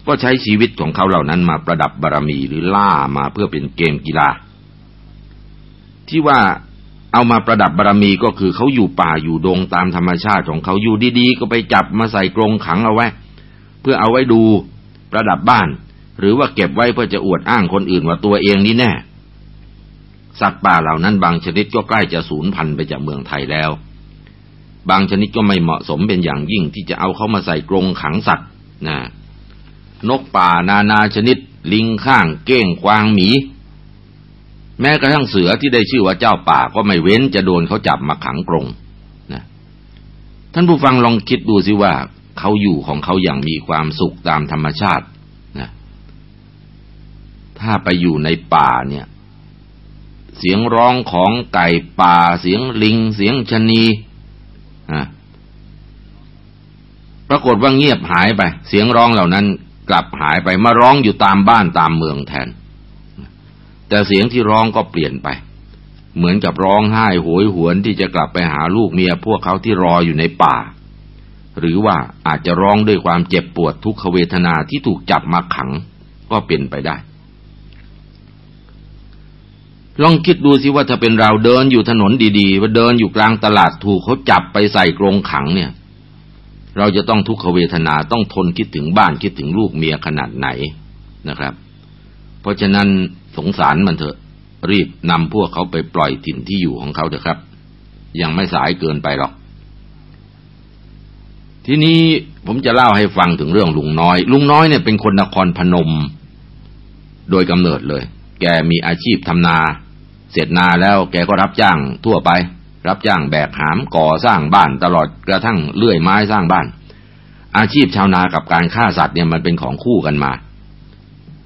ก็ใช้ชีวิตของเขาเหล่านั้นมาประดับบารรมีหรือล่ามาเพื่อเป็นเกมกีฬา ที่ว่าเอามาประดับบารรมีก็คือเขาอยู่ป่าอยู่ดงตามธรรมชาติของเขาอยู่ดีๆ ก็ไปจับมาใส่กรงขังเอาไว้ เพื่อเอาไว้ดูประดับบ้าน หรือว่าเก็บไว้เพื่อจะอวดอ้างคนอื่นว่าตัวเองนี่แน่ สัตว์ป่าเหล่านั้นบางชนิดก็ใกล้จะสูญพันธุ์ไปจากเมืองไทยแล้ว บางชนิดก็ไม่เหมาะสมเป็นอย่างยิ่งที่จะเอาเขามาใส่กรงขังสัตว์นะนกป่านานาชนิด ลิงข้างเก้งกวางหมี แม้กระทั่งเสือที่ได้ชื่อว่าเจ้าป่าก็ไม่เว้นจะโดนเขาจับมาขังกรงนะท่านผู้ฟังลองคิดดูสิว่าเขาอยู่ของเขาอย่างมีความสุขตามธรรมชาตินะถ้าไปอยู่ในป่าเนี่ย เสียงร้องของไก่ป่า เสียงลิง เสียงชนีอะปรากฏว่าเงียบหายไป เสียงร้องเหล่านั้นกลับหายไปมาร้องอยู่ตามบ้านตามเมืองแทน แต่เสียงที่ร้องก็เปลี่ยนไป เหมือนกับร้องไห้โหยหวนที่จะกลับไปหาลูกเมียพวกเขาที่รออยู่ในป่า หรือว่าอาจจะร้องด้วยความเจ็บปวดทุกขเวทนาที่ถูกจับมาขังก็เป็นไปได้ ลองคิดดูสิว่าถ้าเป็นเราเดินอยู่ถนนดีๆ ว่าเดินอยู่กลางตลาดถูกเขาจับไปใส่กรงขังเนี่ย เราจะต้องทุกขเวทนาต้องทนคิดถึงบ้านคิดถึงลูกเมียขนาดไหนนะครับ เพราะฉะนั้น สงสารมันเถอะ รีบนำพวกเขาไปปล่อยถิ่นที่อยู่ของเขาเถอะครับ ยังไม่สายเกินไปหรอก ทีนี้ผมจะเล่าให้ฟังถึงเรื่องลุงน้อย ลุงน้อยเนี่ยเป็นคนนครพนม โดยกำเนิดเลย แกมีอาชีพทำนา เสร็จนาแล้วแกก็รับจ้างทั่วไป รับจ้างแบกหามก่อสร้างบ้านตลอดกระทั่งเลื่อยไม้สร้างบ้าน อาชีพชาวนากับการฆ่าสัตว์เนี่ยมันเป็นของคู่กันมา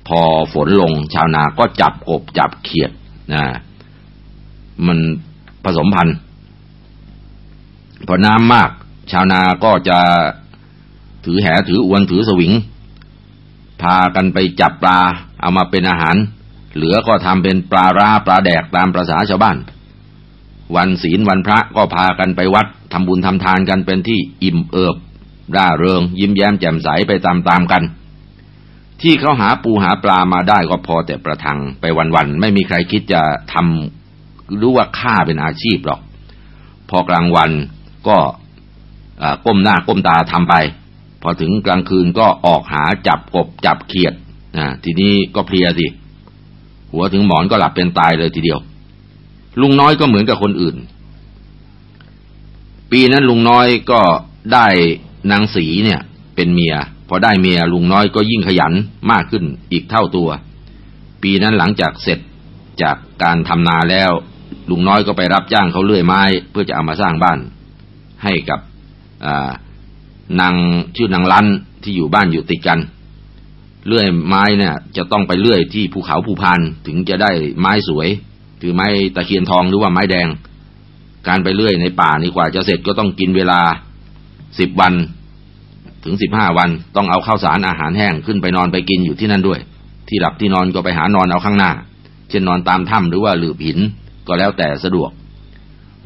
พอฝนลงชาวนาก็จับกบจับเขียดนะมันผสมพันธุ์พอน้ำมาก ชาวนาก็จะถือแหถืออวนถือสวิง พากันไปจับปลาเอามาเป็นอาหาร เหลือก็ทำเป็นปลาราปลาแดกตามประษาชาวบ้าน วันศีลวันพระก็พากันไปวัดทำบุญทำทานกันเป็นที่อิ่มเอิบร่าเริง ยิ้มแย้มแจ่มใสไปตามๆกัน ที่เขาหาปูหาปลามาได้ก็พอแต่ประทังไปวันๆไม่มีใครคิดจะทำรู้ว่าฆ่าเป็นอาชีพหรอก พอกลางวันก็ก้มหน้าก้มตาทำไป พอถึงกลางคืนก็ออกหาจับกบจับเขียดนะทีนี้ก็เพลียสิ หัวถึงหมอนก็หลับเป็นตายเลยทีเดียว ลุงน้อยก็เหมือนกับคนอื่น ปีนั้นลุงน้อยก็ได้นางสีเนี่ย เป็นเมีย พอได้เมียลุงน้อยก็ยิ่งขยันมากขึ้นอีกเท่าตัว ปีนั้นหลังจากเสร็จจากการทำนาแล้ว ลุงน้อยก็ไปรับจ้างเขาเลื่อยไม้ เพื่อจะเอามาสร้างบ้าน ให้กับนางชื่อนางลันที่อยู่บ้านอยู่ติดกัน เลื่อยไม้เนี่ย จะต้องไปเลื่อยที่ภูเขาภูพานถึงจะได้ไม้สวย คือไม้ตะเคียนทองหรือว่าไม้แดง การไปเลื่อยในป่านี่กว่าจะเสร็จก็ต้องกินเวลาสิบวัน ถึงสิบห้าวันต้องเอาข้าวสารอาหารแห้งขึ้นไปนอนไปกินอยู่ที่นั่นด้วย ที่หลับที่นอนก็ไปหานอนเอาข้างหน้า เช่นนอนตามถ้ำหรือว่าหลืบหินก็แล้วแต่สะดวก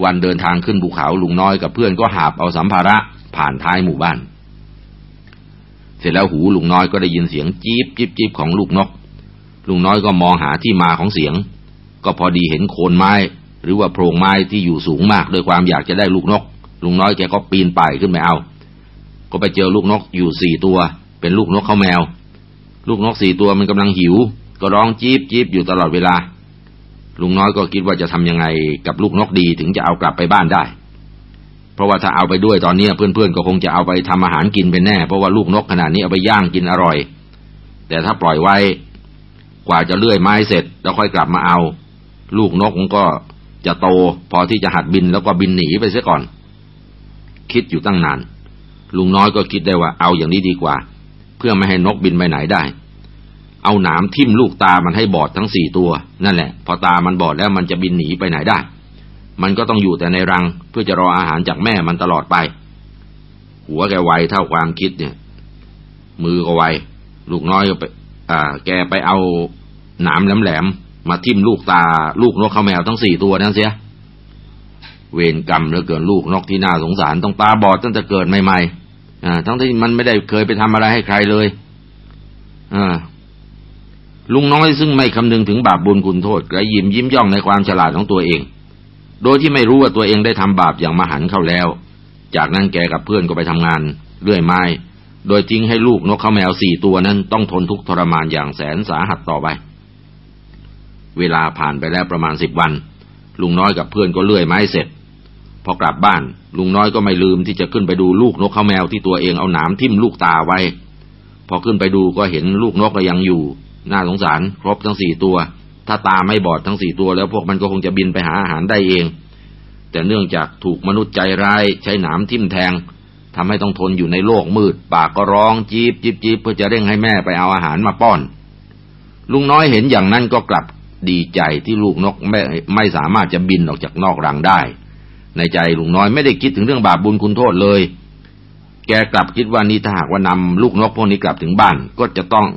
วันเดินทางขึ้นภูเขาลุงน้อยกับเพื่อนก็หาบเอาสัมภาระผ่านท้ายหมู่บ้าน เสร็จแล้วหูลุงน้อยก็ได้ยินเสียงจี๊บจี๊บจี๊บของลูกนก ลุงน้อยก็มองหาที่มาของเสียง ก็พอดีเห็นโคนไม้ หรือว่าโพรงไม้ที่อยู่สูงมากโดยความอยากจะได้ลูกนก ลุงน้อยแกก็ปีนป่ายขึ้นไปเอา ก็ไปเจอลูกนกอยู่สี่ตัว เป็นลูกนกข้าแมว ลูกนกสี่ตัวมันกำลังหิว ก็ร้องจี๊บจี๊บอยู่ตลอดเวลา ลุงน้อยก็คิดว่าจะทำยังไงกับลูกนกดีถึงจะเอากลับไปบ้านได้ เพราะว่าถ้าเอาไปด้วยตอนนี้เพื่อนๆก็คงจะเอาไปทำอาหารกินเป็นแน่ เพราะว่าลูกนกขนาดนี้เอาไปย่างกินอร่อย แต่ถ้าปล่อยไว้ กว่าจะเลื่อยไม้เสร็จ แล้วค่อยกลับมาเอา ลูกนกมันก็จะโต พอที่จะหัดบินแล้วก็บินหนีไปเสียก่อน คิดอยู่ตั้งนาน ลุงน้อยก็คิดได้ว่าเอาอย่างนี้ดีกว่า เพื่อไม่ให้นกบินไปไหนได้ เอาหนามทิ่มลูกตามันให้บอดทั้งสี่ตัว นั่นแหละ พอตามันบอดแล้วมันจะบินหนีไปไหนได้ มันก็ต้องอยู่แต่ในรัง เพื่อจะรออาหารจากแม่มันตลอดไป หัวแกไวเท่าความคิดเนี่ย มือก็ไวลูกน้อยก็ไป อ่า แกไปเอาหนามแหลมๆมาทิ่มลูกตา ลูกนกข้าแมวทั้งสี่ตัวนั่นเสีย เวรกรรมเหลือเกินลูกนกที่น่าสงสารต้องตาบอดตั้งแต่เกิดใหม่ๆอ่าทั้งที่มันไม่ได้เคยไปทำอะไรให้ใครเลยอลุงน้อยซึ่งไม่คำนึงถึงบาปบุญคุณโทษกระยิมยิ้มย่องในความฉลาดของตัวเอง โดยที่ไม่รู้ว่าตัวเองได้ทำบาปอย่างมหันเข้าแล้ว จากนั้นแกกับเพื่อนก็ไปทำงานเรื่อยไม้ โดยทิ้งให้ลูกนกข้าแมวสี่ตัวนั้นต้องทนทุกข์ทรมานอย่างแสนสาหัสต่อไป เวลาผ่านไปแล้วประมาณสิบวัน ลุงน้อยกับเพื่อนก็เลื่อยไม้เสร็จ พอกลับบ้าน ลุงน้อยก็ไม่ลืมที่จะขึ้นไปดูลูกนกข้าแมวที่ตัวเองเอาหนามทิ่มลูกตาไว้ พอขึ้นไปดูก็เห็นลูกนกก็ยังอยู่ น่าสงสารครบทั้งสี่ตัว ถ้าตาไม่บอดทั้งสี่ตัวแล้วพวกมันก็คงจะบินไปหาอาหารได้เอง แต่เนื่องจากถูกมนุษย์ใจร้ายใช้หนามทิ่มแทงทำให้ต้องทนอยู่ในโลกมืด ปากก็ร้องจีบจีบจีบเพื่อจะเร่งให้แม่ไปเอาอาหารมาป้อน ลุงน้อยเห็นอย่างนั้นก็กลับดีใจที่ลูกนกไม่ไม่สามารถจะบินออกจากนอกรังได้ ในใจลุงน้อยไม่ได้คิดถึงเรื่องบาปบุญคุณโทษเลย แกกลับคิดว่านี่ถ้าหากว่านำลูกนกพวกนี้กลับถึงบ้านก็จะต้อง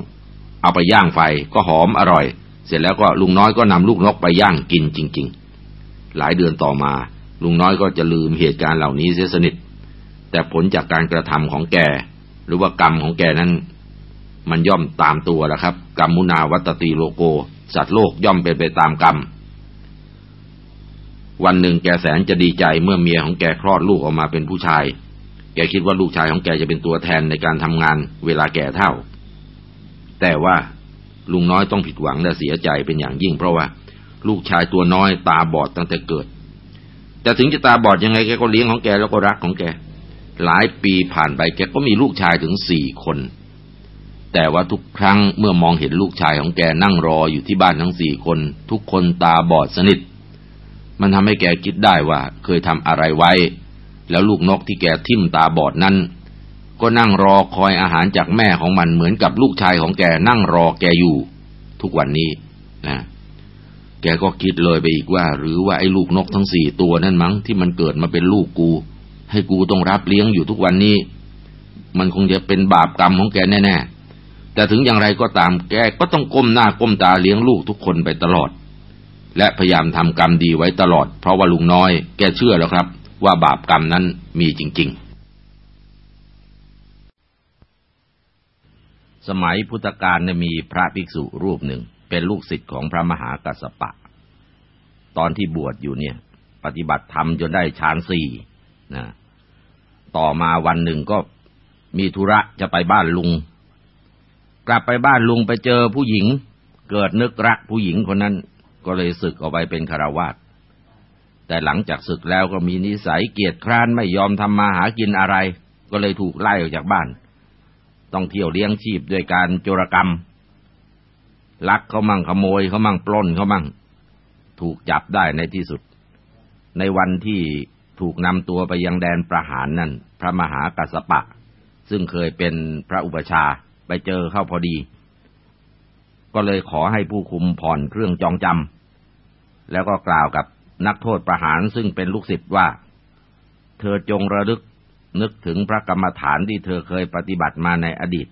เอาไปย่างไฟก็หอมอร่อย เสร็จแล้วก็ลุงน้อยก็นำลูกนกไปย่างกินจริง ๆ หลายเดือนต่อมา ลุงน้อยก็จะลืมเหตุการณ์เหล่านี้เสียสนิท แต่ผลจากการกระทำของแก หรือว่ากรรมของแกนั้น มันย่อมตามตัวแล้วครับ กรรมมุนาวัตตีโลโก สัตว์โลกย่อมเป็นไปตามกรรม วันหนึ่งแกแสนจะดีใจเมื่อเมียของแกคลอดลูกออกมาเป็นผู้ชาย แกคิดว่าลูกชายของแกจะเป็นตัวแทนในการทำงานเวลาแก่เท่า แต่ว่าลุงน้อยต้องผิดหวังและเสียใจเป็นอย่างยิ่ง เพราะว่า ลูกชายตัวน้อยตาบอดตั้งแต่เกิด แต่ถึงจะตาบอดยังไงแกก็เลี้ยงของแกแล้วก็รักของแก หลายปีผ่านไปแกก็มีลูกชายถึงสี่คน แต่ว่าทุกครั้งเมื่อมองเห็นลูกชายของแกนั่งรออยู่ที่บ้านทั้งสี่คน ทุกคนตาบอดสนิท มันทำให้แกคิดได้ว่าเคยทำอะไรไว้ แล้วลูกนกที่แกทิ่มตาบอดนั้น ก็นั่งรอคอยอาหารจากแม่ของมันเหมือนกับลูกชายของแกนั่งรอแกอยู่ ทุกวันนี้นะแกก็คิดเลยไปอีกว่า หรือว่าไอ้ลูกนกทั้งสี่ตัวนั่นมั้งที่มันเกิดมาเป็นลูกกู ให้กูต้องรับเลี้ยงอยู่ทุกวันนี้ มันคงจะเป็นบาปกรรมของแกแน่ๆแต่ถึงอย่างไรก็ตามแกก็ต้องก้มหน้าก้มตาเลี้ยงลูกทุกคนไปตลอด และพยายามทำกรรมดีไว้ตลอด เพราะว่าลุงน้อย แกเชื่อแล้วครับ ว่าบาปกรรมนั้นมีจริง ๆ สมัยพุทธกาลเนี่ยมีพระภิกษุรูปหนึ่ง เป็นลูกศิษย์ของพระมหากัสสปะ ตอนที่บวชอยู่เนี่ย ปฏิบัติธรรมจนได้ฌานสี่นะต่อมาวันหนึ่งก็มีธุระจะไปบ้านลุง กลับไปบ้านลุงไปเจอผู้หญิง เกิดนึกรักผู้หญิงคนนั้น ก็เลยศึกออกไปเป็นคารวาสแต่หลังจากศึกแล้วก็มีนิสัยเกียจคร้านไม่ยอมทำมาหากินอะไร ก็เลยถูกไล่ออกจากบ้าน ต้องเที่ยวเลี้ยงชีพด้วยการโจรกรรม ลักเขามั่งขโมยเขามั่งปล้นเขามั่ง ถูกจับได้ในที่สุด ในวันที่ถูกนำตัวไปยังแดนประหารนั่น พระมหากัสปะ ซึ่งเคยเป็นพระอุปชาไปเจอเข้าพอดี ก็เลยขอให้ผู้คุมผ่อนเครื่องจองจำแล้วก็กล่าวกับนักโทษประหารซึ่งเป็นลูกศิษย์ว่า เธอจงระลึกนึกถึงพระกรรมฐานที่เธอเคยปฏิบัติมาในอดีต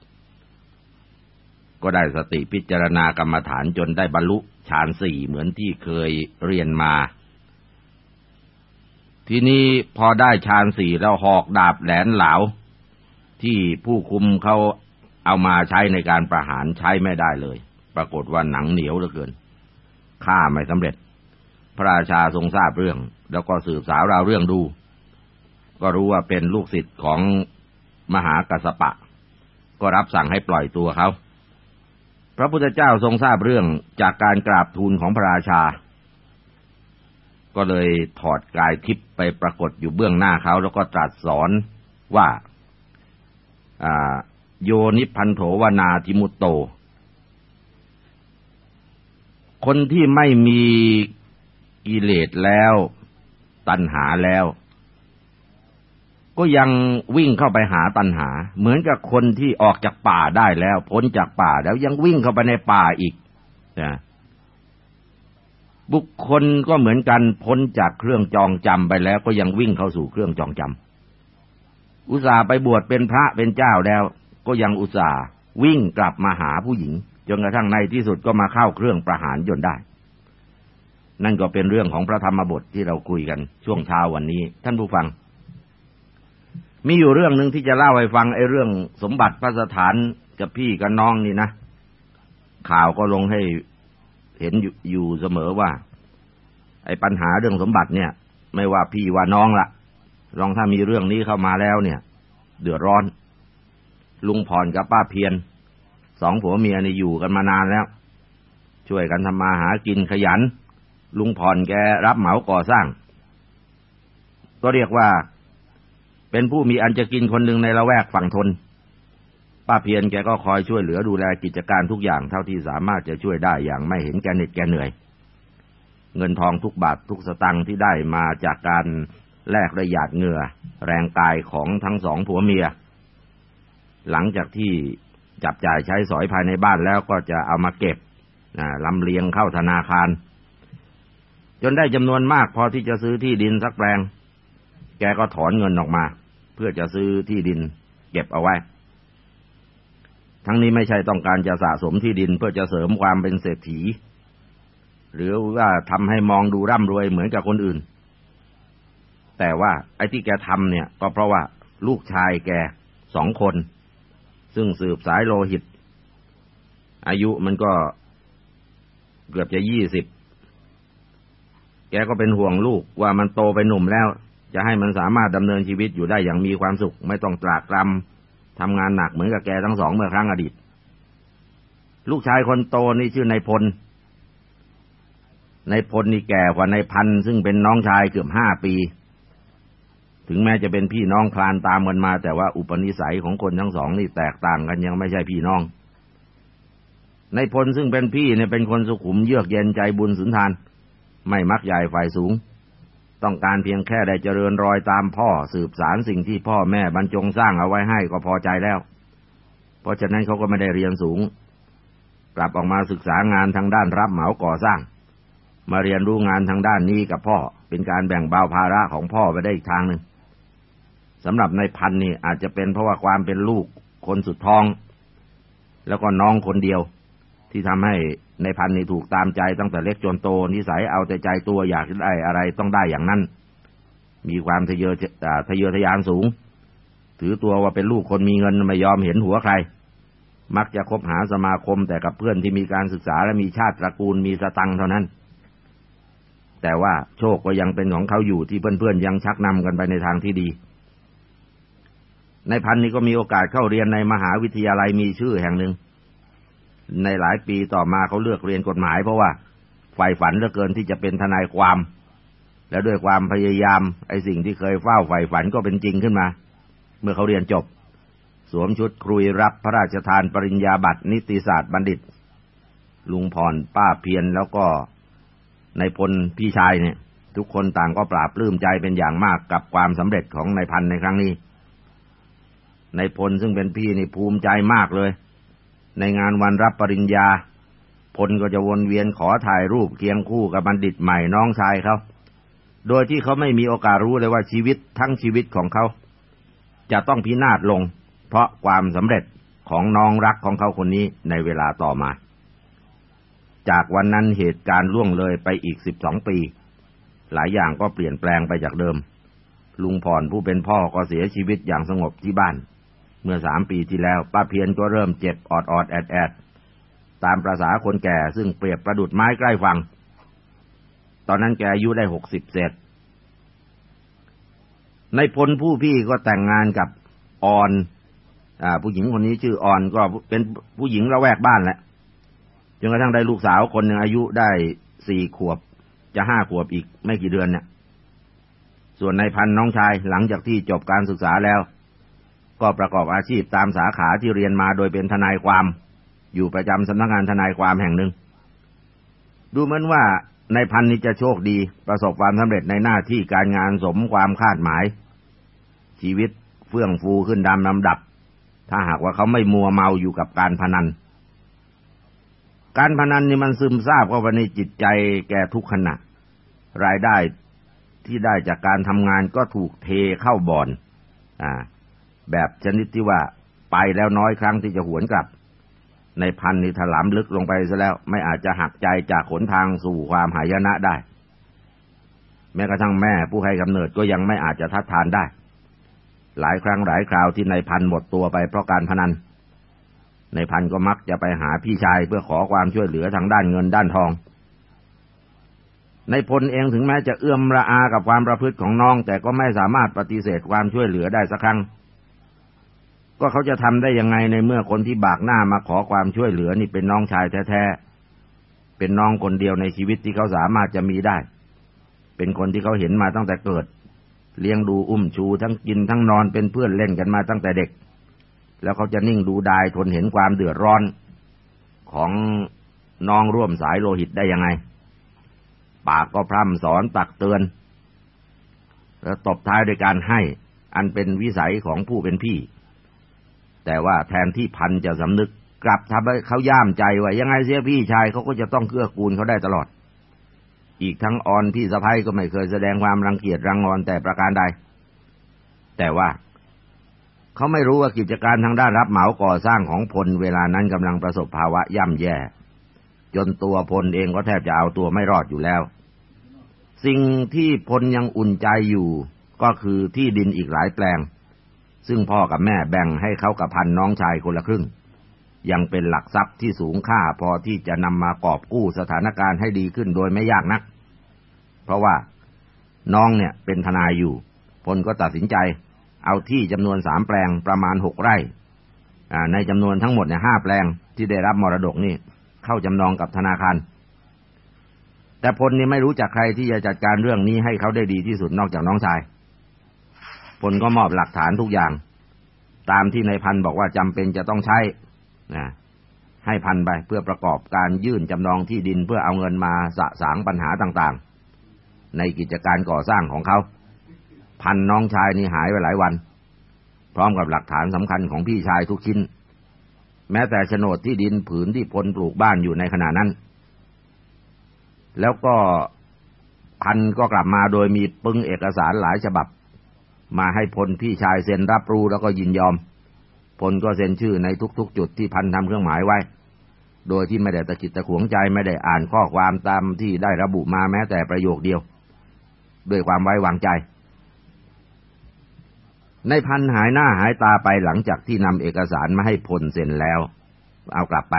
ก็ได้สติพิจารณากรรมฐานจนได้บรรลุฌานสี่เหมือนที่เคยเรียนมา ทีนี้พอได้ชานสี่แล้วหอกดาบแหลนเหลาที่ผู้คุมเขาเอามาใช้ในการประหารใช้ไม่ได้เลย ปรากฏว่าหนังเหนียวเหลือเกินฆ่าไม่สำเร็จ พระราชาทรงทราบเรื่อง แล้วก็สืบสาวราวเรื่องดู ก็รู้ว่าเป็นลูกศิษย์ของมหากัสปะ ก็รับสั่งให้ปล่อยตัวเขา พระพุทธเจ้าทรงทราบเรื่องจากการกราบทูลของพระราชา ก็เลยถอดกายทิพย์ไปปรากฏอยู่เบื้องหน้าเขา แล้วก็ตรัสสอนว่าโยนิพันโถวนาทิมุตโต คนที่ไม่มีกิเลสแล้ว ตัณหาแล้ว ก็ยังวิ่งเข้าไปหาตัณหา เหมือนกับคนที่ออกจากป่าได้แล้ว พ้นจากป่าแล้วยังวิ่งเข้าไปในป่าอีกนะบุคคลก็เหมือนกันพ้นจากเครื่องจองจำไปแล้ว ก็ยังวิ่งเข้าสู่เครื่องจองจำอุตส่าห์ไปบวชเป็นพระเป็นเจ้าแล้ว ก็ยังอุตส่าห์วิ่งกลับมาหาผู้หญิง จนกระทั่งในที่สุดก็มาเข้าเครื่องประหารยนได้ นั่นก็เป็นเรื่องของพระธรรมบทที่เราคุยกันช่วงเช้าวันนี้ ท่านผู้ฟัง มีอยู่เรื่องหนึ่งที่จะเล่าให้ฟังไอ้เรื่องสมบัติพระสถานกับพี่กับน้องนี่นะ ข่าวก็ลงให้เห็นอยู่เสมอว่า ไอ้ปัญหาเรื่องสมบัติเนี่ย ไม่ว่าพี่ว่าน้องละลองถ้ามีเรื่องนี้เข้ามาแล้วเนี่ย เดือดร้อน ลุงพรกับป้าเพียน สองผัวเมียนี่อยู่กันมานานแล้ว ช่วยกันทำมาหากินขยัน ลุงพรแกรับเหมาก่อสร้าง ก็เรียกว่า เป็นผู้มีอันจะกินคนหนึ่งในละแวกฝั่งทน ป้าเพียนแกก็คอยช่วยเหลือดูแลกิจการทุกอย่างเท่าที่สามารถจะช่วยได้อย่างไม่เห็นแกเหน็ดแกเหนื่อย เงินทองทุกบาททุกสตังค์ที่ได้มาจากการแลกระหยาดเหงื่อ แรงกายของทั้งสองผัวเมีย หลังจากที่ จับจ่ายใช้สอยภายในบ้านแล้วก็จะเอามาเก็บลำเลียงเข้าธนาคาร จนได้จำนวนมากพอที่จะซื้อที่ดินสักแปลง แกก็ถอนเงินออกมา เพื่อจะซื้อที่ดิน เก็บเอาไว้ ทั้งนี้ไม่ใช่ต้องการจะสะสมที่ดินเพื่อจะเสริมความเป็นเศรษฐี หรือว่าทำให้มองดูร่ำรวยเหมือนกับคนอื่น แต่ว่าไอ้ที่แกทำเนี่ย ก็เพราะว่าลูกชายแกสองคน ซึ่งสืบสายโลหิต อายุมันก็เกือบจะยี่สิบ แกก็เป็นห่วงลูกว่ามันโตไปหนุ่มแล้ว จะให้มันสามารถดำเนินชีวิตอยู่ได้อย่างมีความสุข ไม่ต้องตรากตรำทำงานหนักเหมือนกับแกทั้งสองเมื่อครั้งอดีต ลูกชายคนโตนี่ชื่อนายพลนายพลนี่แก่กว่านายพันซึ่งเป็นน้องชายเกือบห้าปี ถึงแม้จะเป็นพี่น้องคลานตามกันมา แต่ว่าอุปนิสัยของคนทั้งสองนี่แตกต่างกันยังไม่ใช่พี่น้อง ในพลซึ่งเป็นพี่เนี่ยเป็นคนสุขุมเยือกเย็นใจบุญสุนทาน ไม่มักใหญ่ฝ่ายสูง ต้องการเพียงแค่ได้เจริญรอยตามพ่อสืบสารสิ่งที่พ่อแม่บรรจงสร้างเอาไว้ให้ก็พอใจแล้ว เพราะฉะนั้นเขาก็ไม่ได้เรียนสูง กลับออกมาศึกษางานทางด้านรับเหมาก่อสร้าง มาเรียนรู้งานทางด้านนี้กับพ่อเป็นการแบ่งเบาภาระของพ่อไปได้อีกทางหนึ่ง สำหรับในพันนี่อาจจะเป็นเพราะว่าความเป็นลูกคนสุดท้อง แล้วก็น้องคนเดียว ที่ทำให้ในพันนี่ถูกตามใจตั้งแต่เล็กจนโตนิสัยเอาแต่ใจตัวอยากได้อะไรต้องได้อย่างนั้น มีความทะเยอทะเยอทะยานสูง ถือตัวว่าเป็นลูกคนมีเงินไม่ยอมเห็นหัวใคร มักจะคบหาสมาคมแต่กับเพื่อนที่มีการศึกษาและมีชาติตระกูลมีสตังเท่านั้นแต่ว่าโชคก็ยังเป็นของเขาอยู่ที่เพื่อนๆยังชักนำกันไปในทางที่ดี ในพันนี้ก็มีโอกาสเข้าเรียนในมหาวิทยาลัยมีชื่อแห่งหนึ่ง ในหลายปีต่อมาเขาเลือกเรียนกฎหมาย เพราะว่าใฝ่ฝันเหลือเกินที่จะเป็นทนายความ และด้วยความพยายาม ไอ้สิ่งที่เคยเฝ้าใฝ่ฝันก็เป็นจริงขึ้นมา เมื่อเขาเรียนจบ สวมชุดครุยรับพระราชทานปริญญาบัตรนิติศาสตร์บัณฑิต ลุงพรป้าเพียนแล้วก็ในพลพี่ชายเนี่ย ทุกคนต่างก็ปราบปลื้มใจเป็นอย่างมากกับความสำเร็จของนายพันในครั้งนี้ ในพลซึ่งเป็นพี่นี่ภูมิใจมากเลย ในงานวันรับปริญญา พลก็จะวนเวียนขอถ่ายรูปเคียงคู่กับบัณฑิตใหม่น้องชายเขาโดยที่เขาไม่มีโอกาสรู้เลยว่าชีวิตทั้งชีวิตของเขา จะต้องพินาศลง เพราะความสำเร็จของน้องรักของเขาคนนี้ในเวลาต่อมา จากวันนั้นเหตุการณ์ล่วงเลยไปอีกสิบสองปี หลายอย่างก็เปลี่ยนแปลงไปจากเดิม ลุงผ่อนผู้เป็นพ่อก็เสียชีวิตอย่างสงบที่บ้าน เมื่อสามปีที่แล้ว ป้าเพียนก็เริ่มเจ็บออดออดแอดแอดตามประษาคนแก่ซึ่งเปรียบประดุดไม้ใกล้ฟัง ตอนนั้นแกอายุได้หกสิบเศษในพลผู้พี่ก็แต่งงานกับออนอผู้หญิงคนนี้ชื่อออนก็เป็นผู้หญิงระแวกบ้านแหละจนกระทั่งได้ลูกสาวคนหนึ่งอายุได้สี่ขวบ จะห้าขวบอีกไม่กี่เดือนเนี่ย ส่วนในพันน้องชายหลังจากที่จบการศึกษาแล้ว ก็ประกอบอาชีพตามสาขาที่เรียนมาโดยเป็นทนายความ อยู่ประจำสำนักงานทนายความแห่งหนึ่ง ดูเหมือนว่าในพันนี้จะโชคดีประสบความสำเร็จในหน้าที่การงานสมความคาดหมาย ชีวิตเฟื่องฟูขึ้นดำลำดับ ถ้าหากว่าเขาไม่มัวเมาอยู่กับการพนัน การพนันนี่มันซึมซาบเข้าไปในจิตใจแกทุกขณะ รายได้ที่ได้จากการทำงานก็ถูกเทเข้าบ่อน อ่า แบบชนิดที่ว่าไปแล้วน้อยครั้งที่จะหวนกลับ ในพันนี่ถลำลึกลงไปซะแล้ว ไม่อาจจะหักใจจากขนทางสู่ความหายนะได้ แม้กระทั่งแม่ผู้ให้กำเนิดก็ยังไม่อาจจะทัดทานได้ หลายครั้งหลายคราวที่ในพันหมดตัวไปเพราะการพนัน ในพันก็มักจะไปหาพี่ชายเพื่อขอความช่วยเหลือทางด้านเงินด้านทองในพลเองถึงแม้จะเอื้อมระอากับความประพฤติของน้อง แต่ก็ไม่สามารถปฏิเสธความช่วยเหลือได้สักครั้ง ก็เขาจะทำได้ยังไงในเมื่อคนที่บากหน้ามาขอความช่วยเหลือนี่เป็นน้องชายแท้ๆ เป็นน้องคนเดียวในชีวิตที่เขาสามารถจะมีได้ เป็นคนที่เขาเห็นมาตั้งแต่เกิด เลี้ยงดูอุ้มชูทั้งกินทั้งนอนเป็นเพื่อนเล่นกันมาตั้งแต่เด็ก แล้วเขาจะนิ่งดูดายทนเห็นความเดือดร้อนของน้องร่วมสายโลหิตได้ยังไง ปากก็พร่ำสอนตักเตือน แล้วตบท้ายด้วยการให้ อันเป็นวิสัยของผู้เป็นพี่ แต่ว่าแทนที่พันจะสำนึกกลับทำให้เขาย่ามใจว่ายังไงเสียพี่ชายเขาก็จะต้องเกื้อกูลเขาได้ตลอด อีกทั้งออนพี่สะพ้ยก็ไม่เคยแสดงความรังเกียจรังงอนแต่ประการใด แต่ว่าเขาไม่รู้ว่ากิจการทางด้านรับเหมาก่อสร้างของพลเวลานั้นกำลังประสบภาวะย่ำแย่ จนตัวพลเองก็แทบจะเอาตัวไม่รอดอยู่แล้ว สิ่งที่พลยังอุ่นใจอยู่ก็คือที่ดินอีกหลายแปลง ซึ่งพ่อกับแม่แบ่งให้เขากับพันน้องชายคนละครึ่ง ยังเป็นหลักทรัพย์ที่สูงค่าพอที่จะนำมากอบกู้สถานการณ์ให้ดีขึ้นโดยไม่ยากนัก เพราะว่าน้องเนี่ยเป็นทนายอยู่ พลก็ตัดสินใจ เอาที่จำนวนสามแปลงประมาณหกไร่ในจำนวนทั้งหมดเนี่ยห้าแปลงที่ได้รับมรดกนี่เข้าจำนองกับธนาคาร แต่พลนี่ไม่รู้จักใครที่จะจัดการเรื่องนี้ให้เขาได้ดีที่สุดนอกจากน้องชาย พลก็มอบหลักฐานทุกอย่าง ตามที่ในพันบอกว่าจำเป็นจะต้องใช้นะให้พันไปเพื่อประกอบการยื่นจำนองที่ดินเพื่อเอาเงินมาสะสางปัญหาต่างๆ ในกิจการก่อสร้างของเขา พันน้องชายนี่หายไปหลายวัน พร้อมกับหลักฐานสำคัญของพี่ชายทุกชิ้น แม้แต่โฉนดที่ดินผืนที่พลปลูกบ้านอยู่ในขณะนั้น แล้วก็พันก็กลับมาโดยมีปึ้งเอกสารหลายฉบับ มาให้พลพี่ชายเซ็นรับรู้แล้วก็ยินยอม พลก็เซ็นชื่อในทุกๆ จุดที่พันทำเครื่องหมายไว้ โดยที่ไม่ได้ตะกิดตะขวงใจไม่ได้อ่านข้อความตามที่ได้ระบุมาแม้แต่ประโยคเดียว ด้วยความไว้วางใจ ในพันหายหน้าหายตาไปหลังจากที่นำเอกสารมาให้พลเซ็นแล้ว เอากลับไป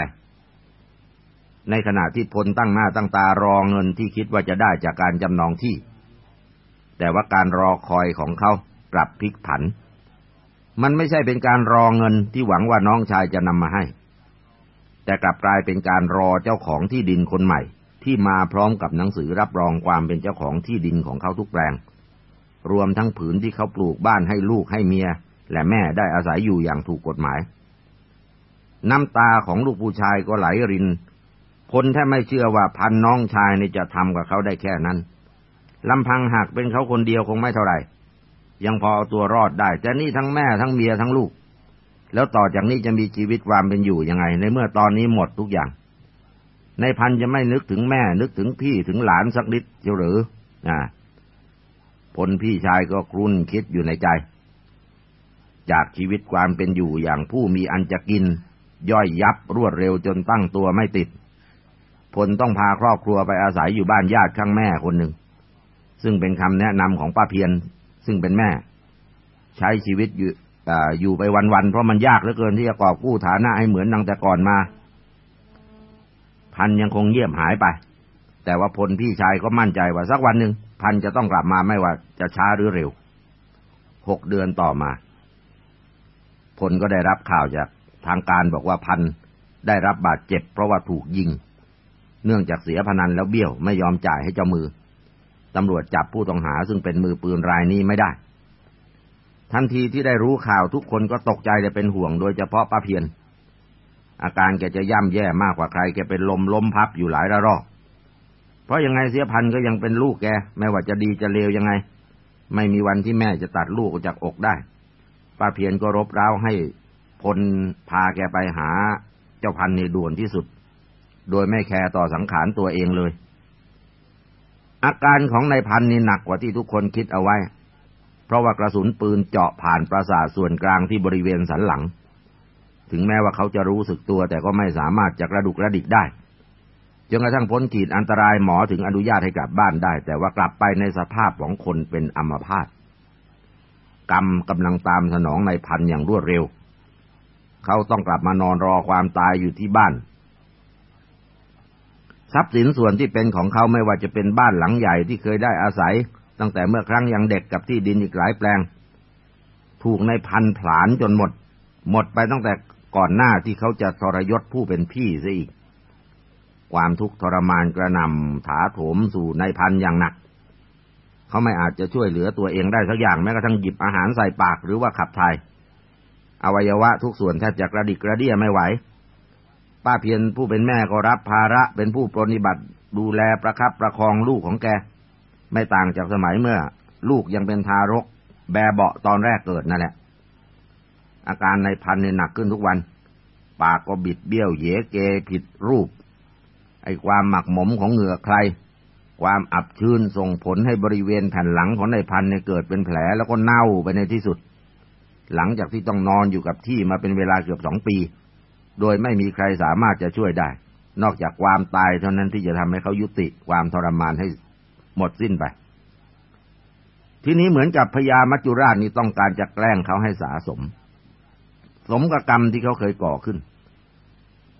ในขณะที่พลตั้งหน้าตั้งตารอเงินที่คิดว่าจะได้จากการจำนองที่ แต่ว่าการรอคอยของเขา กลับพลิกผัน มันไม่ใช่เป็นการรอเงินที่หวังว่าน้องชายจะนำมาให้ แต่กลับกลายเป็นการรอเจ้าของที่ดินคนใหม่ ที่มาพร้อมกับหนังสือรับรองความเป็นเจ้าของที่ดินของเขาทุกแปลง รวมทั้งผืนที่เขาปลูกบ้านให้ลูกให้เมีย และแม่ได้อาศัยอยู่อย่างถูกกฎหมาย น้ำตาของลูกผู้ชายก็ไหลริน คนแทบไม่เชื่อว่าพันน้องชายนี่จะทำกับเขาได้แค่นั้นลำพังหากเป็นเขาคนเดียวคงไม่เท่าไหร่ ยังพอเอาตัวรอดได้ แต่นี่ทั้งแม่ทั้งเมียทั้งลูก แล้วต่อจากนี้จะมีชีวิตความเป็นอยู่ยังไง ในเมื่อตอนนี้หมดทุกอย่าง ในพันจะไม่นึกถึงแม่ นึกถึงพี่ถึงหลานสักนิดเชียวหรืออ่าผลพี่ชายก็ครุ่นคิดอยู่ในใจ จากชีวิตความเป็นอยู่อย่างผู้มีอันจะกิน ย่อยยับรวดเร็วจนตั้งตัวไม่ติดผลต้องพาครอบครัวไปอาศัยอยู่บ้านญาติข้างแม่คนหนึ่ง ซึ่งเป็นคำแนะนำของป้าเพียน ซึ่งเป็นแม่ ใช้ชีวิตอยู่อยู่ไปวันๆเพราะมันยากเหลือเกินที่จะกอบกู้ฐานะให้เหมือนนังแต่ก่อนมา พันยังคงเงียบหายไป แต่ว่าพลพี่ชายก็มั่นใจว่าสักวันหนึ่งพันจะต้องกลับมาไม่ว่าจะช้าหรือเร็วหกเดือนต่อมา พลก็ได้รับข่าวจากทางการบอกว่าพันได้รับบาดเจ็บเพราะว่าถูกยิง เนื่องจากเสียพนันแล้วเบี้ยวไม่ยอมจ่ายให้เจ้ามือ ตำรวจจับผู้ต้องหาซึ่งเป็นมือปืนรายนี้ไม่ได้ ทันทีที่ได้รู้ข่าวทุกคนก็ตกใจจะเป็นห่วงโดยเฉพาะป้าเพียน อาการแกจะย่ำแย่มากกว่าใครแกเป็นลมล้มพับอยู่หลายระรอก เพราะยังไงเสียพันก็ยังเป็นลูกแก ไม่ว่าจะดีจะเลวยังไง ไม่มีวันที่แม่จะตัดลูกออกจากอกได้ป้าเพียนก็รบเร้าให้พลพาแกไปหาเจ้าพันในด่วนที่สุด โดยไม่แคร์ต่อสังขารตัวเองเลย อาการของนายพันนี่หนักกว่าที่ทุกคนคิดเอาไว้ เพราะว่ากระสุนปืนเจาะผ่านประสาทส่วนกลางที่บริเวณสันหลัง ถึงแม้ว่าเขาจะรู้สึกตัวแต่ก็ไม่สามารถจะกระดุกกระดิกได้จนกระทั่งพ้นขีดอันตรายหมอถึงอนุญาตให้กลับบ้านได้ แต่ว่ากลับไปในสภาพของคนเป็นอัมพาตกรรมกำลังตามสนองในพันอย่างรวดเร็ว เขาต้องกลับมานอนรอความตายอยู่ที่บ้าน ทรัพย์สินส่วนที่เป็นของเขาไม่ว่าจะเป็นบ้านหลังใหญ่ที่เคยได้อาศัย ตั้งแต่เมื่อครั้งยังเด็กกับที่ดินอีกหลายแปลง ถูกในพันผลาญจนหมด หมดไปตั้งแต่ก่อนหน้าที่เขาจะทรยศผู้เป็นพี่ซะอีก ความทุกข์ทรมานกระนำถาโถมสู่ในพันอย่างหนัก เขาไม่อาจจะช่วยเหลือตัวเองได้สักอย่างแม้กระทั่งหยิบอาหารใส่ปากหรือว่าขับถ่ายอวัยวะทุกส่วนแทบจะกระดิกกระเดี้ยไม่ไหว ป้าเพียรผู้เป็นแม่ก็รับภาระเป็นผู้ปรนิบัติดูแลประคับประคองลูกของแก ไม่ต่างจากสมัยเมื่อ ลูกยังเป็นทารก แบเบาตอนแรกเกิดนั่นแหละ อาการในพันเนี่ยหนักขึ้นทุกวัน ปากก็บิดเบี้ยวเยเกผิดรูป ไอความหมักหมมของเหงื่อใคร ความอับชื้นส่งผลให้บริเวณแผ่นหลังของในพันเนี่ยเกิดเป็นแผลแล้วก็เน่าไปในที่สุด หลังจากที่ต้องนอนอยู่กับที่มาเป็นเวลาเกือบสองปี โดยไม่มีใครสามารถจะช่วยได้ นอกจากความตายเท่านั้นที่จะทำให้เขายุติความทรมานให้หมดสิ้นไป ทีนี้เหมือนกับพญามัจจุราชนี่ต้องการจะแกล้งเขาให้สาสม สมกับกรรมที่เขาเคยก่อขึ้น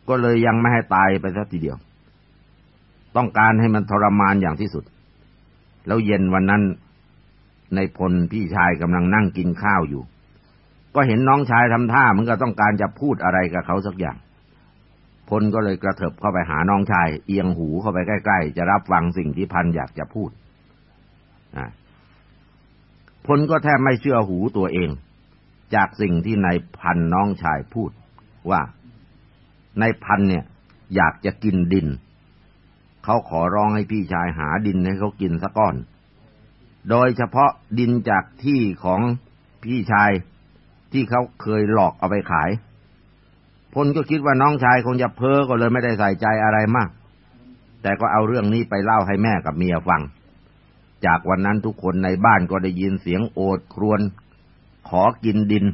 ก็เลยยังไม่ให้ตายไปสักทีเดียว ต้องการให้มันทรมานอย่างที่สุด แล้วเย็นวันนั้นในพลพี่ชายกำลังนั่งกินข้าวอยู่ ก็เห็นน้องชายทำท่ามันก็ต้องการจะพูดอะไรกับเขาสักอย่าง พลก็เลยกระเถิบเข้าไปหาน้องชาย เอียงหูเข้าไปใกล้ๆ จะรับฟังสิ่งที่พันอยากจะพูดพลก็แทบไม่เชื่อหูตัวเอง จากสิ่งที่นายพันน้องชายพูด ว่านายพันเนี่ย อยากจะกินดิน เขาขอร้องให้พี่ชายหาดินให้เขากินสักก้อน โดยเฉพาะดินจากที่ของพี่ชาย ที่เขาเคยหลอกเอาไปขาย พลก็คิดว่าน้องชายคงจะเพ้อก็เลยไม่ได้ใส่ใจอะไรมาก แต่ก็เอาเรื่องนี้ไปเล่าให้แม่กับเมียฟัง จากวันนั้นทุกคนในบ้านก็ได้ยินเสียงโอดครวญขอกินดิน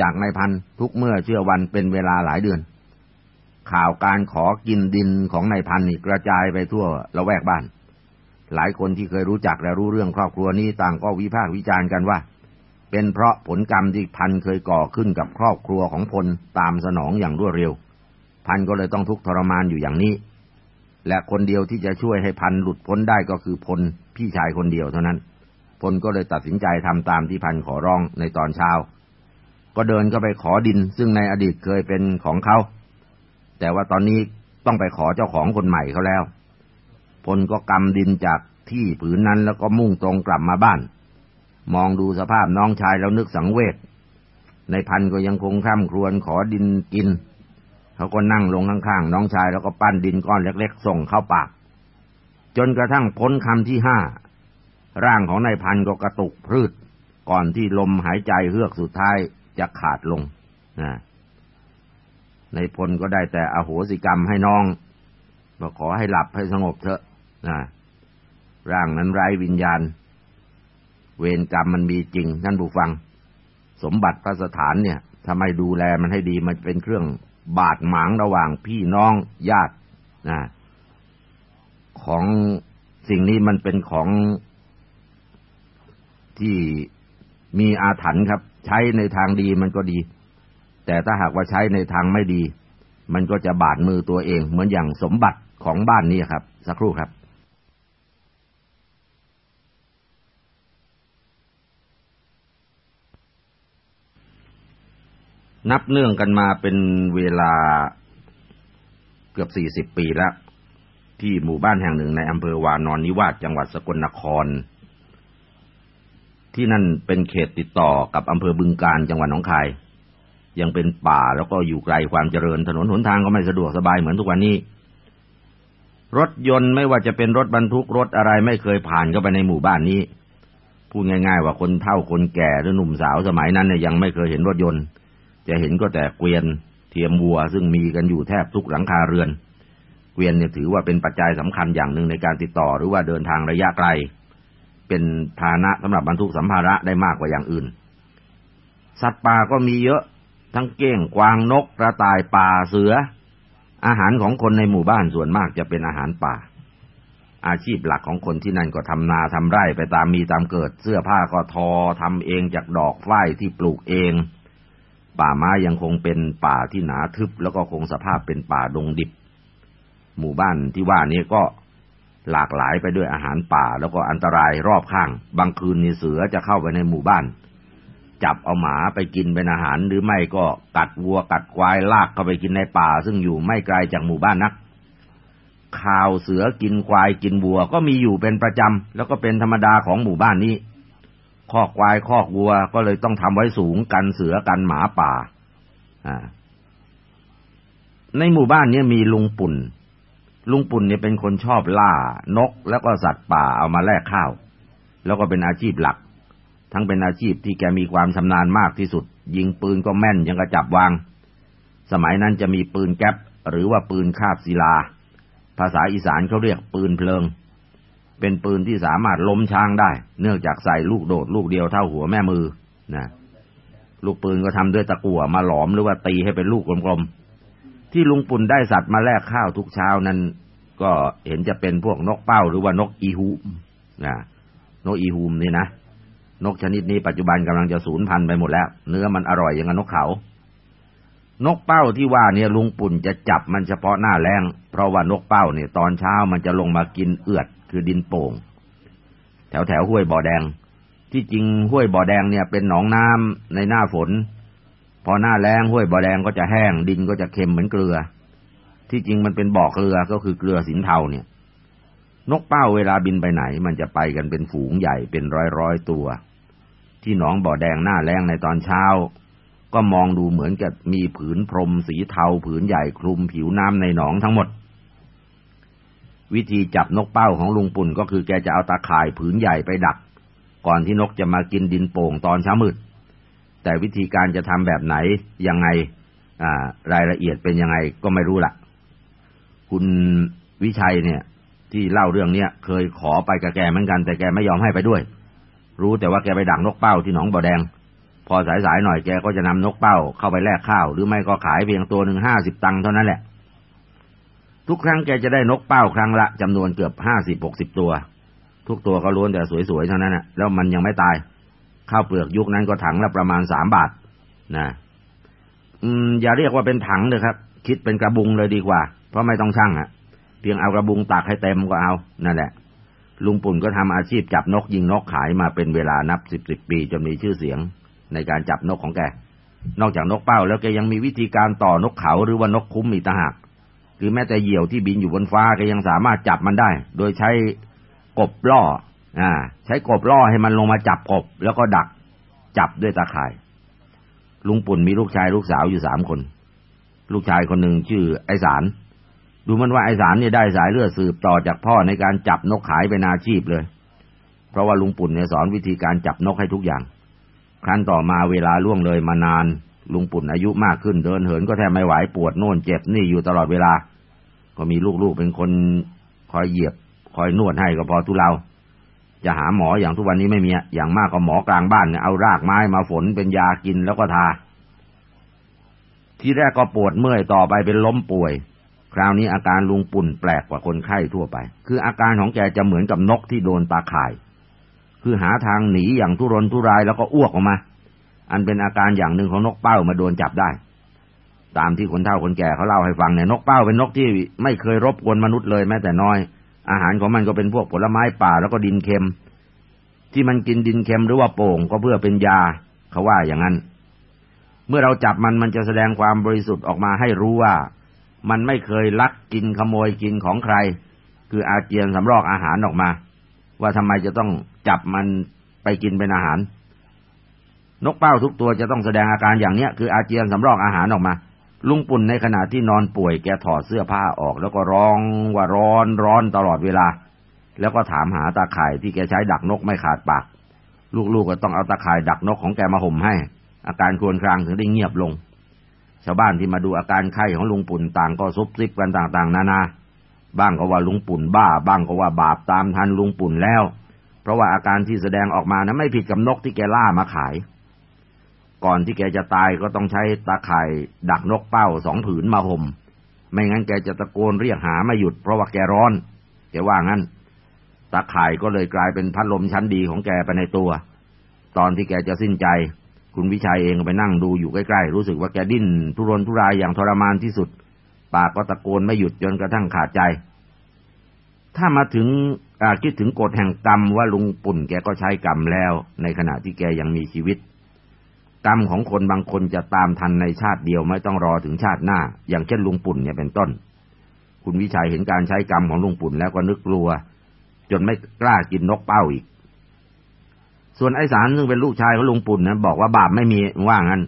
จากนายพันทุกเมื่อเชื่อวันเป็นเวลาหลายเดือน ข่าวการขอกินดินของนายพันนี่กระจายไปทั่วละแวกบ้าน หลายคนที่เคยรู้จักและรู้เรื่องครอบครัวนี้ต่างก็วิพากษ์วิจารณ์กันว่า เป็นเพราะผลกรรมที่พันเคยก่อขึ้นกับครอบครัวของพลตามสนองอย่างรวดเร็ว พันก็เลยต้องทุกข์ทรมานอยู่อย่างนี้ และคนเดียวที่จะช่วยให้พันหลุดพ้นได้ก็คือพลพี่ชายคนเดียวเท่านั้น พลก็เลยตัดสินใจทำตามที่พันขอร้องในตอนเช้า ก็เดินก็ไปขอดินซึ่งในอดีตเคยเป็นของเขา แต่ว่าตอนนี้ต้องไปขอเจ้าของคนใหม่เขาแล้ว พลก็กำดินจากที่ผืนนั้นแล้วก็มุ่งตรงกลับมาบ้าน มองดูสภาพน้องชายแล้วนึกสังเวชในพันก็ยังคงข้ามครวนขอดินกิน เขาก็นั่งลงข้างๆน้องชายแล้วก็ปั้นดินก้อนเล็กๆ ส่งเข้าปาก จนกระทั่งพ้นคำที่ห้า ร่างของนายพันก็กระตุกพืชก่อนที่ลมหายใจเฮือกสุดท้ายจะขาดลงนะในพลก็ได้แต่อโหสิกรรมให้น้องบอกขอให้หลับให้สงบเถอะนะร่างนั้นไร้วิญญาณ เวรกรรมมันมีจริงท่านผู้ฟัง สมบัติพระสถานเนี่ยถ้าไมดูแลมันให้ดีมันเป็นเครื่องบาดหมางระหว่างพี่น้องญาตินะของสิ่งนี้มันเป็นของที่มีอาถรรพ์ครับ ใช้ในทางดีมันก็ดี แต่ถ้าหากว่าใช้ในทางไม่ดี มันก็จะบาดมือตัวเอง เหมือนอย่างสมบัติของบ้านนี้ครับ สักครู่ครับ นับเนื่องกันมาเป็นเวลาเกือบสี่สิบปีแล้ว ที่หมู่บ้านแห่งหนึ่งในอำเภอวานอนนิวาสจังหวัดสกลนคร ที่นั่นเป็นเขตติดต่อกับอำเภอบึงการจังหวัดหนองคาย ยังเป็นป่าแล้วก็อยู่ไกลความเจริญถนนหนทางก็ไม่สะดวกสบายเหมือนทุกวันนี้ รถยนต์ไม่ว่าจะเป็นรถบรรทุกรถอะไรไม่เคยผ่านเข้าไปในหมู่บ้านนี้พูดง่าย ๆ ว่าคนเฒ่าคนแก่หรือหนุ่มสาวสมัยนั้นเนี่ยยังไม่เคยเห็นรถยนต์ จะเห็นก็แต่เกวียนเทียมวัวซึ่งมีกันอยู่แทบทุกหลังคาเรือน เกวียนเนี่ยถือว่าเป็นปัจจัยสำคัญอย่างหนึ่งในการติดต่อหรือว่าเดินทางระยะไกล เป็นพานะสำหรับบรรทุกสัมภาระได้มากกว่าอย่างอื่น สัตว์ป่าก็มีเยอะทั้งเก้งกวางนกกระต่ายป่าเสือ อาหารของคนในหมู่บ้านส่วนมากจะเป็นอาหารป่า อาชีพหลักของคนที่นั่นก็ทำนาทำไร่ไปตามมีตามเกิด เสื้อผ้าก็ทอทำเองจากดอกฝ้ายที่ปลูกเอง ป่าไม้ยังคงเป็นป่าที่หนาทึบ แล้วก็คงสภาพเป็นป่าดงดิบ หมู่บ้านที่ว่านี้ก็หลากหลายไปด้วยอาหารป่าแล้วก็อันตรายรอบข้าง บางคืนนี่เสือจะเข้าไปในหมู่บ้าน จับเอาหมาไปกินเป็นอาหารหรือไม่ก็กัดวัวกัดควายลากเข้าไปกินในป่า ซึ่งอยู่ไม่ไกลจากหมู่บ้านนัก ข่าวเสือกินควายกินวัว ก็มีอยู่เป็นประจำแล้วก็เป็นธรรมดาของหมู่บ้านนี้ คอกควายคอกวัวก็เลยต้องทำไว้สูงกันเสือกันหมาป่า ในหมู่บ้านนี้มีลุงปุ่น ลุงปุ่นเนี่ยเป็นคนชอบล่านกแล้วก็สัตว์ป่าเอามาแลกข้าว แล้วก็เป็นอาชีพหลัก ทั้งเป็นอาชีพที่แกมีความชำนาญมากที่สุด ยิงปืนก็แม่นยังกระจับวาง สมัยนั้นจะมีปืนแก๊ปหรือว่าปืนคาบศิลา ภาษาอีสานเขาเรียกปืนเพลิง เป็นปืนที่สามารถล้มช้างได้ เนื่องจากใส่ลูกโดดลูกเดียวเท่าหัวแม่มือนะลูกปืนก็ทำด้วยตะกั่วมาหลอมหรือว่าตีให้เป็นลูกกลมๆ ที่ลุงปุ่นได้สัตว์มาแลกข้าวทุกเช้านั้น ก็เห็นจะเป็นพวกนกเป้าหรือว่านกอีฮูมนะนกอีฮูมนี่นะนกชนิดนี้ปัจจุบันกำลังจะสูญพันธุ์ไปหมดแล้ว เนื้อมันอร่อยอย่างกับนกเขา นกเป้าที่ว่าเนี่ยลุงปุ่นจะจับมันเฉพาะหน้าแรงเพราะว่านกเป้าเนี่ยตอนเช้ามันจะลงมากินเอือด คือดินโป่ง แถวแถวห้วยบ่อแดง ที่จริงห้วยบ่อแดงเนี่ยเป็นหนองน้ำในหน้าฝน พอหน้าแล้งห้วยบ่อแดงก็จะแห้ง ดินก็จะเค็มเหมือนเกลือ ที่จริงมันเป็นบ่อเกลือก็คือเกลือสินเทาเนี่ย นกเป้าเวลาบินไปไหน มันจะไปกันเป็นฝูงใหญ่เป็นร้อยร้อยตัว ที่หนองบ่อแดงหน้าแล้งในตอนเช้าก็มองดูเหมือนกับมีผืนพรมสีเทาผืนใหญ่คลุมผิวน้ำในหนองทั้งหมด วิธีจับนกเป้าของลุงปุ่นก็คือแกจะเอาตาข่ายผืนใหญ่ไปดัก ก่อนที่นกจะมากินดินโป่งตอนเช้ามืด แต่วิธีการจะทำแบบไหนยังไงรายละเอียดเป็นยังไงก็ไม่รู้ละคุณวิชัยเนี่ย ที่เล่าเรื่องเนี้ยเคยขอไปกับแกเหมือนกัน แต่แกไม่ยอมให้ไปด้วย รู้แต่ว่าแกไปดักนกเป้าที่หนองบ่อแดง พอสายๆหน่อยแกก็จะนำนกเป้าเข้าไปแลกข้าว หรือไม่ก็ขายเพียงตัวหนึ่งห้าสิบตังค์เท่านั้นแหละ ทุกครั้งแกจะได้นกเป้าครั้งละจำนวนเกือบห้าสิบหกสิบตัว ทุกตัวก็ล้วนแต่สวยๆเท่านั้นนะแล้วมันยังไม่ตายข้าวเปลือกยุคนั้นก็ถังละประมาณสามบาทนะอืมอย่าเรียกว่าเป็นถังเลยครับ คิดเป็นกระบุงเลยดีกว่า เพราะไม่ต้องช่างอะเพียงเอากระบุงตักให้เต็มก็เอานั่นแหละ ลุงปุ่นก็ทำอาชีพจับนกยิงนกขายมาเป็นเวลานับสิบสิบปีจนมีชื่อเสียง ในการจับนกของแกนอกจากนกเป้าแล้วแกยังมีวิธีการต่อนกเขาหรือว่านกคุ้มอีกต่างหาก คือแม้แต่เหยี่ยวที่บินอยู่บนฟ้าก็ยังสามารถจับมันได้ โดยใช้กบล่อ อ่า ใช้กบล่อให้มันลงมาจับกบ แล้วก็ดักจับด้วยตาข่าย ลุงปุ่นมีลูกชายลูกสาวอยู่สามคน ลูกชายคนหนึ่งชื่อไอสาร ดูมันว่าไอสารเนี่ยได้สายเลือดสืบต่อจากพ่อในการจับนกขายเป็นอาชีพเลย เพราะว่าลุงปุ่นเนี่ยสอนวิธีการจับนกให้ทุกอย่าง ครั้นต่อมาเวลาล่วงเลยมานานลุงปุ่นอายุมากขึ้นเดินเหินก็แทบไม่ไหวปวดโน่นเจ็บนี่อยู่ตลอดเวลา ก็มีลูกๆเป็นคนคอยเหยียบ คอยนวดให้ก็พอทุเรา จะหาหมออย่างทุกวันนี้ไม่มีอย่างมากก็หมอกลางบ้านเนี่ยเอารากไม้มาฝนเป็นยากินแล้วก็ทา ที่แรกก็ปวดเมื่อยต่อไปเป็นล้มป่วย คราวนี้อาการลุงปุ่นแปลกกว่าคนไข้ทั่วไป คืออาการของแกจะเหมือนกับนกที่โดนตาข่าย คือหาทางหนีอย่างทุรนทุรายแล้วก็อ้วกออกมา อันเป็นอาการอย่างหนึ่งของนกเป้ามาโดนจับได้ ตามที่คนเฒ่าคนแก่เขาเล่าให้ฟังเนี่ยนกเป้าเป็นนกที่ไม่เคยรบกวนมนุษย์เลยแม้แต่น้อย อาหารของมันก็เป็นพวกผลไม้ป่าแล้วก็ดินเค็ม ที่มันกินดินเค็มหรือว่าโป่งก็เพื่อเป็นยาเขาว่าอย่างนั้น เมื่อเราจับมันมันจะแสดงความบริสุทธิ์ออกมาให้รู้ว่า มันไม่เคยลักกินขโมยกินของใคร คืออาเจียนสำรอกอาหารออกมา ว่าทำไมจะต้องจับมันไปกินเป็นอาหาร นกเป้าทุกตัวจะต้องแสดงอาการอย่างเนี้ยคืออาเจียนสำรอกอาหารออกมา ลุงปุ่นในขณะที่นอนป่วยแกถอดเสื้อผ้าออก แล้วก็ร้องว่าร้อนร้อนตลอดเวลา แล้วก็ถามหาตาข่ายที่แกใช้ดักนกไม่ขาดปาก ลูกๆก็ต้องเอาตาข่ายดักนกของแกมาห่มให้ อาการครวญครางถึงได้เงียบลง ชาวบ้านที่มาดูอาการไข้ของลุงปุ่นต่างก็ซุบซิบกันต่างๆ นานา บ้างก็ว่าลุงปุ่นบ้า บ้างก็ว่าบาปตามทันลุงปุ่นแล้ว เพราะว่าอาการที่แสดงออกมานะไม่ผิดกับนกที่แกล่ามาขาย ก่อนที่แกจะตายก็ต้องใช้ตาข่ายดักนกเป้าสองผืนมาห่ม ไม่งั้นแกจะตะโกนเรียกหาไม่หยุดเพราะว่าแกร้อน แกว่างั้น ตาข่ายก็เลยกลายเป็นพัดลมชั้นดีของแกไปในตัว ตอนที่แกจะสิ้นใจ คุณวิชัยเองไปนั่งดูอยู่ใกล้ๆ รู้สึกว่าแกดิ้นทุรนทุรายอย่างทรมานที่สุด ปากก็ตะโกนไม่หยุดจนกระทั่งขาดใจ ถ้ามาถึงคิดถึงกฎแห่งกรรมว่าลุงปุ่นแกก็ใช้กรรมแล้ว ในขณะที่แกยังมีชีวิต กรรมของคนบางคนจะตามทันในชาติเดียวไม่ต้องรอถึงชาติหน้า อย่างเช่นลุงปุ่นเนี่ยเป็นต้น คุณวิชัยเห็นการใช้กรรมของลุงปุ่นแล้วก็นึกกลัว จนไม่กล้ากินนกเป้าอีก ส่วนไอ้สารซึ่งเป็นลูกชายของลุงปุ่นนะบอกว่าบาปไม่มีว่างั้น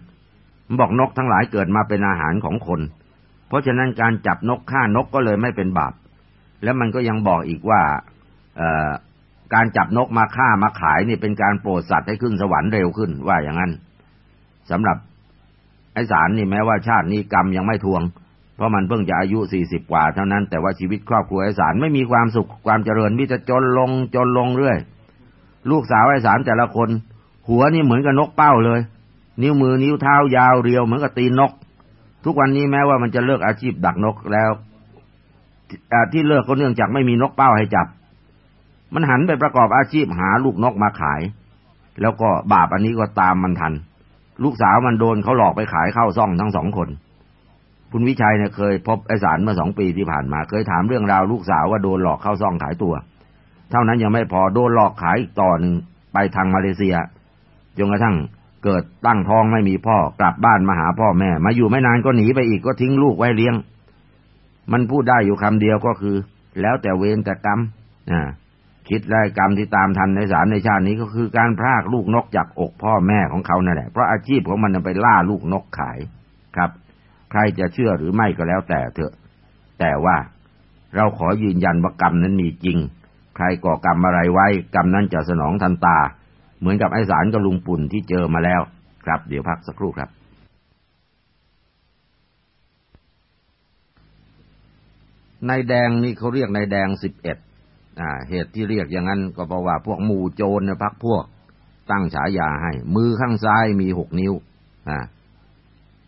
บอกนกทั้งหลายเกิดมาเป็นอาหารของคน เพราะฉะนั้นการจับนกฆ่านกก็เลยไม่เป็นบาป แล้วมันก็ยังบอกอีกว่าการจับนกมาฆ่ามาขายนี่เป็นการโปรดสัตว์ให้ขึ้นสวรรค์เร็วขึ้นว่าอย่างนั้น สำหรับไอ้สารนี่แม้ว่าชาตินี้กรรมยังไม่ทวง เพราะมันเพิ่งจะอายุสี่สิบกว่าเท่านั้น แต่ว่าชีวิตครอบครัวไอ้สารไม่มีความสุขความเจริญมิจะจนลงจนลงเรื่อย ลูกสาวไอ้สารแต่ละคน หัวนี่เหมือนกับนกเป้าเลย นิ้วมือนิ้วเท้ายาวเรียวเหมือนกับตีนนก ทุกวันนี้แม้ว่ามันจะเลิกอาชีพดักนกแล้วที่เลิกก็เนื่องจากไม่มีนกเป้าให้จับ มันหันไปประกอบอาชีพหาลูกนกมาขาย แล้วก็บาปอันนี้ก็ตามมันทัน ลูกสาวมันโดนเขาหลอกไปขายเข้าซ่องทั้งสองคน คุณวิชัยเนี่ยเคยพบไอสารเมื่อสองปีที่ผ่านมา เคยถามเรื่องราวลูกสาวว่าโดนหลอกเข้าซ่องขายตัว เท่านั้นยังไม่พอโดนหลอกขายอีกต่อหนึ่งไปทางมาเลเซียจนกระทั่งเกิดตั้งท้องไม่มีพ่อกลับบ้านมาหาพ่อแม่ มาอยู่ไม่นานก็หนีไปอีกก็ทิ้งลูกไว้เลี้ยง มันพูดได้อยู่คำเดียวก็คือ แล้วแต่เวรแต่กรรมนะ คิดได้กรรมที่ตามทันในสารในชาตินี้ก็คือการพรากลูกนกจากอกพ่อแม่ของเขานั่นแหละ เพราะอาชีพของมันไปล่าลูกนกขายครับ ใครจะเชื่อหรือไม่ก็แล้วแต่เถอะ แต่ว่าเราขอยืนยันว่ากรรมนั้นมีจริง ใครก่อกรรมอะไรไว้ กรรมนั้นจะสนองทันตา เหมือนกับไอสารกับลุงปุ่นที่เจอมาแล้ว ครับ เดี๋ยวพักสักครู่ครับนายแดงนี่เขาเรียกนายแดงสิบเอ็ด เหตุที่เรียกอย่างนั้นก็เพราะว่าพวกหมู่โจรเนี่ยพักพวกตั้งฉายาให้ มือข้างซ้ายมีหกนิ้วอ่า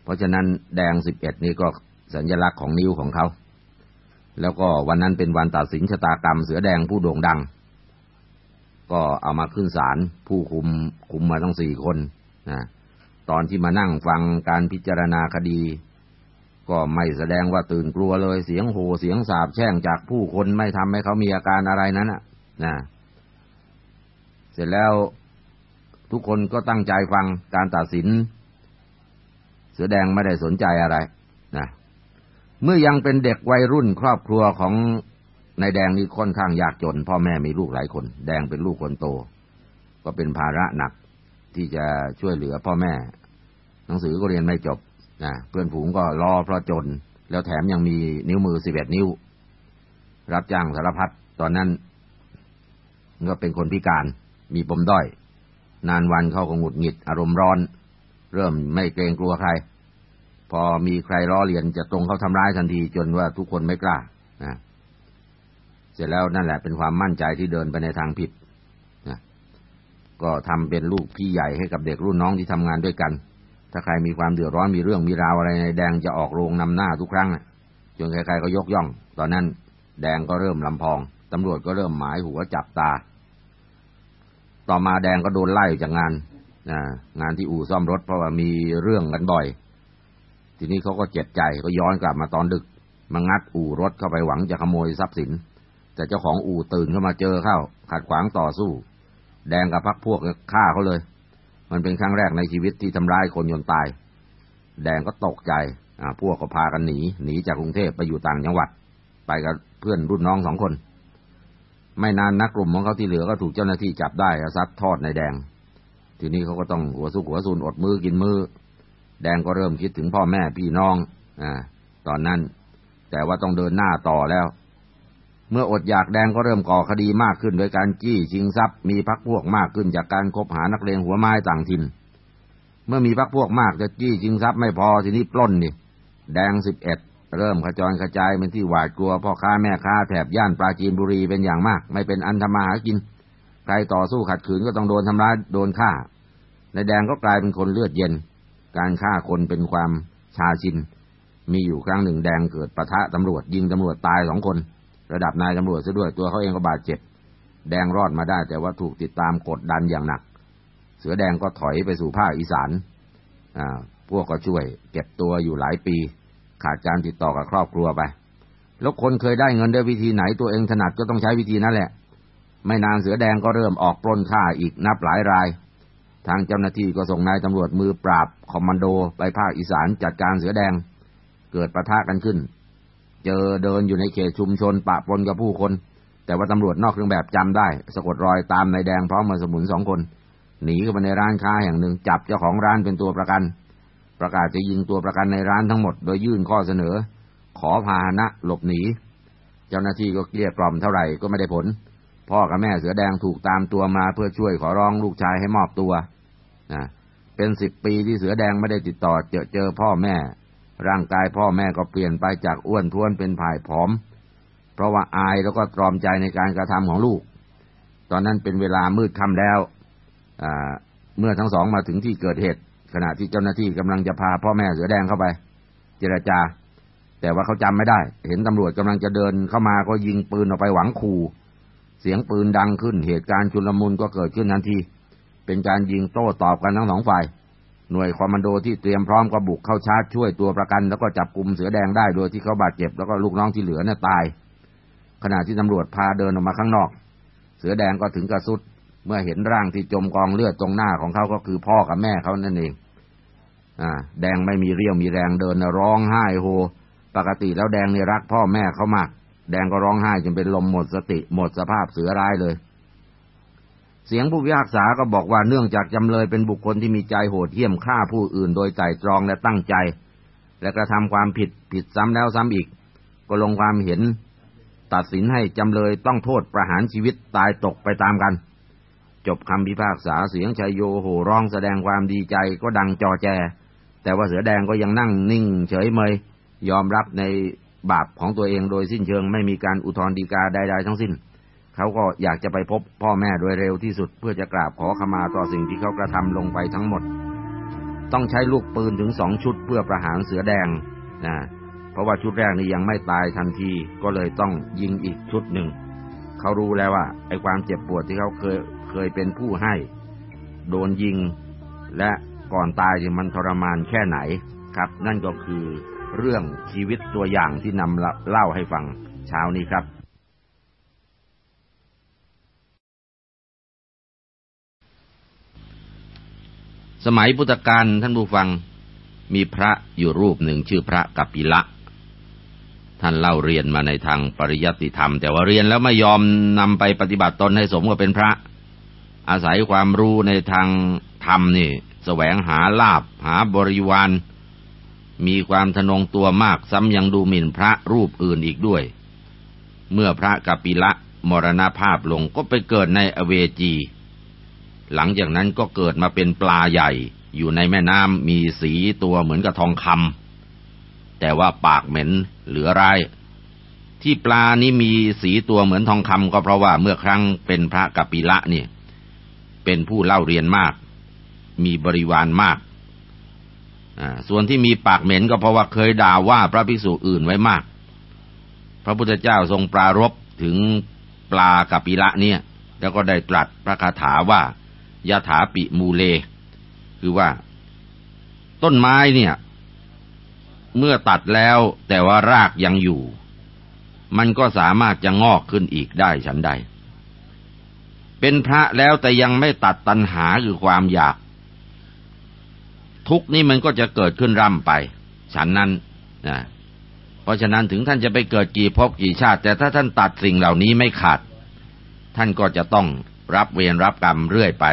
เพราะฉะนั้นแดงสิบเอ็ดนี่ก็สัญลักษณ์ของนิ้วของเขา แล้วก็วันนั้นเป็นวันตัดสินชะตากรรมเสือแดงผู้โด่งดัง ก็เอามาขึ้นศาลผู้คุมคุมมาทั้งสี่คนนะตอนที่มานั่งฟังการพิจารณาคดี ก็ไม่แสดงว่าตื่นกลัวเลยเสียงโห่เสียงสาบแช่งจากผู้คนไม่ทำให้เขามีอาการอะไรนั้นนะนะเสร็จแล้วทุกคนก็ตั้งใจฟังการตัดสิน เสือแดงไม่ได้สนใจอะไรนะเมื่อยังเป็นเด็กวัยรุ่นครอบครัวของนายแดงนี่ค่อนข้างยากจน พ่อแม่มีลูกหลายคน แดงเป็นลูกคนโต ก็เป็นภาระหนักที่จะช่วยเหลือพ่อแม่ หนังสือก็เรียนไม่จบ นะเพื่อนฝูงก็รอเพราะจน แล้วแถมยังมีนิ้วมือสิบเอ็ดนิ้ว รับจ้างสารพัดตอนนั้นก็เป็นคนพิการมีปมด้อย นานวันเขาก็หงุดหงิดอารมณ์ร้อน เริ่มไม่เกรงกลัวใคร พอมีใครล้อเลียนจะตรงเขาทำร้ายทันทีจนว่าทุกคนไม่กล้านะเสร็จแล้วนั่นแหละเป็นความมั่นใจที่เดินไปในทางผิดนะก็ทำเป็นลูกพี่ใหญ่ให้กับเด็กรุ่นน้องที่ทำงานด้วยกัน ถ้าใครมีความเดือดร้อนมีเรื่องมีราวอะไรในแดงจะออกโรงนำหน้าทุกครั้งจนใครๆก็ยกย่อง ตอนนั้นแดงก็เริ่มลำพองตำรวจก็เริ่มหมายหัวจับตา ต่อมาแดงก็โดนไล่จากงานงานที่อู่ซ่อมรถเพราะว่ามีเรื่องกันบ่อย ทีนี้เขาก็เจ็บใจก็ย้อนกลับมาตอนดึกมางัดอู่รถเข้าไปหวังจะขโมยทรัพย์สิน แต่เจ้าของอู่ตื่นขึ้นมาเจอเข้าขัดขวางต่อสู้ แดงกับพักพวกฆ่าเขาเลย มันเป็นครั้งแรกในชีวิตที่ทำร้ายคนจนตาย แดงก็ตกใจพวกก็พากันหนี หนีจากกรุงเทพไปอยู่ต่างจังหวัด ไปกับเพื่อนรุ่นน้องสองคน ไม่นานนักกลุ่มของเขาที่เหลือก็ถูกเจ้าหน้าที่จับได้ซัดทอดในแดง ทีนี้เขาก็ต้องหัวซุกหัวซูนอดมือกินมือ แดงก็เริ่มคิดถึงพ่อแม่พี่น้อง อ่า ตอนนั้น แต่ว่าต้องเดินหน้าต่อแล้ว เมื่ออดอยากแดงก็เริ่มก่อคดีมากขึ้นโดยการจี้ชิงทรัพย์ มีพักพวกมากขึ้นจากการคบหานักเลงหัวไม้ต่างถิ่น เมื่อมีพักพวกมากจะจี้ชิงทรัพย์ไม่พอทีนี้ปล้นนี่แดงสิบเอ็ดเริ่มขจรกระจายเป็นที่หวาดกลัวพ่อค้าแม่ค้าแถบย่านปราจีนบุรีเป็นอย่างมาก ไม่เป็นอันธรรมาหากิน ใครต่อสู้ขัดขืนก็ต้องโดนทำร้ายโดนฆ่าในแดงก็กลายเป็นคนเลือดเย็น การฆ่าคนเป็นความชาชิน มีอยู่ครั้งหนึ่งแดงเกิดปะทะตำรวจยิงตำรวจตายสองคน ระดับนายตำรวจซะด้วยตัวเขาเองก็บาดเจ็บ แดงรอดมาได้แต่ว่าถูกติดตามกดดันอย่างหนัก เสือแดงก็ถอยไปสู่ภาคอีสานอ่าพวกก็ช่วย เก็บตัวอยู่หลายปี ขาดการติดต่อกับครอบครัวไป แล้วคนเคยได้เงินด้วยวิธีไหนตัวเองถนัดก็ต้องใช้วิธีนั่นแหละ ไม่นานเสือแดงก็เริ่มออกปล้นฆ่าอีกนับหลายราย ทางเจ้าหน้าที่ก็ส่งนายตำรวจมือปราบคอมมานโดไปภาคอีสานจัดการเสือแดง เกิดประทะกันขึ้น เจอเดินอยู่ในเขตชุมชนปะปนกับผู้คน แต่ว่าตำรวจนอกเครื่องแบบจำได้ สะกดรอยตามนายแดงพร้อมมาสมุนสองคน หนีเข้าไปในร้านค้าแห่งหนึ่งจับเจ้าของร้านเป็นตัวประกัน ประกาศจะยิงตัวประกันในร้านทั้งหมดโดยยื่นข้อเสนอ ขอพาหนะหลบหนี เจ้าหน้าที่ก็เกลี้ยกล่อมเท่าไหร่ก็ไม่ได้ผล พ่อกับแม่เสือแดงถูกตามตัวมาเพื่อช่วยขอร้องลูกชายให้มอบตัวนะเป็นสิบปีที่เสือแดงไม่ได้ติดต่อเจอเจอพ่อแม่ ร่างกายพ่อแม่ก็เปลี่ยนไปจากอ้วนท้วนเป็นผายผอม เพราะว่าอายแล้วก็ตรอมใจในการกระทำของลูก ตอนนั้นเป็นเวลามืดค่าแล้วเมื่อทั้งสองมาถึงที่เกิดเหตุ ขณะที่เจ้าหน้าที่กำลังจะพาพ่อแม่เสือแดงเข้าไป เจรจา แต่ว่าเขาจำไม่ได้ เห็นตำรวจกำลังจะเดินเข้ามาก็ยิงปืนออกไปหวังขู่เสียงปืนดังขึ้นเหตุการณ์ชุลมุนก็เกิดขึ้นทันที เป็นการยิงโต้ตอบกันทั้งสองฝ่าย หน่วยคอมมานโดที่เตรียมพร้อมก็บุกเข้าชาร์จช่วยตัวประกัน แล้วก็จับกลุ่มเสือแดงได้โดยที่เขาบาดเจ็บแล้วก็ลูกน้องที่เหลือเนี่ยตาย ขณะที่ตำรวจพาเดินออกมาข้างนอก เสือแดงก็ถึงกระสุด เมื่อเห็นร่างที่จมกองเลือดตรงหน้าของเขาก็คือพ่อกับแม่เขานั่นเองอ่า แดงไม่มีเรี่ยวมีแรงเดินร้องไห้โฮปกติแล้วแดงเนี่ยรักพ่อแม่เขามาก แดงก็ร้องไห้จนเป็นลมหมดสติหมดสภาพเสือร้ายเลย เสียงผู้พิพากษาก็บอกว่าเนื่องจากจำเลยเป็นบุคคลที่มีใจโหดเหี้ยมฆ่าผู้อื่นโดยใจตรองและตั้งใจ และกระทำความผิดผิดซ้ำแล้วซ้ำอีก ก็ลงความเห็น ตัดสินให้จำเลยต้องโทษประหารชีวิตตายตกไปตามกัน จบคำพิพากษาเสียงชายโยโห่ร้องแสดงความดีใจก็ดังจอแจ แต่ว่าเสือแดงก็ยังนั่งนิ่ง เฉยเมย ยอมรับในบาปของตัวเองโดยสิ้นเชิงไม่มีการอุทธรณ์ฎีกาใดๆทั้งสิ้น เขาก็อยากจะไปพบพ่อแม่โดยเร็วที่สุดเพื่อจะกราบขอขมาต่อสิ่งที่เขากระทำลงไปทั้งหมด ต้องใช้ลูกปืนถึงสองชุดเพื่อประหารเสือแดงนะเพราะว่าชุดแรกนี่ยังไม่ตายทันทีก็เลยต้องยิงอีกชุดหนึ่ง เขารู้แล้วว่าไอ้ความเจ็บปวดที่เขาเคยเคยเป็นผู้ให้ โดนยิง และก่อนตายที่มันทรมานแค่ไหนครับ นั่นก็คือเรื่องชีวิตตัวอย่างที่นำเล่าให้ฟังเช้านี้ครับ สมัยพุทธกาลท่านผู้ฟังมีพระอยู่รูปหนึ่งชื่อพระกัปปิละ ท่านเล่าเรียนมาในทางปริยัติธรรม แต่ว่าเรียนแล้วไม่ยอมนำไปปฏิบัติตนให้สมกับเป็นพระ อาศัยความรู้ในทางธรรมนี่แสวงหาลาบหาบริวารมีความทนงตัวมากซ้ำยังดูหมิ่นพระรูปอื่นอีกด้วย เมื่อพระกัปปิละมรณภาพลงก็ไปเกิดในอเวจี หลังจากนั้นก็เกิดมาเป็นปลาใหญ่ อยู่ในแม่น้ำมีสีตัวเหมือนกับทองคำแต่ว่าปากเหม็นเหลือร้ายที่ปลานี้มีสีตัวเหมือนทองคำก็เพราะว่าเมื่อครั้งเป็นพระกัปปิละเนี่ย เป็นผู้เล่าเรียนมาก มีบริวารมากส่วนที่มีปากเหม็นก็เพราะว่าเคยด่าว่าพระภิกษุอื่นไว้มาก พระพุทธเจ้าทรงปรารบถึงปลากัปปิละเนี่ย แล้วก็ได้ตรัสพระคาถาว่า ยาถาปิมูเล คือว่า ต้นไม้เนี่ย เมื่อตัดแล้วแต่ว่ารากยังอยู่ มันก็สามารถจะงอกขึ้นอีกได้ฉันใด เป็นพระแล้วแต่ยังไม่ตัดตัณหาคือความอยาก ทุกนี้มันก็จะเกิดขึ้นร่ำไป ฉันนั้นนะเพราะฉะนั้นถึงท่านจะไปเกิดกี่ภพกี่ชาติ แต่ถ้าท่านตัดสิ่งเหล่านี้ไม่ขาด ท่านก็จะต้องรับเวรรับกรรมเรื่อยไป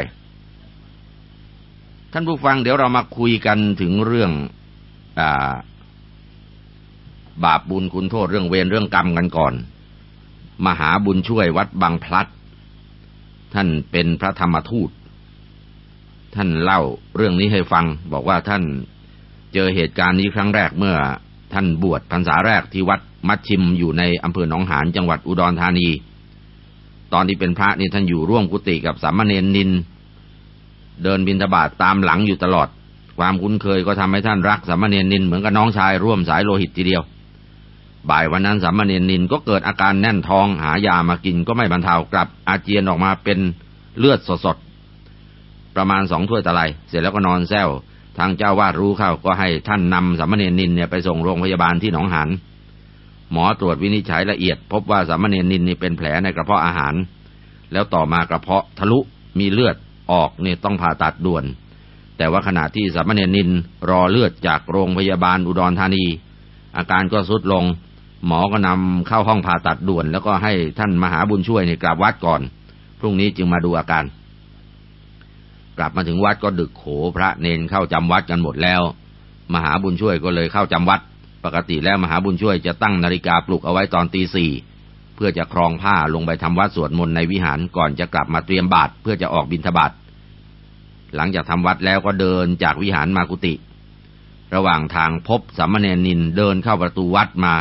ท่านผู้ฟังเดี๋ยวเรามาคุยกันถึงเรื่องอบาปบุญคุณโทษเรื่องเวรเรื่องกรรมกันก่อน มหาบุญช่วยวัดบางพลัด ท่านเป็นพระธรรมทูต ท่านเล่าเรื่องนี้ให้ฟัง บอกว่าท่านเจอเหตุการณ์นี้ครั้งแรกเมื่อท่านบวชพรรษาแรกที่วัดมัชชิมอยู่ในอำเภอหนองหานจังหวัดอุดรธานี ตอนที่เป็นพระนี่ท่านอยู่ร่วมกุฏิกับสามเณรนิน เดินบินทบาทตามหลังอยู่ตลอด ความคุ้นเคยก็ทำให้ท่านรักสามเณรนินเหมือนกับน้องชายร่วมสายโลหิตทีเดียว บ่ายวันนั้นสามเณรนินก็เกิดอาการแน่นท้องหายามากินก็ไม่บรรเทากลับ อาเจียนออกมาเป็นเลือดสดๆประมาณสองถ้วยตะไลเสร็จแล้วก็นอนแซวทางเจ้าวาดรู้เข้าก็ให้ท่านนำสามเณรนินเนี่ยไปส่งโรงพยาบาลที่หนองหัน หมอตรวจวินิจฉัยละเอียด พบว่าสามเณรนินนี่เป็นแผลในกระเพาะอาหาร แล้วต่อมากระเพาะทะลุมีเลือด ออกเนี่ยต้องผ่าตัดด่วน แต่ว่าขณะที่สามเณรนินรอเลือดจากโรงพยาบาลอุดรธานี อาการก็สุดลง หมอก็นำเข้าห้องผ่าตัดด่วน แล้วก็ให้ท่านมหาบุญช่วยเนี่ยกราบวัดก่อน พรุ่งนี้จึงมาดูอาการ กลับมาถึงวัดก็ดึกโขพระเนนเข้าจำวัดกันหมดแล้ว มหาบุญช่วยก็เลยเข้าจำวัด ปกติแล้วมหาบุญช่วยจะตั้งนาฬิกาปลุกเอาไว้ตอนตีสี่ เพื่อจะครองผ้าลงไปทำวัดสวดมนต์ในวิหารก่อนจะกลับมาเตรียมบาตรเพื่อจะออกบิณฑบาตหลังจากทำวัดแล้วก็เดินจากวิหารมากุฏิระหว่างทางพบสามเณรนินเดินเข้าประตูวัดมา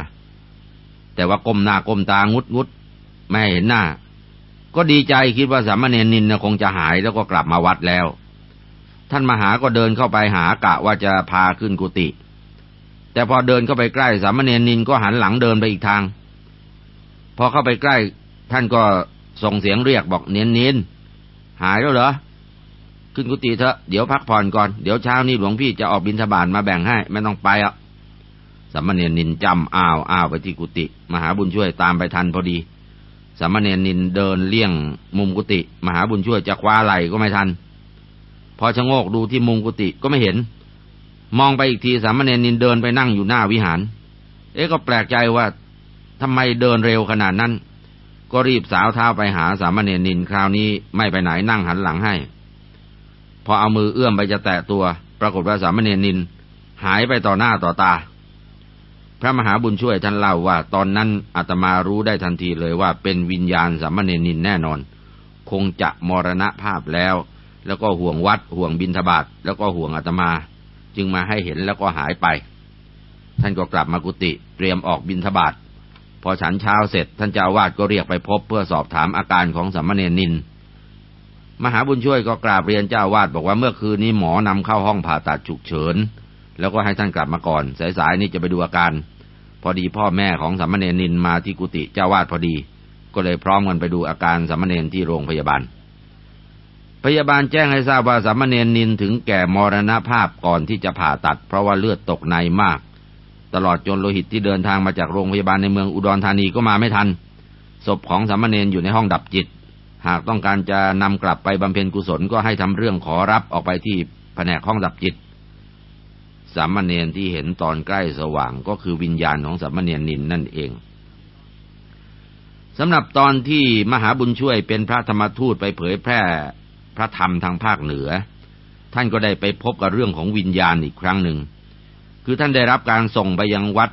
แต่ว่าก้มหน้าก้มตางุดงุดไม่เห็นหน้า ก็ดีใจคิดว่าสามเณรนินคงจะหายแล้วก็กลับมาวัดแล้ว ท่านมหาก็เดินเข้าไปหากะว่าจะพาขึ้นกุฏิแต่พอเดินเข้าไปใกล้สามเณรนินก็หันหลังเดินไปอีกทาง พอเข้าไปใกล้ ท่านก็ส่งเสียงเรียกบอกเนียนเนินหายแล้วเหรอ ขึ้นกุฏิเถอะเดี๋ยวพักผ่อนก่อน เดี๋ยวเช้านี้หลวงพี่จะออกบิณฑบาตมาแบ่งให้ ไม่ต้องไปอะสามเณรนินจำอ้าวอ้าวไปที่กุฏิมหาบุญช่วยตามไปทันพอดีสามเณรนินเดินเลี่ยงมุมกุฏิมหาบุญช่วยจะคว้าไหลก็ไม่ทัน พอชะโงกดูที่มุมกุฏิก็ไม่เห็น มองไปอีกทีสามเณรนินเดินไปนั่งอยู่หน้าวิหาร เอ๊ะก็แปลกใจว่า ทำไมเดินเร็วขนาดนั้น ก็รีบสาวเท้าไปหาสามเณรนินคราวนี้ไม่ไปไหนนั่งหันหลังให้ พอเอามือเอื้อมไปจะแตะตัว ปรากฏว่าสามเณรนิน หายไปต่อหน้าต่อตา พระมหาบุญช่วยท่านเล่าว่า ตอนนั้นอาตมารู้ได้ทันทีเลยว่าเป็นวิญญาณสามเณรนินแน่นอน คงจะมรณภาพแล้ว แล้วก็ห่วงวัดห่วงบินทบาทแล้วก็ห่วงอาตมา จึงมาให้เห็นแล้วก็หายไป ท่านก็กลับมากุฏิเตรียมออกบินทบาท พอฉันเช้าเสร็จท่านเจ้าวาดก็เรียกไปพบเพื่อสอบถามอาการของสามเณรนิน มหาบุญช่วยก็กราบเรียนเจ้าวาดบอกว่าเมื่อคืนนี้หมอนำเข้าห้องผ่าตัดฉุกเฉิน แล้วก็ให้ท่านกลับมาก่อน สายๆนี้จะไปดูอาการ พอดีพ่อแม่ของสามเณรนินมาที่กุฏิเจ้าวาดพอดี ก็เลยพร้อมกันไปดูอาการสามเณรที่โรงพยาบาล พยาบาลแจ้งให้ทราบว่าสามเณรนินถึงแก่มรณภาพก่อนที่จะผ่าตัด เพราะว่าเลือดตกในมาก ตลอดจนโลหิตที่เดินทางมาจากโรงพยาบาลในเมืองอุดรธานีก็มาไม่ทัน ศพของสามเณรอยู่ในห้องดับจิต หากต้องการจะนำกลับไปบำเพ็ญกุศลก็ให้ทำเรื่องขอรับออกไปที่แผนกห้องดับจิต สามเณรที่เห็นตอนใกล้สว่างก็คือวิญญาณของสามเณรนินนั่นเองสำหรับตอนที่มหาบุญช่วยเป็นพระธรรมทูตไปเผยแพร่พระธรรมทางภาคเหนือ ท่านก็ได้ไปพบกับเรื่องของวิญญาณอีกครั้งหนึ่ง คือท่านได้รับการส่งไปยังวัด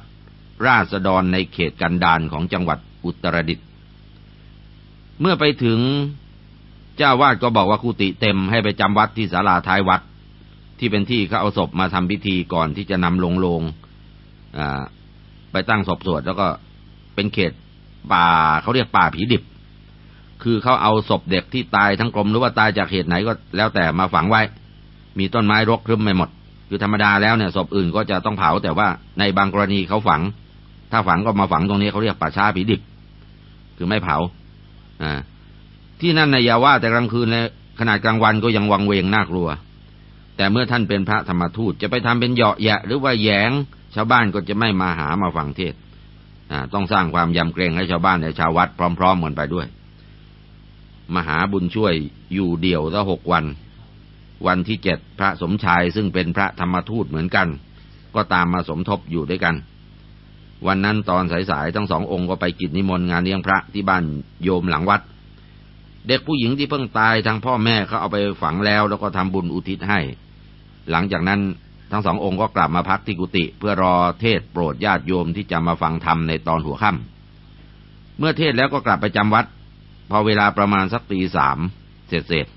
ราษฎรในเขตกันดารของจังหวัดอุตรดิตถ์เมื่อไปถึงเจ้าวาดก็บอกว่ากุฏิเต็มให้ไปจำวัดที่ศาลาท้ายวัด ที่เป็นที่เขาเอาศพมาทำพิธีก่อนที่จะนำลงโลงไปตั้งศพสวดแล้วก็เป็นเขตป่าเขาเรียกป่าผีดิบ คือเขาเอาศพเด็กที่ตายทั้งกลมหรือว่าตายจากเหตุไหนก็แล้วแต่มาฝังไว้ มีต้นไม้รกครึ้มไม่หมด คือธรรมดาแล้วเนี่ยศพอื่นก็จะต้องเผาแต่ว่าในบางกรณีเขาฝัง ถ้าฝังก็มาฝังตรงนี้เขาเรียกป่าช้าผีดิบ คือไม่เผาอ่าที่นั่นในยาว่าแต่กลางคืนและขนาดกลางวันก็ยังวังเวงน่ากลัว แต่เมื่อท่านเป็นพระธรรมทูตจะไปทำเป็นเหยาะแยะ หรือว่าแยงชาวบ้านก็จะไม่มาหามาฟังเทศต้องสร้างความยำเกรงให้ชาวบ้านและชาววัดพร้อมๆกันไปด้วย มหาบุญช่วยอยู่เดี่ยวละหกวัน วันที่เจ็ดพระสมชายซึ่งเป็นพระธรรมทูตเหมือนกัน ก็ตามมาสมทบอยู่ด้วยกัน วันนั้นตอนสายๆทั้งสององค์ก็ไปกิจนิมนต์งานเลี้ยงพระที่บ้านโยมหลังวัด เด็กผู้หญิงที่เพิ่งตายทางพ่อแม่เขาเอาไปฝังแล้วแล้วก็ทำบุญอุทิศให้ หลังจากนั้นทั้งสององค์ก็กลับมาพักที่กุฏิเพื่อรอเทศโปรดญาติโยมที่จะมาฟังธรรมในตอนหัวค่ำเมื่อเทศแล้วก็กลับไปจำวัด พอเวลาประมาณสักตีสามเสร็จเสร็จ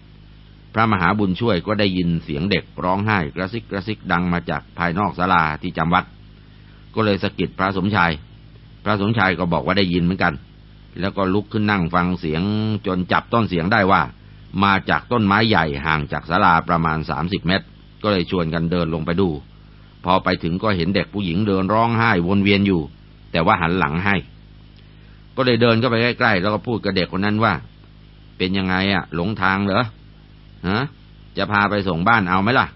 พระมหาบุญช่วยก็ได้ยินเสียงเด็กร้องไห้กระซิกกระซิกดังมาจากภายนอกศาลาที่จำวัด ก็เลยสะกิดพระสมชาย พระสมชายก็บอกว่าได้ยินเหมือนกัน แล้วก็ลุกขึ้นนั่งฟังเสียงจนจับต้นเสียงได้ว่า มาจากต้นไม้ใหญ่ห่างจากศาลาประมาณสามสิบเมตร ก็เลยชวนกันเดินลงไปดู พอไปถึงก็เห็นเด็กผู้หญิงเดินร้องไห้วนเวียนอยู่ แต่ว่าหันหลังให้ ก็เลยเดินเข้าไปใกล้ๆแล้วก็พูดกับเด็กคนนั้นว่า เป็นยังไงอะหลงทางเหรอ ฮะจะพาไปส่งบ้านเอาไหมล่ะ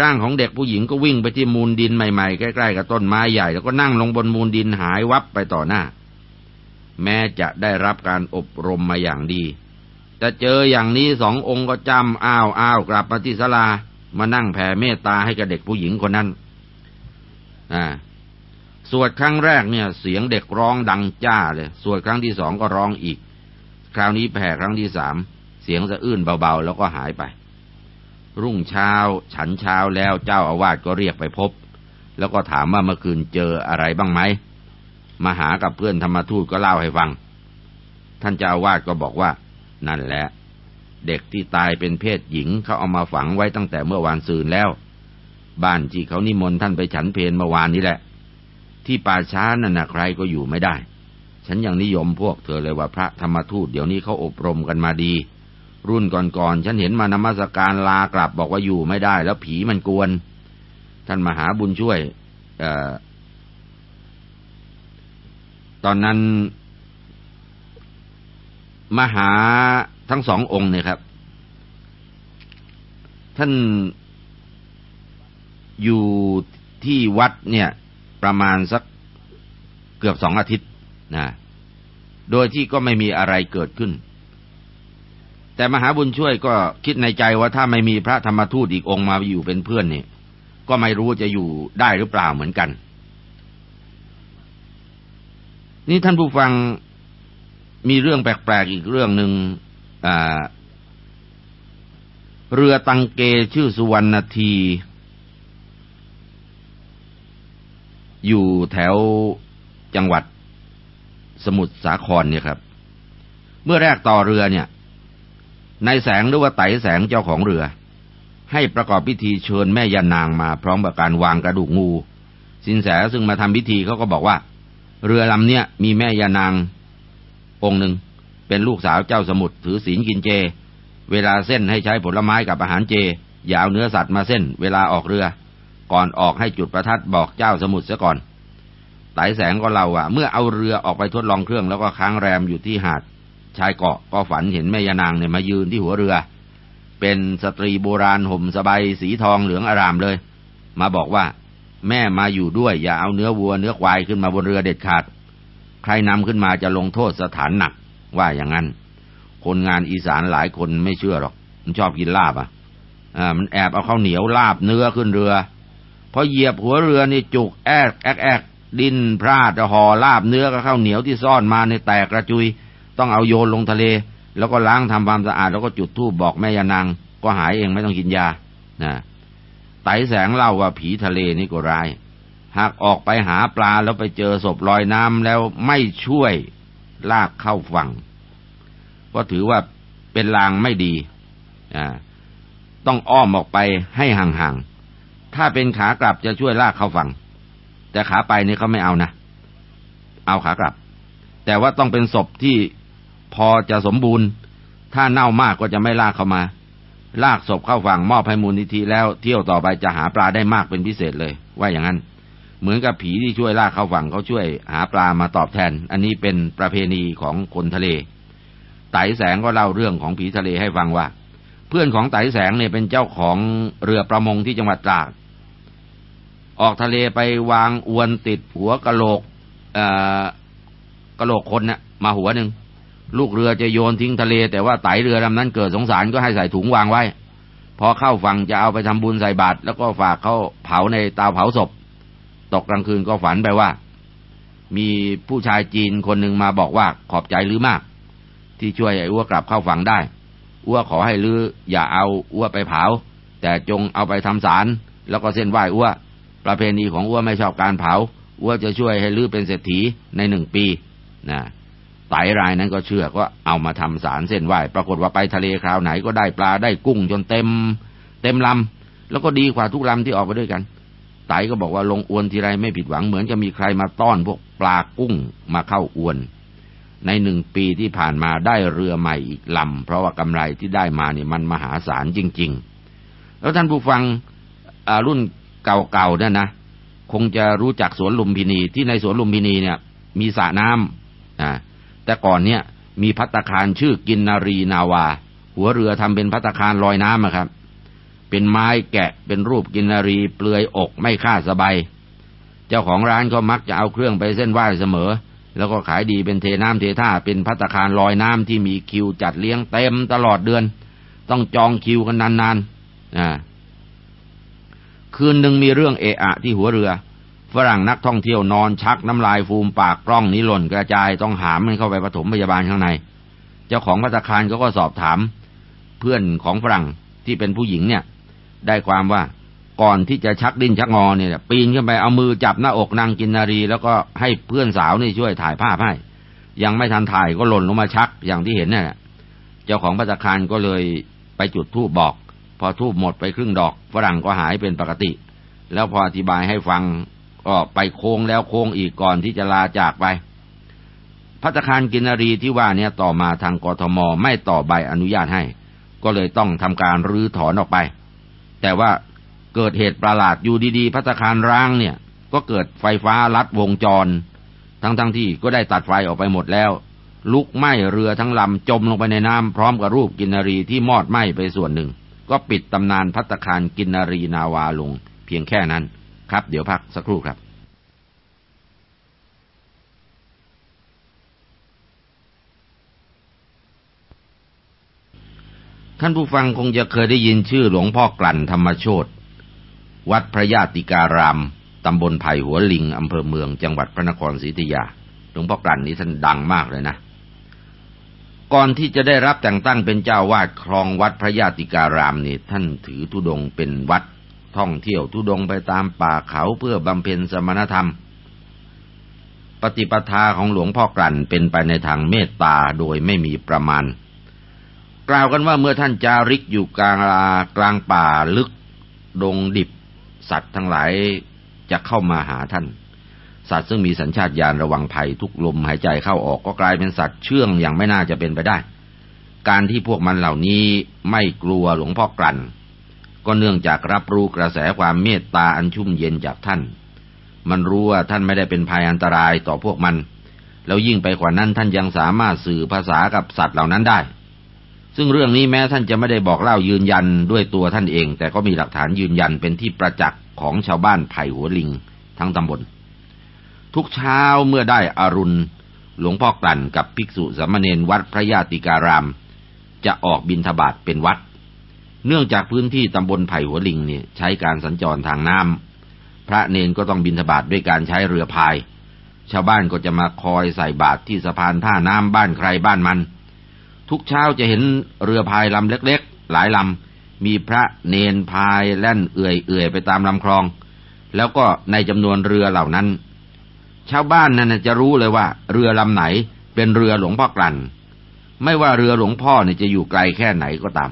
ร่างของเด็กผู้หญิงก็วิ่งไปที่มูลดินใหม่ๆ ใกล้ๆกับต้นไม้ใหญ่ แล้วก็นั่งลงบนมูลดินหายวับไปต่อหน้า แม้จะได้รับการอบรมมาอย่างดี แต่เจออย่างนี้สององค์ก็จำอ้าวอ้าวกลับมาที่ศาลามานั่งแผ่เมตตาให้กับเด็กผู้หญิงคนนั้น อ่า สวดครั้งแรกเนี่ย เสียงเด็กร้องดังจ้าเลย สวดครั้งที่สองก็ร้องอีก คราวนี้แผ่ครั้งที่สาม เสียงสะอื้นเบาๆ แล้วก็หายไป รุ่งเช้า ฉันเช้าแล้วเจ้าอาวาสก็เรียกไปพบ แล้วก็ถามว่าเมื่อคืนเจออะไรบ้างไหมมาหากับเพื่อนธรรมทูตก็เล่าให้ฟัง ท่านเจ้าอาวาสก็บอกว่า นั่นแหละ เด็กที่ตายเป็นเพศหญิงเขาเอามาฝังไว้ตั้งแต่เมื่อวานซืนแล้ว บ้านที่เขานิมนต์ท่านไปฉันเพลเมื่อวานนี้แหละ ที่ป่าช้านั่นนะใครก็อยู่ไม่ได้ ฉันยังนิยมพวกเธอเลยว่าพระธรรมทูตเดี๋ยวนี้เขาอบรมกันมาดี รุ่นก่อนๆฉันเห็นมานมัสการลากลับบอกว่าอยู่ไม่ได้ แล้วผีมันกวน ท่านมหาบุญช่วยอตอนนั้น มหาทั้งสององค์เนี่ยครับ ท่านอยู่ที่วัดเนี่ย ประมาณสักเกือบสองอาทิตย์นะโดยที่ก็ไม่มีอะไรเกิดขึ้น แต่มหาบุญช่วยก็คิดในใจว่าถ้าไม่มีพระธรรมทูตอีกองค์มาอยู่เป็นเพื่อนเนี่ยก็ไม่รู้จะอยู่ได้หรือเปล่าเหมือนกัน นี่ท่านผู้ฟังมีเรื่องแปลกๆอีกเรื่องหนึ่งเรือตังเกชื่อสุวรรณที อยู่แถวจังหวัดสมุทรสาครเนี่ยครับ เมื่อแรกต่อเรือเนี่ย นายแสงหรือว่าไตแสงเจ้าของเรือ ให้ประกอบพิธีเชิญแม่ยานางมาพร้อมกับการวางกระดูกงู สินแสซึ่งมาทำพิธีเขาก็บอกว่า เรือลำเนี้ยมีแม่ยานาง องค์หนึ่งเป็นลูกสาวเจ้าสมุทรถือศีลกินเจ เวลาเส้นให้ใช้ผลไม้กับอาหารเจอย่าเอาเนื้อสัตว์มาเส้น เวลาออกเรือ ก่อนออกให้จุดประทัดบอกเจ้าสมุทรเสียก่อนไตแสงก็เล่าว่าเมื่อเอาเรือออกไปทดลองเครื่องแล้วก็ค้างแรมอยู่ที่หาด ชายเกาะก็ฝันเห็นแม่ยานางเนี่ยมายืนที่หัวเรือ เป็นสตรีโบราณห่มสบายสีทองเหลืองอารามเลย มาบอกว่า แม่มาอยู่ด้วยอย่าเอาเนื้อวัวเนื้อควายขึ้นมาบนเรือเด็ดขาด ใครนำขึ้นมาจะลงโทษสถานหนักว่าอย่างนั้น คนงานอีสานหลายคนไม่เชื่อหรอก มันชอบกินลาบอะอ่ามันแอบเอาข้าวเหนียวลาบเนื้อขึ้นเรือพอเหยียบหัวเรือนี่จุกแอกแอกแอกดินพลาดจะห่อลาบเนื้อกับข้าวเหนียวที่ซ่อนมาในแตกกระจุย ต้องเอาโยนลงทะเล แล้วก็ล้างทำความสะอาด แล้วก็จุดธูปบอกแม่ยานางก็หายเองไม่ต้องกินยานะไต่แสงเล่าว่าผีทะเลนี่ก็ร้าย หากออกไปหาปลาแล้วไปเจอศพลอยน้ำแล้วไม่ช่วยลากเข้าฝั่ง ก็ถือว่าเป็นลางไม่ดีอ่าต้องอ้อมออกไปให้ห่างๆ ถ้าเป็นขากลับจะช่วยลากเข้าฝั่ง แต่ขาไปนี่เขาไม่เอานะ เอาขากลับ แต่ว่าต้องเป็นศพที่ พอจะสมบูรณ์ ถ้าเน่ามากก็จะไม่ลากเข้ามา ลากศพเข้าฝั่งมอบให้มูลนิธิแล้วเที่ยวต่อไปจะหาปลาได้มากเป็นพิเศษเลย ว่าอย่างนั้น เหมือนกับผีที่ช่วยลากเข้าฝั่งเขาช่วย หาปลามาตอบแทน อันนี้เป็นประเพณีของคนทะเลไต่แสงก็เล่าเรื่องของผีทะเลให้ฟังว่า เพื่อนของไต่แสงเนี่ยเป็นเจ้าของเรือประมงที่จังหวัดตราดออกทะเลไปวางอวนติดหัวกะโหลกกะโหลกคนนะ่ะมาหัวหนึ่ง ลูกเรือจะโยนทิ้งทะเล แต่ว่าไตเรือลำนั้นเกิดสงสารก็ให้ใส่ถุงวางไว้ พอเข้าฝั่งจะเอาไปทำบุญใส่บาตรแล้วก็ฝากเขาเผาในเตาเผาศพ ตกกลางคืนก็ฝันไปว่า มีผู้ชายจีนคนหนึ่งมาบอกว่าขอบใจหรือมาก ที่ช่วยไอ้อ้วกลับเข้าฝั่งได้ อ้วขอให้ลืออย่าเอาอ้วไปเผา แต่จงเอาไปทำสาร แล้วก็เส้นไหว้อ้วประเพณีของอ้วไม่ชอบการเผาอ้วจะช่วยให้ลือเป็นเศรษฐีในหนึ่งปีนะ ไตรายนั้นก็เชื่อก็เอามาทำสารเส้นไหวปรากฏว่าไปทะเลคราวไหนก็ได้ปลาได้กุ้งจนเต็ม เต็มลำแล้วก็ดีกว่าทุกลำที่ออกไปด้วยกัน ไตก็บอกว่าลงอวนทีไรไม่ผิดหวังเหมือนจะมีใครมาต้อนพวกปลากุ้งมาเข้าอวน ในหนึ่งปีที่ผ่านมาได้เรือใหม่อีกลำเพราะว่ากำไรที่ได้มาเนี่ยมันมหาศาลจริง ๆ แล้วท่านผู้ฟังรุ่นเก่าๆเนี่ยนะคงจะรู้จักสวนลุมพินีที่ในสวนลุมพินีเนี่ย มีสระน้ำอ่า แต่ก่อนเนี่ยมีพัตคารชื่อกินนารีนาวา หัวเรือทำเป็นพัตคารลอยน้ำครับ เป็นไม้แกะเป็นรูปกินนารีเปลือยอกไม่ค่าสบายเจ้าของร้านก็มักจะเอาเครื่องไปเส้นไหว้เสมอ แล้วก็ขายดีเป็นเทน้ำเทท่าเป็นพัตคารลอยน้ำที่มีคิวจัดเลี้ยงเต็มตลอดเดือน ต้องจองคิวกันนานๆอ่าคืนหนึ่งมีเรื่องเอะอะที่หัวเรือ ฝรั่งนักท่องเที่ยวนอนชักน้ำลายฟูมปากกล้องนี้หล่นกระจายต้องหามมันเข้าไปปฐมพยาบาลข้างใน เจ้าของพัตคารก็ก็สอบถาม เพื่อนของฝรั่งที่เป็นผู้หญิงเนี่ย ได้ความว่าก่อนที่จะชักดิ้นชักงอเนี่ยปีนขึ้นไปเอามือจับหน้าอกนางกินนารี แล้วก็ให้เพื่อนสาวนี่ช่วยถ่ายภาพให้ยังไม่ทันถ่ายก็หล่นลงมาชักอย่างที่เห็นเนี่ยเจ้าของพัตคารก็เลยไปจุดธูปบอก พอธูปหมดไปครึ่งดอกฝรั่งก็หายเป็นปกติ แล้วพออธิบายให้ฟัง ก็ไปโค้งแล้วโค้งอีกก่อนที่จะลาจากไปพัตคารกินรีที่ว่าเนี่ยต่อมาทางกทมไม่ต่อใบอนุญาตให้ ก็เลยต้องทำการรื้อถอนออกไป แต่ว่าเกิดเหตุประหลาดอยู่ดีๆพัตคารร้างเนี่ย ก็เกิดไฟฟ้าลัดวงจร ทั้งๆทที่ก็ได้ตัดไฟออกไปหมดแล้ว ลุกไหม้เรือทั้งลำจมลงไปในน้ำพร้อมกับรูปกินรีที่มอดไหม้ไปส่วนหนึ่ง ก็ปิดตำนานพัตคารกินรีนาวาลงเพียงแค่นั้น ครับ เดี๋ยวพักสักครู่ครับท่านผู้ฟังคงจะเคยได้ยินชื่อหลวงพ่อกลั่นธรรมโชตวัดพระญาติการาม ตำบลไผ่หัวลิง อำเภอเมือง จังหวัดพระนครศรีอยุธยา หลวงพ่อกลั่นนี้ท่านดังมากเลยนะ ก่อนที่จะได้รับแต่งตั้งเป็นเจ้าวาดครองวัดพระญาติการามนี่ท่านถือธุดงเป็นวัด ท่องเที่ยวทุดงไปตามป่าเขาเพื่อบำเพ็ญสมณธรรม ปฏิปทาของหลวงพ่อกลั่นเป็นไปในทางเมตตาโดยไม่มีประมาณ กล่าวกันว่าเมื่อท่านจาริกอยู่กลางลากลางป่าลึก ดงดิบ สัตว์ทั้งหลายจะเข้ามาหาท่าน สัตว์ซึ่งมีสัญชาตญาณระวังภัยทุกลมหายใจเข้าออกก็กลายเป็นสัตว์เชื่องอย่างไม่น่าจะเป็นไปได้ การที่พวกมันเหล่านี้ไม่กลัวหลวงพ่อกลั่น ก็เนื่องจากรับรู้กระแสความเมตตาอันชุ่มเย็นจากท่าน มันรู้ว่าท่านไม่ได้เป็นภัยอันตรายต่อพวกมัน แล้วยิ่งไปกว่านั้นท่านยังสามารถสื่อภาษากับสัตว์เหล่านั้นได้ ซึ่งเรื่องนี้แม้ท่านจะไม่ได้บอกเล่ายืนยันด้วยตัวท่านเอง แต่ก็มีหลักฐานยืนยันเป็นที่ประจักษ์ของชาวบ้านไผ่หัวลิง ทั้งตำบล ทุกเช้าเมื่อได้อารุณ หลวงพ่อกลั่นกับภิกษุสามเณรวัดพระญาติการาม จะออกบินทบาทเป็นวัด เนื่องจากพื้นที่ตำบลไผ่หัวลิงเนี่ยใช้การสัญจรทางน้ำพระเนนก็ต้องบินทบาทด้วยการใช้เรือพาย ชาวบ้านก็จะมาคอยใส่บาตรที่สะพานท่าน้ำบ้านใครบ้านมัน ทุกเช้าจะเห็นเรือพายลำเล็กๆ หลายลำมีพระเนนพายแล่นเอื่อยๆไปตามลำคลอง แล้วก็ในจำนวนเรือเหล่านั้น ชาวบ้านนั่นจะรู้เลยว่า เรือลำไหนเป็นเรือหลวงพ่อกลั่น ไม่ว่าเรือหลวงพ่อเนี่ยจะอยู่ไกลแค่ไหนก็ตาม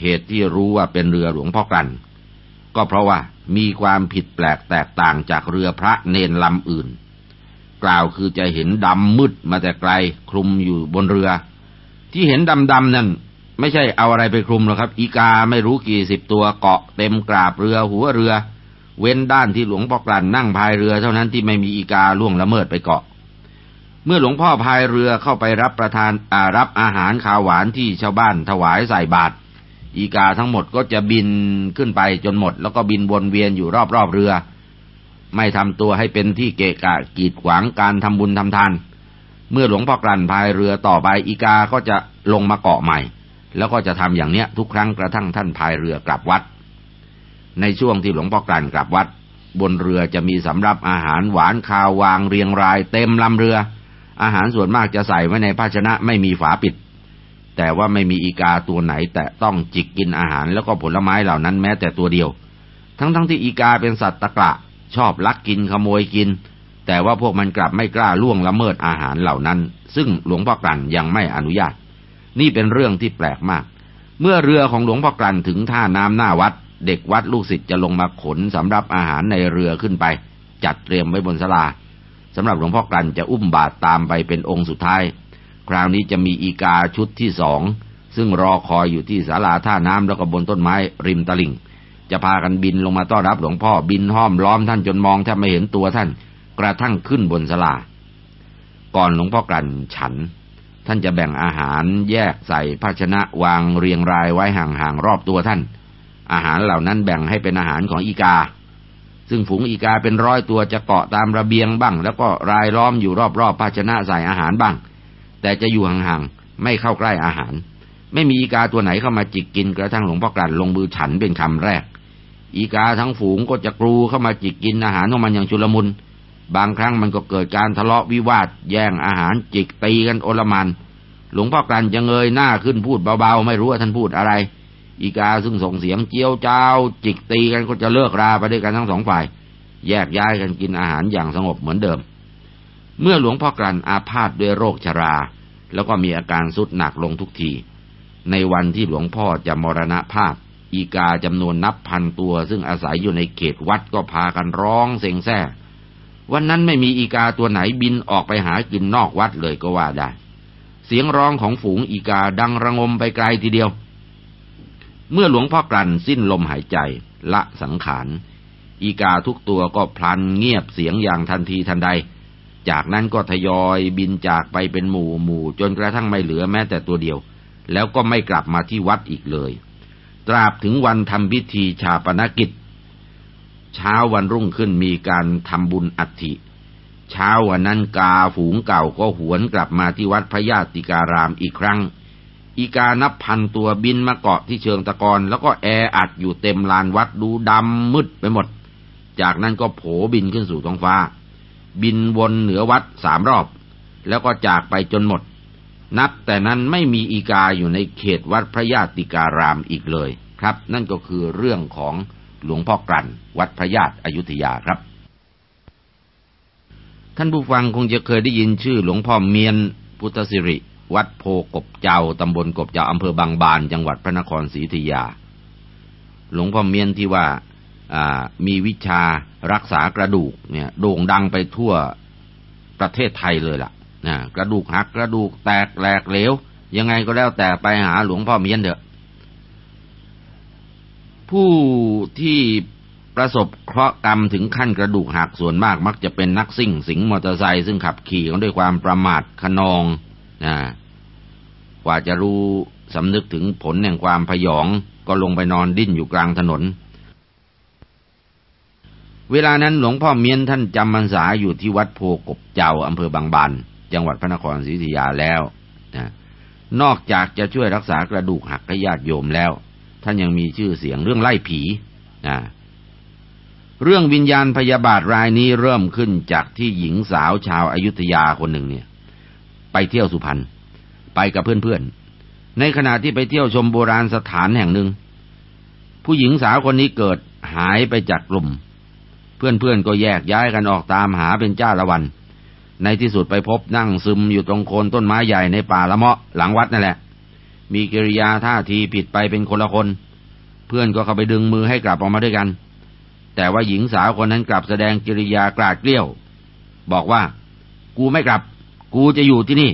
เหตุที่รู้ว่าเป็นเรือหลวงพ่อกลันก็เพราะว่ามีความผิดแปลกแตกต่างจากเรือพระเนนลำอื่น กล่าวคือจะเห็นดำมืดมาแต่ไกลคลุมอยู่บนเรือ ที่เห็นดำๆนั่นไม่ใช่เอาอะไรไปคลุมหรอกครับ อีกาไม่รู้กี่สิบตัวเกาะเต็มกราบเรือหัวเรือ เว้นด้านที่หลวงพ่อกลั่นนั่งพายเรือเท่านั้นที่ไม่มีอีกาล่วงละเมิดไปเกาะ เมื่อหลวงพ่อพายเรือเข้าไปรับประทานอารับอาหารขาวหวานที่ชาวบ้านถวายใส่บาตร อีกาทั้งหมดก็จะบินขึ้นไปจนหมด แล้วก็บินวนเวียนอยู่รอบๆเรือ ไม่ทำตัวให้เป็นที่เกะกะกีดขวางการทำบุญทำทาน เมื่อหลวงพ่อกลั่นพายเรือต่อไปอีกาก็จะลงมาเกาะใหม่ แล้วก็จะทำอย่างเนี้ย ทุกครั้งกระทั่งท่านพายเรือกลับวัด ในช่วงที่หลวงพ่อกลั่นกลับวัด บนเรือจะมีสำรับอาหารหวานคาววางเรียงราย เต็มลำเรือ อาหารส่วนมากจะใส่ไว้ในภาชนะไม่มีฝาปิด แต่ว่าไม่มีอีกาตัวไหนแต่ต้องจิกกินอาหารแล้วก็ผลไม้เหล่านั้นแม้แต่ตัวเดียว ทั้งๆทที่อีกาเป็นสัตว์ตะกระชอบลักกินขโมยกิน แต่ว่าพวกมันกลับไม่กล้าล่วงละเมิดอาหารเหล่านั้น ซึ่งหลวงพ่อกลั่นยังไม่อนุญาต นี่เป็นเรื่องที่แปลกมาก เมื่อเรือของหลวงพ่อกลั่นถึงท่าน้ำหน้าวัด เด็กวัดลูกศิษย์จะลงมาขนสำหรับอาหารในเรือขึ้นไป จัดเตรียมไว้บนสลาสำหรับหลวงพ่อกลั่นจะอุ้มบาตรตามไปเป็นองค์สุดท้าย คราวนี้จะมีอีกาชุดที่สอง ซึ่งรอคอยอยู่ที่ศาลาท่าน้ำแล้วก็บนต้นไม้ริมตลิ่ง จะพากันบินลงมาต้อนรับหลวงพ่อบินห้อมล้อมท่านจนมองแทบไม่เห็นตัวท่าน กระทั่งขึ้นบนศาลา ก่อนหลวงพ่อกลั่นฉัน ท่านจะแบ่งอาหารแยกใส่ภาชนะวางเรียงรายไว้ห่างๆรอบตัวท่าน อาหารเหล่านั้นแบ่งให้เป็นอาหารของอีกาซึ่งฝูงอีกาเป็นร้อยตัวจะเกาะตามระเบียงบ้าง แล้วก็รายล้อมอยู่รอบๆภาชนะใส่อาหารบ้าง แต่จะอยู่ห่างๆไม่เข้าใกล้อาหาร ไม่มีอีกาตัวไหนเข้ามาจิกกินกระทั่งหลวงพ่อกลั่นลงมือฉันเป็นคำแรก อีกาทั้งฝูงก็จะกรูเข้ามาจิกกินอาหารของมันอย่างชุลมุนบางครั้งมันก็เกิดการทะเลาะวิวาท แย่งอาหารจิกตีกันโอลมันหลวงพ่อกลั่นจะเงยหน้าขึ้นพูดเบาๆ ไม่รู้ว่าท่านพูดอะไร อีกาซึ่งส่งเสียงเจียวเจ้า จิกตีกันก็จะเลิกราไปด้วยกันทั้งสองฝ่าย แยกย้ายกันกินอาหารอย่างสงบเหมือนเดิม เมื่อหลวงพ่อกลั่นอาพาธด้วยโรคชรา แล้วก็มีอาการสุดหนักลงทุกที ในวันที่หลวงพ่อจะมรณภาพ อีกาจำนวนนับพันตัว ซึ่งอาศัยอยู่ในเขตวัดก็พากันร้องเซ็งแซ่ วันนั้นไม่มีอีกาตัวไหนบินออกไปหากินนอกวัดเลยก็ว่าได้ เสียงร้องของฝูงอีกาดังระงมไปไกลทีเดียว เมื่อหลวงพ่อกลั่นสิ้นลมหายใจละสังขาร อีกาทุกตัวก็พลันเงียบเสียงอย่างทันทีทันใด จากนั้นก็ทยอยบินจากไปเป็นหมู่หมู่ จนกระทั่งไม่เหลือแม้แต่ตัวเดียว แล้วก็ไม่กลับมาที่วัดอีกเลย ตราบถึงวันทำพิธีชาปนกิจ เช้าวันรุ่งขึ้นมีการทำบุญอัฐิเช้าวันนั้นกาฝูงเก่าก็หวนกลับมาที่วัดพระญาติการามอีกครั้ง อีกานับพันตัวบินมาเกาะที่เชิงตะกอนแล้วก็แออัดอยู่เต็มลานวัดดูดำมืดไปหมด จากนั้นก็โผบินขึ้นสู่ท้องฟ้า บินวนเหนือวัดสามรอบ แล้วก็จากไปจนหมด นับแต่นั้นไม่มีอีกาอยู่ในเขตวัดพระญาติการามอีกเลยครับ นั่นก็คือเรื่องของหลวงพ่อกลั่น วัดพระญาติอยุธยาครับ ท่านผู้ฟังคงจะเคยได้ยินชื่อหลวงพ่อเมียนพุทธสิริ วัดโพกบเจ้าตำบลกบเจ้าอำเภอบางบาน จังหวัดพระนครศรีอยุธยา หลวงพ่อเมียนที่ว่า มีวิชารักษากระดูกเนี่ยโด่งดังไปทั่วประเทศไทยเลยล่ะนะกระดูกหักกระดูกแตกแหลกเหลว ยังไงก็แล้วแต่ไปหาหลวงพ่อเมียนเถอะ ผู้ที่ประสบเคราะห์กรรมถึงขั้นกระดูกหักส่วนมากมักจะเป็นนักซิ่งสิงมอเตอร์ไซค์ซึ่งขับขี่กันด้วยความประมาทขนองนะกว่าจะรู้สำนึกถึงผลแห่งความพยองก็ลงไปนอนดิ้นอยู่กลางถนน เวลานั้นหลวงพ่อเมียนท่านจำพรรษาอยู่ที่วัดโพกบเจ้าอำเภอบางบานจังหวัดพระนครศรีอยุธยาแล้วนะนอกจากจะช่วยรักษากระดูกหักให้ญาติโยมแล้ว ท่านยังมีชื่อเสียงเรื่องไล่ผีนะเรื่องวิญญาณพยาบาทรายนี้เริ่มขึ้นจากที่หญิงสาวชาวอายุทยาคนหนึ่งเนี่ย ไปเที่ยวสุพรรณไปกับเพื่อนๆ ในขณะที่ไปเที่ยวชมโบราณสถานแห่งหนึ่ง ผู้หญิงสาวคนนี้เกิดหายไปจากกลุ่ม เพื่อนๆก็แยกย้ายกันออกตามหาเป็นจ้าละวัน ในที่สุดไปพบนั่งซึมอยู่ตรงโคนต้นไม้ใหญ่ในป่าละเมาะหลังวัดนั่นแหละ มีกิริยาท่าทีผิดไปเป็นคนละคน เพื่อนก็เข้าไปดึงมือให้กลับออกมาด้วยกัน แต่ว่าหญิงสาวคนนั้นกลับแสดงกิริยากราดเกลี้ยว บอกว่า กูไม่กลับ กูจะอยู่ที่นี่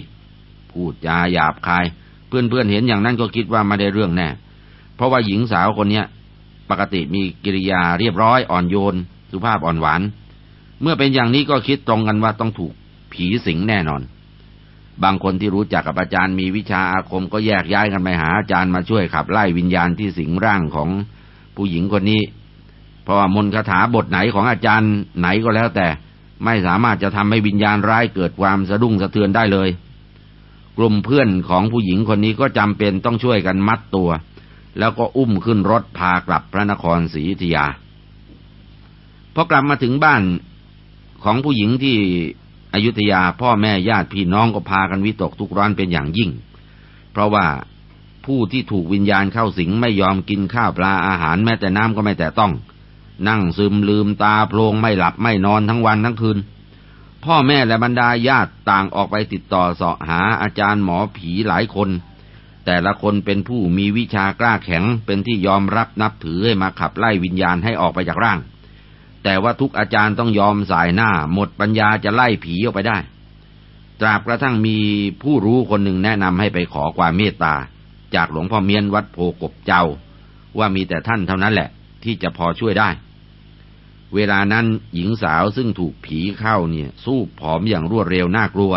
พูดจาหยาบคาย เพื่อนๆเห็นอย่างนั้นก็คิดว่ามาได้เรื่องแน่ เพราะว่าหญิงสาวคนเนี้ยปกติมีกิริยาเรียบร้อยอ่อนโยน สุภาพอ่อนหวาน เมื่อเป็นอย่างนี้ก็คิดตรงกันว่าต้องถูกผีสิงแน่นอน บางคนที่รู้จักกับอาจารย์มีวิชาอาคมก็แยกย้ายกันไปหาอาจารย์มาช่วยขับไล่วิญญาณที่สิงร่างของผู้หญิงคนนี้ เพราะว่ามนต์คาถาบทไหนของอาจารย์ไหนก็แล้วแต่ไม่สามารถจะทำให้วิญญาณร้ายเกิดความสะดุ้งสะเทือนได้เลย กลุ่มเพื่อนของผู้หญิงคนนี้ก็จำเป็นต้องช่วยกันมัดตัว แล้วก็อุ้มขึ้นรถพากลับพระนครศรีอยุธยา พอกลับมาถึงบ้านของผู้หญิงที่อยุธยาพ่อแม่ญาติพี่น้องก็พากันวิตกทุกร้อนเป็นอย่างยิ่ง เพราะว่าผู้ที่ถูกวิญญาณเข้าสิงไม่ยอมกินข้าวปลาอาหารแม้แต่น้ำก็ไม่แต่ต้อง นั่งซึมลืมตาโพลงไม่หลับไม่นอนทั้งวันทั้งคืน พ่อแม่และบรรดาญาติต่างออกไปติดต่อเสาะหาอาจารย์หมอผีหลายคน แต่ละคนเป็นผู้มีวิชากล้าแข็งเป็นที่ยอมรับนับถือให้มาขับไล่วิญญาณให้ออกไปจากร่าง แต่ว่าทุกอาจารย์ต้องยอมสายหน้า หมดปัญญาจะไล่ผีออกไปได้ ตราบกระทั่งมีผู้รู้คนหนึ่งแนะนำให้ไปขอความเมตตา จากหลวงพ่อเมียนวัดโพกบเจ้า ว่ามีแต่ท่านเท่านั้นแหละ ที่จะพอช่วยได้ เวลานั้นหญิงสาวซึ่งถูกผีเข้าเนี่ย สู้ผอมอย่างรวดเร็วน่ากลัว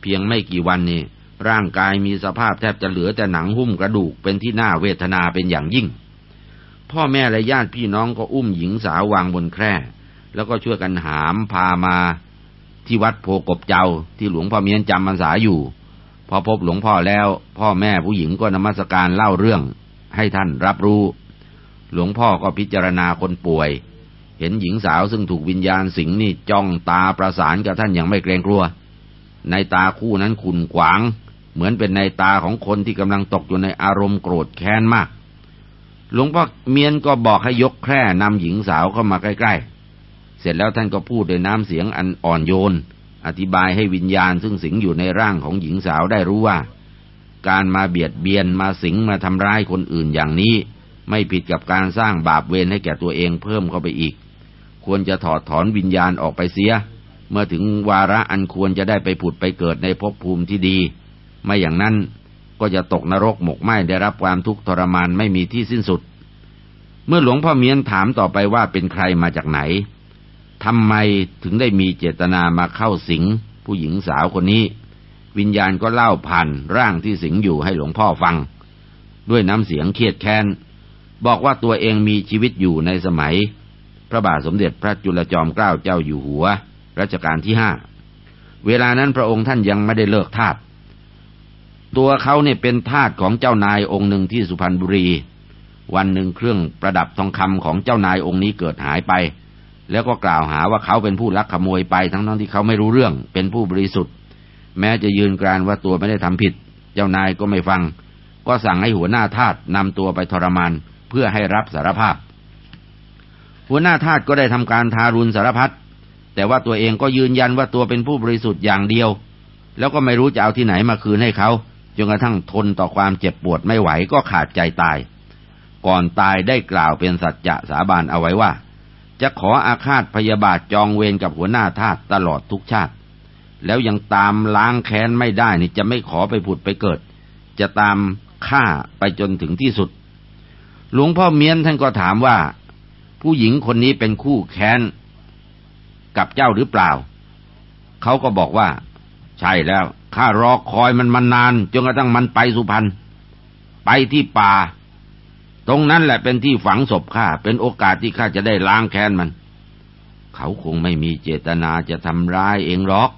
เพียงไม่กี่วันนี่ร่างกายมีสภาพแทบจะเหลือแต่หนังหุ้มกระดูกเป็นที่น่าเวทนาเป็นอย่างยิ่ง พ่อแม่และญาติพี่น้องก็อุ้มหญิงสาววางบนแคร่ แล้วก็ช่วยกันหามพามาที่วัดโพกบเจ้าที่หลวงพ่อเมียนจำพรรษาอยู่ พอพบหลวงพ่อแล้ว พ่อแม่ผู้หญิงก็นมัสการเล่าเรื่อง ให้ท่านรับรู้ หลวงพ่อก็พิจารณาคนป่วย เห็นหญิงสาวซึ่งถูกวิญญาณสิงนี่จ้องตาประสานกับท่านอย่างไม่เกรงกลัว ในตาคู่นั้นขุนขวาง เหมือนเป็นในตาของคนที่กำลังตกอยู่ในอารมณ์โกรธแค้นมาก หลวงพ่อเมียนก็บอกให้ยกแคร่นำหญิงสาวเข้ามาใกล้ ๆ เสร็จแล้วท่านก็พูดด้วยน้ำเสียงอันอ่อนโยน อธิบายให้วิญญาณซึ่งสิงอยู่ในร่างของหญิงสาวได้รู้ว่า การมาเบียดเบียนมาสิงมาทำร้ายคนอื่นอย่างนี้ ไม่ผิดกับการสร้างบาปเวรให้แก่ตัวเองเพิ่มเข้าไปอีก ควรจะถอดถอนวิญญาณออกไปเสีย เมื่อถึงวาระอันควรจะได้ไปผุดไปเกิดในภพภูมิที่ดี ไม่อย่างนั้น ก็จะตกนรกหมกไหม้ได้รับความทุกข์ทรมานไม่มีที่สิ้นสุด เมื่อหลวงพ่อเมียนถามต่อไปว่าเป็นใครมาจากไหนทำไมถึงได้มีเจตนามาเข้าสิง ผู้หญิงสาวคนนี้ วิญญาณก็เล่าผ่านร่างที่สิงอยู่ให้หลวงพ่อฟัง ด้วยน้ำเสียงเครียดแค้น บอกว่าตัวเองมีชีวิตอยู่ในสมัย พระบาทสมเด็จพระจุลจอมเกล้าเจ้าอยู่หัว รัชกาลที่ห้าเวลานั้นพระองค์ท่านยังไม่ได้เลิกทาส ตัวเขาเนี่ยเป็นทาสของเจ้านายองค์หนึ่งที่สุพรรณบุรี วันหนึ่งเครื่องประดับทองคำของเจ้านายองค์นี้เกิดหายไป แล้วก็กล่าวหาว่าเขาเป็นผู้ลักขโมยไปทั้งนั้นที่เขาไม่รู้เรื่อง เป็นผู้บริสุทธิ์ แม้จะยืนกรานว่าตัวไม่ได้ทำผิด เจ้านายก็ไม่ฟัง ก็สั่งให้หัวหน้าทาสนำตัวไปทรมานเพื่อให้รับสารภาพ หัวหน้าทาสก็ได้ทำการทารุณสารพัดแต่ว่าตัวเองก็ยืนยันว่าตัวเป็นผู้บริสุทธิ์อย่างเดียว แล้วก็ไม่รู้จะเอาที่ไหนมาคืนให้เขา จนกระทั่งทนต่อความเจ็บปวดไม่ไหวก็ขาดใจตาย ก่อนตายได้กล่าวเป็นสัจจะสาบานเอาไว้ว่า จะขออาฆาตพยาบาทจองเวรกับหัวหน้าทาสตลอดทุกชาติ แล้วยังตามล้างแค้นไม่ได้นี่จะไม่ขอไปผุดไปเกิด จะตามฆ่าไปจนถึงที่สุด หลวงพ่อเมียนท่านก็ถามว่า ผู้หญิงคนนี้เป็นคู่แค้นกับเจ้าหรือเปล่า เขาก็บอกว่า ใช่แล้ว ข้ารอคอยมันมานานจนกระทั่งมันไปสุพรรณไปที่ป่า ตรงนั้นแหละเป็นที่ฝังศพข้าเป็นโอกาสที่ข้าจะได้ล้างแค้นมัน เขาคงไม่มีเจตนาจะทำร้ายเองหรอก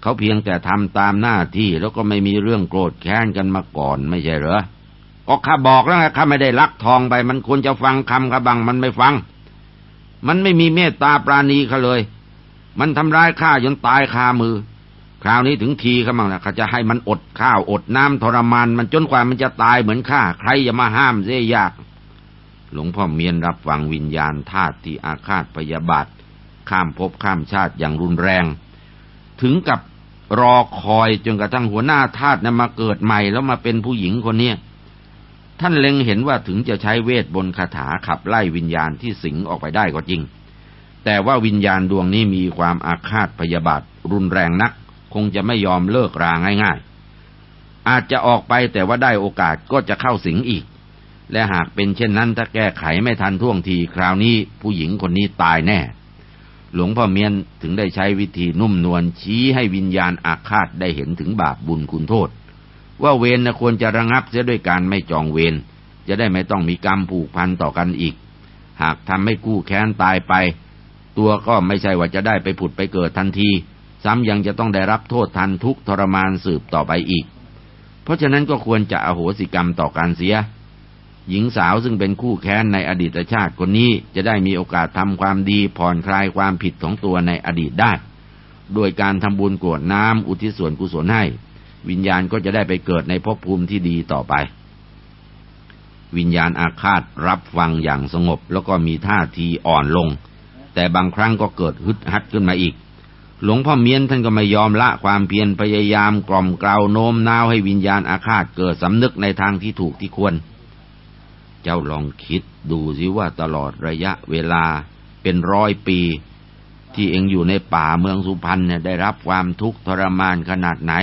เขาเพียงแต่ทำตามหน้าที่แล้วก็ไม่มีเรื่องโกรธแค้นกันมาก่อนไม่ใช่เหรอก็ข้าบอกแล้วไงข้าไม่ได้ลักทองไป มันควรจะฟังคำข้าบังมันไม่ฟัง มันไม่มีเมตตาปราณีเขาเลย มันทำร้ายข้าจนตายคามือ คราวนี้ถึงทีเขาบ้างนะเขาจะให้มันอดข้าวอดน้ำทรมานมันจนกว่ามันจะตายเหมือนข้าใครจะมาห้ามเสียยาก หลวงพ่อเมียนรับฟังวิญญาณธาตุที่อาฆาตพยาบาท ข้ามภพข้ามชาติอย่างรุนแรง ถึงกับรอคอยจนกระทั่งหัวหน้าธาตุนั้นมาเกิดใหม่แล้วมาเป็นผู้หญิงคนเนี้ยท่านเล็งเห็นว่าถึงจะใช้เวทบนคาถาขับไล่วิญญาณที่สิงออกไปได้ก็จริง แต่ว่าวิญญาณดวงนี้มีความอาฆาตพยาบาทรุนแรงนัก คงจะไม่ยอมเลิกราง่ายๆ อาจจะออกไปแต่ว่าได้โอกาสก็จะเข้าสิงอีก และหากเป็นเช่นนั้นถ้าแก้ไขไม่ทันท่วงทีคราวนี้ผู้หญิงคนนี้ตายแน่ หลวงพ่อเมียนถึงได้ใช้วิธีนุ่มนวลชี้ให้วิญญาณอาฆาตได้เห็นถึงบาปบุญคุณโทษ ว่าเวรนะควรจะระงับเสียด้วยการไม่จองเวรจะได้ไม่ต้องมีกรรมผูกพันต่อกันอีก หากทำให้กู้แค้นตายไป ตัวก็ไม่ใช่ว่าจะได้ไปผุดไปเกิดทันที ซ้ำยังจะต้องได้รับโทษทันทุกทรมานสืบต่อไปอีก เพราะฉะนั้นก็ควรจะอโหสิกรรมต่อการเสีย หญิงสาวซึ่งเป็นคู่แค้นในอดีตชาติคนนี้จะได้มีโอกาสทำความดีผ่อนคลายความผิดของตัวในอดีตได้ โดยการทำบุญกรวดน้ำอุทิศส่วนกุศลให้ วิญญาณก็จะได้ไปเกิดในภพภูมิที่ดีต่อไปวิญญาณอาฆาตรับฟังอย่างสงบแล้วก็มีท่าทีอ่อนลง แต่บางครั้งก็เกิดฮึดฮัดขึ้นมาอีก หลวงพ่อเมียนท่านก็ไม่ยอมละความเพียรพยายามกล่อมกล่าวโน้มน้าวให้วิญญาณอาฆาตเกิดสำนึกในทางที่ถูกที่ควร เจ้าลองคิดดูสิว่าตลอดระยะเวลาเป็นร้อยปี ที่เองอยู่ในป่าเมืองสุพรรณเนี่ยได้รับความทุกข์ทรมานขนาดไหน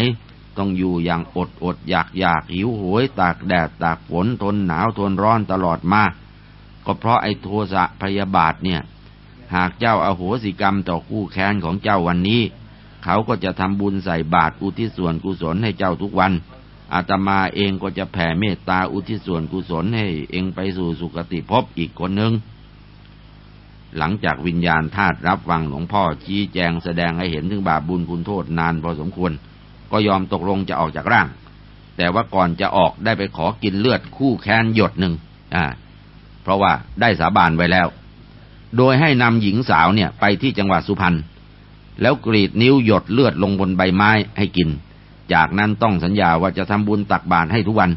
ต้องอยู่อย่างอดอดอยากอยากหิวโหยตากแดดตากฝนทนหนาวทนร้อนตลอดมาก็เพราะไอ้โทสะพยาบาทเนี่ย หากเจ้าอาโหสิกรรมต่อคู่แค้นของเจ้าวันนี้ เขาก็จะทำบุญใส่บาตรอุทิศส่วนกุศลให้เจ้าทุกวัน อาตมาเองก็จะแผ่เมตตาอุทิศส่วนกุศลให้เองไปสู่สุคติภพอีกคนหนึ่งหลังจากวิญญาณธาตุรับฟังหลวงพ่อชี้แจงแสดงให้เห็นถึงบาปบุญคุณโทษนานพอสมควร ก็ยอมตกลงจะออกจากร่าง แต่ว่าก่อนจะออกได้ไปขอกินเลือดคู่แค้นหยดหนึ่งอ่า เพราะว่าได้สาบานไว้แล้ว โดยให้นำหญิงสาวเนี่ยไปที่จังหวัดสุพรรณแล้วกรีดนิ้วหยดเลือดลงบนใบไม้ให้กิน จากนั้นต้องสัญญาว่าจะทำบุญตักบาตรให้ทุกวัน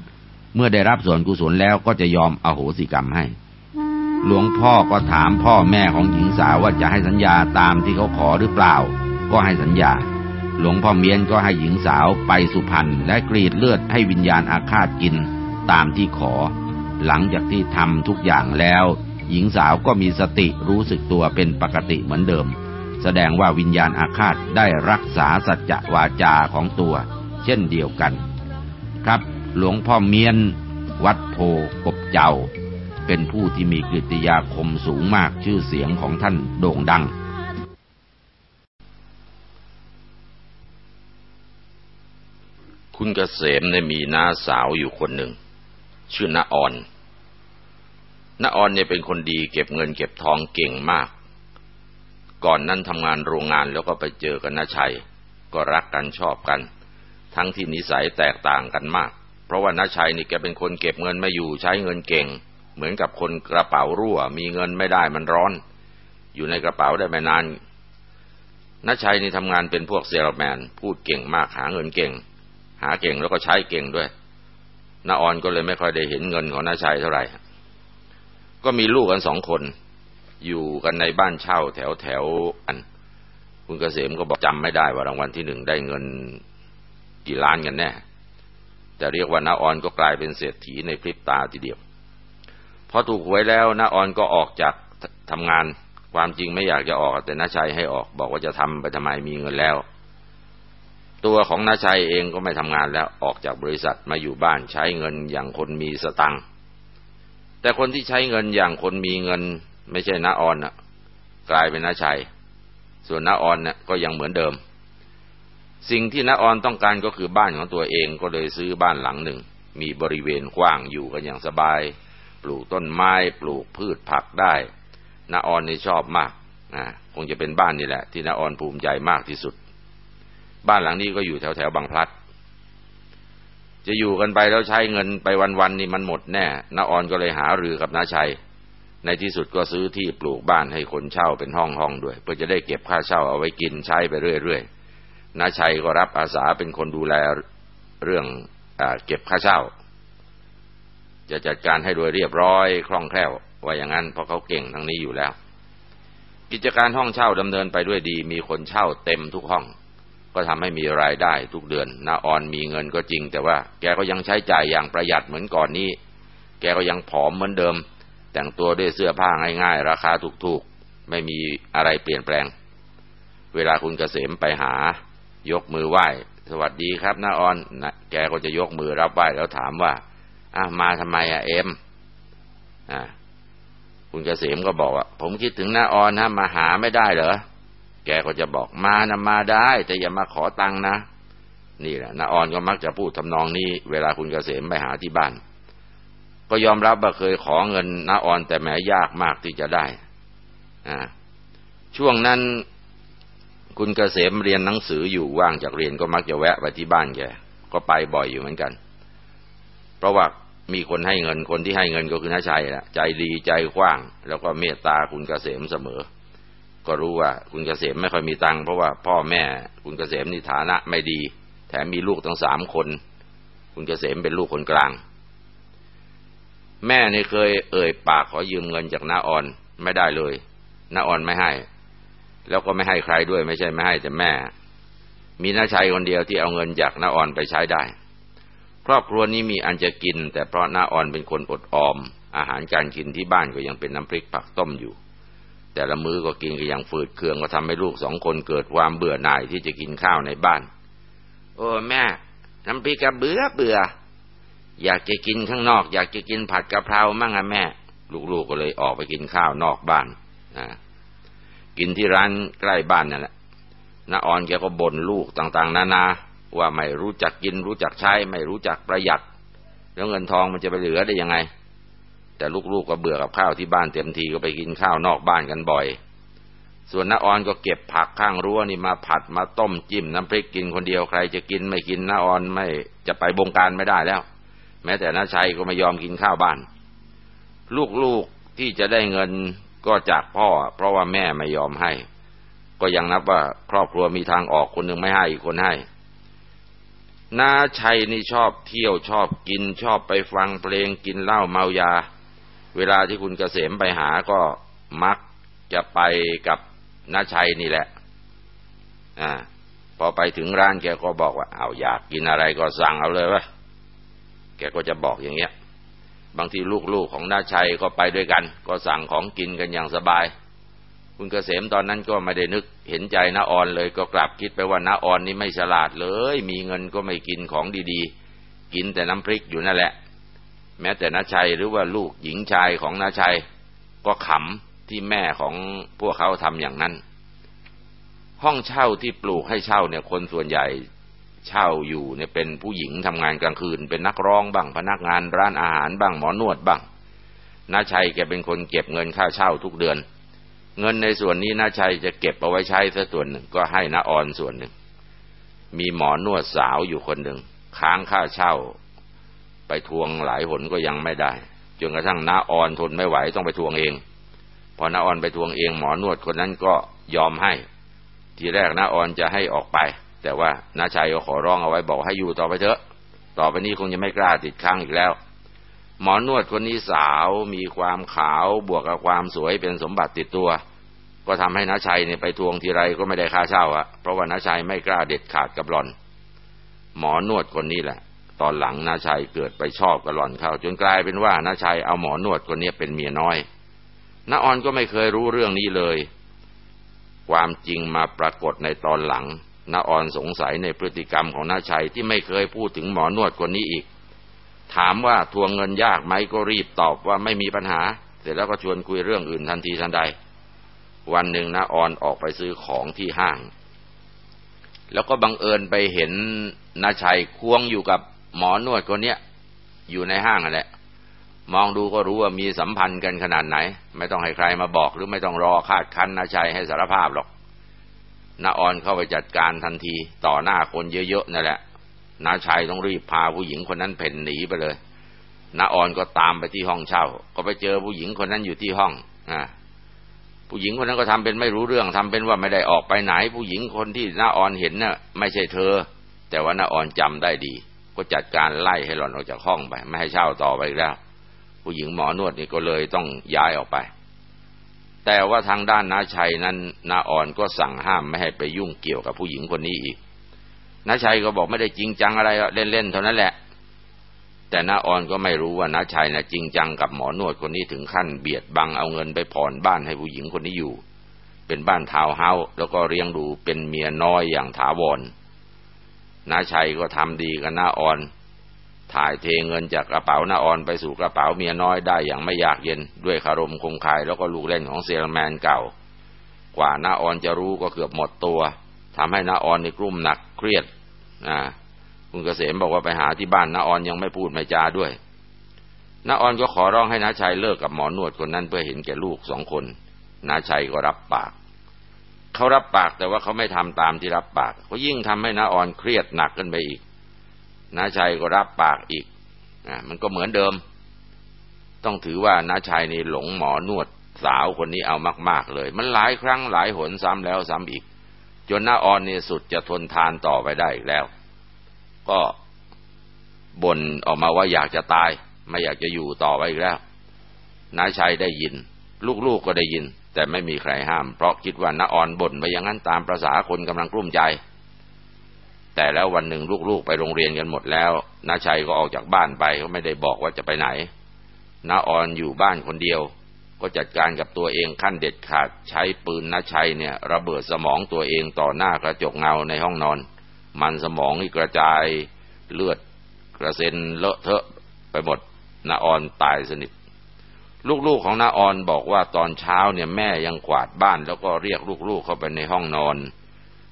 เมื่อได้รับส่วนกุศลแล้วก็จะยอมอโหสิกรรมให้ หลวงพ่อก็ถามพ่อแม่ของหญิงสาวว่าจะให้สัญญาตามที่เขาขอหรือเปล่า ก็ให้สัญญา หลวงพ่อเมียนก็ให้หญิงสาวไปสุพรรณและกรีดเลือดให้วิญญาณอาฆาตกินตามที่ขอ หลังจากที่ทำทุกอย่างแล้ว หญิงสาวก็มีสติรู้สึกตัวเป็นปกติเหมือนเดิม แสดงว่าวิญญาณอาฆาตได้รักษาสัจจะวาจาของตัว เช่นเดียวกัน ครับ หลวงพ่อเมียน วัดโพกบเจ้า เป็นผู้ที่มีกิตยาคมสูงมากชื่อเสียงของท่านโด่งดังคุณเกษมเนี่ยมีน้าสาวอยู่คนหนึ่ง ชื่อน้าอ่อน น้าออนเนี่ยเป็นคนดีเก็บเงินเก็บทองเก่งมาก ก่อนนั้นทำงานโรงงานแล้วก็ไปเจอกันน้าชัย ก็รักกันชอบกัน ทั้งที่นิสัยแตกต่างกันมาก เพราะว่าน้าชัยนี่แกเป็นคนเก็บเงินไม่อยู่ใช้เงินเก่ง เหมือนกับคนกระเป๋ารั่ว มีเงินไม่ได้มันร้อน อยู่ในกระเป๋าได้ไม่นานน้าชัยนี่ทำงานเป็นพวกเซลแมน พูดเก่งมากหาเงินเก่ง หาเก่งแล้วก็ใช้เก่งด้วยน้าออนก็เลยไม่ค่อยได้เห็นเงินของน้าชัยเท่าไหร่ ก็มีลูกกันสองคน อยู่กันในบ้านเช่าแถวแถวอัน คุณเกษมก็บอกจำไม่ได้ว่ารางวัลที่หนึ่งได้เงินกี่ล้านกันแน่ แต่เรียกว่าน้าออนก็กลายเป็นเศรษฐีในพริบตาทีเดียว พอถูกหวยแล้วน้าออนก็ออกจากทำงานความจริงไม่อยากจะออกแต่น้าชัยให้ออก บอกว่าจะทำไปทำไมมีเงินแล้ว ตัวของน้าชัยเองก็ไม่ทำงานแล้วออกจากบริษัทมาอยู่บ้านใช้เงินอย่างคนมีสตังค์ แต่คนที่ใช้เงินอย่างคนมีเงิน ไม่ใช่น้าออนนะกลายเป็นน้าชัย ส่วนน้าออนน่ะก็ยังเหมือนเดิม สิ่งที่น้าออนต้องการก็คือบ้านของตัวเองก็เลยซื้อบ้านหลังหนึ่ง มีบริเวณกว้างอยู่กันอย่างสบาย ปลูกต้นไม้ปลูกพืชผักได้น้าออนนี่ชอบมากนะคงจะเป็นบ้านนี่แหละ ที่น้าออนภูมิใจมากที่สุด บ้านหลังนี้ก็อยู่แถวแถวบางพลัด จะอยู่กันไปแล้วใช้เงินไปวันๆนี่มันหมดแน่นาออนก็เลยหารือกับน้าชัย ในที่สุดก็ซื้อที่ปลูกบ้านให้คนเช่าเป็นห้องๆด้วย เพื่อจะได้เก็บค่าเช่าเอาไว้กินใช้ไปเรื่อยๆนาชัยก็รับอาสาเป็นคนดูแลเรื่องอเก็บค่าเช่า จะจัดการให้โดยเรียบร้อยคล่องแคล่วว่าอย่างนั้นเพราะเขาเก่งทั้งนี้อยู่แล้ว กิจการห้องเช่าดำเนินไปด้วยดี มีคนเช่าเต็มทุกห้อง ก็ทำให้มีรายได้ทุกเดือนนาออนมีเงินก็จริง แต่ว่าแกก็ยังใช้จ่ายอย่างประหยัดเหมือนก่อนนี้ แกก็ยังผอมเหมือนเดิม แต่งตัวด้วยเสื้อผ้าง่ายๆ ราคาถูกๆ ไม่มีอะไรเปลี่ยนแปลง เวลาคุณเกษมไปหา ยกมือไหว้ สวัสดีครับน้าออนนะแกก็จะยกมือรับไหว้แล้วถามว่าอะมาทำไมอะเอ็มอ่าคุณเกษมก็บอกว่า ผมคิดถึงน้าออนนะมาหาไม่ได้เหรอ กก็จะบอกมานะมาได้ แต่อย่ามาขอตังค์นะ นี่แหละนาออนก็มักจะพูดทำนองนี้ เวลาคุณเกษมไปหาที่บ้าน ก็ยอมรับว่าเคยขอเงินนาออนแต่แม้ยากมากที่จะได้อ่าช่วงนั้นคุณเกษมเรียนหนังสืออยู่ว่างจากเรียนก็มักจะแวะไปที่บ้านแกก็ไปบ่อยอยู่เหมือนกัน เพราะว่ามีคนให้เงินคนที่ให้เงินก็คือน้าชัยแหละใจดีใจกว้าง แล้วก็เมตตาคุณเกษมเสมอ ก็รู้ว่าคุณเกษมไม่ค่อยมีตังค์เพราะว่าพ่อแม่คุณเกษมนี่ฐานะไม่ดี แถมมีลูกตั้งสามคน คุณเกษมเป็นลูกคนกลาง แม่นี่เคยเอ่ยปากขอยืมเงินจากน้าอ่อนไม่ได้เลยน้าอ่อนไม่ให้ แล้วก็ไม่ให้ใครด้วยไม่ใช่ไม่ให้แต่แม่ มีน้าชัยคนเดียวที่เอาเงินจากน้าอ่อนไปใช้ได้ ครอบครัวนี้มีอันจะกิน แต่เพราะน้าอ่อนเป็นคนอดออม อาหารการกินที่บ้านก็ยังเป็นน้ำพริกผักต้มอยู่ แต่ละมื้อก็กินก็ยังฝืดเคืองก็ทำให้ลูกสองคนเกิดความเบื่อหน่ายที่จะกินข้าวในบ้าน โอ้แม่ น้ำพริกกระเบื่อเบื่อ อยากจะกินข้างนอก อยากจะกินผัดกะเพรามั่งอะแม่ ลูกๆก็เลยออกไปกินข้าวนอกบ้านนะกินที่ร้านใกล้บ้านนั่นแหละน้าอ่อนแกก็บ่นลูกต่างๆ นานา ว่าไม่รู้จักกินรู้จักใช้ไม่รู้จักประหยัด แล้วเงินทองมันจะไปเหลือได้ยังไง แต่ลูกๆก็เบื่อกับข้าวที่บ้านเต็มทีก็ไปกินข้าวนอกบ้านกันบ่อย ส่วนน้าออนก็เก็บผักข้างรั้วนี่มาผัดมาต้มจิ้มน้ำพริกกินคนเดียวใครจะกินไม่กินน้าออนไม่จะไปบงการไม่ได้แล้ว แม้แต่น้าชัยก็ไม่ยอมกินข้าวบ้าน ลูกๆที่จะได้เงินก็จากพ่อ เพราะว่าแม่ไม่ยอมให้ ก็ยังนับว่าครอบครัวมีทางออกคนหนึ่งไม่ให้อีกคนให้น้าชัยนี่ชอบเที่ยวชอบกินชอบไปฟังเพลงกินเหล้าเมายา เวลาที่คุณเกษมไปหาก็มักจะไปกับน้าชัยนี่แหละ อ่า พอไปถึงร้านแกก็บอกว่าเอาอยากกินอะไรก็สั่งเอาเลยวะแกก็จะบอกอย่างเงี้ย บางทีลูกๆของน้าชัยก็ไปด้วยกัน ก็สั่งของกินกันอย่างสบาย คุณเกษมตอนนั้นก็ไม่ได้นึกเห็นใจน้าออนเลยก็กลับคิดไปว่าน้าออนนี่ไม่ฉลาดเลย มีเงินก็ไม่กินของดีๆ กินแต่น้ำพริกอยู่นั่นแหละ แม้แต่นาชัยหรือว่าลูกหญิงชายของนาชัย ก็ขำที่แม่ของพวกเขาทำอย่างนั้น ห้องเช่าที่ปลูกให้เช่าเนี่ยคนส่วนใหญ่เช่าอยู่เนี่ยเป็นผู้หญิงทำงานกลางคืน เป็นนักร้องบ้างพนักงานร้านอาหารบ้างหมอนวดบ้างนาชัยแกเป็นคนเก็บเงินค่าเช่าทุกเดือน เงินในส่วนนี้นาชัยจะเก็บเอาไว้ใช้ส,ส่วนหนึ่งก็ให้น้าออนส่วนหนึ่ง มีหมอนวดสาวอยู่คนหนึ่งค้างค่าเช่า ไปทวงหลายหนก็ยังไม่ได้จนกระทั่งน้าออนทนไม่ไหวต้องไปทวงเอง พอน้าออนไปทวงเองหมอนวดคนนั้นก็ยอมให้ ทีแรกน้าออนจะให้ออกไป แต่ว่าน้าชัยก็ขอร้องเอาไว้บอกให้อยู่ต่อไปเถอะ ต่อไปนี้คงจะไม่กล้าติดค้างอีกแล้ว หมอนวดคนนี้สาวมีความขาวบวกกับความสวยเป็นสมบัติติดตัว ก็ทำให้น้าชัยเนี่ยไปทวงทีไรก็ไม่ได้ค่าเช่าอะเพราะว่าน้าชัยไม่กล้าเด็ดขาดกับหลอน หมอนวดคนนี้แหละ ตอนหลังนาชัยเกิดไปชอบกับหล่อนเข้าจนกลายเป็นว่านาชัยเอาหมอนวดคนนี้เป็นเมียน้อยนาออนก็ไม่เคยรู้เรื่องนี้เลย ความจริงมาปรากฏในตอนหลังนาออนสงสัยในพฤติกรรมของนาชัยที่ไม่เคยพูดถึงหมอนวดคนนี้อีก ถามว่าทวงเงินยากไหมก็รีบตอบว่าไม่มีปัญหา เสร็จแล้วก็ชวนคุยเรื่องอื่นทันทีทันใด วันหนึ่งนะออนออกไปซื้อของที่ห้าง แล้วก็บังเอิญไปเห็นนาชัยควงอยู่กับ หมอนวดคนเนี้ยอยู่ในห้างนั่นแหละ มองดูก็รู้ว่ามีสัมพันธ์กันขนาดไหน ไม่ต้องให้ใครมาบอกหรือไม่ต้องรอคาดคันนาชัยให้สารภาพหรอกนาออนเข้าไปจัดการทันทีต่อหน้าคนเยอะๆนั่นแหละนาชายต้องรีบพาผู้หญิงคนนั้นเพ่นหนีไปเลยนาออนก็ตามไปที่ห้องเช่า ก็ไปเจอผู้หญิงคนนั้นอยู่ที่ห้องอ่าผู้หญิงคนนั้นก็ทำเป็นไม่รู้เรื่องทำเป็นว่าไม่ได้ออกไปไหน ผู้หญิงคนที่นาออนเห็นน่ะไม่ใช่เธอ แต่ว่านาออนจำได้ดี ก็จัดการไล่ให้หล่อนออกจากห้องไป ไม่ให้เช่าต่อไปแล้ว ผู้หญิงหมอนวดนี่ก็เลยต้องย้ายออกไป แต่ว่าทางด้านน้าชัยนั้นน้าอ่อนก็สั่งห้ามไม่ให้ไปยุ่งเกี่ยวกับผู้หญิงคนนี้อีกน้าชัยก็บอกไม่ได้จริงจังอะไรเล่นๆเท่านั้นแหละ แต่น้าอ่อนก็ไม่รู้ว่าน้าชัยนะจริงจังกับหมอนวดคนนี้ถึงขั้นเบียดบังเอาเงินไปผ่อนบ้านให้ผู้หญิงคนนี้อยู่ เป็นบ้านทาวน์เฮาส์แล้วก็เลี้ยงดูเป็นเมียน้อยอย่างถาวร น้าชัยก็ทำดีกับน้าออน ถ่ายเทเงินจากกระเป๋าน้าออนไปสู่กระเป๋าเมียน้อยได้อย่างไม่ยากเย็นด้วยคารมคมคายแล้วก็ลูกเล่นของเซลแมนเก่า กว่าน้าออนจะรู้ก็เกือบหมดตัวทำให้น้าออนในกลุ่มหนักเครียดอ่าคุณเกษมบอกว่าไปหาที่บ้านน้าออนยังไม่พูดไม่จาด้วยน้าออนก็ขอร้องให้น้าชัยเลิกกับหมอนวดคนนั้นเพื่อเห็นแก่ลูกสองคนน้าชัยก็รับปาก เขารับปากแต่ว่าเขาไม่ทำตามที่รับปากเขายิ่งทำให้น้าออนเครียดหนักขึ้นไปอีกน้าชัยก็รับปากอีกอ่ามันก็เหมือนเดิม ต้องถือว่าน้าชัยนี่หลงหมอนวดสาวคนนี้เอามาก ๆ เลย มันหลายครั้งหลายหนซ้ำแล้วซ้ำอีก จนน้าออนนี่สุดจะทนทานต่อไปได้อีกแล้ว ก็บ่นออกมาว่าอยากจะตาย ไม่อยากจะอยู่ต่อไปอีกแล้วน้าชัยได้ยิน ลูกๆก็ได้ยิน แต่ไม่มีใครห้าม เพราะคิดว่าน้าออนบ่นไปอย่างนั้นตามประษาคนกำลังกลุ้มใจ แต่แล้ววันหนึ่งลูกๆไปโรงเรียนกันหมดแล้วน้าชัยก็ออกจากบ้านไปก็ไม่ได้บอกว่าจะไปไหนน้าออนอยู่บ้านคนเดียว ก็จัดการกับตัวเองขั้นเด็ดขาดใช้ปืนนาชัยเนี่ย ระเบิดสมองตัวเองต่อหน้ากระจกเงาในห้องนอน มันสมองนี่กระจายเลือดกระเซ็นเลอะเทอะไปหมดนาออนตายสนิท ลูกๆของนาออนบอกว่าตอนเช้าเนี่ยแม่ยังกวาดบ้านแล้วก็เรียกลูกๆเข้าไปในห้องนอน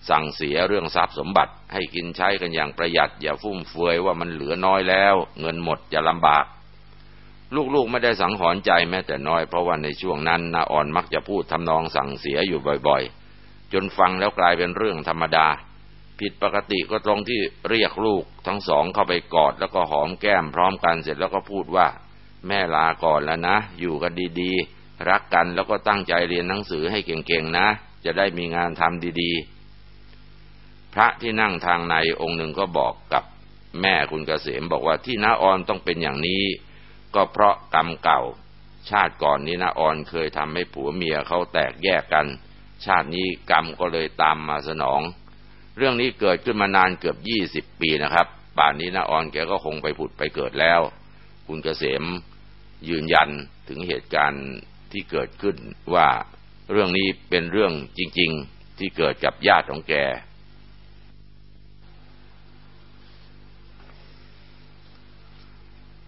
สั่งเสียเรื่องทรัพย์สมบัติ ให้กินใช้กันอย่างประหยัด อย่าฟุ่มเฟือยว่ามันเหลือน้อยแล้ว เงินหมดจะลำบาก ลูกๆไม่ได้สังหรณ์ใจแม้แต่น้อยเพราะว่าในช่วงนั้นนาอ่อนมักจะพูดทำนองสั่งเสียอยู่บ่อยๆ จนฟังแล้วกลายเป็นเรื่องธรรมดา ผิดปกติก็ตรงที่เรียกลูกทั้งสองเข้าไปกอดแล้วก็หอมแก้มพร้อมกันเสร็จแล้วก็พูดว่า แม่ลาก่อนแล้วนะ อยู่กันดีๆ รักกันแล้วก็ตั้งใจเรียนหนังสือให้เก่งๆนะ จะได้มีงานทำดีๆ พระที่นั่งทางในองค์หนึ่งก็บอกกับแม่คุณเกษมบอกว่าที่น้าออนต้องเป็นอย่างนี้ ก็เพราะกรรมเก่า ชาติก่อนนี้นะออนเคยทำให้ผัวเมียเขาแตกแยกกัน ชาตินี้กรรมก็เลยตามมาสนอง เรื่องนี้เกิดขึ้นมานานเกือบยี่สิบปีนะครับ ป่านนี้นะออนแกก็คงไปผุดไปเกิดแล้ว คุณเกษม ยืนยันถึงเหตุการณ์ที่เกิดขึ้นว่าเรื่องนี้เป็นเรื่องจริง ๆที่เกิดกับญาติของแก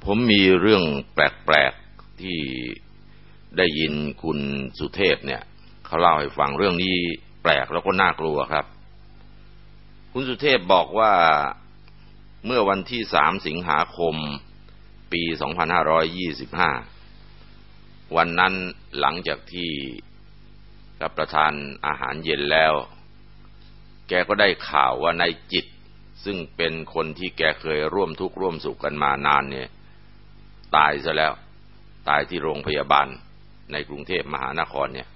ผมมีเรื่องแปลกๆที่ได้ยินคุณสุเทพเนี่ย เขาเล่าให้ฟังเรื่องนี้แปลกแล้วก็น่ากลัวครับ คุณสุเทพบอกว่าเมื่อวันที่สามสิงหาคม ปี 2525 วันนั้นหลังจากที่รับประทานอาหารเย็นแล้ว แกก็ได้ข่าวว่านายจิต ซึ่งเป็นคนที่แกเคยร่วมทุกข์ร่วมสุขกันมานานเนี่ย ตายซะแล้ว ตายที่โรงพยาบาลในกรุงเทพมหานครเนี่ย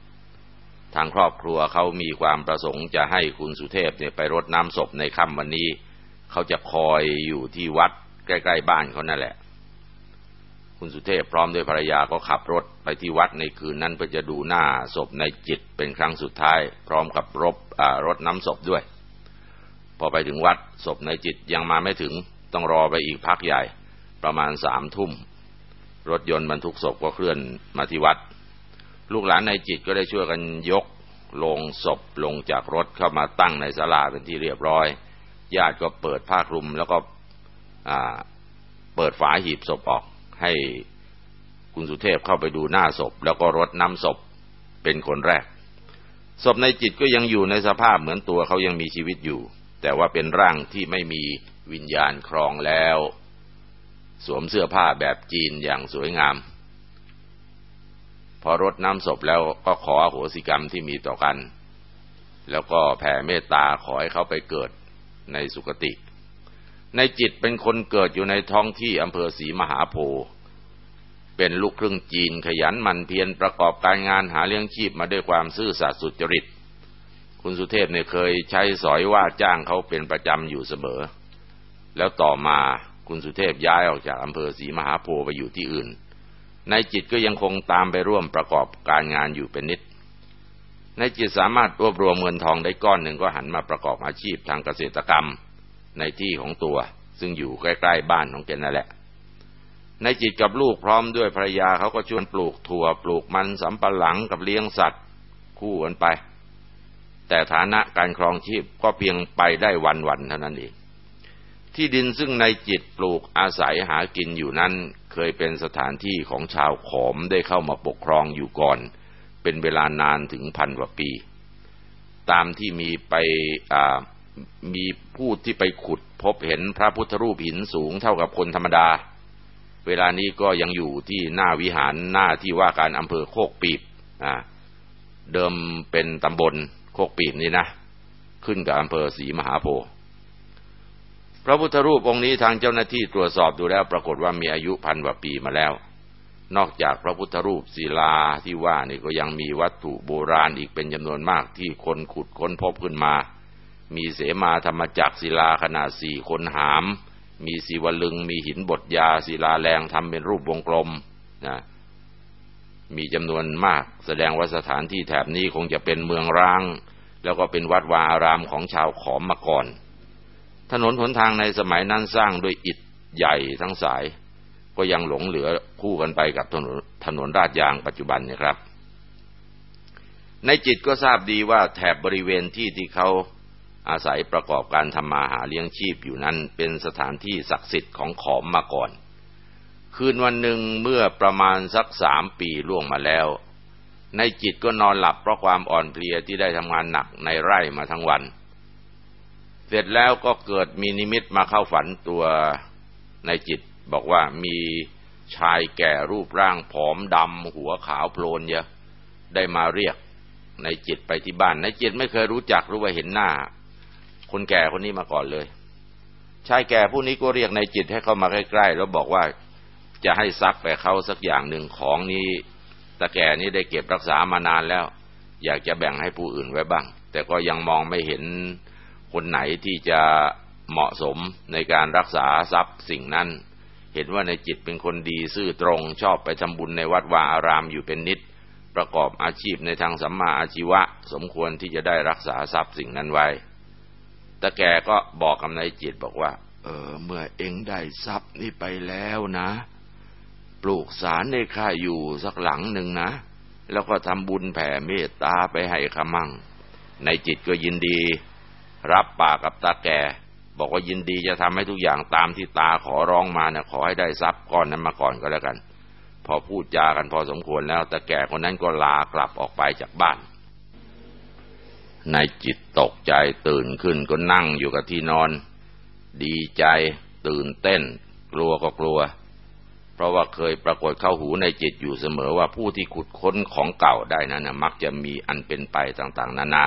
ทางครอบครัวเขามีความประสงค์จะให้คุณสุเทพเนี่ยไปรดน้ำศพในค่ำวันนี้ เขาจะคอยอยู่ที่วัดใกล้ ๆ บ้านเขานั่นแหละ คุณสุเทพพร้อมด้วยภรรยาก็ขับรถไปที่วัดในคืนนั้นเพื่อจะดูหน้าศพในจิตเป็นครั้งสุดท้าย พร้อมกับรบรถน้ำศพด้วย พอไปถึงวัดศพในจิตยังมาไม่ถึงต้องรอไปอีกพักใหญ่ประมาณสามทุ่ม รถยนต์บรรทุกศพก็เคลื่อนมาที่วัด ลูกหลานในจิตก็ได้ช่วยกันยกลงศพลงจากรถเข้ามาตั้งในศาลาเป็นที่เรียบร้อย ญาติก็เปิดผ้าคลุมแล้วก็เปิดฝาหีบศพออก ให้คุณสุเทพเข้าไปดูหน้าศพ แล้วก็รดน้ำศพเป็นคนแรก ศพในจิตก็ยังอยู่ในสภาพเหมือนตัวเขายังมีชีวิตอยู่ แต่ว่าเป็นร่างที่ไม่มีวิญญาณครองแล้ว สวมเสื้อผ้าแบบจีนอย่างสวยงาม พอรดน้ำศพแล้วก็ขอโหสิกรรมที่มีต่อกัน แล้วก็แผ่เมตตาขอให้เขาไปเกิดในสุคติ ในจิตเป็นคนเกิดอยู่ในท้องที่อำเภอศรีมหาโพธิ์เป็นลูกครึ่งจีนขยันหมั่นเพียรประกอบการงานหาเลี้ยงชีพมาด้วยความซื่อสัตย์สุจริต คุณสุเทพเนี่ยเคยใช้สอยว่าจ้างเขาเป็นประจำอยู่เสมอ แล้วต่อมาคุณสุเทพย้ายออกจากอำเภอศรีมหาโพธิ์ไปอยู่ที่อื่น ในจิตก็ยังคงตามไปร่วมประกอบการงานอยู่เป็นนิด ในจิตสามารถรวบรวมเงินทองได้ก้อนหนึ่งก็หันมาประกอบอาชีพทางเกษตรกรรม ในที่ของตัว ซึ่งอยู่ใกล้ๆบ้านของแกนั่นแหละในจิตกับลูกพร้อมด้วยภรรยาเขาก็ชวนปลูกถั่วปลูกมันสำปะหลังกับเลี้ยงสัตว์ คู่กันไป แต่ฐานะการครองชีพก็เพียงไปได้วันๆเท่านั้นเองที่ดินซึ่งในจิตปลูกอาศัยหากินอยู่นั้น เคยเป็นสถานที่ของชาวขอมได้เข้ามาปกครองอยู่ก่อน เป็นเวลานานถึงพันกว่าปี ตามที่มีไป มีผู้ที่ไปขุดพบเห็นพระพุทธรูปหินสูงเท่ากับคนธรรมดา เวลานี้ก็ยังอยู่ที่หน้าวิหารหน้าที่ว่าการอำเภอโคกปีบเดิมเป็นตำบลโคกปีบนี่นะ ขึ้นกับอำเภอศรีมหาโพธิ์พระพุทธรูปองค์นี้ทางเจ้าหน้าที่ตรวจสอบดูแล้ว ปรากฏว่ามีอายุพันกว่าปีมาแล้ว นอกจากพระพุทธรูปศิลาที่ว่านี่ก็ยังมีวัตถุโบราณอีกเป็นจำนวนมากที่คนขุดค้นพบขึ้นมา มีเสมาธรรมจักศิลาขนาดสี่คนหาม มีศิวลึง มีหินบดยาศิลาแรงทำเป็นรูปวงกลมนะมีจำนวนมาก แสดงว่าสถานที่แถบนี้คงจะเป็นเมืองร้าง แล้วก็เป็นวัดวาอารามของชาวขอมมาก่อน ถนนหนทางในสมัยนั้นสร้างด้วยอิฐใหญ่ทั้งสาย ก็ยังหลงเหลือคู่กันไปกับถนนถนนราดยางปัจจุบันนี่ครับ ในจิตก็ทราบดีว่าแถบบริเวณที่ที่เขา อาศัยประกอบการทำมาหาเลี้ยงชีพอยู่นั้นเป็นสถานที่ศักดิ์สิทธิ์ของขอมมาก่อน คืนวันหนึ่งเมื่อประมาณสักสามปีล่วงมาแล้ว ในจิตก็นอนหลับเพราะความอ่อนเพลียที่ได้ทำงานหนักในไร่มาทั้งวัน เสร็จแล้วก็เกิดมีนิมิตมาเข้าฝันตัวในจิตบอกว่ามีชายแก่รูปร่างผอมดำหัวขาวโพลนเยอะได้มาเรียกในจิตไปที่บ้านในจิตไม่เคยรู้จักรู้ว่าเห็นหน้า คนแก่คนนี้มาก่อนเลยชายแก่ผู้นี้ก็เรียกในจิตให้เข้ามาใกล้ๆแล้วบอกว่าจะให้ซักไปเขาสักอย่างหนึ่งของนี้ตะแก่นี้ได้เก็บรักษามานานแล้ว อยากจะแบ่งให้ผู้อื่นไว้บ้าง แต่ก็ยังมองไม่เห็นคนไหนที่จะเหมาะสมในการรักษาทรัพย์สิ่งนั้น เห็นว่าในจิตเป็นคนดีซื่อตรงชอบไปทำบุญในวัดวาอารามอยู่เป็นนิด ประกอบอาชีพในทางสัมมาอาชีวะ สมควรที่จะได้รักษาทรัพย์สิ่งนั้นไว้ แต่แกก็บอกกับนายจิตบอกว่า เออ เมื่อเองได้ทรัพย์นี้ไปแล้วนะ ปลูกสารในข้าอยู่สักหลังหนึ่งนะ แล้วก็ทำบุญแผ่เมตตาไปให้ขมั่งในจิตก็ยินดี รับปากกับตาแกบอกว่ายินดีจะทำให้ทุกอย่างตามที่ตาขอร้องมาเนี่ยขอให้ได้ทรัพย์ก้อนนั้นมาก่อนก็แล้วกัน พอพูดจากันพอสมควรแล้วตาแก่คนนั้นก็ลากลับออกไปจากบ้าน นายจิตตกใจตื่นขึ้นก็นั่งอยู่กับที่นอน ดีใจตื่นเต้น กลัวก็กลัว เพราะว่าเคยปรากฏเข้าหูในจิตอยู่เสมอว่าผู้ที่ขุดค้นของเก่าได้นั้นนะมักจะมีอันเป็นไปต่างๆ นานานา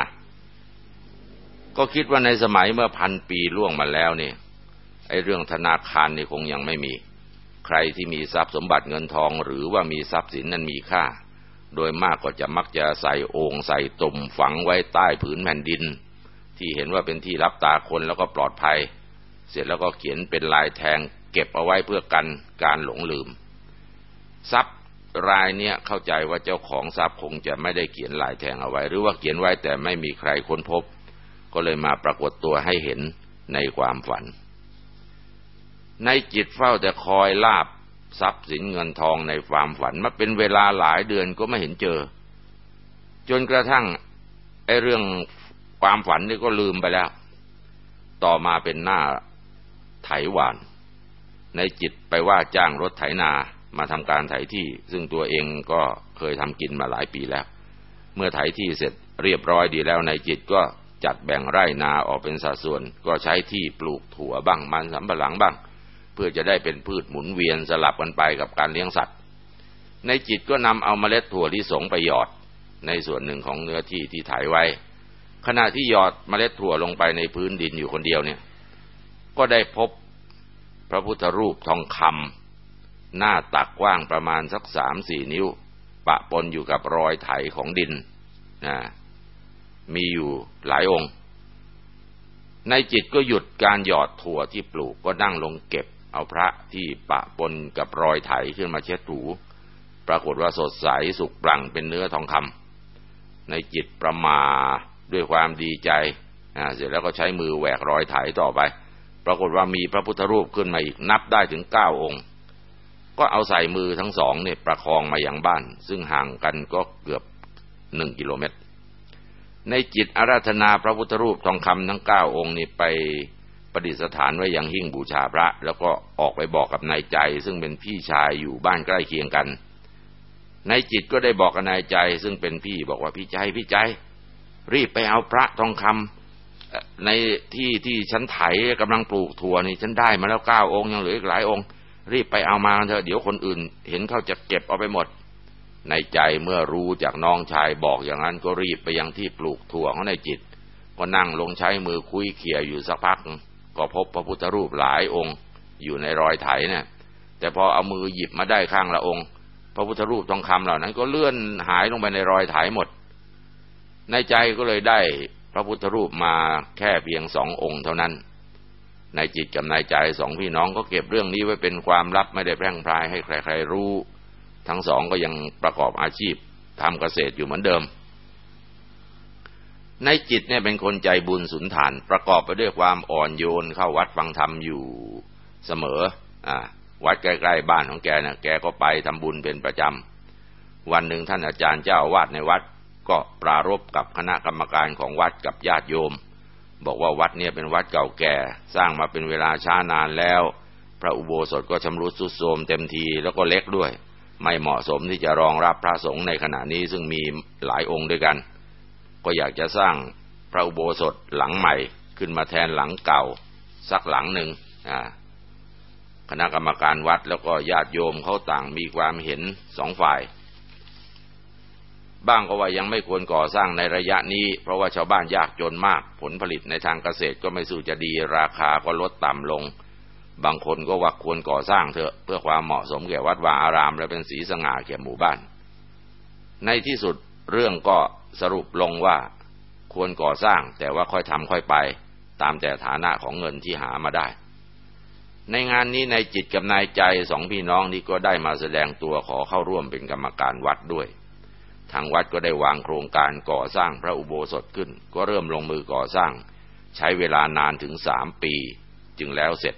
ก็คิดว่าในสมัยเมื่อพันปีล่วงมาแล้วเนี่ยไอ้เรื่องธนาคารนี่คงยังไม่มี ใครที่มีทรัพย์สมบัติเงินทองหรือว่ามีทรัพย์สินนั้นมีค่า โดยมากก็จะมักจะใส่โองใส่ตุ่มฝังไว้ใต้ผืนแผ่นดิน ที่เห็นว่าเป็นที่รับตาคนแล้วก็ปลอดภัย เสร็จแล้วก็เขียนเป็นลายแทงเก็บเอาไว้เพื่อกันการหลงลืม ทรัพย์รายเนี้ยเข้าใจว่าเจ้าของทรัพย์คงจะไม่ได้เขียนลายแทงเอาไว้ หรือว่าเขียนไว้แต่ไม่มีใครค้นพบ ก็เลยมาปรากฏตัวให้เห็นในความฝัน ในจิตเฝ้าแต่คอยลาบ ทรัพย์สินเงินทองในความฝันมาเป็นเวลาหลายเดือนก็ไม่เห็นเจอ จนกระทั่งไอ้เรื่องความฝันนี่ก็ลืมไปแล้ว ต่อมาเป็นหน้าไถหวาน ในจิตไปว่าจ้างรถไถนามาทำการไถที่ ซึ่งตัวเองก็เคยทำกินมาหลายปีแล้ว เมื่อไถที่เสร็จเรียบร้อยดีแล้วในจิตก็จัดแบ่งไร่นาออกเป็นสัดส่วน ก็ใช้ที่ปลูกถั่วบ้างมันสำปะหลังบ้าง พื่อจะได้เป็นพืชหมุนเวียนสลับกันไปกับการเลี้ยงสัตว์ ในจิตก็นำเอาเมล็ดถั่วลิสงไปหยอดในส่วนหนึ่งของเนื้อที่ที่ถ่ายไว้ ขณะที่หยอดเมล็ดถั่วลงไปในพื้นดินอยู่คนเดียวเนี่ย ก็ได้พบพระพุทธรูปทองคำหน้าตักกว้างประมาณสักสามสี่นิ้ว ปะปนอยู่กับรอยไถของดินนะมีอยู่หลายองค์ ในจิตก็หยุดการหยอดถั่วที่ปลูกก็นั่งลงเก็บ เอาพระที่ปะปนกับรอยไถขึ้นมาเช็ดถู ปรากฏว่าสดใสสุกปลั่งเป็นเนื้อทองคำในจิตประมาด้วยความดีใจเสร็จแล้วก็ใช้มือแหวกรอยไถต่อไป ปรากฏว่ามีพระพุทธรูปขึ้นมาอีกนับได้ถึงเก้าองค์ ก็เอาใส่มือทั้งสองเนี่ยประคองมาอย่างบ้าน ซึ่งห่างกันก็เกือบหนึ่งกิโลเมตร ในจิตอาราธนาพระพุทธรูปทองคำทั้งเก้าองค์นี้ไป ประดิษฐานไว้ย่างหิ้งบูชาพระ แล้วก็ออกไปบอกกับนายใจ ซึ่งเป็นพี่ชายอยู่บ้านใกล้เคียงกันในจิตก็ได้บอกกับนายใจ ซึ่งเป็นพี่บอกว่าพี่ใจพี่ใจ รีบไปเอาพระทองคำในที่ที่ฉันไถกำลังปลูกถั่วนี่ฉันได้มาแล้วเก้าองค์ยังเหลืออีกหลายองค์ รีบไปเอามาเถอะเดี๋ยวคนอื่น เห็นเขาจะเก็บเอาไปหมดในใจเมื่อรู้จากน้องชายบอกอย่างนั้นก็รีบไปยังที่ปลูกถั่วของนายจิต ก็นั่งลงใช้มือคุยเขี่ยอยู่สักพัก ก็พบพระพุทธรูปหลายองค์อยู่ในรอยไถเนี่ยแต่พอเอามือหยิบมาได้ข้างละองค์ พระพุทธรูปทองคำเหล่านั้น ก็เลื่อนหายลงไปในรอยไถหมด ในใจก็เลยได้พระพุทธรูปมาแค่เพียงสององค์เท่านั้น ในจิตกับในใจสองพี่น้องก็เก็บเรื่องนี้ไว้เป็นความลับไม่ได้แพร่งพรายให้ใครๆรู้ ทั้งสองก็ยังประกอบอาชีพทำเกษตรอยู่เหมือนเดิม ในจิตเนี่ยเป็นคนใจบุญสุนทาน ประกอบไปด้วยความอ่อนโยนเข้าวัดฟังธรรมอยู่เสมออ่าวัดใกล้ๆบ้านของแกนะ่ะแกก็ไปทำบุญเป็นประจำวันหนึ่งท่านอาจารย์เจ้าวาดในวัดก็ปรารบกับคณะกรรมการของวัดกับญาติโยม บอกว่าวัดเนี่ยเป็นวัดเก่าแก่ สร้างมาเป็นเวลาช้านานแล้ว พระอุโบสถก็ชำรุดทรุดโทรมเต็มทีแล้วก็เล็กด้วย ไม่เหมาะสมที่จะรองรับพระสงฆ์ในขณะนี้ซึ่งมีหลายองค์ด้วยกัน ก็อยากจะสร้างพระอุโบสถหลังใหม่ ขึ้นมาแทนหลังเก่า สักหลังหนึ่งคณะกรรมการวัดแล้วก็ญาติโยมเขาต่างมีความเห็นสองฝ่าย บ้างก็ว่ายังไม่ควรก่อสร้างในระยะนี้ เพราะว่าชาวบ้านยากจนมาก ผลผลิตในทางเกษตรก็ไม่สู้จะดีราคาก็ลดต่ำลง บางคนก็ว่าควรก่อสร้างเถอะ เพื่อความเหมาะสมแก่วัดวาอาราม และเป็นสีสง่าแก่หมู่บ้าน ในที่สุด เรื่องก็สรุปลงว่าควรก่อสร้างแต่ว่าค่อยทำค่อยไป ตามแต่ฐานะของเงินที่หามาได้ ในงานนี้ในจิตกับนายใจสองพี่น้องนี้ก็ได้มาแสดงตัวขอเข้าร่วมเป็นกรรมการวัดด้วย ทางวัดก็ได้วางโครงการก่อสร้างพระอุโบสถขึ้น ก็เริ่มลงมือก่อสร้าง ใช้เวลานานถึงสามปี จึงแล้วเสร็จ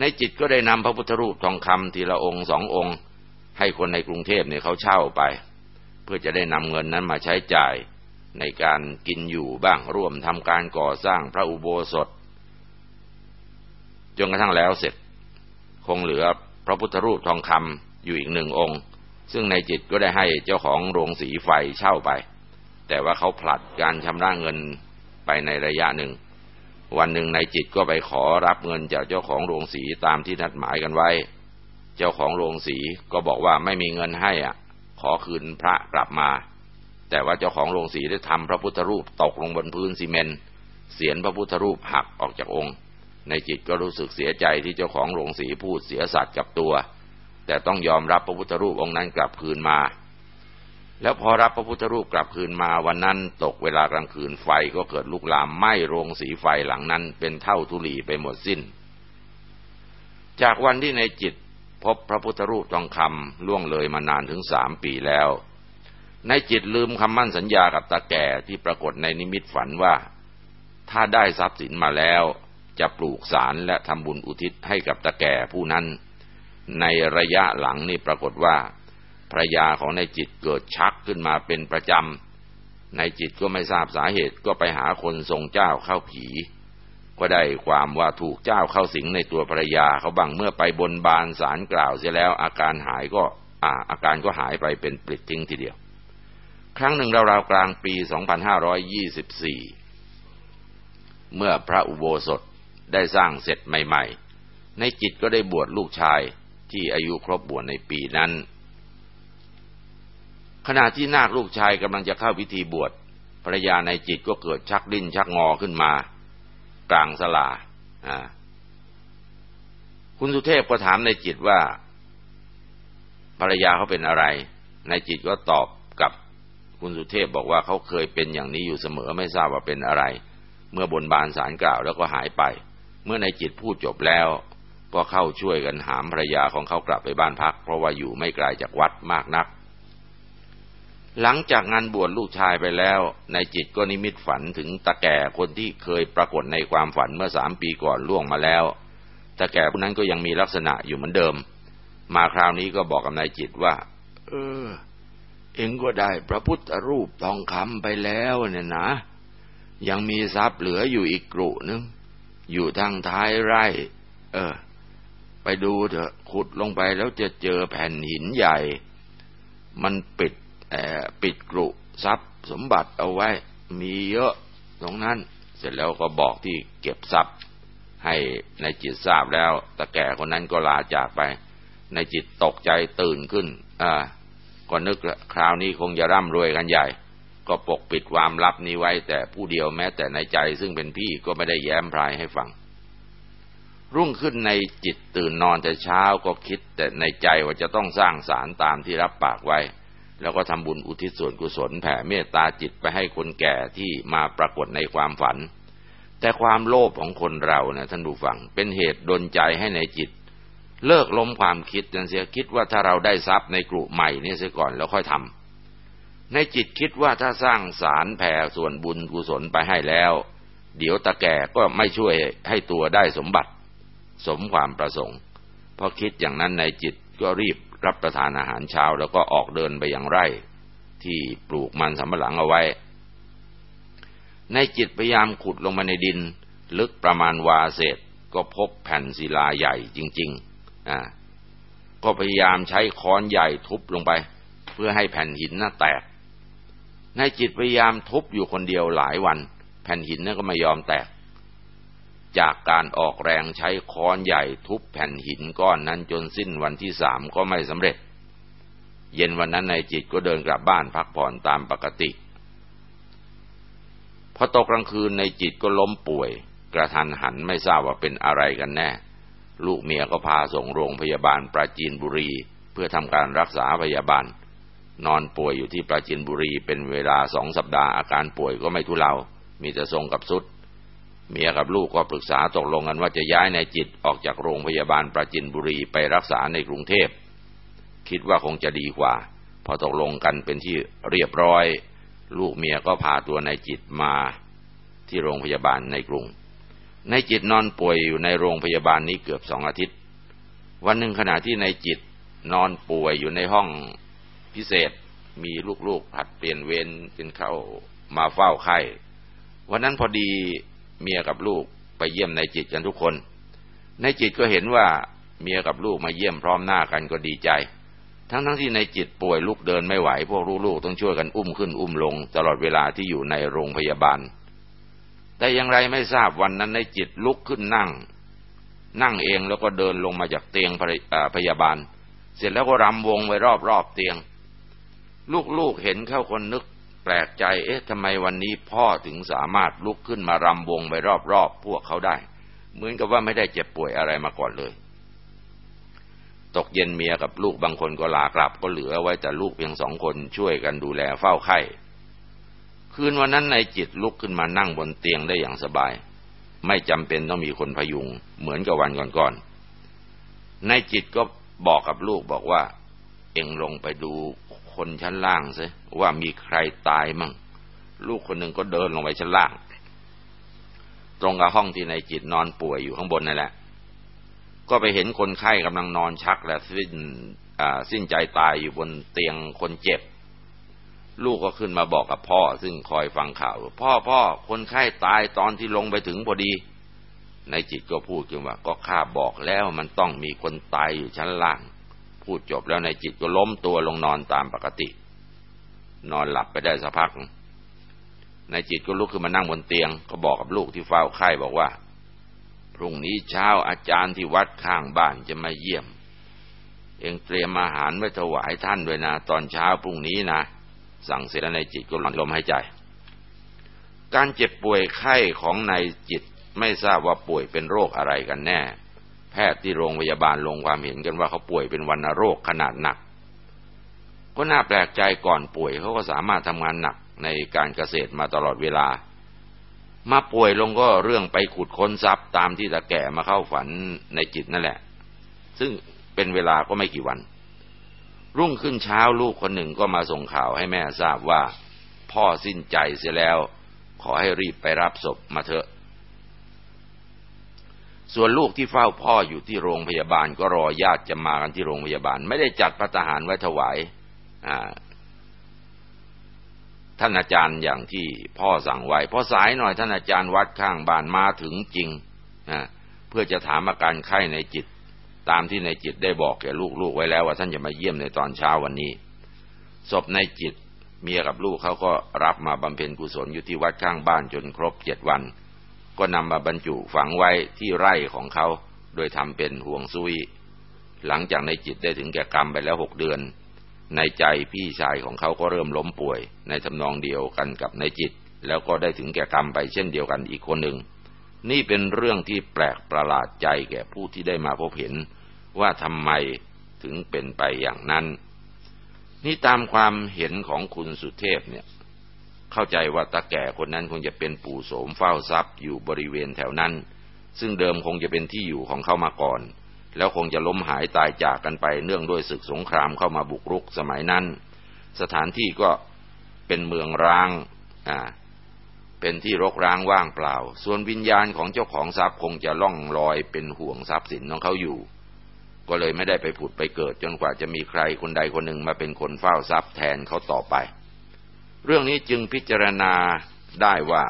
ในจิตก็ได้นำพระพุทธรูปทองคำทีละองค์สององค์ ให้คนในกรุงเทพเนี่ยเขาเช่าไป พื่อจะได้นำเงินนั้นมาใช้จ่ายในการกินอยู่บ้างร่วมทำการก่อสร้างพระอุโบสถ จนกระทั่งแล้วเสร็จ คงเหลือพระพุทธรูปทองคำอยู่อีกหนึ่งองค์ ซึ่งในจิตก็ได้ให้เจ้าของโรงสีไฟเช่าไป แต่ว่าเขาผลัดการชำระเงินไปในระยะหนึ่ง วันหนึ่งในจิตก็ไปขอรับเงินจากเจ้าของโรงสีตามที่นัดหมายกันไว้ เจ้าของโรงสีก็บอกว่าไม่มีเงินให้อะ ขอคืนพระกลับมา แต่ว่าเจ้าของโรงสีได้ทำพระพุทธรูปตกลงบนพื้นซีเมนต์เสียนพระพุทธรูปหักออกจากองค์ ในจิตก็รู้สึกเสียใจที่เจ้าของโรงสีพูดเสียสัตว์กับตัว แต่ต้องยอมรับพระพุทธรูปองค์นั้นกลับคืนมา แล้วพอรับพระพุทธรูปกลับคืนมาวันนั้นตกเวลากลางคืนไฟก็เกิดลุกลามไหม้โรงสีไฟหลังนั้นเป็นเท่าทุลีไปหมดสิ้น จากวันที่ในจิต พบพระพุทธรูปทองคำล่วงเลยมานานถึงสามปีแล้ว ในจิตลืมคำมั่นสัญญากับตาแก่ที่ปรากฏในนิมิตฝันว่า ถ้าได้ทรัพย์สินมาแล้ว จะปลูกสารและทำบุญอุทิศให้กับตาแก่ผู้นั้น ในระยะหลังนี่ปรากฏว่าภรรยาของนายจิตเกิดชักขึ้นมาเป็นประจำนายจิตก็ไม่ทราบสาเหตุก็ไปหาคนทรงเจ้าเข้าผี ก็ได้ความว่าถูกเจ้าเข้าสิงในตัวภรรยาเขาบังเมื่อไปบนบานสารกล่าวเสียแล้ว อาการหายก็อาอาการก็หายไปเป็นปลิดทิ้งทีเดียว ครั้งหนึ่งราวๆกลางปี 2524 เมื่อพระอุโบสถได้สร้างเสร็จใหม่ ๆ ในจิตก็ได้บวชลูกชายที่อายุครบบวชในปีนั้น ขณะที่นาคลูกชายกำลังจะเข้าพิธีบวชภรรยาในจิตก็เกิดชักดิ้นชักงอขึ้นมา กลางสลาคุณสุเทพก็ถามในจิตว่า ภรรยาเขาเป็นอะไร ในจิตก็ตอบกับคุณสุเทพบอกว่าเขาเคยเป็นอย่างนี้อยู่เสมอไม่ทราบว่าเป็นอะไร เมื่อบนบานสารกล่าวแล้วก็หายไป เมื่อในจิตพูดจบแล้ว ก็เข้าช่วยกันหามภรรยาของเขากลับไปบ้านพัก เพราะว่าอยู่ไม่ไกลาจากวัดมากนัก หลังจากงานบวชลูกชายไปแล้วในจิตก็นิมิตฝันถึงตาแก่คนที่เคยปรากฏในความฝันเมื่อสามปีก่อนล่วงมาแล้วตาแก่คนนั้นก็ยังมีลักษณะอยู่เหมือนเดิม มาคราวนี้ก็บอกกับนายจิตว่า เออ เองก็ได้พระพุทธรูปทองคำไปแล้วเนี่ยนะ ยังมีทรัพย์เหลืออยู่อีกกลุ่นึง อยู่ทางท้ายไร่ เออ ไปดูเถอะขุดลงไปแล้วจะเจอแผ่นหินใหญ่ มันปิด ปิดกรุทรัพย์สมบัติเอาไว้มีเยอะตรงนั้น เสร็จแล้วก็บอกที่เก็บทรัพย์ ให้ในจิตทราบแล้วตะแก่คนนั้นก็ลาจากไป ในจิตตกใจตื่นขึ้นอ่าก็นึกคราวนี้คงจะร่ำรวยกันใหญ่ ก็ปกปิดความลับนี้ไว้ แต่ผู้เดียวแม้แต่ในใจซึ่งเป็นพี่ก็ไม่ได้แย้มพรายให้ฟัง รุ่งขึ้นในจิตตื่นนอนแต่เช้าก็คิดแต่ในใจว่าจะต้องสร้างสารตามที่รับปากไว้ แล้วก็ทำบุญอุทิศส่วนกุศลแผ่เมตตาจิตไปให้คนแก่ที่มาปรากฏในความฝัน แต่ความโลภของคนเรานะท่านผู้ฟัง เป็นเหตุดนใจให้ในจิต เลิกล้มความคิดกันเสียคิดว่าถ้าเราได้ทรัพย์ในกลุ่มใหม่นี่เสียก่อนแล้วค่อยทำในจิตคิดว่าถ้าสร้างสารแผ่ส่วนบุญกุศลไปให้แล้ว เดี๋ยวตะแก่ก็ไม่ช่วยให้ตัวได้สมบัติ สมความประสงค์พอคิดอย่างนั้นในจิตก็รีบ รับประทานอาหารเช้า แล้วก็ออกเดินไปอย่างไร่ที่ปลูกมันสำปะหลังเอาไว้ ในจิตพยายามขุดลงมาในดิน ลึกประมาณวาเศษก็พบแผ่นศิลาใหญ่จริงๆอ่าก็พยายามใช้ค้อนใหญ่ทุบลงไป เพื่อให้แผ่นหินน่าแตก ในจิตพยายามทุบอยู่คนเดียวหลายวัน แผ่นหินนั่นก็ไม่ยอมแตก จากการออกแรงใช้ค้อนใหญ่ทุบแผ่นหินก้อนนั้นจนสิ้นวันที่สามก็ไม่สำเร็จ เย็นวันนั้นในจิตก็เดินกลับบ้านพักผ่อนตามปกติพอตกกลางคืนในจิตก็ล้มป่วย กระทันหันไม่ทราบว่าเป็นอะไรกันแน่ ลูกเมียก็พาส่งโรงพยาบาลปราจีนบุรี เพื่อทำการรักษาพยาบาล นอนป่วยอยู่ที่ปราจีนบุรีเป็นเวลาสองสัปดาห์อาการป่วยก็ไม่ทุเลามีแต่ทรงกับสุด เมียกับลูกก็ปรึกษาตกลงกันว่าจะย้ายในจิตออกจากโรงพยาบาลปราจินบุรีไปรักษาในกรุงเทพ คิดว่าคงจะดีกว่า พอตกลงกันเป็นที่เรียบร้อย ลูกเมียก็พาตัวในจิตมาที่โรงพยาบาลในกรุงในจิตนอนป่วยอยู่ในโรงพยาบาลนี้เกือบสองอาทิตย์ วันหนึ่งขณะที่ในจิตนอนป่วยอยู่ในห้องพิเศษมีลูกๆผัดเปลี่ยนเวรเป็นเขามาเฝ้าไข้วันนั้นพอดี เมียกับลูกไปเยี่ยมในจิตกันทุกคน ในจิตก็เห็นว่าเมียกับลูกมาเยี่ยมพร้อมหน้ากันก็ดีใจ ทั้งทั้งที่ในจิตป่วยลูกเดินไม่ไหว พวกลูกๆต้องช่วยกันอุ้มขึ้นอุ้มลง ตลอดเวลาที่อยู่ในโรงพยาบาล แต่อย่างไรไม่ทราบวันนั้นในจิตลุกขึ้นนั่ง นั่งเองแล้วก็เดินลงมาจากเตียงพยาบาล เสร็จแล้วก็รำวงไว้รอบๆเตียง ลูกๆเห็นเข้าคนนึก ลกใจ เอ๊ะทำไมวันนี้พ่อถึงสามารถลุกขึ้นมารำวงไว้รอบๆพวกเขาได้ เหมือนกับว่าไม่ได้เจ็บป่วยอะไรมาก่อนเลย ตกเย็นเมียกับลูกบางคนก็ลากลับ ก็เหลือไว้แต่ลูกเพียงสองคนช่วยกันดูแลเฝ้าไข้ คืนวันนั้นในจิตลุกขึ้นมานั่งบนเตียงได้อย่างสบาย ไม่จำเป็นต้องมีคนพยุง เหมือนกับวันก่อนๆในจิตก็บอกกับลูกบอกว่า เอ็งลงไปดู คนชั้นล่างซิว่ามีใครตายมั่ง ลูกคนหนึ่งก็เดินลงไปชั้นล่าง ตรงกับห้องที่ในจิตนอนป่วยอยู่ข้างบนนั่นแหละ ก็ไปเห็นคนไข้กำลังนอนชักและสิ้นสิ้นใจตายอยู่บนเตียงคนเจ็บ ลูกก็ขึ้นมาบอกกับพ่อ ซึ่งคอยฟังข่าว พ่อพ่อคนไข้ตายตอนที่ลงไปถึงพอดีในจิตก็พูดขึ้นว่า ก็ข้าบอกแล้วมันต้องมีคนตายอยู่ชั้นล่าง พูดจบแล้วในจิตก็ล้มตัวลงนอนตามปกติ นอนหลับไปได้สักพัก ในจิตก็ลุกขึ้นมานั่งบนเตียง ก็บอกกับลูกที่เฝ้าไข้บอกว่า พรุ่งนี้เช้าอาจารย์ที่วัดข้างบ้านจะมาเยี่ยม เองเตรียมอาหารไว้ถวายท่านด้วยนะตอนเช้าพรุ่งนี้นะ สั่งเสร็จแล้วในจิตก็หลั่งลมหายใจ การเจ็บป่วยไข้ของในจิตไม่ทราบว่าป่วยเป็นโรคอะไรกันแน่ แพทย์ที่โรงพยาบาลลงความเห็นกันว่าเขาป่วยเป็นวัณโรคขนาดหนัก ก็น่าแปลกใจก่อนป่วยเขาก็สามารถทำงานหนักในการเกษตรมาตลอดเวลา มาป่วยลงก็เรื่องไปขุดค้นทรัพย์ตามที่ตะแก่มาเข้าฝันในจิตนั่นแหละ ซึ่งเป็นเวลาก็ไม่กี่วัน รุ่งขึ้นเช้าลูกคนหนึ่งก็มาส่งข่าวให้แม่ทราบว่า พ่อสิ้นใจเสียแล้ว ขอให้รีบไปรับศพมาเถอะ ส่วนลูกที่เฝ้าพ่ออยู่ที่โรงพยาบาลก็รอญาติจะมากันที่โรงพยาบาล ไม่ได้จัดพระทหารไว้ถวายท่านอาจารย์อย่างที่พ่อสั่งไว้พอสายหน่อยท่านอาจารย์วัดข้างบ้านมาถึงจริงเพื่อจะถามอาการไข้ในจิต ตามที่ในจิตได้บอกแก่ลูกๆไว้แล้ว ว่าท่านจะมาเยี่ยมในตอนเช้าวันนี้ศพในจิตเมียกับลูกเขาก็รับมาบำเพ็ญกุศลอยู่ที่วัดข้างบ้านจนครบเจ็ดวัน ก็นำมาบรรจุฝังไว้ที่ไร่ของเขา โดยทำเป็นห่วงซุย หลังจากในจิตได้ถึงแก่กรรมไปแล้วหกเดือน ในใจพี่ชายของเขาก็เริ่มล้มป่วย ในทำนองเดียวกันกับในจิต แล้วก็ได้ถึงแก่กรรมไปเช่นเดียวกันอีกคนหนึ่ง นี่เป็นเรื่องที่แปลกประหลาดใจแก่ผู้ที่ได้มาพบเห็น ว่าทำไมถึงเป็นไปอย่างนั้น นี่ตามความเห็นของคุณสุเทพเนี่ย เข้าใจว่าตาแก่คนนั้นคงจะเป็นปู่โสมเฝ้าทรัพย์อยู่บริเวณแถวนั้น ซึ่งเดิมคงจะเป็นที่อยู่ของเขามาก่อน แล้วคงจะล้มหายตายจากกันไปเนื่องด้วยศึกสงครามเข้ามาบุกรุกสมัยนั้น สถานที่ก็เป็นเมืองร้างอ่าเป็นที่รกร้างว่างเปล่า ส่วนวิญญาณของเจ้าของทรัพย์คงจะล่องลอยเป็นห่วงทรัพย์สินของเขาอยู่ ก็เลยไม่ได้ไปผุดไปเกิดจนกว่าจะมีใครคนใดคนหนึ่งมาเป็นคนเฝ้าทรัพย์แทนเขาต่อไป เรื่องนี้จึงพิจารณาได้ว่า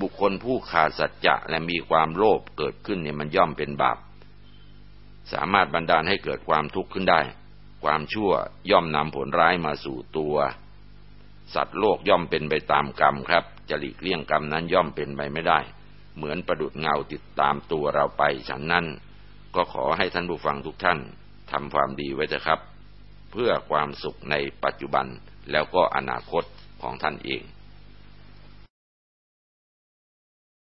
บุคคลผู้ขาดสัจจะและมีความโลภเกิดขึ้นเนี่ยมันย่อมเป็นบาป สามารถบันดาลให้เกิดความทุกข์ขึ้นได้ ความชั่วย่อมนำผลร้ายมาสู่ตัว สัตว์โลกย่อมเป็นไปตามกรรมครับจะหลีกเลี่ยงกรรมนั้นย่อมเป็นไปไม่ได้ เหมือนประดุดเงาติดตามตัวเราไปฉันนั้นก็ขอให้ท่านผู้ฟังทุกท่านทำความดีไว้เถอะครับ เพื่อความสุขในปัจจุบันแล้วก็อนาคต ของท่านเอง